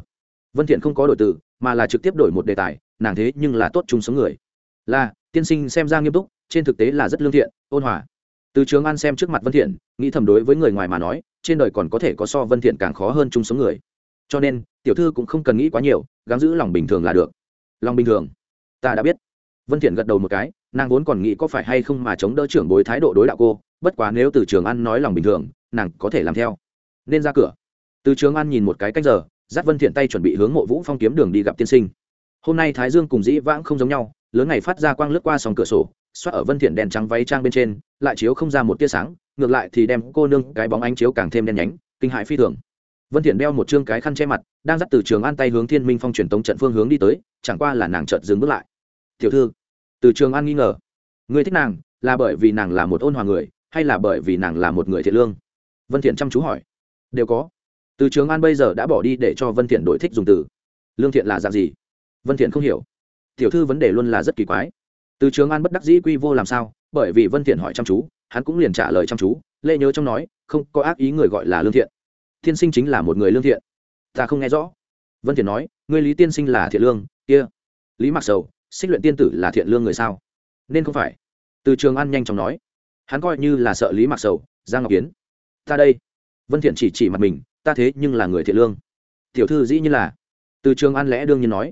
Vân thiện không có đổi từ, mà là trực tiếp đổi một đề tài, nàng thế nhưng là tốt chung sống người. Là, tiên sinh xem ra nghiêm túc trên thực tế là rất lương thiện, ôn hòa. Từ trường an xem trước mặt vân thiện, nghĩ thầm đối với người ngoài mà nói, trên đời còn có thể có so vân thiện càng khó hơn chung sống người. Cho nên, tiểu thư cũng không cần nghĩ quá nhiều, gắng giữ lòng bình thường là được. Lòng bình thường. Ta đã biết. Vân thiện gật đầu một cái, nàng vốn còn nghĩ có phải hay không mà chống đỡ trưởng bối thái độ đối đạo cô, bất quá nếu từ trường an nói lòng bình thường, nàng có thể làm theo. Nên ra cửa. Từ trường an nhìn một cái cách giờ, dắt vân thiện tay chuẩn bị hướng mộ vũ phong kiếm đường đi gặp tiên sinh. Hôm nay thái dương cùng dĩ vãng không giống nhau, lớn ngày phát ra quang lướt qua sòng cửa sổ xoát ở vân thiện đèn trắng váy trang bên trên, lại chiếu không ra một tia sáng, ngược lại thì đem cô nương cái bóng ánh chiếu càng thêm đen nhánh, kinh hại phi thường. Vân thiện đeo một trương cái khăn che mặt, đang dắt từ trường an tay hướng thiên minh phong truyền tống trận phương hướng đi tới, chẳng qua là nàng chợt dừng bước lại. Tiểu thư. Từ trường an nghi ngờ. Người thích nàng, là bởi vì nàng là một ôn hòa người, hay là bởi vì nàng là một người thiện lương? Vân thiện chăm chú hỏi. Đều có. Từ trường an bây giờ đã bỏ đi để cho vân thiện đổi thích dùng từ. Lương thiện là dạng gì? Vân thiện không hiểu. Tiểu thư vấn đề luôn là rất kỳ quái từ trường an bất đắc dĩ quy vô làm sao, bởi vì vân thiện hỏi chăm chú, hắn cũng liền trả lời chăm chú lệ nhớ trong nói, không, có ác ý người gọi là lương thiện. Thiên sinh chính là một người lương thiện. Ta không nghe rõ. Vân thiện nói, ngươi lý tiên sinh là thiện lương, kia. Lý mặc sầu, xích luyện tiên tử là thiện lương người sao? Nên không phải. Từ trường an nhanh chóng nói, hắn coi như là sợ lý mặc sầu, giang ngọc kiến ta đây. Vân thiện chỉ chỉ mặt mình, ta thế nhưng là người thiện lương. Tiểu thư dĩ như là. Từ trường an lẽ đương nhiên nói,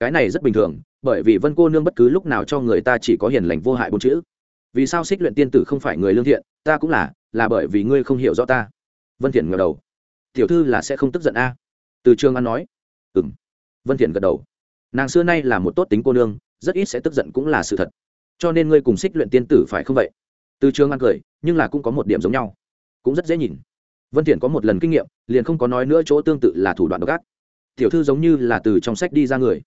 cái này rất bình thường bởi vì vân cô nương bất cứ lúc nào cho người ta chỉ có hiền lành vô hại bốn chữ. Vì sao xích luyện tiên tử không phải người lương thiện, ta cũng là là bởi vì ngươi không hiểu rõ ta. Vân thiện ngẩng đầu. Tiểu thư là sẽ không tức giận a. Từ trường an nói. Ừm. Vân thiện gật đầu. Nàng xưa nay là một tốt tính cô nương, rất ít sẽ tức giận cũng là sự thật. Cho nên ngươi cùng xích luyện tiên tử phải không vậy? Từ trường an cười, nhưng là cũng có một điểm giống nhau. Cũng rất dễ nhìn. Vân thiện có một lần kinh nghiệm, liền không có nói nữa chỗ tương tự là thủ đoạn độc ác. Tiểu thư giống như là từ trong sách đi ra người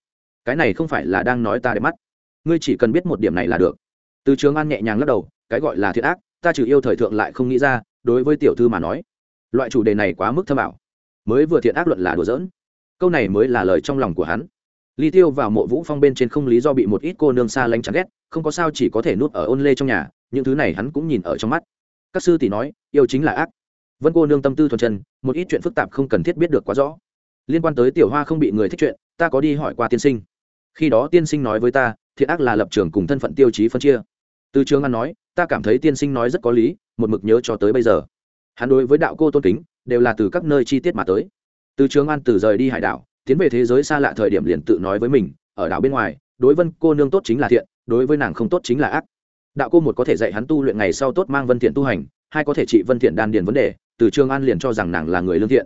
cái này không phải là đang nói ta để mắt. Ngươi chỉ cần biết một điểm này là được. Từ trường an nhẹ nhàng lắc đầu, cái gọi là thiện ác, ta trừ yêu thời thượng lại không nghĩ ra, đối với tiểu thư mà nói, loại chủ đề này quá mức thâm ảo. Mới vừa thiện ác luận là đùa giỡn. Câu này mới là lời trong lòng của hắn. Ly tiêu vào mộ vũ phong bên trên không lý do bị một ít cô nương xa lánh chán ghét, không có sao chỉ có thể nuốt ở ôn lê trong nhà, những thứ này hắn cũng nhìn ở trong mắt. Các sư tỷ nói, yêu chính là ác. Vân cô nương tâm tư thuần chân, một ít chuyện phức tạp không cần thiết biết được quá rõ. Liên quan tới tiểu hoa không bị người thích chuyện, ta có đi hỏi qua tiên sinh khi đó tiên sinh nói với ta, thiện ác là lập trường cùng thân phận tiêu chí phân chia. Từ trường an nói, ta cảm thấy tiên sinh nói rất có lý, một mực nhớ cho tới bây giờ. Hắn đối với đạo cô tôn kính, đều là từ các nơi chi tiết mà tới. Từ trường an từ rời đi hải đảo, tiến về thế giới xa lạ thời điểm liền tự nói với mình, ở đảo bên ngoài, đối vân cô nương tốt chính là thiện, đối với nàng không tốt chính là ác. Đạo cô một có thể dạy hắn tu luyện ngày sau tốt mang vân thiện tu hành, hai có thể trị vân thiện đan điền vấn đề, từ trường an liền cho rằng nàng là người lương thiện.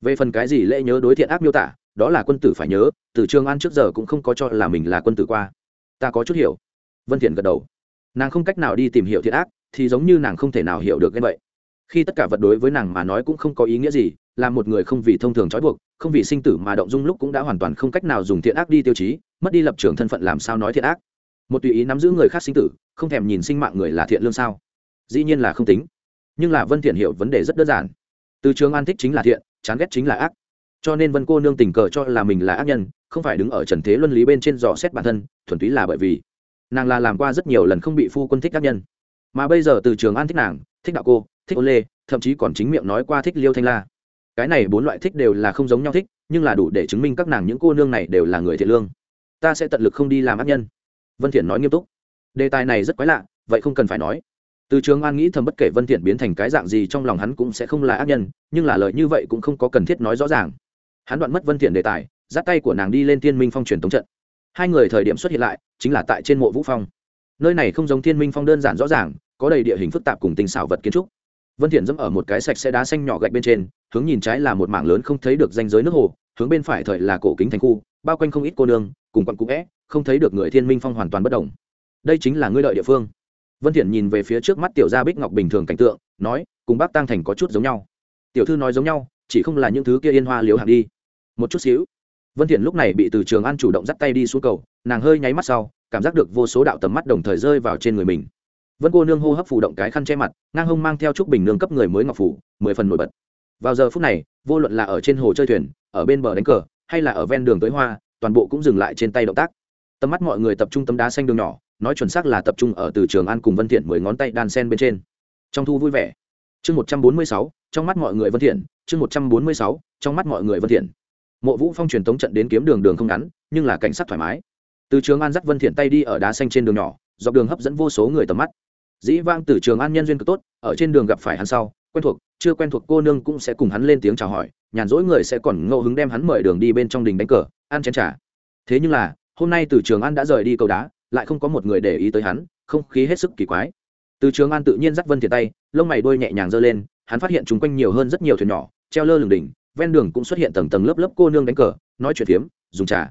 Về phần cái gì lễ nhớ đối thiện ác miêu tả đó là quân tử phải nhớ, từ trường an trước giờ cũng không có cho là mình là quân tử qua. Ta có chút hiểu. Vân thiện gật đầu. Nàng không cách nào đi tìm hiểu thiện ác, thì giống như nàng không thể nào hiểu được cái vậy. Khi tất cả vật đối với nàng mà nói cũng không có ý nghĩa gì, là một người không vì thông thường trói buộc, không vì sinh tử mà động dung lúc cũng đã hoàn toàn không cách nào dùng thiện ác đi tiêu chí, mất đi lập trường thân phận làm sao nói thiện ác. Một tùy ý nắm giữ người khác sinh tử, không thèm nhìn sinh mạng người là thiện lương sao? Dĩ nhiên là không tính. Nhưng là vân thiện hiểu vấn đề rất đơn giản. Từ trường an thích chính là thiện, chán ghét chính là ác cho nên vân cô nương tình cờ cho là mình là ác nhân, không phải đứng ở trần thế luân lý bên trên dò xét bản thân, thuần túy là bởi vì nàng là làm qua rất nhiều lần không bị phu quân thích ác nhân. Mà bây giờ từ trường an thích nàng, thích đạo cô, thích ô lê, thậm chí còn chính miệng nói qua thích liêu thanh la. Cái này bốn loại thích đều là không giống nhau thích, nhưng là đủ để chứng minh các nàng những cô nương này đều là người thiện lương. Ta sẽ tận lực không đi làm ác nhân. Vân thiện nói nghiêm túc. Đề tài này rất quái lạ, vậy không cần phải nói. Từ trường an nghĩ thầm bất kể vân thiện biến thành cái dạng gì trong lòng hắn cũng sẽ không là ác nhân, nhưng là lời như vậy cũng không có cần thiết nói rõ ràng hắn đoạn mất vân thiện đề tài, dắt tay của nàng đi lên thiên minh phong truyền tống trận. Hai người thời điểm xuất hiện lại, chính là tại trên mộ vũ phong. Nơi này không giống thiên minh phong đơn giản rõ ràng, có đầy địa hình phức tạp cùng tinh xảo vật kiến trúc. Vân thiện dẫm ở một cái sạch sẽ đá xanh nhỏ gạch bên trên, hướng nhìn trái là một mảng lớn không thấy được danh giới nước hồ, hướng bên phải thời là cổ kính thành khu, bao quanh không ít cô nương, cùng quặng cũ é, không thấy được người thiên minh phong hoàn toàn bất động. Đây chính là ngươi lợi địa phương. Vân thiện nhìn về phía trước mắt tiểu gia bích ngọc bình thường cảnh tượng, nói, cùng bác tăng thành có chút giống nhau. Tiểu thư nói giống nhau, chỉ không là những thứ kia yên hoa liếu hàng đi một chút xíu. Vân thiện lúc này bị từ trường an chủ động dắt tay đi xuống cầu, nàng hơi nháy mắt sau, cảm giác được vô số đạo tầm mắt đồng thời rơi vào trên người mình. Vân cô nương hô hấp phủ động cái khăn che mặt, ngang hông mang theo trúc bình nương cấp người mới ngọc phủ, mười phần nổi bật. Vào giờ phút này, vô luận là ở trên hồ chơi thuyền, ở bên bờ đánh cờ, hay là ở ven đường tới hoa, toàn bộ cũng dừng lại trên tay động tác. Tầm mắt mọi người tập trung tấm đá xanh đường nhỏ, nói chuẩn xác là tập trung ở từ trường an cùng vân thiện mười ngón tay đan sen bên trên. Trong thu vui vẻ. Chương một trăm bốn mươi sáu, trong mắt mọi người vân thiện, chương một trăm bốn mươi sáu, trong mắt mọi người vân thiện mộ vũ phong truyền tống trận đến kiếm đường đường không ngắn, nhưng là cảnh sát thoải mái. Từ trường an dắt vân thiện tay đi ở đá xanh trên đường nhỏ, dọc đường hấp dẫn vô số người tầm mắt. Dĩ vang từ trường an nhân duyên cực tốt, ở trên đường gặp phải hắn sau, quen thuộc, chưa quen thuộc cô nương cũng sẽ cùng hắn lên tiếng chào hỏi, nhàn rỗi người sẽ còn ngẫu hứng đem hắn mời đường đi bên trong đình đánh cờ, ăn chén trà. Thế nhưng là, hôm nay từ trường an đã rời đi cầu đá, lại không có một người để ý tới hắn, không khí hết sức kỳ quái. Từ trường an tự nhiên dắt vân thiện tay, lông mày đôi nhẹ nhàng giơ lên, hắn phát hiện chúng quanh nhiều hơn rất nhiều thuyền nhỏ, treo lơ lửng đỉnh ven đường cũng xuất hiện tầng tầng lớp lớp cô nương đánh cờ, nói chuyện phiếm, dùng trà.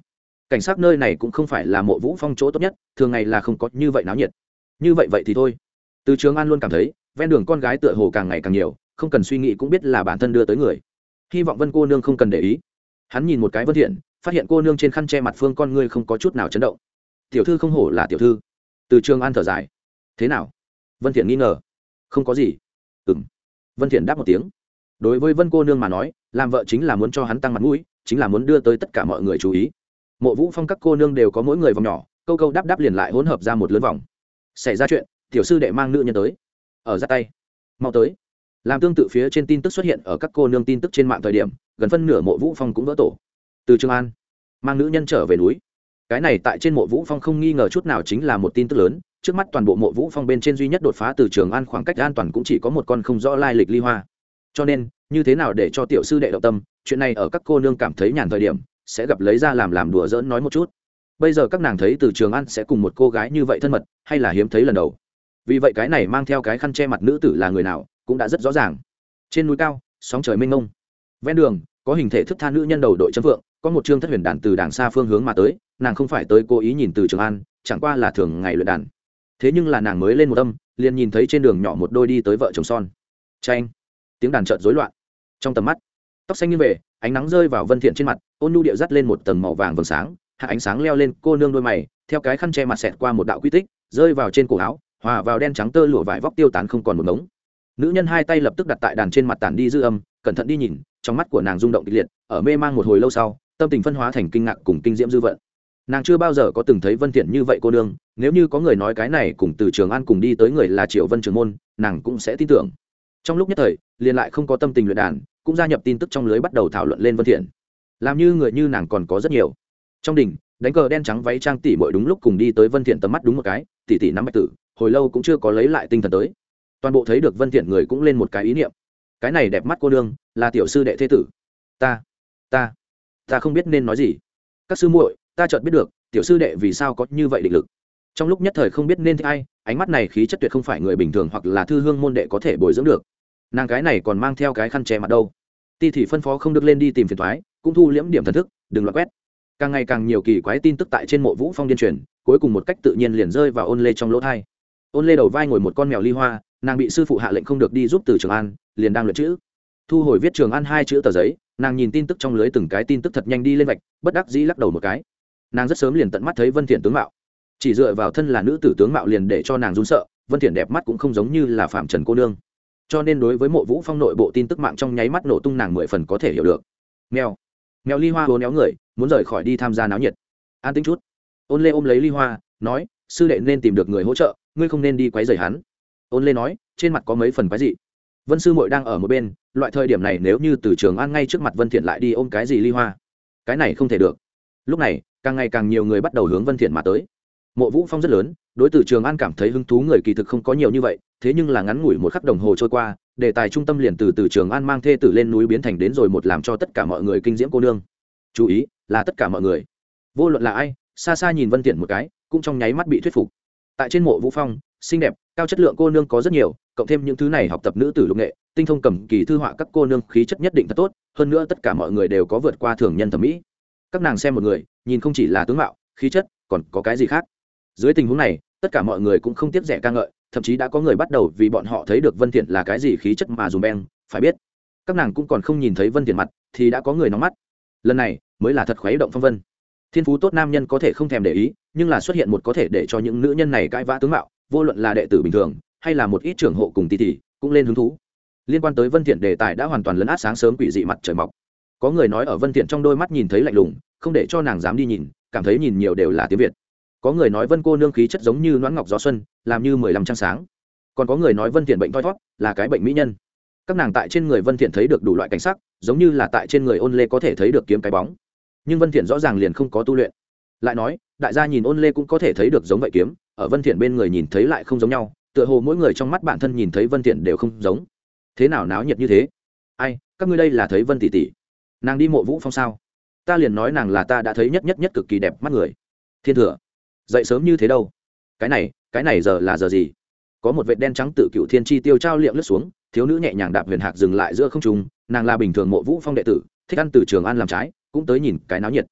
Cảnh sát nơi này cũng không phải là mộ vũ phong chỗ tốt nhất, thường ngày là không có như vậy náo nhiệt. Như vậy vậy thì thôi. Từ trường an luôn cảm thấy, ven đường con gái tựa hồ càng ngày càng nhiều, không cần suy nghĩ cũng biết là bản thân đưa tới người. Hy vọng vân cô nương không cần để ý. Hắn nhìn một cái vân thiện, phát hiện cô nương trên khăn che mặt phương con ngươi không có chút nào chấn động. Tiểu thư không hổ là tiểu thư. Từ trường an thở dài. Thế nào? Vân thiện nghi ngờ. Không có gì. Ừm. Vân thiện đáp một tiếng. Đối với vân cô nương mà nói làm vợ chính là muốn cho hắn tăng mặt mũi, chính là muốn đưa tới tất cả mọi người chú ý. Mộ vũ phong các cô nương đều có mỗi người vòng nhỏ, câu câu đáp đáp liền lại hỗn hợp ra một lớn vòng. Xảy ra chuyện, tiểu sư đệ mang nữ nhân tới. Ở ra tay. Mau tới. Làm tương tự phía trên tin tức xuất hiện ở các cô nương tin tức trên mạng thời điểm, gần phân nửa mộ vũ phong cũng vỡ tổ. Từ trường an, mang nữ nhân trở về núi. Cái này tại trên mộ vũ phong không nghi ngờ chút nào chính là một tin tức lớn, trước mắt toàn bộ mộ vũ phong bên trên duy nhất đột phá từ trường an khoảng cách an toàn cũng chỉ có một con không rõ lai lịch ly hoa. Cho nên như thế nào để cho tiểu sư đệ động tâm, chuyện này ở các cô nương cảm thấy nhàn thời điểm, sẽ gặp lấy ra làm làm đùa giỡn nói một chút. Bây giờ các nàng thấy từ trường an sẽ cùng một cô gái như vậy thân mật, hay là hiếm thấy lần đầu? Vì vậy cái này mang theo cái khăn che mặt nữ tử là người nào, cũng đã rất rõ ràng. Trên núi cao, sóng trời mênh mông. Ven đường, có hình thể thức tha nữ nhân đầu đội chấm vượng có một chương thất huyền đàn từ đàng xa phương hướng mà tới, nàng không phải tới cố ý nhìn từ trường an chẳng qua là thường ngày luyện đàn. Thế nhưng là nàng mới lên một âm, liền nhìn thấy trên đường nhỏ một đôi đi tới vợ chồng son. Tranh tiếng đàn trợt rối loạn trong tầm mắt. Tóc xanh như về, ánh nắng rơi vào vân thiện trên mặt, ôn nhu điệu dắt lên một tầng màu vàng vầng sáng, hạ ánh sáng leo lên cô nương đôi mày, theo cái khăn che mặt xẹt qua một đạo quy tích, rơi vào trên cổ áo, hòa vào đen trắng tơ lụa vải vóc tiêu tán không còn một ngống. Nữ nhân hai tay lập tức đặt tại đàn trên mặt tản đi dư âm, cẩn thận đi nhìn, trong mắt của nàng rung động kịch liệt, ở mê mang một hồi lâu sau, tâm tình phân hóa thành kinh ngạc cùng kinh diễm dư vận. Nàng chưa bao giờ có từng thấy vân thiện như vậy cô nương, nếu như có người nói cái này cùng từ trường an cùng đi tới người là triệu vân trường môn, nàng cũng sẽ tin tưởng. Trong lúc nhất thời, liền lại không có tâm tình luyện đàn cũng gia nhập tin tức trong lưới bắt đầu thảo luận lên vân thiện. Làm như người như nàng còn có rất nhiều. Trong đỉnh, đánh cờ đen trắng váy trang tỷ muội đúng lúc cùng đi tới vân thiện tầm mắt đúng một cái tỷ tỷ nắm bạch tử, hồi lâu cũng chưa có lấy lại tinh thần tới. Toàn bộ thấy được vân thiện người cũng lên một cái ý niệm. Cái này đẹp mắt cô đương là tiểu sư đệ thế tử. Ta ta ta không biết nên nói gì. Các sư muội, ta chợt biết được, tiểu sư đệ vì sao có như vậy định lực. Trong lúc nhất thời không biết nên thích ai, ánh mắt này khí chất tuyệt không phải người bình thường hoặc là thư hương môn đệ có thể bồi dưỡng được nàng cái này còn mang theo cái khăn che mặt đâu. Ti thì phân phó không được lên đi tìm phiền thoái, cũng thu liễm điểm thần thức, đừng loạt quét. Càng ngày càng nhiều kỳ quái tin tức tại trên mộ vũ phong điên truyền, cuối cùng một cách tự nhiên liền rơi vào ôn lê trong lỗ thai. Ôn lê đầu vai ngồi một con mèo ly hoa, nàng bị sư phụ hạ lệnh không được đi giúp từ trường an, liền đang luyện chữ. Thu hồi viết trường an hai chữ tờ giấy, nàng nhìn tin tức trong lưới từng cái tin tức thật nhanh đi lên vạch, bất đắc dĩ lắc đầu một cái. Nàng rất sớm liền tận mắt thấy vân thiện tướng mạo. Chỉ dựa vào thân là nữ tử tướng mạo liền để cho nàng run sợ, vân thiện đẹp mắt cũng không giống như là phạm trần cô nương cho nên đối với mộ vũ phong nội bộ tin tức mạng trong nháy mắt nổ tung nàng mười phần có thể hiểu được. Mèo. Mèo ly hoa hố néo người, muốn rời khỏi đi tham gia náo nhiệt. An tính chút. Ôn lê ôm lấy ly hoa, nói, sư đệ nên tìm được người hỗ trợ, ngươi không nên đi quấy rầy hắn. Ôn lê nói, trên mặt có mấy phần quái dị. Vân sư muội đang ở một bên, loại thời điểm này nếu như từ trường an ngay trước mặt vân thiện lại đi ôm cái gì ly hoa? Cái này không thể được. Lúc này, càng ngày càng nhiều người bắt đầu hướng vân thiện mà tới. Mộ vũ phong rất lớn, đối từ trường an cảm thấy hứng thú người kỳ thực không có nhiều như vậy thế nhưng là ngắn ngủi một khắc đồng hồ trôi qua, đề tài trung tâm liền từ từ trường an mang thê tử lên núi biến thành đến rồi một làm cho tất cả mọi người kinh diễm cô nương. Chú ý, là tất cả mọi người. Vô luận là ai, xa xa nhìn vân tiện một cái, cũng trong nháy mắt bị thuyết phục. Tại trên mộ vũ phong, xinh đẹp, cao chất lượng cô nương có rất nhiều, cộng thêm những thứ này học tập nữ tử lục nghệ, tinh thông cầm kỳ thư họa các cô nương khí chất nhất định thật tốt, hơn nữa tất cả mọi người đều có vượt qua thường nhân thẩm mỹ. Các nàng xem một người, nhìn không chỉ là tướng mạo, khí chất, còn có cái gì khác. Dưới tình huống này, tất cả mọi người cũng không tiếc rẻ ca ngợi thậm chí đã có người bắt đầu vì bọn họ thấy được vân thiện là cái gì khí chất mà dùng beng, phải biết, các nàng cũng còn không nhìn thấy vân thiện mặt, thì đã có người nóng mắt. Lần này, mới là thật khuấy động phong vân. Thiên phú tốt nam nhân có thể không thèm để ý, nhưng là xuất hiện một có thể để cho những nữ nhân này cãi vã tướng mạo, vô luận là đệ tử bình thường, hay là một ít trưởng hộ cùng tỷ tỷ, cũng lên hứng thú. Liên quan tới vân thiện đề tài đã hoàn toàn lấn át sáng sớm quỷ dị mặt trời mọc. Có người nói ở vân thiện trong đôi mắt nhìn thấy lạnh lùng, không để cho nàng dám đi nhìn, cảm thấy nhìn nhiều đều là tiếng việt có người nói vân cô nương khí chất giống như noãn ngọc gió xuân, làm như mười lăm trăng sáng. Còn có người nói vân thiện bệnh thoi thót là cái bệnh mỹ nhân. Các nàng tại trên người vân thiện thấy được đủ loại cảnh sắc, giống như là tại trên người ôn lê có thể thấy được kiếm cái bóng. Nhưng vân thiện rõ ràng liền không có tu luyện. Lại nói, đại gia nhìn ôn lê cũng có thể thấy được giống vậy kiếm, ở vân thiện bên người nhìn thấy lại không giống nhau, tựa hồ mỗi người trong mắt bản thân nhìn thấy vân thiện đều không giống. Thế nào náo nhiệt như thế? Ai, các ngươi đây là thấy vân tỷ tỷ. Nàng đi mộ vũ phong sao? Ta liền nói nàng là ta đã thấy nhất nhất nhất cực kỳ đẹp mắt người. Thiên thừa dậy sớm như thế đâu. Cái này cái này giờ là giờ gì? Có một vệt đen trắng tự cựu thiên chi tiêu trao liệm lướt xuống, thiếu nữ nhẹ nhàng đạp huyền hạc dừng lại giữa không trung, nàng là bình thường mộ vũ phong đệ tử, thích ăn từ trường ăn làm trái, cũng tới nhìn cái náo nhiệt.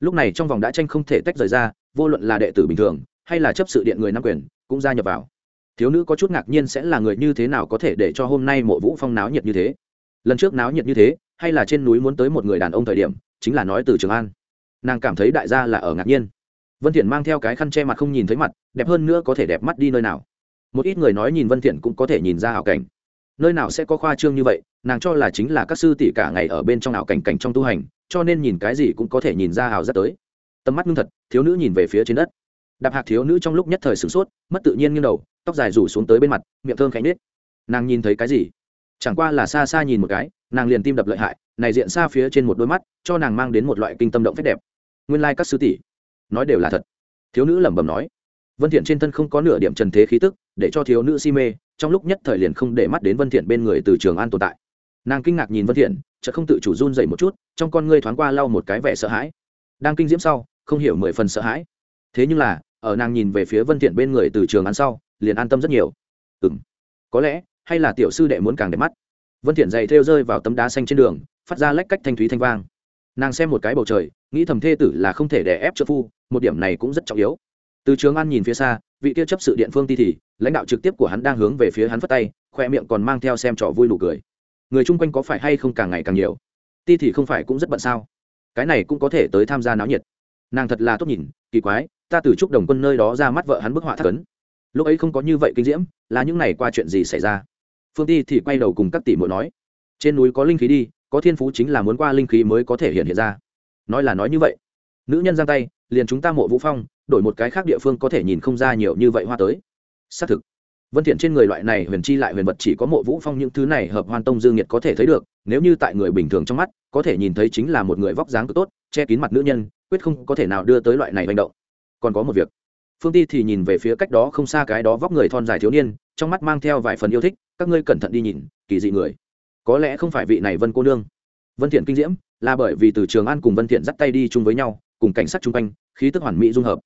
Lúc này trong vòng đã tranh không thể tách rời ra, vô luận là đệ tử bình thường, hay là chấp sự điện người nam quyền, cũng gia nhập vào. Thiếu nữ có chút ngạc nhiên sẽ là người như thế nào có thể để cho hôm nay mộ vũ phong náo nhiệt như thế? Lần trước náo nhiệt như thế, hay là trên núi muốn tới một người đàn ông thời điểm, chính là nói từ trường an. Nàng cảm thấy đại gia là ở ngạc nhiên vân thiện mang theo cái khăn che mặt không nhìn thấy mặt, đẹp hơn nữa có thể đẹp mắt đi nơi nào. Một ít người nói nhìn vân thiện cũng có thể nhìn ra hảo cảnh. Nơi nào sẽ có khoa trương như vậy, nàng cho là chính là các sư tỷ cả ngày ở bên trong ảo cảnh cảnh trong tu hành, cho nên nhìn cái gì cũng có thể nhìn ra hào rất tới. Tầm mắt ngưng thật, thiếu nữ nhìn về phía trên đất. Đạp hạc thiếu nữ trong lúc nhất thời sửng sốt, mất tự nhiên nghiêng đầu, tóc dài rủ xuống tới bên mặt, miệng thơm khẽ nết nàng nhìn thấy cái gì? Chẳng qua là xa xa nhìn một cái, nàng liền tim đập lợi hại, này diện xa phía trên một đôi mắt, cho nàng mang đến một loại kinh tâm động phép đẹp. Nguyên lai các sư tỷ nói đều là thật. Thiếu nữ lẩm bẩm nói, vân thiện trên thân không có nửa điểm trần thế khí tức, để cho thiếu nữ si mê, trong lúc nhất thời liền không để mắt đến vân thiện bên người từ trường an tồn tại. Nàng kinh ngạc nhìn vân thiện, chợt không tự chủ run dậy một chút, trong con ngươi thoáng qua lau một cái vẻ sợ hãi. Đang kinh diễm sau, không hiểu mười phần sợ hãi. Thế nhưng là, ở nàng nhìn về phía vân thiện bên người từ trường an sau, liền an tâm rất nhiều. Ừm, có lẽ, hay là tiểu sư đệ muốn càng đẹp mắt. Vân thiện giày theo rơi vào tấm đá xanh trên đường, phát ra lách cách thanh thúy thanh vang. Nàng xem một cái bầu trời, nghĩ thầm thê tử là không thể đè ép trợ phu một điểm này cũng rất trọng yếu. Từ trường an nhìn phía xa, vị kia chấp sự điện phương ti thì, lãnh đạo trực tiếp của hắn đang hướng về phía hắn phất tay, khoe miệng còn mang theo xem trò vui nụ cười. Người chung quanh có phải hay không càng ngày càng nhiều? Ti thì không phải cũng rất bận sao? Cái này cũng có thể tới tham gia náo nhiệt. Nàng thật là tốt nhìn, kỳ quái, ta từ chúc đồng quân nơi đó ra mắt vợ hắn bức họa thắc ấn. Lúc ấy không có như vậy kinh diễm, là những này qua chuyện gì xảy ra? Phương ti thì quay đầu cùng các tỷ muội nói, trên núi có linh khí đi, có thiên phú chính là muốn qua linh khí mới có thể hiện hiện ra. Nói là nói như vậy. Nữ nhân giang tay liền chúng ta mộ vũ phong, đổi một cái khác địa phương có thể nhìn không ra nhiều như vậy hoa tới. Xác thực, vân thiện trên người loại này huyền chi lại huyền vật chỉ có mộ vũ phong những thứ này hợp hoan tông dương nhiệt có thể thấy được, nếu như tại người bình thường trong mắt, có thể nhìn thấy chính là một người vóc dáng cực tốt, che kín mặt nữ nhân, quyết không có thể nào đưa tới loại này manh động. Còn có một việc, phương ti thì nhìn về phía cách đó không xa cái đó vóc người thon dài thiếu niên, trong mắt mang theo vài phần yêu thích, các ngươi cẩn thận đi nhìn, kỳ dị người. Có lẽ không phải vị này vân cô nương. Vân thiện kinh diễm, là bởi vì từ trường an cùng vân thiện dắt tay đi chung với nhau cùng cảnh sát chung quanh, khí tức hoàn mỹ dung hợp.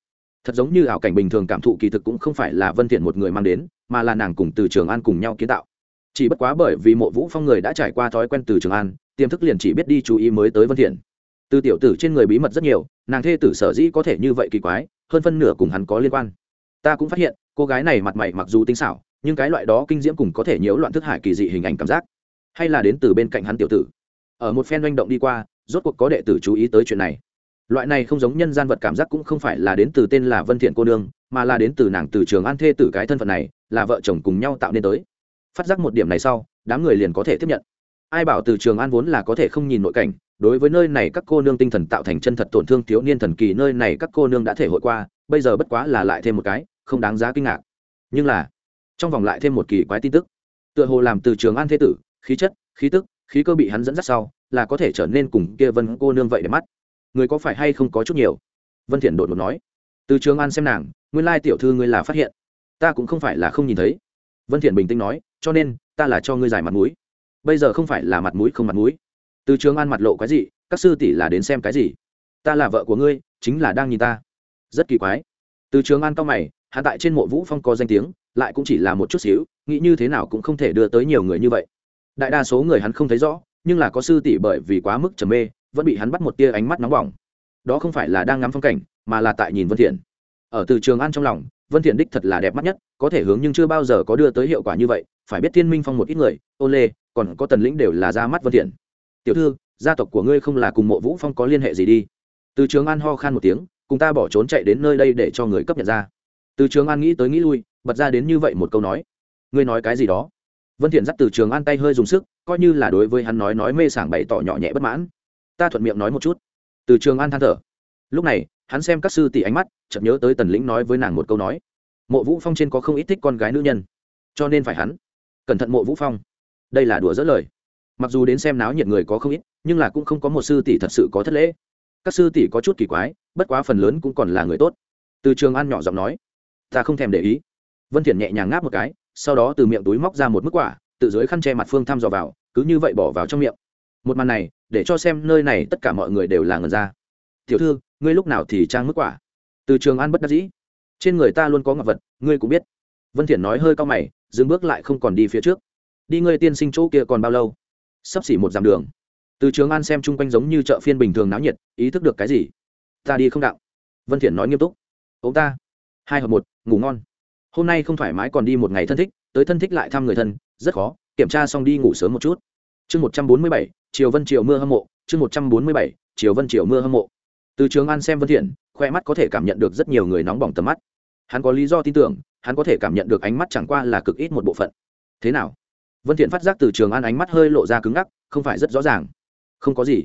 Thật giống như ảo cảnh bình thường cảm thụ kỳ thực cũng không phải là vân thiện một người mang đến, mà là nàng cùng từ trường an cùng nhau kiến tạo. Chỉ bất quá bởi vì mộ vũ phong người đã trải qua thói quen từ trường an, tiềm thức liền chỉ biết đi chú ý mới tới vân thiện. Từ tiểu tử trên người bí mật rất nhiều, nàng thê tử sở dĩ có thể như vậy kỳ quái, hơn phân nửa cùng hắn có liên quan. Ta cũng phát hiện, cô gái này mặt mày mặc dù tinh xảo, nhưng cái loại đó kinh diễm cùng có thể nhiễu loạn thức hải kỳ dị hình ảnh cảm giác, hay là đến từ bên cạnh hắn tiểu tử. Ở một phen doanh động đi qua, rốt cuộc có đệ tử chú ý tới chuyện này loại này không giống nhân gian vật cảm giác cũng không phải là đến từ tên là vân thiện cô nương, mà là đến từ nàng từ trường an thê tử cái thân phận này, là vợ chồng cùng nhau tạo nên tới. Phát giác một điểm này sau, đám người liền có thể tiếp nhận. Ai bảo từ trường an vốn là có thể không nhìn nội cảnh, đối với nơi này các cô nương tinh thần tạo thành chân thật tổn thương thiếu niên thần kỳ nơi này các cô nương đã thể hội qua, bây giờ bất quá là lại thêm một cái, không đáng giá kinh ngạc. Nhưng là, trong vòng lại thêm một kỳ quái tin tức. Tựa hồ làm từ trường an thế tử, khí chất, khí tức, khí cơ bị hắn dẫn dắt sau, là có thể trở nên cùng kia vân cô nương vậy để mắt người có phải hay không có chút nhiều? Vân thiện đột ngột nói. Từ trường an xem nàng, nguyên lai tiểu thư ngươi là phát hiện. Ta cũng không phải là không nhìn thấy. Vân thiện bình tĩnh nói, cho nên, ta là cho ngươi giải mặt mũi. Bây giờ không phải là mặt mũi không mặt mũi. Từ trường an mặt lộ cái gì các sư tỷ là đến xem cái gì? Ta là vợ của ngươi, chính là đang nhìn ta. Rất kỳ quái. Từ trường an cao mày, hạ tại trên mộ vũ phong có danh tiếng, lại cũng chỉ là một chút xíu, nghĩ như thế nào cũng không thể đưa tới nhiều người như vậy. Đại đa số người hắn không thấy rõ, nhưng là có sư tỷ bởi vì quá mức trầm mê vẫn bị hắn bắt một tia ánh mắt nóng bỏng. Đó không phải là đang ngắm phong cảnh, mà là tại nhìn vân thiện. Ở từ trường an trong lòng, vân thiện đích thật là đẹp mắt nhất, có thể hướng nhưng chưa bao giờ có đưa tới hiệu quả như vậy, phải biết thiên minh phong một ít người, ô lê, còn có tần lĩnh đều là ra mắt vân thiện. Tiểu thư, gia tộc của ngươi không là cùng mộ vũ phong có liên hệ gì đi? Từ trường an ho khan một tiếng, cùng ta bỏ trốn chạy đến nơi đây để cho người cấp nhận ra. Từ trường an nghĩ tới nghĩ lui, bật ra đến như vậy một câu nói. Ngươi nói cái gì đó? Vân thiện dắt từ trường an tay hơi dùng sức, coi như là đối với hắn nói nói mê sảng bày tỏ nhỏ nhẹ bất mãn ta thuận miệng nói một chút. Từ trường an than thở. Lúc này, hắn xem các sư tỷ ánh mắt, chợt nhớ tới tần lĩnh nói với nàng một câu nói. Mộ vũ phong trên có không ít thích con gái nữ nhân, cho nên phải hắn. Cẩn thận mộ vũ phong. Đây là đùa dỡ lời. Mặc dù đến xem náo nhiệt người có không ít, nhưng là cũng không có một sư tỷ thật sự có thất lễ. Các sư tỷ có chút kỳ quái, bất quá phần lớn cũng còn là người tốt. Từ trường an nhỏ giọng nói. Ta không thèm để ý. Vân thiện nhẹ nhàng ngáp một cái, sau đó từ miệng túi móc ra một mức quả, tự dưới khăn che mặt phương thăm dò vào, cứ như vậy bỏ vào trong miệng một màn này, để cho xem nơi này tất cả mọi người đều là ngần ra. Tiểu thư, ngươi lúc nào thì trang mức quả? Từ trường an bất đắc dĩ. Trên người ta luôn có ngọc vật, ngươi cũng biết. Vân thiện nói hơi cao mày, dừng bước lại không còn đi phía trước. Đi ngươi tiên sinh chỗ kia còn bao lâu? Sắp xỉ một dặm đường. Từ trường an xem chung quanh giống như chợ phiên bình thường náo nhiệt, ý thức được cái gì? Ta đi không đạo. Vân thiện nói nghiêm túc. Ông ta. Hai hợp một, ngủ ngon. Hôm nay không thoải mái còn đi một ngày thân thích, tới thân thích lại thăm người thân, rất khó. Kiểm tra xong đi ngủ sớm một chút. Chương một trăm bốn mươi bảy Triều vân triều mưa hâm mộ, chương một trăm bốn mươi bảy, Triều vân triều mưa hâm mộ. Từ trường an xem vân thiện, khoe mắt có thể cảm nhận được rất nhiều người nóng bỏng tầm mắt. Hắn có lý do tin tưởng, hắn có thể cảm nhận được ánh mắt chẳng qua là cực ít một bộ phận. Thế nào? Vân thiện phát giác từ trường an ánh mắt hơi lộ ra cứng ngắc, không phải rất rõ ràng. Không có gì.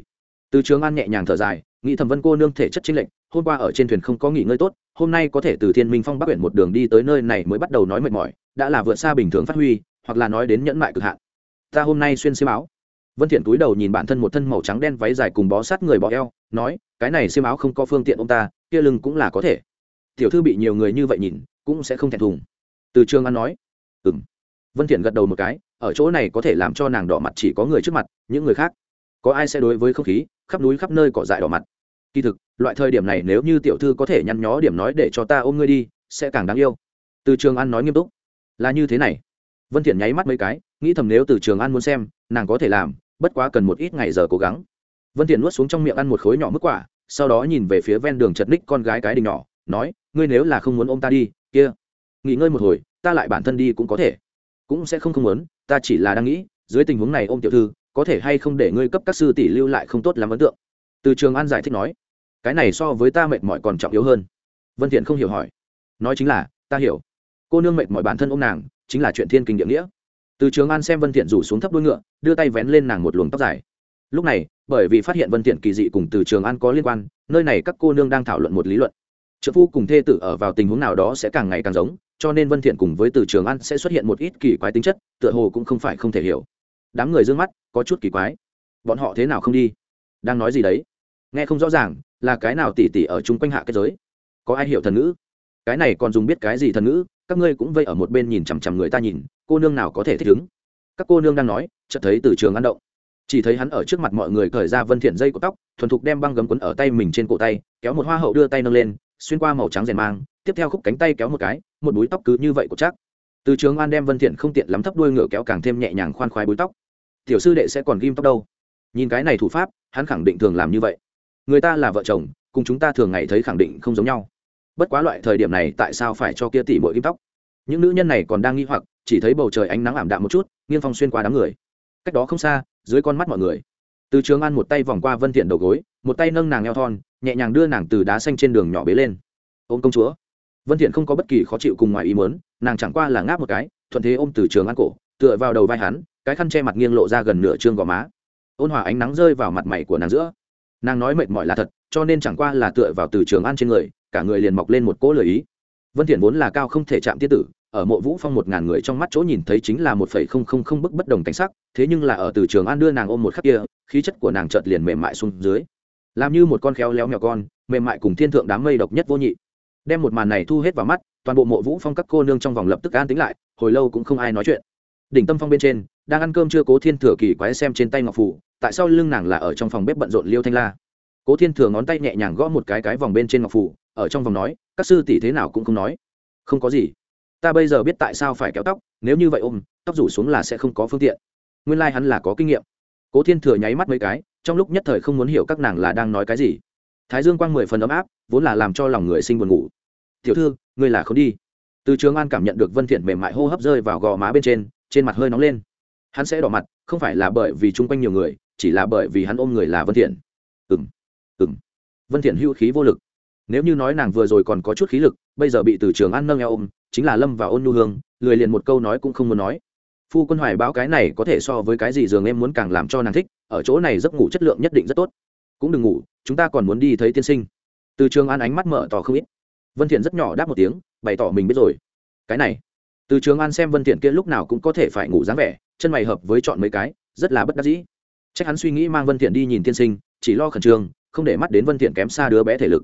Từ trường an nhẹ nhàng thở dài, nghĩ thầm vân cô nương thể chất chính lệnh hôm qua ở trên thuyền không có nghỉ ngơi tốt, hôm nay có thể từ thiên minh phong bắc huyện một đường đi tới nơi này mới bắt đầu nói mệt mỏi, đã là vượt xa bình thường phát huy, hoặc là nói đến nhẫn mại cực hạn. Ta hôm nay xuyên xiêm áo vân thiện túi đầu nhìn bản thân một thân màu trắng đen váy dài cùng bó sát người bó eo, nói, cái này xiêm áo không có phương tiện ông ta, kia lưng cũng là có thể. Tiểu thư bị nhiều người như vậy nhìn, cũng sẽ không thẹn thùng. Từ trường an nói, ừm. Vân thiện gật đầu một cái, ở chỗ này có thể làm cho nàng đỏ mặt chỉ có người trước mặt, những người khác. Có ai sẽ đối với không khí, khắp núi khắp nơi cỏ dại đỏ mặt? Kỳ thực, loại thời điểm này nếu như tiểu thư có thể nhăn nhó điểm nói để cho ta ôm ngươi đi, sẽ càng đáng yêu. Từ trường an nói nghiêm túc, là như thế này. Vân thiện nháy mắt mấy cái, nghĩ thầm nếu từ trường an muốn xem, nàng có thể làm bất quá cần một ít ngày giờ cố gắng. Vân thiện nuốt xuống trong miệng ăn một khối nhỏ mức quả, sau đó nhìn về phía ven đường chật ních con gái cái đình nhỏ, nói, ngươi nếu là không muốn ôm ta đi, kia, nghỉ ngơi một hồi, ta lại bản thân đi cũng có thể. Cũng sẽ không không muốn, ta chỉ là đang nghĩ, dưới tình huống này ôm tiểu thư, có thể hay không để ngươi cấp các sư tỷ lưu lại không tốt lắm ấn tượng? Từ trường an giải thích nói, cái này so với ta mệt mỏi còn trọng yếu hơn. Vân thiện không hiểu hỏi, nói chính là, ta hiểu. Cô nương mệt mỏi bản thân ôm nàng, chính là chuyện thiên kinh địa nghĩa từ trường an xem vân thiện rủ xuống thấp đuôi ngựa, đưa tay vén lên nàng một luồng tóc dài. Lúc này, bởi vì phát hiện vân thiện kỳ dị cùng từ trường an có liên quan, nơi này các cô nương đang thảo luận một lý luận. Trợ phu cùng thê tử ở vào tình huống nào đó sẽ càng ngày càng giống, cho nên vân thiện cùng với từ trường an sẽ xuất hiện một ít kỳ quái tính chất, tựa hồ cũng không phải không thể hiểu. Đám người dương mắt, có chút kỳ quái. Bọn họ thế nào không đi? Đang nói gì đấy? Nghe không rõ ràng, là cái nào tỉ tỉ ở chung quanh hạ kết giới? Có ai hiểu thần ngữ? Cái này còn dùng biết cái gì thần ngữ, các ngươi cũng vây ở một bên nhìn chằm chằm người ta nhìn, cô nương nào có thể thích ứng? Các cô nương đang nói, chợt thấy từ trường ăn động chỉ thấy hắn ở trước mặt mọi người cởi ra vân thiện dây của tóc, thuần thục đem băng gấm quấn ở tay mình trên cổ tay, kéo một hoa hậu đưa tay nâng lên, xuyên qua màu trắng rèn mang, tiếp theo khúc cánh tay kéo một cái, một búi tóc cứ như vậy của chắc. Từ trường an đem vân thiện không tiện lắm thấp đuôi ngựa kéo càng thêm nhẹ nhàng khoan khoái búi tóc. Tiểu sư đệ sẽ còn ghim tóc đâu? Nhìn cái này thủ pháp, hắn khẳng định thường làm như vậy. Người ta là vợ chồng, cùng chúng ta thường ngày thấy khẳng định không giống nhau bất quá loại thời điểm này tại sao phải cho kia tỷ mỗi kim tóc? Những nữ nhân này còn đang nghi hoặc, chỉ thấy bầu trời ánh nắng ảm đạm một chút, nghiêng phong xuyên qua đám người. Cách đó không xa, dưới con mắt mọi người. Từ trường an một tay vòng qua vân thiện đầu gối, một tay nâng nàng eo thon, nhẹ nhàng đưa nàng từ đá xanh trên đường nhỏ bế lên. Ôm công chúa. Vân thiện không có bất kỳ khó chịu cùng ngoài ý muốn, nàng chẳng qua là ngáp một cái, thuận thế ôm từ trường an cổ, tựa vào đầu vai hắn, cái khăn che mặt nghiêng lộ ra gần nửa trương gò má. Ôn hòa ánh nắng rơi vào mặt mày của nàng giữa. Nàng nói mệt mỏi là thật, cho nên chẳng qua là tựa vào từ trường an trên người cả người liền mọc lên một cỗ lời ý. Vân thiện vốn là cao không thể chạm tiết tử, ở mộ vũ phong một ngàn người trong mắt chỗ nhìn thấy chính là một phẩy không không không bức bất đồng cảnh sắc, thế nhưng là ở từ trường an đưa nàng ôm một khắc kia, khí chất của nàng chợt liền mềm mại xuống dưới. Làm như một con khéo léo mèo con, mềm mại cùng thiên thượng đám mây độc nhất vô nhị. Đem một màn này thu hết vào mắt, toàn bộ mộ vũ phong các cô nương trong vòng lập tức an tính lại, hồi lâu cũng không ai nói chuyện. Đỉnh tâm phong bên trên, đang ăn cơm chưa cố thiên thừa kỳ quái xem trên tay ngọc phủ, tại sao lưng nàng là ở trong phòng bếp bận rộn liêu thanh la. Cố thiên thừa ngón tay nhẹ nhàng gõ một cái cái vòng bên trên ngọc phủ ở trong vòng nói, các sư tỷ thế nào cũng không nói. Không có gì. Ta bây giờ biết tại sao phải kéo tóc, nếu như vậy ôm, tóc rủ xuống là sẽ không có phương tiện. Nguyên lai、like、hắn là có kinh nghiệm. Cố thiên thừa nháy mắt mấy cái, trong lúc nhất thời không muốn hiểu các nàng là đang nói cái gì. Thái dương quang mười phần ấm áp, vốn là làm cho lòng người sinh buồn ngủ. Tiểu thư, ngươi là không đi. Từ trường an cảm nhận được vân thiện mềm mại hô hấp rơi vào gò má bên trên trên mặt hơi nóng lên. Hắn sẽ đỏ mặt, không phải là bởi vì chung quanh nhiều người, chỉ là bởi vì hắn ôm người là vân thiện. Ừm ừm. Vân thiện hưu khí vô lực nếu như nói nàng vừa rồi còn có chút khí lực, bây giờ bị từ trường an nâng eo ôm, chính là lâm và ôn nhu hương, lười liền một câu nói cũng không muốn nói. Phu quân hoài báo cái này có thể so với cái gì giường em muốn càng làm cho nàng thích, ở chỗ này giấc ngủ chất lượng nhất định rất tốt. Cũng đừng ngủ, chúng ta còn muốn đi thấy tiên sinh. Từ trường an ánh mắt mở tỏ không ít. Vân thiện rất nhỏ đáp một tiếng, bày tỏ mình biết rồi. Cái này, từ trường an xem vân thiện kia lúc nào cũng có thể phải ngủ dáng vẻ, chân mày hợp với chọn mấy cái, rất là bất đắc dĩ. Chắc hắn suy nghĩ mang vân thiện đi nhìn tiên sinh, chỉ lo khẩn trương, không để mắt đến vân thiện kém xa đứa bé thể lực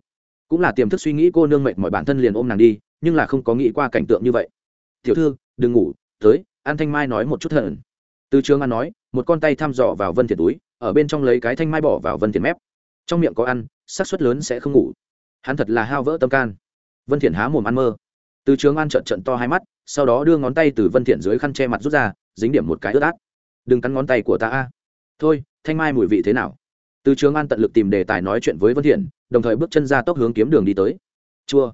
cũng là tiềm thức suy nghĩ cô nương mệt mọi bản thân liền ôm nàng đi, nhưng là không có nghĩ qua cảnh tượng như vậy. Tiểu thư, đừng ngủ, tới, an thanh mai nói một chút hận. Từ trường an nói, một con tay thăm dò vào vân thiệt túi, ở bên trong lấy cái thanh mai bỏ vào vân thiệt mép. Trong miệng có ăn, xác suất lớn sẽ không ngủ. Hắn thật là hao vỡ tâm can. Vân thiện há mồm ăn mơ. Từ trường an trợn trợn to hai mắt, sau đó đưa ngón tay từ vân thiện dưới khăn che mặt rút ra, dính điểm một cái ướt át. Đừng cắn ngón tay của ta a. Thôi, thanh mai mùi vị thế nào? Từ trường an tận lực tìm đề tài nói chuyện với vân thiện đồng thời bước chân ra tốc hướng kiếm đường đi tới. Chua.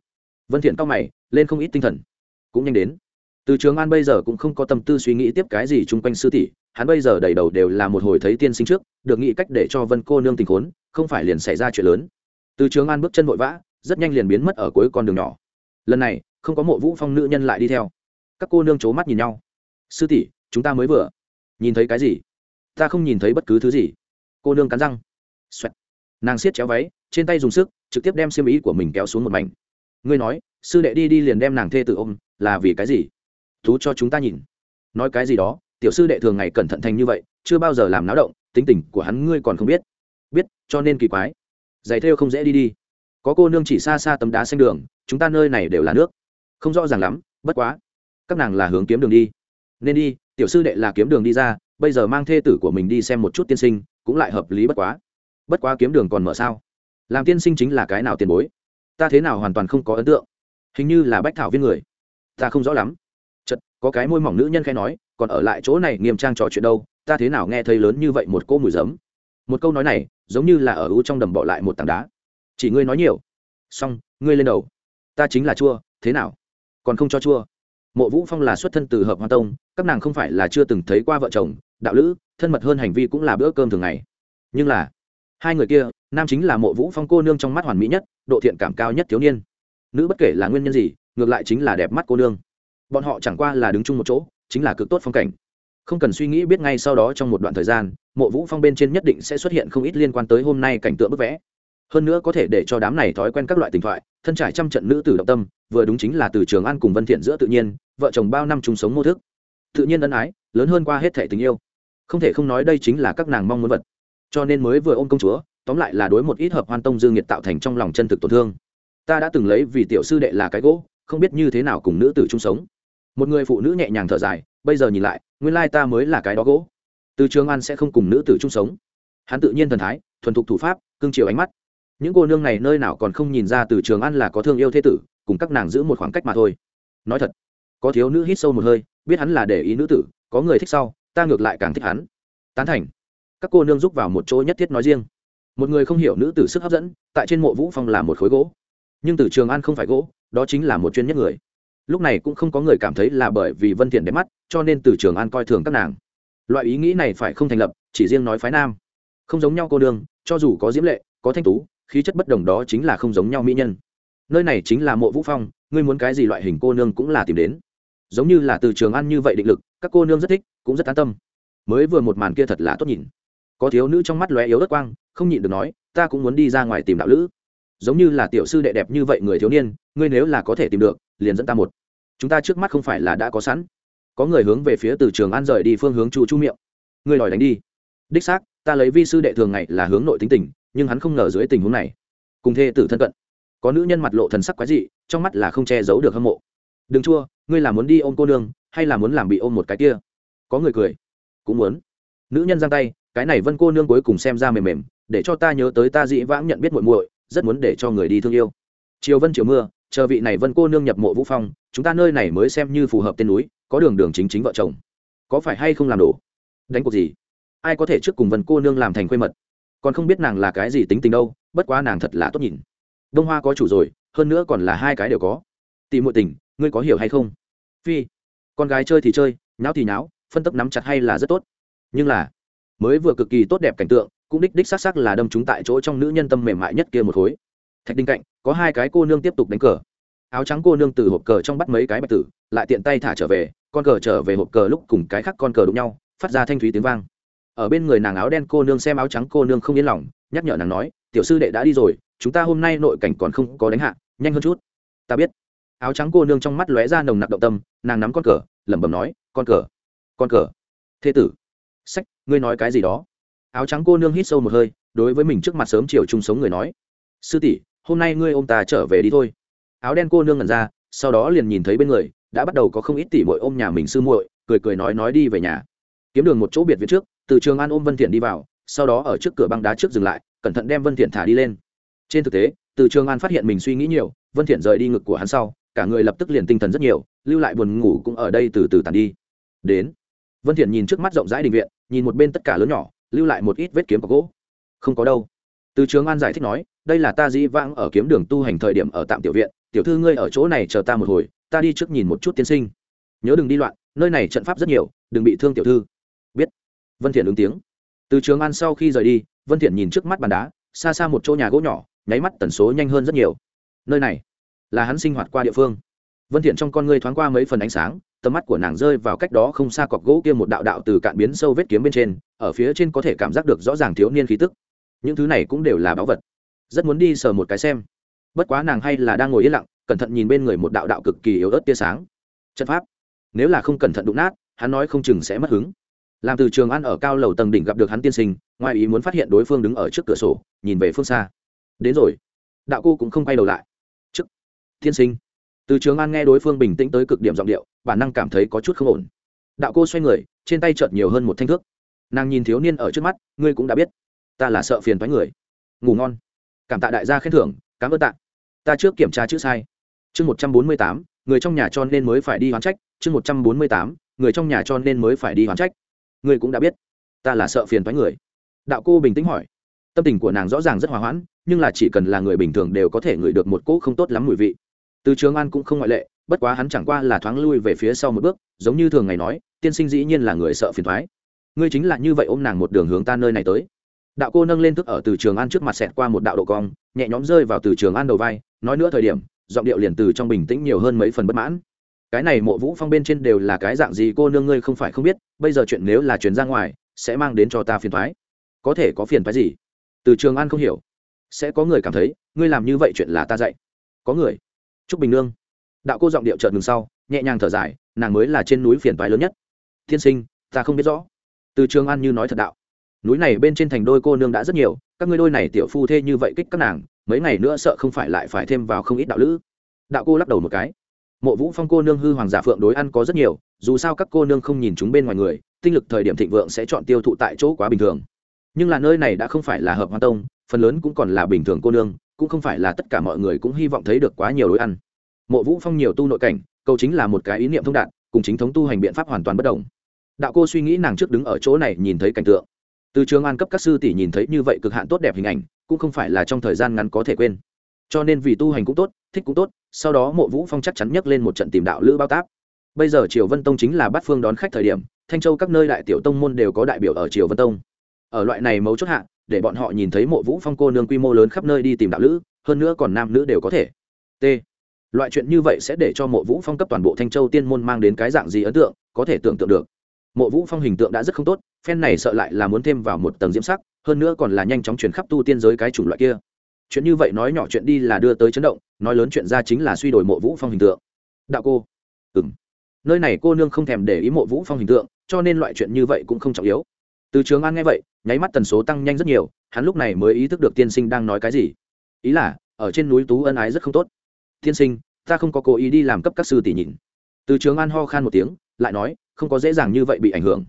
Vân thiện cao mày, lên không ít tinh thần. Cũng nhanh đến. Từ trường an bây giờ cũng không có tâm tư suy nghĩ tiếp cái gì chung quanh sư tỷ, hắn bây giờ đầy đầu đều là một hồi thấy tiên sinh trước, được nghĩ cách để cho vân cô nương tình khốn không phải liền xảy ra chuyện lớn. Từ trường an bước chân vội vã, rất nhanh liền biến mất ở cuối con đường nhỏ. Lần này, không có mộ vũ phong nữ nhân lại đi theo. Các cô nương c h ố mắt nhìn nhau. Sư tỷ, chúng ta mới vừa. Nhìn thấy cái gì? Ta không nhìn thấy bất cứ thứ gì. Cô nương cắn răng. Xoẹt nàng siết chéo váy, trên tay dùng sức, trực tiếp đem xiêm ý của mình kéo xuống một mảnh. Ngươi nói, sư đệ đi đi liền đem nàng thê tự ôm, là vì cái gì? Thú cho chúng ta nhìn. Nói cái gì đó, tiểu sư đệ thường ngày cẩn thận thành như vậy, chưa bao giờ làm náo động, tính tình của hắn ngươi còn không biết. Biết, cho nên kỳ quái. Giày thêu không dễ đi đi. Có cô nương chỉ xa xa tấm đá xanh đường, chúng ta nơi này đều là nước. Không rõ ràng lắm, bất quá. Các nàng là hướng kiếm đường đi. Nên đi, tiểu sư đệ là kiếm đường đi ra, bây giờ mang thê tử của mình đi xem một chút tiên sinh, cũng lại hợp lý bất quá bất quá kiếm đường còn mở sao? Làm tiên sinh chính là cái nào tiền bối? Ta thế nào hoàn toàn không có ấn tượng. Hình như là bách thảo viên người. Ta không rõ lắm. Chật có cái môi mỏng nữ nhân khai nói, còn ở lại chỗ này nghiêm trang trò chuyện đâu, ta thế nào nghe thấy lớn như vậy một cô mùi giấm? Một câu nói này, giống như là ở u trong đầm bỏ lại một tảng đá. Chỉ ngươi nói nhiều. Xong, ngươi lên đầu. Ta chính là chua, thế nào? Còn không cho chua. Mộ vũ phong là xuất thân từ hợp hoa tông, các nàng không phải là chưa từng thấy qua vợ chồng, đạo lữ, thân mật hơn hành vi cũng là bữa cơm thường ngày. Nhưng là hai người kia, nam chính là mộ vũ phong cô nương trong mắt hoàn mỹ nhất, độ thiện cảm cao nhất thiếu niên. Nữ bất kể là nguyên nhân gì, ngược lại chính là đẹp mắt cô nương. Bọn họ chẳng qua là đứng chung một chỗ, chính là cực tốt phong cảnh. Không cần suy nghĩ biết ngay sau đó trong một đoạn thời gian, mộ vũ phong bên trên nhất định sẽ xuất hiện không ít liên quan tới hôm nay cảnh tượng bức vẽ. Hơn nữa có thể để cho đám này thói quen các loại tình thoại, thân trải trăm trận nữ tử động tâm, vừa đúng chính là từ trường an cùng vân thiện giữa tự nhiên, vợ chồng bao năm chung sống mô thức. Tự nhiên ân ái, lớn hơn qua hết thể tình yêu. Không thể không nói đây chính là các nàng mong muốn vật cho nên mới vừa ôm công chúa, tóm lại là đối một ít hợp hoan tông dương nhiệt tạo thành trong lòng chân thực tổn thương. Ta đã từng lấy vì tiểu sư đệ là cái gỗ, không biết như thế nào cùng nữ tử chung sống. Một người phụ nữ nhẹ nhàng thở dài, bây giờ nhìn lại, nguyên lai ta mới là cái đó gỗ. Từ trường an sẽ không cùng nữ tử chung sống. Hắn tự nhiên thần thái, thuần thục thủ pháp, cương chiều ánh mắt. Những cô nương này nơi nào còn không nhìn ra từ trường an là có thương yêu thế tử, cùng các nàng giữ một khoảng cách mà thôi. Nói thật, có thiếu nữ hít sâu một hơi, biết hắn là để ý nữ tử, có người thích sau, ta ngược lại càng thích hắn. Tán thành các cô nương giúp vào một chỗ nhất thiết nói riêng. Một người không hiểu nữ tử sức hấp dẫn, tại trên mộ vũ phong là một khối gỗ. Nhưng từ trường an không phải gỗ, đó chính là một chuyên nhất người. Lúc này cũng không có người cảm thấy là bởi vì vân thiện đẹp mắt, cho nên từ trường an coi thường các nàng. Loại ý nghĩ này phải không thành lập, chỉ riêng nói phái nam. Không giống nhau cô nương, cho dù có diễm lệ, có thanh tú, khí chất bất đồng đó chính là không giống nhau mỹ nhân. Nơi này chính là mộ vũ phong, ngươi muốn cái gì loại hình cô nương cũng là tìm đến. Giống như là từ trường ăn như vậy định lực, các cô nương rất thích, cũng rất an tâm. Mới vừa một màn kia thật là tốt nhìn có thiếu nữ trong mắt lóe yếu ớt quang, không nhịn được nói, ta cũng muốn đi ra ngoài tìm đạo lữ. Giống như là tiểu sư đệ đẹp như vậy người thiếu niên, ngươi nếu là có thể tìm được, liền dẫn ta một. Chúng ta trước mắt không phải là đã có sẵn. Có người hướng về phía từ trường an rời đi phương hướng chu chu miệng. Ngươi đòi đánh đi. Đích xác, ta lấy vi sư đệ thường ngày là hướng nội tính tình, nhưng hắn không ngờ dưới tình huống này. Cùng thê tử thân cận. Có nữ nhân mặt lộ thần sắc quái dị, trong mắt là không che giấu được hâm mộ. Đừng chua, ngươi là muốn đi ôm cô nương, hay là muốn làm bị ôm một cái kia? Có người cười. Cũng muốn. Nữ nhân giang tay cái này vân cô nương cuối cùng xem ra mềm mềm, để cho ta nhớ tới ta dị vãng nhận biết muội muội, rất muốn để cho người đi thương yêu. Chiều vân chiều mưa, chờ vị này vân cô nương nhập mộ vũ phong, chúng ta nơi này mới xem như phù hợp tên núi, có đường đường chính chính vợ chồng. Có phải hay không làm đổ đánh cuộc gì? Ai có thể trước cùng vân cô nương làm thành quê mật? Còn không biết nàng là cái gì tính tình đâu, bất quá nàng thật là tốt nhìn. Đông hoa có chủ rồi, hơn nữa còn là hai cái đều có. Tỷ muội tình, ngươi có hiểu hay không? Phi, con gái chơi thì chơi, nháo thì nháo, phân tấp nắm chặt hay là rất tốt. Nhưng là mới vừa cực kỳ tốt đẹp cảnh tượng, cũng đích đích xác c là đâm chúng tại chỗ trong nữ nhân tâm mềm mại nhất kia một khối. Thạch đinh cạnh, có hai cái cô nương tiếp tục đánh cờ. Áo trắng cô nương từ hộp cờ trong bắt mấy cái bạch tử, lại tiện tay thả trở về, con cờ trở về hộp cờ lúc cùng cái khác con cờ đụng nhau, phát ra thanh thúy tiếng vang. Ở bên người nàng áo đen cô nương xem áo trắng cô nương không yên lòng, nhắc nhở nàng nói, tiểu sư đệ đã đi rồi, chúng ta hôm nay nội cảnh còn không có đánh hạ, nhanh hơn chút. Ta biết. Áo trắng cô nương trong mắt lóe ra nồng nặc động tâm, nàng nắm con cờ, lẩm bẩm nói, con cờ con cờ. Thế tử sách, ngươi nói cái gì đó? Áo trắng cô nương hít sâu một hơi, đối với mình trước mặt sớm chiều chung sống người nói. Sư tỷ, hôm nay ngươi ô m ta trở về đi thôi. Áo đen cô nương ngẩn ra, sau đó liền nhìn thấy bên người, đã bắt đầu có không ít tỷ muội ôm nhà mình sư muội, cười cười nói nói đi về nhà. Kiếm đường một chỗ biệt viện trước, từ trường an ôm vân thiện đi vào, sau đó ở trước cửa băng đá trước dừng lại, cẩn thận đem vân thiện thả đi lên. Trên thực tế, từ trường an phát hiện mình suy nghĩ nhiều, vân thiện rời đi ngực của hắn sau, cả người lập tức liền tinh thần rất nhiều, lưu lại buồn ngủ cũng ở đây từ từ tàn đi. Đến vân thiện nhìn trước mắt rộng rãi đình viện, nhìn một bên tất cả lớn nhỏ, lưu lại một ít vết kiếm có gỗ. Không có đâu. Từ trường an giải thích nói, đây là ta dĩ vãng ở kiếm đường tu hành thời điểm ở tạm tiểu viện, tiểu thư ngươi ở chỗ này chờ ta một hồi, ta đi trước nhìn một chút tiên sinh. Nhớ đừng đi loạn, nơi này trận pháp rất nhiều, đừng bị thương tiểu thư. Biết. Vân thiện ứng tiếng. Từ trường an sau khi rời đi, vân thiện nhìn trước mắt bàn đá, xa xa một chỗ nhà gỗ nhỏ, nháy mắt tần số nhanh hơn rất nhiều. Nơi này là hắn sinh hoạt qua địa phương. Vân thiện trong con ngươi thoáng qua mấy phần ánh sáng tầm mắt của nàng rơi vào cách đó không xa cọc gỗ kia một đạo đạo từ cạn biến sâu vết kiếm bên trên, ở phía trên có thể cảm giác được rõ ràng thiếu niên khí tức. Những thứ này cũng đều là báu vật. Rất muốn đi sờ một cái xem. Bất quá nàng hay là đang ngồi yên lặng, cẩn thận nhìn bên người một đạo đạo cực kỳ yếu ớt tia sáng. Chất pháp. Nếu là không cẩn thận đụng nát, hắn nói không chừng sẽ mất hứng. Làm từ trường an ở cao lầu tầng đỉnh gặp được hắn tiên sinh, ngoài ý muốn phát hiện đối phương đứng ở trước cửa sổ, nhìn về phương xa. Đến rồi. Đạo cô cũng không quay đầu lại. Chức tiên sinh từ trường an nghe đối phương bình tĩnh tới cực điểm giọng điệu, bản năng cảm thấy có chút không ổn. Đạo cô xoay người, trên tay chợt nhiều hơn một thanh thước. Nàng nhìn thiếu niên ở trước mắt, ngươi cũng đã biết, ta là sợ phiền thoái người. Ngủ ngon. Cảm tạ đại gia khen thưởng, cảm ơn tạ. Ta trước kiểm tra chữ sai. Chương một trăm bốn mươi tám, người trong nhà cho nên mới phải đi hoán trách. Chương một trăm bốn mươi tám, người trong nhà cho nên mới phải đi hoán trách. Ngươi cũng đã biết, ta là sợ phiền thoái người. Đạo cô bình tĩnh hỏi. Tâm tình của nàng rõ ràng rất hòa hoãn, nhưng là chỉ cần là người bình thường đều có thể ngửi được một cỗ không tốt lắm mùi vị từ trường an cũng không ngoại lệ, bất quá hắn chẳng qua là thoáng lui về phía sau một bước, giống như thường ngày nói, tiên sinh dĩ nhiên là người sợ phiền thoái ngươi chính là như vậy ôm nàng một đường hướng ta nơi này tới. Đạo cô nâng lên thức ở từ trường an trước mặt xẹt qua một đạo độ cong, nhẹ nhõm rơi vào từ trường an đầu vai, nói nữa thời điểm, giọng điệu liền từ trong bình tĩnh nhiều hơn mấy phần bất mãn. Cái này mộ vũ phong bên trên đều là cái dạng gì cô nương ngươi không phải không biết, bây giờ chuyện nếu là chuyện ra ngoài, sẽ mang đến cho ta phiền thoái có thể có phiền thoái gì? Từ trường an không hiểu. Sẽ có người cảm thấy, ngươi làm như vậy chuyện là ta dạy. Có người chúc bình nương. Đạo cô giọng điệu trợn ngừng sau, nhẹ nhàng thở dài, nàng mới là trên núi phiền toái lớn nhất. Thiên sinh, ta không biết rõ. Từ trường an như nói thật đạo. Núi này bên trên thành đôi cô nương đã rất nhiều, các ngươi đôi này tiểu phu thê như vậy kích các nàng, mấy ngày nữa sợ không phải lại phải thêm vào không ít đạo lữ. Đạo cô lắc đầu một cái. Mộ vũ phong cô nương hư hoàng giả phượng đối ăn có rất nhiều, dù sao các cô nương không nhìn chúng bên ngoài người, tinh lực thời điểm thịnh vượng sẽ chọn tiêu thụ tại chỗ quá bình thường. Nhưng là nơi này đã không phải là hợp hoa tông, phần lớn cũng còn là bình thường cô nương cũng không phải là tất cả mọi người cũng hy vọng thấy được quá nhiều đối ăn. Mộ vũ phong nhiều tu nội cảnh, câu chính là một cái ý niệm thông đạt, cùng chính thống tu hành biện pháp hoàn toàn bất đồng. Đạo cô suy nghĩ nàng trước đứng ở chỗ này nhìn thấy cảnh tượng. Từ trường an cấp các sư tỷ nhìn thấy như vậy cực hạn tốt đẹp hình ảnh, cũng không phải là trong thời gian ngắn có thể quên. Cho nên vì tu hành cũng tốt, thích cũng tốt, sau đó mộ vũ phong chắc chắn nhấc lên một trận tìm đạo lữ bao táp. Bây giờ triều vân tông chính là bắt phương đón khách thời điểm, thanh châu các nơi đại tiểu tông môn đều có đại biểu ở triều vân tông ở loại này mấu chốt hạ, để bọn họ nhìn thấy mộ vũ phong cô nương quy mô lớn khắp nơi đi tìm đạo lữ, hơn nữa còn nam nữ đều có thể. T. Loại chuyện như vậy sẽ để cho mộ vũ phong cấp toàn bộ thanh châu tiên môn mang đến cái dạng gì ấn tượng, có thể tưởng tượng được. Mộ vũ phong hình tượng đã rất không tốt, phen này sợ lại là muốn thêm vào một tầng diễm sắc, hơn nữa còn là nhanh chóng chuyển khắp tu tiên giới cái chủng loại kia. Chuyện như vậy nói nhỏ chuyện đi là đưa tới chấn động, nói lớn chuyện ra chính là suy đổi mộ vũ phong hình tượng. Đạo cô. Ừ m nơi này cô nương không thèm để ý mộ vũ phong hình tượng, cho nên loại chuyện như vậy cũng không trọng yếu. Từ trường an nghe vậy nháy mắt tần số tăng nhanh rất nhiều, hắn lúc này mới ý thức được tiên sinh đang nói cái gì. Ý là, ở trên núi tú ân ái rất không tốt. Tiên sinh, ta không có cố ý đi làm cấp các sư tỷ nhìn từ trường an ho khan một tiếng, lại nói, không có dễ dàng như vậy bị ảnh hưởng.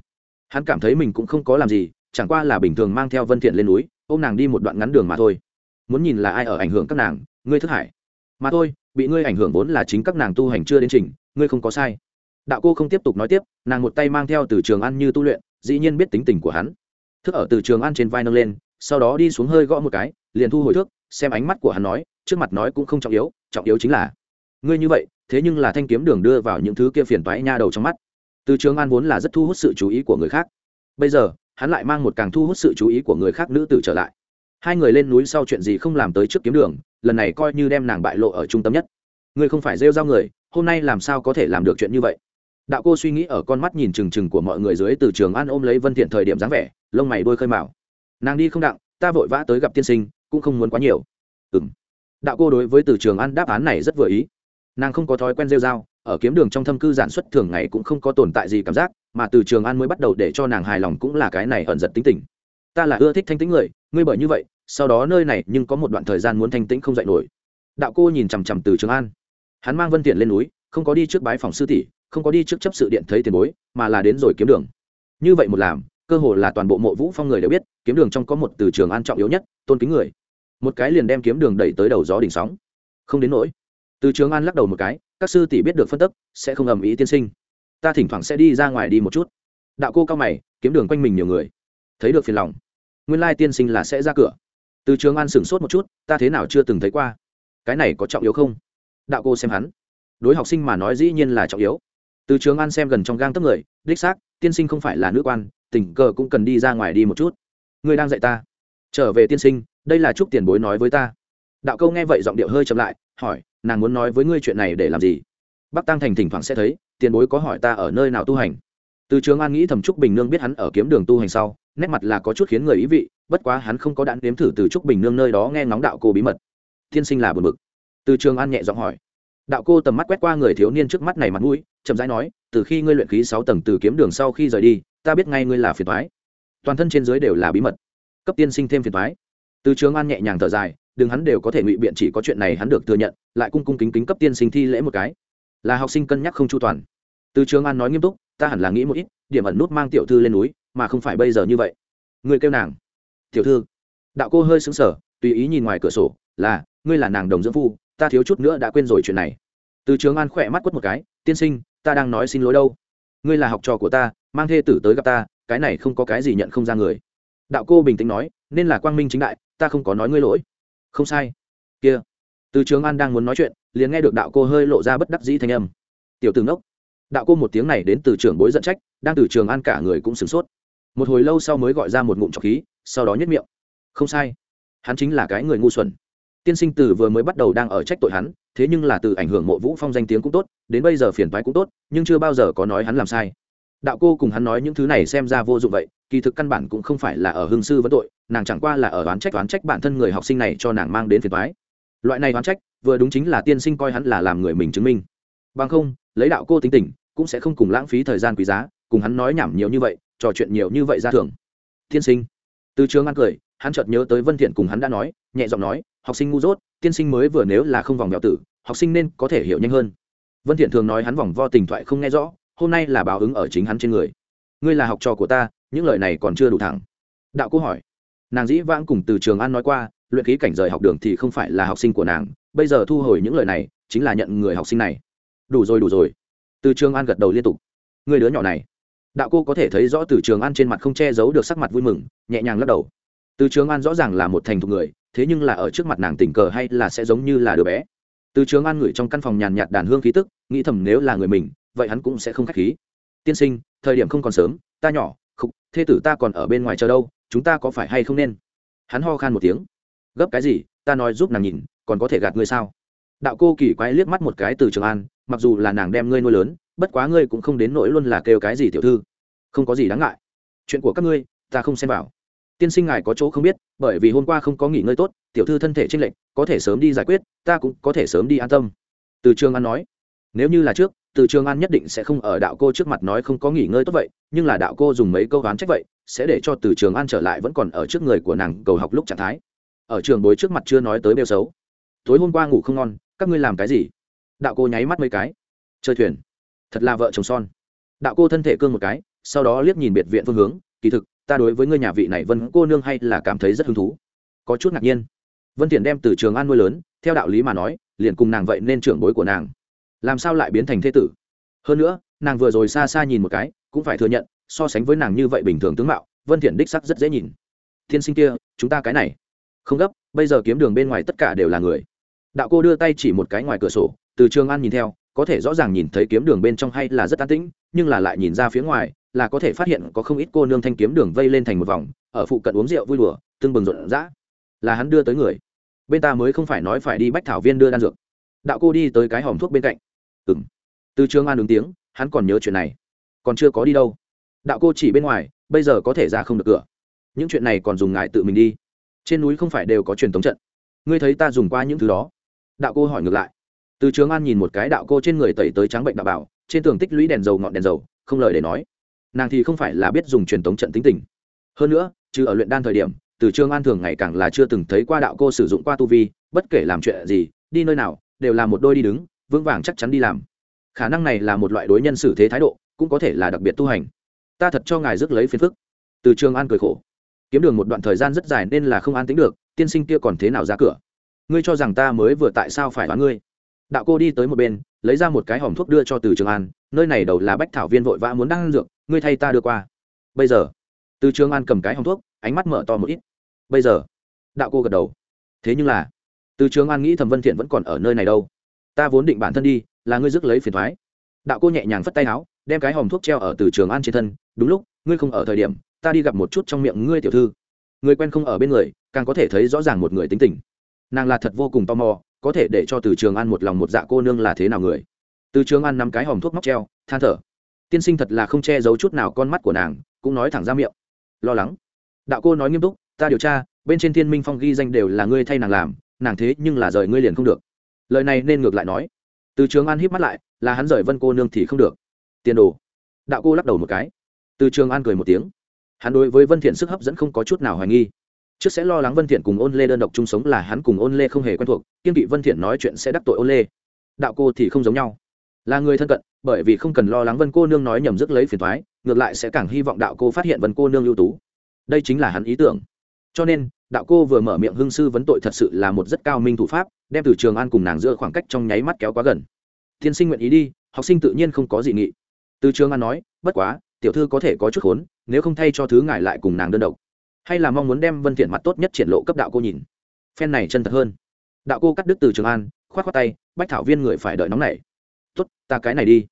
Hắn cảm thấy mình cũng không có làm gì, chẳng qua là bình thường mang theo vân thiện lên núi, ôm nàng đi một đoạn ngắn đường mà thôi. Muốn nhìn là ai ở ảnh hưởng các nàng, ngươi thức hải. Mà thôi, bị ngươi ảnh hưởng vốn là chính các nàng tu hành chưa đến trình, ngươi không có sai. Đạo cô không tiếp tục nói tiếp, nàng một tay mang theo từ trường an như tu luyện, dĩ nhiên biết tính tình của hắn thức ở từ trường an trên vai nâng lên, sau đó đi xuống hơi gõ một cái, liền thu hồi thước, xem ánh mắt của hắn nói, trước mặt nói cũng không trọng yếu trọng yếu chính là, ngươi như vậy, thế nhưng là thanh kiếm đường đưa vào những thứ kia phiền toái nha đầu trong mắt. Từ trường an vốn là rất thu hút sự chú ý của người khác. Bây giờ, hắn lại mang một càng thu hút sự chú ý của người khác nữ tử trở lại. Hai người lên núi sau chuyện gì không làm tới trước kiếm đường, lần này coi như đem nàng bại lộ ở trung tâm nhất. Ngươi không phải rêu rao người, hôm nay làm sao có thể làm được chuyện như vậy? Đạo cô suy nghĩ ở con mắt nhìn trừng trừng của mọi người dưới từ trường an ôm lấy vân thiện thời điểm dáng vẻ, lông mày đôi khơi mào. Nàng đi không đặng, ta vội vã tới gặp tiên sinh, cũng không muốn quá nhiều. Ừm. Đạo cô đối với từ trường an đáp án này rất vừa ý. Nàng không có thói quen rêu rao, ở kiếm đường trong thâm cư giản xuất thường ngày cũng không có tồn tại gì cảm giác, mà từ trường an mới bắt đầu để cho nàng hài lòng cũng là cái này ẩn giật tính tình. Ta là ưa thích thanh tĩnh người, ngươi bởi như vậy, sau đó nơi này nhưng có một đoạn thời gian muốn thanh tĩnh không dạy nổi. Đạo cô nhìn chằm chằm từ trường an. Hắn mang vân tiện lên núi, không có đi trước bái phòng sư tỷ không có đi trước chấp sự điện thấy tiền bối, mà là đến rồi kiếm đường. Như vậy một làm, cơ hồ là toàn bộ mộ vũ phong người đều biết, kiếm đường trong có một từ trường an trọng yếu nhất, tôn kính người. Một cái liền đem kiếm đường đẩy tới đầu gió đỉnh sóng. Không đến nỗi. Từ trường an lắc đầu một cái, các sư tỷ biết được phân tức, sẽ không ầm ý tiên sinh. Ta thỉnh thoảng sẽ đi ra ngoài đi một chút. Đạo cô cao mày, kiếm đường quanh mình nhiều người. Thấy được phiền lòng. Nguyên lai tiên sinh là sẽ ra cửa. Từ trường an sửng sốt một chút, ta thế nào chưa từng thấy qua? Cái này có trọng yếu không? Đạo cô xem hắn. Đối học sinh mà nói dĩ nhiên là trọng yếu từ trường an xem gần trong gang tấc người, đích xác, tiên sinh không phải là nữ quan, tình cờ cũng cần đi ra ngoài đi một chút. Người đang dạy ta. Trở về tiên sinh, đây là chúc tiền bối nói với ta. Đạo câu nghe vậy giọng điệu hơi chậm lại, hỏi, nàng muốn nói với ngươi chuyện này để làm gì? Bắc tăng thành thỉnh thoảng sẽ thấy, tiền bối có hỏi ta ở nơi nào tu hành. Từ trường an nghĩ thầm trúc bình nương biết hắn ở kiếm đường tu hành sau, nét mặt là có chút khiến người ý vị, bất quá hắn không có đạn đếm thử từ trúc bình nương nơi đó nghe ngóng đạo cô bí mật. Tiên sinh là buồn bực. Từ trường an nhẹ giọng hỏi đạo cô tầm mắt quét qua người thiếu niên trước mắt này mặt mũi, chậm rãi nói, từ khi ngươi luyện khí sáu tầng từ kiếm đường sau khi rời đi, ta biết ngay ngươi là phiền thoái toàn thân trên dưới đều là bí mật. Cấp tiên sinh thêm phiền thoái từ trường an nhẹ nhàng thở dài, đừng hắn đều có thể ngụy biện chỉ có chuyện này hắn được thừa nhận, lại cung cung kính kính cấp tiên sinh thi lễ một cái. Là học sinh cân nhắc không chu toàn. Từ trường an nói nghiêm túc, ta hẳn là nghĩ một ít, điểm ẩn nút mang tiểu thư lên núi, mà không phải bây giờ như vậy. Người kêu nàng, tiểu thư. Đạo cô hơi xứng sở tùy ý nhìn ngoài cửa sổ, là, ngươi là nàng đồng dưỡng phu, ta thiếu chút nữa đã quên rồi chuyện này từ trường an khỏe mắt quất một cái, tiên sinh, ta đang nói xin lỗi đâu. Ngươi là học trò của ta, mang thê tử tới gặp ta, cái này không có cái gì nhận không ra người. Đạo cô bình tĩnh nói, nên là quang minh chính đại, ta không có nói ngươi lỗi. Không sai. Kia. Từ trường an đang muốn nói chuyện, liền nghe được đạo cô hơi lộ ra bất đắc dĩ thanh âm. Tiểu tướng đốc đạo cô một tiếng này đến từ trường bối dẫn trách, đang từ trường an cả người cũng sửng sốt. Một hồi lâu sau mới gọi ra một ngụm trọc khí, sau đó nhất miệng. Không sai. Hắn chính là cái người ngu xuẩn. Tiên sinh tử vừa mới bắt đầu đang ở trách tội hắn thế nhưng là từ ảnh hưởng mộ vũ phong danh tiếng cũng tốt, đến bây giờ phiền thoái cũng tốt, nhưng chưa bao giờ có nói hắn làm sai. Đạo cô cùng hắn nói những thứ này xem ra vô dụng vậy, kỳ thực căn bản cũng không phải là ở hương sư vấn tội, nàng chẳng qua là ở đoán trách đoán trách bản thân người học sinh này cho nàng mang đến phiền thoái loại này đoán trách, vừa đúng chính là tiên sinh coi hắn là làm người mình chứng minh. Bằng không, lấy đạo cô tính tình, cũng sẽ không cùng lãng phí thời gian quý giá, cùng hắn nói nhảm nhiều như vậy, trò chuyện nhiều như vậy ra thường. Tiên sinh. Từ trường ăn cười, hắn chợt nhớ tới vân thiện cùng hắn đã nói nhẹ giọng nói, học sinh ngu dốt, tiên sinh mới vừa nếu là không vòng mèo tử, học sinh nên có thể hiểu nhanh hơn. Vân thiện thường nói hắn vòng vo tình thoại không nghe rõ, hôm nay là báo ứng ở chính hắn trên người. Ngươi là học trò của ta, những lời này còn chưa đủ thẳng. Đạo cô hỏi. Nàng dĩ vãng cùng từ trường an nói qua, luyện khí cảnh rời học đường thì không phải là học sinh của nàng, bây giờ thu hồi những lời này, chính là nhận người học sinh này. Đủ rồi đủ rồi. Từ trường an gật đầu liên tục. Người đứa nhỏ này. Đạo cô có thể thấy rõ từ trường an trên mặt không che giấu được sắc mặt vui mừng, nhẹ nhàng lắc đầu. Từ trường an rõ ràng là một thành thục người thế nhưng là ở trước mặt nàng tình cờ hay là sẽ giống như là đứa bé. Từ trường an ngửi trong căn phòng nhàn nhạt đàn hương khí tức, nghĩ thầm nếu là người mình, vậy hắn cũng sẽ không k h á c h khí. Tiên sinh, thời điểm không còn sớm, ta nhỏ, khục thê tử ta còn ở bên ngoài chờ đâu, chúng ta có phải hay không nên? Hắn ho khan một tiếng. Gấp cái gì, ta nói giúp nàng nhìn, còn có thể gạt ngươi sao? Đạo cô kỳ quái liếc mắt một cái từ trường an, mặc dù là nàng đem ngươi nuôi lớn, bất quá ngươi cũng không đến nỗi luôn là kêu cái gì tiểu thư. Không có gì đáng ngại. Chuyện của các ngươi, ta không xem vào tiên sinh ngài có chỗ không biết, bởi vì hôm qua không có nghỉ ngơi tốt, tiểu thư thân thể tranh lệch, có thể sớm đi giải quyết, ta cũng có thể sớm đi an tâm. Từ trường an nói. Nếu như là trước, từ trường an nhất định sẽ không ở đạo cô trước mặt nói không có nghỉ ngơi tốt vậy, nhưng là đạo cô dùng mấy câu ván trách vậy, sẽ để cho từ trường an trở lại vẫn còn ở trước người của nàng cầu học lúc trạng thái. Ở trường bối trước mặt chưa nói tới bêu xấu. Tối hôm qua ngủ không ngon, các ngươi làm cái gì? Đạo cô nháy mắt mấy cái. Chơi thuyền. Thật là vợ chồng son. Đạo cô thân thể cương một cái, sau đó liếc nhìn biệt viện phương hướng, kỳ thực ta đối với ngươi nhà vị này vân cô nương hay là cảm thấy rất hứng thú? Có chút ngạc nhiên. Vân Thiện đem từ trường an nuôi lớn, theo đạo lý mà nói, liền cùng nàng vậy nên trưởng bối của nàng. Làm sao lại biến thành thế tử? Hơn nữa, nàng vừa rồi xa xa nhìn một cái, cũng phải thừa nhận, so sánh với nàng như vậy bình thường tướng mạo, vân thiện đích sắc rất dễ nhìn. Thiên sinh kia, chúng ta cái này. Không gấp, bây giờ kiếm đường bên ngoài tất cả đều là người. Đạo cô đưa tay chỉ một cái ngoài cửa sổ, từ trường an nhìn theo, có thể rõ ràng nhìn thấy kiếm đường bên trong hay là rất an tĩnh, nhưng là lại nhìn ra phía ngoài là có thể phát hiện có không ít cô nương thanh kiếm đường vây lên thành một vòng, ở phụ cận uống rượu vui đùa, tương bừng rộn rã. Là hắn đưa tới người. Bên ta mới không phải nói phải đi bách thảo viên đưa đan dược. Đạo cô đi tới cái hòm thuốc bên cạnh. Ừ m từ trường an ứng tiếng, hắn còn nhớ chuyện này. Còn chưa có đi đâu. Đạo cô chỉ bên ngoài, bây giờ có thể ra không được cửa. Những chuyện này còn dùng ngài tự mình đi. Trên núi không phải đều có truyền thống trận. Ngươi thấy ta dùng qua những thứ đó. Đạo cô hỏi ngược lại. Từ trường an nhìn một cái đạo cô trên người tẩy tới trắng bệnh đạo bảo, trên tường tích lũy đèn dầu ngọn đèn dầu, không lời để nói nàng thì không phải là biết dùng truyền thống trận tính tình. Hơn nữa, chứ ở luyện đan thời điểm, từ trường an thường ngày càng là chưa từng thấy qua đạo cô sử dụng qua tu vi, bất kể làm chuyện gì, đi nơi nào, đều là một đôi đi đứng, vững vàng chắc chắn đi làm. Khả năng này là một loại đối nhân xử thế thái độ, cũng có thể là đặc biệt tu hành. Ta thật cho ngài rước lấy phiền phức. Từ trường an cười khổ. Kiếm đường một đoạn thời gian rất dài nên là không an tính được, tiên sinh kia còn thế nào ra cửa? Ngươi cho rằng ta mới vừa tại sao phải đoán ngươi? Đạo cô đi tới một bên, lấy ra một cái hòm thuốc đưa cho từ trường an, nơi này đầu là bách thảo viên vội vã muốn đăng dược ngươi thay ta đưa qua. Bây giờ, từ trường an cầm cái hòm thuốc, ánh mắt mở to một ít. Bây giờ, đạo cô gật đầu. Thế nhưng là, từ trường an nghĩ thẩm vân thiện vẫn còn ở nơi này đâu. Ta vốn định bản thân đi, là ngươi rước lấy phiền thoái. Đạo cô nhẹ nhàng phất tay áo, đem cái hòm thuốc treo ở từ trường an trên thân. Đúng lúc, ngươi không ở thời điểm, ta đi gặp một chút trong miệng ngươi tiểu thư. Người quen không ở bên người, càng có thể thấy rõ ràng một người tính tình. Nàng là thật vô cùng tò mò, có thể để cho từ trường an một lòng một dạ cô nương là thế nào người. Từ trường an nắm cái hòm thuốc móc treo, than thở tiên sinh thật là không che giấu chút nào con mắt của nàng, cũng nói thẳng ra miệng. Lo lắng. Đạo cô nói nghiêm túc, ta điều tra, bên trên thiên minh phong ghi danh đều là ngươi thay nàng làm, nàng thế nhưng là rời ngươi liền không được. Lời này nên ngược lại nói. Từ trường an híp mắt lại, là hắn rời vân cô nương thì không được. Tiền đồ. Đạo cô lắc đầu một cái. Từ trường an cười một tiếng. Hắn đối với vân thiện sức hấp dẫn không có chút nào hoài nghi. Trước sẽ lo lắng vân thiện cùng ôn lê đơn độc chung sống là hắn cùng ôn lê không hề quen thuộc, kiên kỵ vân thiện nói chuyện sẽ đắc tội ôn lê. Đạo cô thì không giống nhau là người thân cận, bởi vì không cần lo lắng vân cô nương nói nhầm dứt lấy phiền thoái ngược lại sẽ càng hy vọng đạo cô phát hiện vân cô nương ưu tú. Đây chính là hắn ý tưởng. Cho nên, đạo cô vừa mở miệng hưng sư vấn tội thật sự là một rất cao minh thủ pháp, đem từ trường an cùng nàng giữa khoảng cách trong nháy mắt kéo quá gần. Tiên sinh nguyện ý đi, học sinh tự nhiên không có gì nghị. Từ trường an nói, bất quá, tiểu thư có thể có chút khốn, nếu không thay cho thứ ngài lại cùng nàng đơn độc. Hay là mong muốn đem vân thiện mặt tốt nhất triển lộ cấp đạo cô nhìn. Phen này chân thật hơn. Đạo cô cắt đứt từ trường an, khoát khoát tay, bách thảo viên người phải đợi nóng này tốt, ta cái này đi.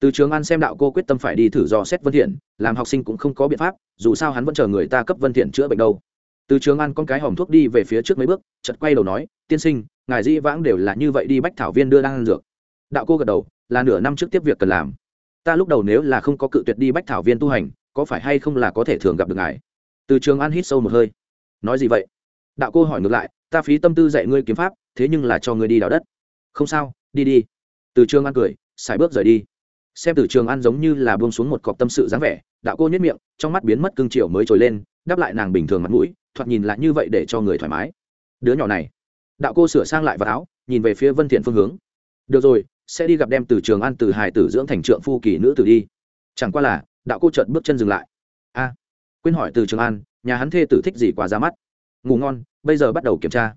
Từ trường an xem đạo cô quyết tâm phải đi thử dò xét vân thiện, làm học sinh cũng không có biện pháp, dù sao hắn vẫn chờ người ta cấp vân thiện chữa bệnh đâu. Từ trường an con cái hòm thuốc đi về phía trước mấy bước, chợt quay đầu nói, tiên sinh, ngài di vãng đều là như vậy đi bách thảo viên đưa đang ăn dược. Đạo cô gật đầu, là nửa năm trước tiếp việc cần làm. Ta lúc đầu nếu là không có cự tuyệt đi bách thảo viên tu hành, có phải hay không là có thể thường gặp được ngài? Từ trường an hít sâu một hơi. Nói gì vậy? Đạo cô hỏi ngược lại, ta phí tâm tư dạy ngươi kiếm pháp, thế nhưng là cho ngươi đi đào đất. Không sao, đi đi từ trường an cười, xài bước rời đi. Xem từ trường an giống như là buông xuống một cọc tâm sự dáng vẻ, đạo cô nhất miệng, trong mắt biến mất cương triệu mới trồi lên, đáp lại nàng bình thường mặt mũi, thoạt nhìn lại như vậy để cho người thoải mái. Đứa nhỏ này. Đạo cô sửa sang lại vào áo, nhìn về phía vân thiện phương hướng. Được rồi, sẽ đi gặp đem từ trường an từ hài tử dưỡng thành trượng phu kỳ nữ tử đi. Chẳng qua là, đạo cô chợt bước chân dừng lại. A. Quên hỏi từ trường an, nhà hắn thê tử thích gì quá ra mắt. Ngủ ngon, bây giờ bắt đầu kiểm tra.